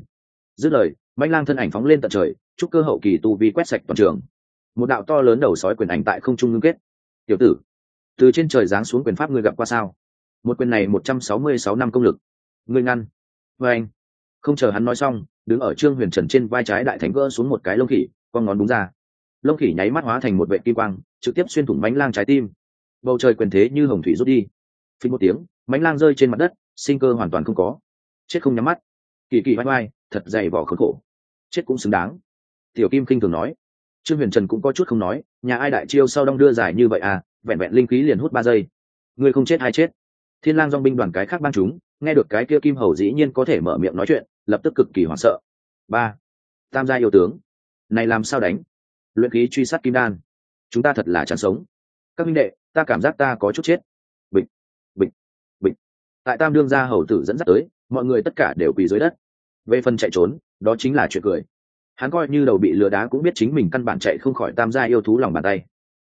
Dứt lời mạnh lang thân ảnh phóng lên tận trời, chúc cơ hậu kỳ tu vi quét sạch toàn trường. Một đạo to lớn đầu sói quyền ảnh tại không trung ngưng kết. Tiểu tử, từ trên trời giáng xuống quyền pháp ngươi gặp qua sao? Một quyền này một trăm sáu mươi sáu năm công lực. Ngươi ngăn. Vê anh. Không chờ hắn nói xong, đứng ở trương huyền trần trên vai trái đại thánh vỡ xuống một cái lông khỉ con ngón đúng ra. Lông khỉ nháy mắt hóa thành một vệ kim quang, trực tiếp xuyên thủng mánh lang trái tim. Bầu trời quyền thế như hồng thủy rút đi. Phí một tiếng mánh lang rơi trên mặt đất, sinh cơ hoàn toàn không có. Chết không nhắm mắt kỳ kỳ vai vai, thật dày vỏ khốn khổ. Chết cũng xứng đáng. Tiểu kim kinh thường nói. Trương huyền trần cũng có chút không nói, nhà ai đại chiêu sau đong đưa giải như vậy à vẹn vẹn linh khí liền hút ba giây. Người không chết hay chết. Thiên lang dong binh đoàn cái khác ban chúng, nghe được cái kia kim hầu dĩ nhiên có thể mở miệng nói chuyện, lập tức cực kỳ hoảng sợ. Ba. Tam gia yêu tướng. Này làm sao đánh? Luyện khí truy sát kim đan. Chúng ta thật là chán sống. Các minh đệ, ta cảm giác ta có chút chết. Bịch bịch bịch. Tại tam đương gia hầu tử dẫn dắt tới, mọi người tất cả đều quỳ dưới đất về phần chạy trốn, đó chính là chuyện cười. Hắn coi như đầu bị lừa đá cũng biết chính mình căn bản chạy không khỏi tam gia yêu thú lòng bàn tay.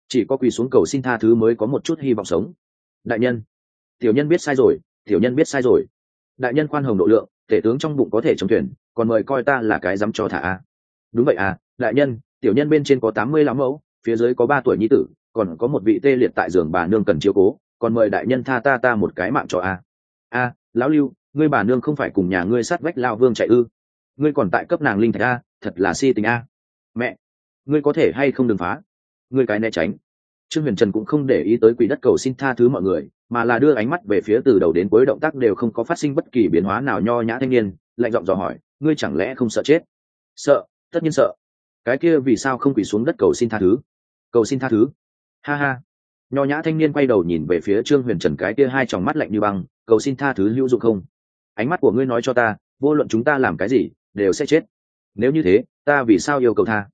Chỉ có quỳ xuống cầu xin tha thứ mới có một chút hy vọng sống. Đại nhân, tiểu nhân biết sai rồi, tiểu nhân biết sai rồi. Đại nhân khoan hồng độ lượng, tể tướng trong bụng có thể chống thuyền, còn mời coi ta là cái dám cho thả a. Đúng vậy à đại nhân, tiểu nhân bên trên có tám mươi lắm mẫu, phía dưới có ba tuổi nhi tử, còn có một vị tê liệt tại giường bà nương cần chiếu cố, còn mời đại nhân tha ta ta một cái mạng cho a. A, lão lưu ngươi bà nương không phải cùng nhà ngươi sát vách lao vương chạy ư? Ngươi còn tại cấp nàng linh thạch a, thật là si tình a. Mẹ, ngươi có thể hay không đừng phá? Ngươi cái né tránh. Trương huyền trần cũng không để ý tới quỷ đất cầu xin tha thứ mọi người, mà là đưa ánh mắt về phía từ đầu đến cuối động tác đều không có phát sinh bất kỳ biến hóa nào nho nhã thanh niên, lạnh giọng dò hỏi, ngươi chẳng lẽ không sợ chết? Sợ, tất nhiên sợ. Cái kia vì sao không quỳ xuống đất cầu xin tha thứ? Cầu xin tha thứ? Ha ha. Nho nhã thanh niên quay đầu nhìn về phía trương huyền trần cái kia hai tròng mắt lạnh như băng, cầu xin tha thứ hữu dụng không? Ánh mắt của ngươi nói cho ta, vô luận chúng ta làm cái gì, đều sẽ chết. Nếu như thế, ta vì sao yêu cầu tha?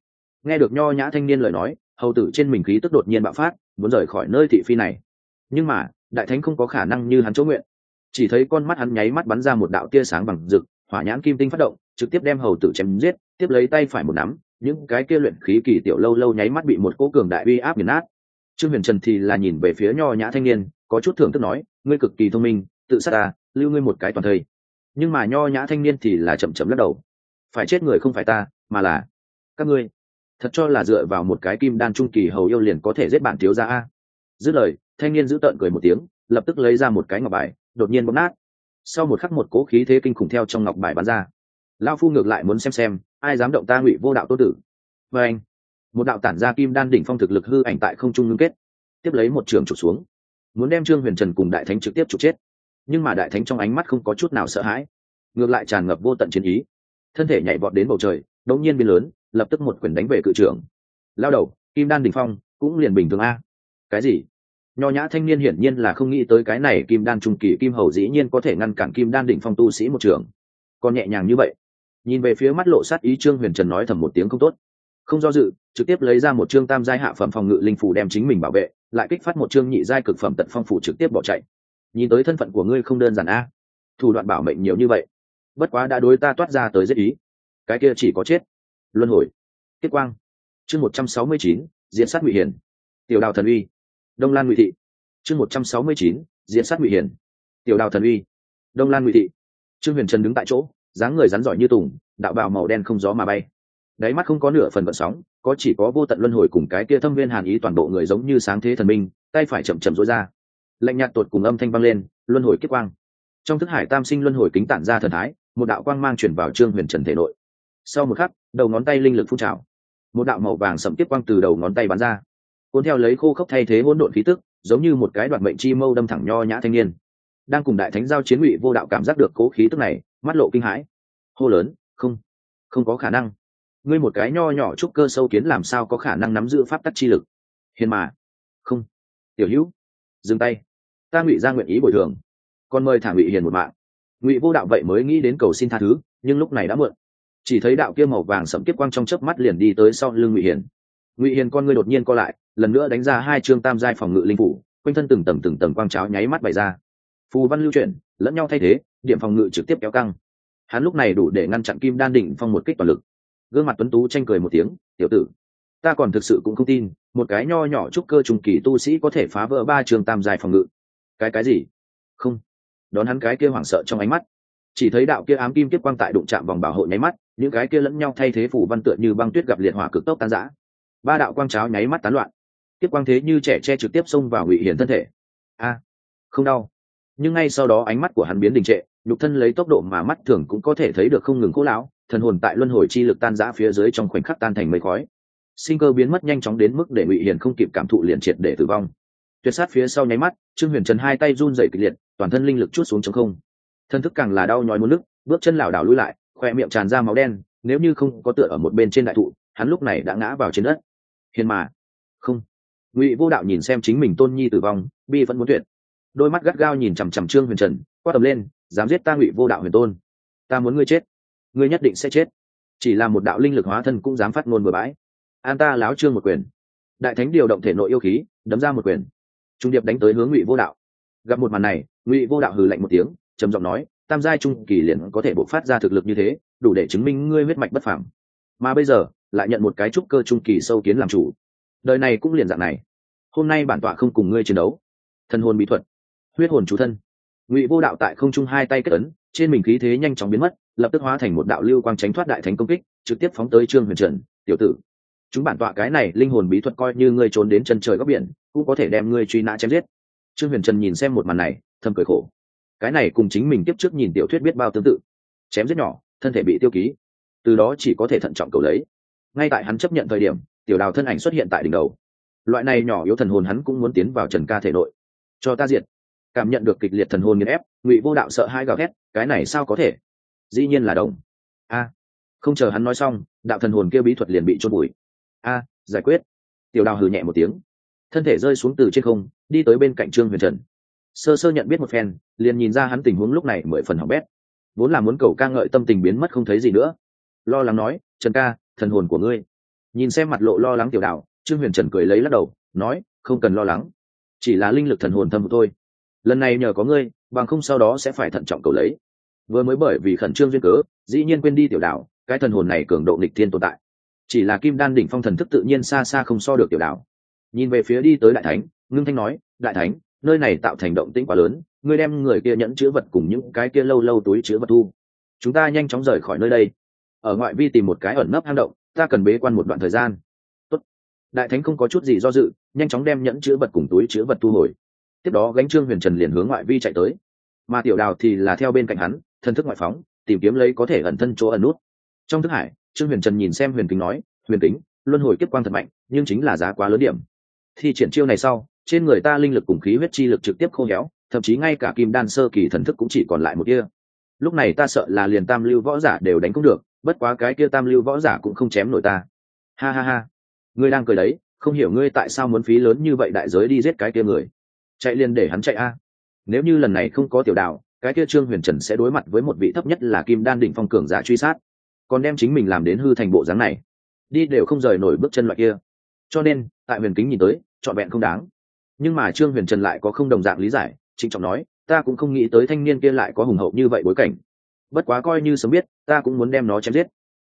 Nghe được nho nhã thanh niên lời nói, hầu tử trên mình khí tức đột nhiên bạo phát, muốn rời khỏi nơi thị phi này. Nhưng mà, đại thánh không có khả năng như hắn chỗ nguyện. Chỉ thấy con mắt hắn nháy mắt bắn ra một đạo tia sáng bằng rực, hỏa nhãn kim tinh phát động, trực tiếp đem hầu tử chém giết, tiếp lấy tay phải một nắm, những cái kia luyện khí kỳ tiểu lâu lâu nháy mắt bị một cỗ cường đại uy áp nghiền nát. Trương huyền trần thì là nhìn về phía nho nhã thanh niên, có chút thưởng thức nói, ngươi cực kỳ thông minh, tự sát ta lưu ngươi một cái toàn thây. Nhưng mà nho nhã thanh niên thì là chậm chậm lắc đầu. Phải chết người không phải ta, mà là các ngươi. Thật cho là dựa vào một cái kim đan trung kỳ hầu yêu liền có thể giết bạn thiếu ra a. Dứt lời, thanh niên giữ tợn cười một tiếng, lập tức lấy ra một cái ngọc bài, đột nhiên bóp nát. Sau một khắc một cố khí thế kinh khủng theo trong ngọc bài bắn ra. Lao phu ngược lại muốn xem xem, ai dám động ta ngụy vô đạo tô tử. Và anh, một đạo tản ra kim đan đỉnh phong thực lực hư ảnh tại không trung ngưng kết. Tiếp lấy một trường trục xuống. Muốn đem trương huyền trần cùng đại thánh trực tiếp trục chết nhưng mà đại thánh trong ánh mắt không có chút nào sợ hãi, ngược lại tràn ngập vô tận chiến ý. Thân thể nhảy vọt đến bầu trời, đột nhiên biến lớn, lập tức một quyền đánh về cự trưởng. Lao đầu, kim đan đỉnh phong, cũng liền bình thường a. Cái gì? Nho nhã thanh niên hiển nhiên là không nghĩ tới cái này kim đan trung kỳ kim hầu dĩ nhiên có thể ngăn cản kim đan đỉnh phong tu sĩ một trường. Còn nhẹ nhàng như vậy, nhìn về phía mắt lộ sát ý trương huyền trần nói thầm một tiếng không tốt. Không do dự, trực tiếp lấy ra một chương tam giai hạ phẩm phòng ngự linh phủ đem chính mình bảo vệ, lại kích phát một chương nhị giai cực phẩm tận phong phủ trực tiếp bỏ chạy nhìn tới thân phận của ngươi không đơn giản a. Thủ đoạn bảo mệnh nhiều như vậy. Bất quá đã đối ta toát ra tới rất ý. Cái kia chỉ có chết. Luân hồi. Tiết quang. Chương một trăm sáu mươi chín diễn sát ngụy hiền. Tiểu đào thần uy. Đông lan ngụy thị. Chương một trăm sáu mươi chín diễn sát ngụy hiền. Tiểu đào thần uy. Đông lan ngụy thị. Trương huyền trần đứng tại chỗ, dáng người rắn giỏi như tùng, đạo bào màu đen không gió mà bay. Đáy mắt không có nửa phần vận sóng, có chỉ có vô tận luân hồi cùng cái kia thâm viên hàn ý toàn bộ người giống như sáng thế thần minh, tay phải chậm chậm rối ra lạnh nhạt tột cùng âm thanh vang lên, luân hồi kiếp quang. Trong thức hải tam sinh luân hồi kính tản ra thần thái, một đạo quang mang chuyển vào trương huyền trần thể nội. Sau một khắc, đầu ngón tay linh lực phun trào. Một đạo màu vàng sậm tiếp quang từ đầu ngón tay bắn ra. Cuốn theo lấy khô khốc thay thế hỗn độn khí tức, giống như một cái đoạn mệnh chi mâu đâm thẳng nho nhã thanh niên. Đang cùng đại thánh giao chiến ngụy vô đạo cảm giác được cố khí tức này, mắt lộ kinh hãi. Hô lớn, không không có khả năng. Ngươi một cái nho nhỏ trúc cơ sâu kiến làm sao có khả năng nắm giữ pháp tắc chi lực? Hiền mà. Không, tiểu hữu, dừng tay ta ngụy ra nguyện ý bồi thường. Còn mời thả ngụy hiền một mạng. Ngụy vô đạo vậy mới nghĩ đến cầu xin tha thứ, nhưng lúc này đã muộn. Chỉ thấy đạo kia màu vàng sẫm kiếp quang trong chớp mắt liền đi tới sau lưng ngụy hiền. Ngụy hiền con ngươi đột nhiên co lại, lần nữa đánh ra hai chương tam giai phòng ngự linh phủ, quanh thân từng tầng từng tầng quang cháo nháy mắt bày ra. Phù văn lưu chuyển, lẫn nhau thay thế, điểm phòng ngự trực tiếp kéo căng. Hắn lúc này đủ để ngăn chặn kim đan đỉnh phong một kích toàn lực. Gương mặt tuấn tú tranh cười một tiếng, tiểu tử, ta còn thực sự cũng không tin, một cái nho nhỏ trúc cơ trùng kỳ tu sĩ có thể phá vỡ ba trường tam dài phòng ngự cái cái gì? Không. Đón hắn cái kia hoảng sợ trong ánh mắt. Chỉ thấy đạo kia ám kim tiếp quang tại đụng chạm vòng bảo hộ nháy mắt, những cái kia lẫn nhau thay thế phủ văn tựa như băng tuyết gặp liệt hỏa cực tốc tan rã. Ba đạo quang cháo nháy mắt tán loạn. Tiếp quang thế như trẻ che trực tiếp xông vào ngụy hiển thân thể. A, không đau. Nhưng ngay sau đó ánh mắt của hắn biến đình trệ, nhục thân lấy tốc độ mà mắt thường cũng có thể thấy được không ngừng cố lão, thần hồn tại luân hồi chi lực tan rã phía dưới trong khoảnh khắc tan thành mây khói. Sinh cơ biến mất nhanh chóng đến mức để ngụy hiền không kịp cảm thụ liền triệt để tử vong tuyệt sát phía sau nháy mắt, trương huyền trần hai tay run dày kịch liệt, toàn thân linh lực chút xuống chống không. Thân thức càng là đau nhói muốn nước bước chân lảo đảo lui lại, khoe miệng tràn ra máu đen, nếu như không có tựa ở một bên trên đại thụ, hắn lúc này đã ngã vào trên đất. Hiền mà. Không. Ngụy vô đạo nhìn xem chính mình tôn nhi tử vong, bi vẫn muốn tuyệt. Đôi mắt gắt gao nhìn chằm chằm trương huyền trần, quát tầm lên, dám giết ta, ngụy vô đạo huyền tôn. Ta muốn ngươi chết. Ngươi nhất định sẽ chết. Chỉ là một đạo linh lực hóa thân cũng dám phát ngôn bừa bãi. An ta láo trương một quyền. Đại thánh điều động thể nội yêu khí, đấm ra một quyền trung điệp đánh tới hướng ngụy vô đạo gặp một màn này ngụy vô đạo hừ lạnh một tiếng trầm giọng nói tam giai trung kỳ liền có thể bộc phát ra thực lực như thế đủ để chứng minh ngươi huyết mạch bất phẳng mà bây giờ lại nhận một cái trúc cơ trung kỳ sâu kiến làm chủ đời này cũng liền dạng này hôm nay bản tọa không cùng ngươi chiến đấu thân hồn bí thuật huyết hồn chủ thân ngụy vô đạo tại không trung hai tay kết ấn trên mình khí thế nhanh chóng biến mất lập tức hóa thành một đạo lưu quang tránh thoát đại thánh công kích trực tiếp phóng tới trương huyền trần tiểu tử chúng bản tọa cái này linh hồn bí thuật coi như ngươi trốn đến chân trời góc biển cũng có thể đem ngươi truy nã chém giết. Trương huyền trần nhìn xem một màn này, thầm cười khổ. Cái này cùng chính mình tiếp trước nhìn tiểu thuyết biết bao tương tự. Chém giết nhỏ, thân thể bị tiêu ký. Từ đó chỉ có thể thận trọng cầu lấy. Ngay tại hắn chấp nhận thời điểm, tiểu đào thân ảnh xuất hiện tại đỉnh đầu. Loại này nhỏ yếu thần hồn hắn cũng muốn tiến vào trần ca thể nội. Cho ta diệt. Cảm nhận được kịch liệt thần hồn nghiền ép, ngụy vô đạo sợ hai gào thét, cái này sao có thể? Dĩ nhiên là đồng. A. À, không chờ hắn nói xong, đạo thần hồn kia bí thuật liền bị trôn bụi a, giải quyết. Tiểu đào hừ nhẹ một tiếng thân thể rơi xuống từ trên không, đi tới bên cạnh trương huyền trần. Sơ sơ nhận biết một phen, liền nhìn ra hắn tình huống lúc này mười phần hỏng bét. Vốn là muốn cầu ca ngợi tâm tình biến mất không thấy gì nữa. Lo lắng nói, trần ca, thần hồn của ngươi. Nhìn xem mặt lộ lo lắng tiểu đạo, trương huyền trần cười lấy lắc đầu, nói, không cần lo lắng. Chỉ là linh lực thần hồn thâm thôi. Lần này nhờ có ngươi, bằng không sau đó sẽ phải thận trọng cầu lấy. Vừa mới bởi vì khẩn trương duyên cớ, dĩ nhiên quên đi tiểu đạo, cái thần hồn này cường độ nghịch thiên tồn tại. Chỉ là kim đan đỉnh phong thần thức tự nhiên xa xa không so được tiểu đạo nhìn về phía đi tới đại thánh, ngưng thanh nói, đại thánh, nơi này tạo thành động tĩnh quá lớn, ngươi đem người kia nhẫn chữ vật cùng những cái kia lâu lâu túi chữ vật thu. Chúng ta nhanh chóng rời khỏi nơi đây. Ở ngoại vi tìm một cái ẩn nấp hang động, ta cần bế quan một đoạn thời gian. Tốt. đại thánh không có chút gì do dự, nhanh chóng đem nhẫn chữ vật cùng túi chữ vật thu hồi. Tiếp đó gánh trương huyền trần liền hướng ngoại vi chạy tới. Mà tiểu đào thì là theo bên cạnh hắn, thân thức ngoại phóng, tìm kiếm lấy có thể ẩn thân chỗ ẩn nút. Trong thức hải, trương huyền trần nhìn xem huyền kính nói, huyền kính, luân hồi kiếp quang thật mạnh, nhưng chính là giá quá lớn điểm thi triển chiêu này sau, trên người ta linh lực cùng khí huyết chi lực trực tiếp khô héo, thậm chí ngay cả kim đan sơ kỳ thần thức cũng chỉ còn lại một kia lúc này ta sợ là liền tam lưu võ giả đều đánh không được, bất quá cái kia tam lưu võ giả cũng không chém nổi ta. Ha ha ha. Ngươi đang cười đấy, không hiểu ngươi tại sao muốn phí lớn như vậy đại giới đi giết cái kia người. Chạy liền để hắn chạy a. Nếu như lần này không có tiểu đạo, cái kia trương huyền trần sẽ đối mặt với một vị thấp nhất là kim đan đỉnh phong cường giả truy sát. Còn đem chính mình làm đến hư thành bộ dáng này. Đi đều không rời nổi bước chân loại kia. Cho nên, tại huyền kính nhìn tới trọn vẹn không đáng. Nhưng mà trương huyền trần lại có không đồng dạng lý giải, trịnh trọng nói, ta cũng không nghĩ tới thanh niên kia lại có hùng hậu như vậy bối cảnh. Bất quá coi như sớm biết, ta cũng muốn đem nó chém giết.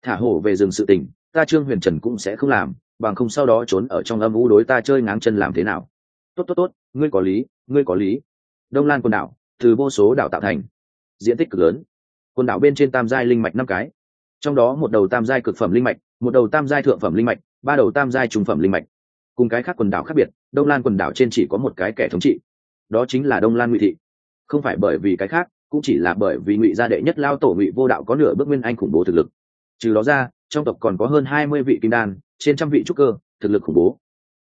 Thả hổ về rừng sự tình, ta trương huyền trần cũng sẽ không làm, bằng không sau đó trốn ở trong âm u đối ta chơi ngáng chân làm thế nào. Tốt tốt tốt, ngươi có lý, ngươi có lý. Đông lan quần đảo, từ vô số đảo tạo thành. Diện tích cực lớn. Quần đảo bên trên tam giai linh mạch năm cái. Trong đó một đầu tam giai cực phẩm linh mạch, một đầu tam giai thượng phẩm linh mạch, ba đầu tam giai trung phẩm linh mạch cùng cái khác quần đảo khác biệt, đông lan quần đảo trên chỉ có một cái kẻ thống trị. Đó chính là đông lan ngụy thị. Không phải bởi vì cái khác, cũng chỉ là bởi vì ngụy gia đệ nhất lao tổ ngụy vô đạo có nửa bước nguyên anh khủng bố thực lực. Trừ đó ra, trong tộc còn có hơn hai mươi vị kim đan, trên trăm vị trúc cơ, thực lực khủng bố.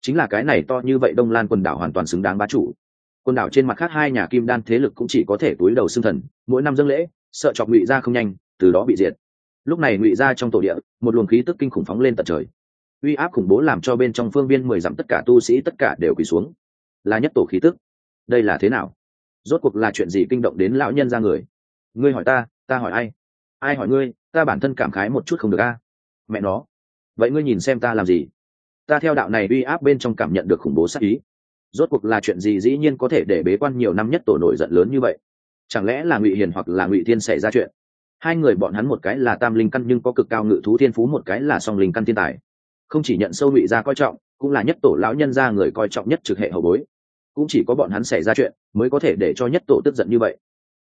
Chính là cái này to như vậy đông lan quần đảo hoàn toàn xứng đáng bá chủ. Quần đảo trên mặt khác hai nhà kim đan thế lực cũng chỉ có thể túi đầu xương thần, mỗi năm dâng lễ, sợ chọc ngụy gia không nhanh, từ đó bị diệt. Lúc này ngụy gia trong tổ địa, một luồng khí tức kinh khủng phóng lên tận trời uy áp khủng bố làm cho bên trong phương viên mười dặm tất cả tu sĩ tất cả đều quỳ xuống. Là nhất tổ khí tức. Đây là thế nào? Rốt cuộc là chuyện gì kinh động đến lão nhân ra người? Ngươi hỏi ta ta hỏi ai? Ai hỏi ngươi, ta bản thân cảm khái một chút không được a. À? Mẹ nó. Vậy ngươi nhìn xem ta làm gì? Ta theo đạo này uy áp bên trong cảm nhận được khủng bố sắc ý. Rốt cuộc là chuyện gì dĩ nhiên có thể để bế quan nhiều năm nhất tổ nổi giận lớn như vậy? Chẳng lẽ là ngụy hiền hoặc là ngụy thiên xảy ra chuyện? Hai người bọn hắn một cái là tam linh căn nhưng có cực cao ngự thú thiên phú, một cái là song linh căn thiên tài không chỉ nhận sâu ngụy ra coi trọng, cũng là nhất tổ lão nhân ra người coi trọng nhất trực hệ hậu bối. Cũng chỉ có bọn hắn xảy ra chuyện, mới có thể để cho nhất tổ tức giận như vậy.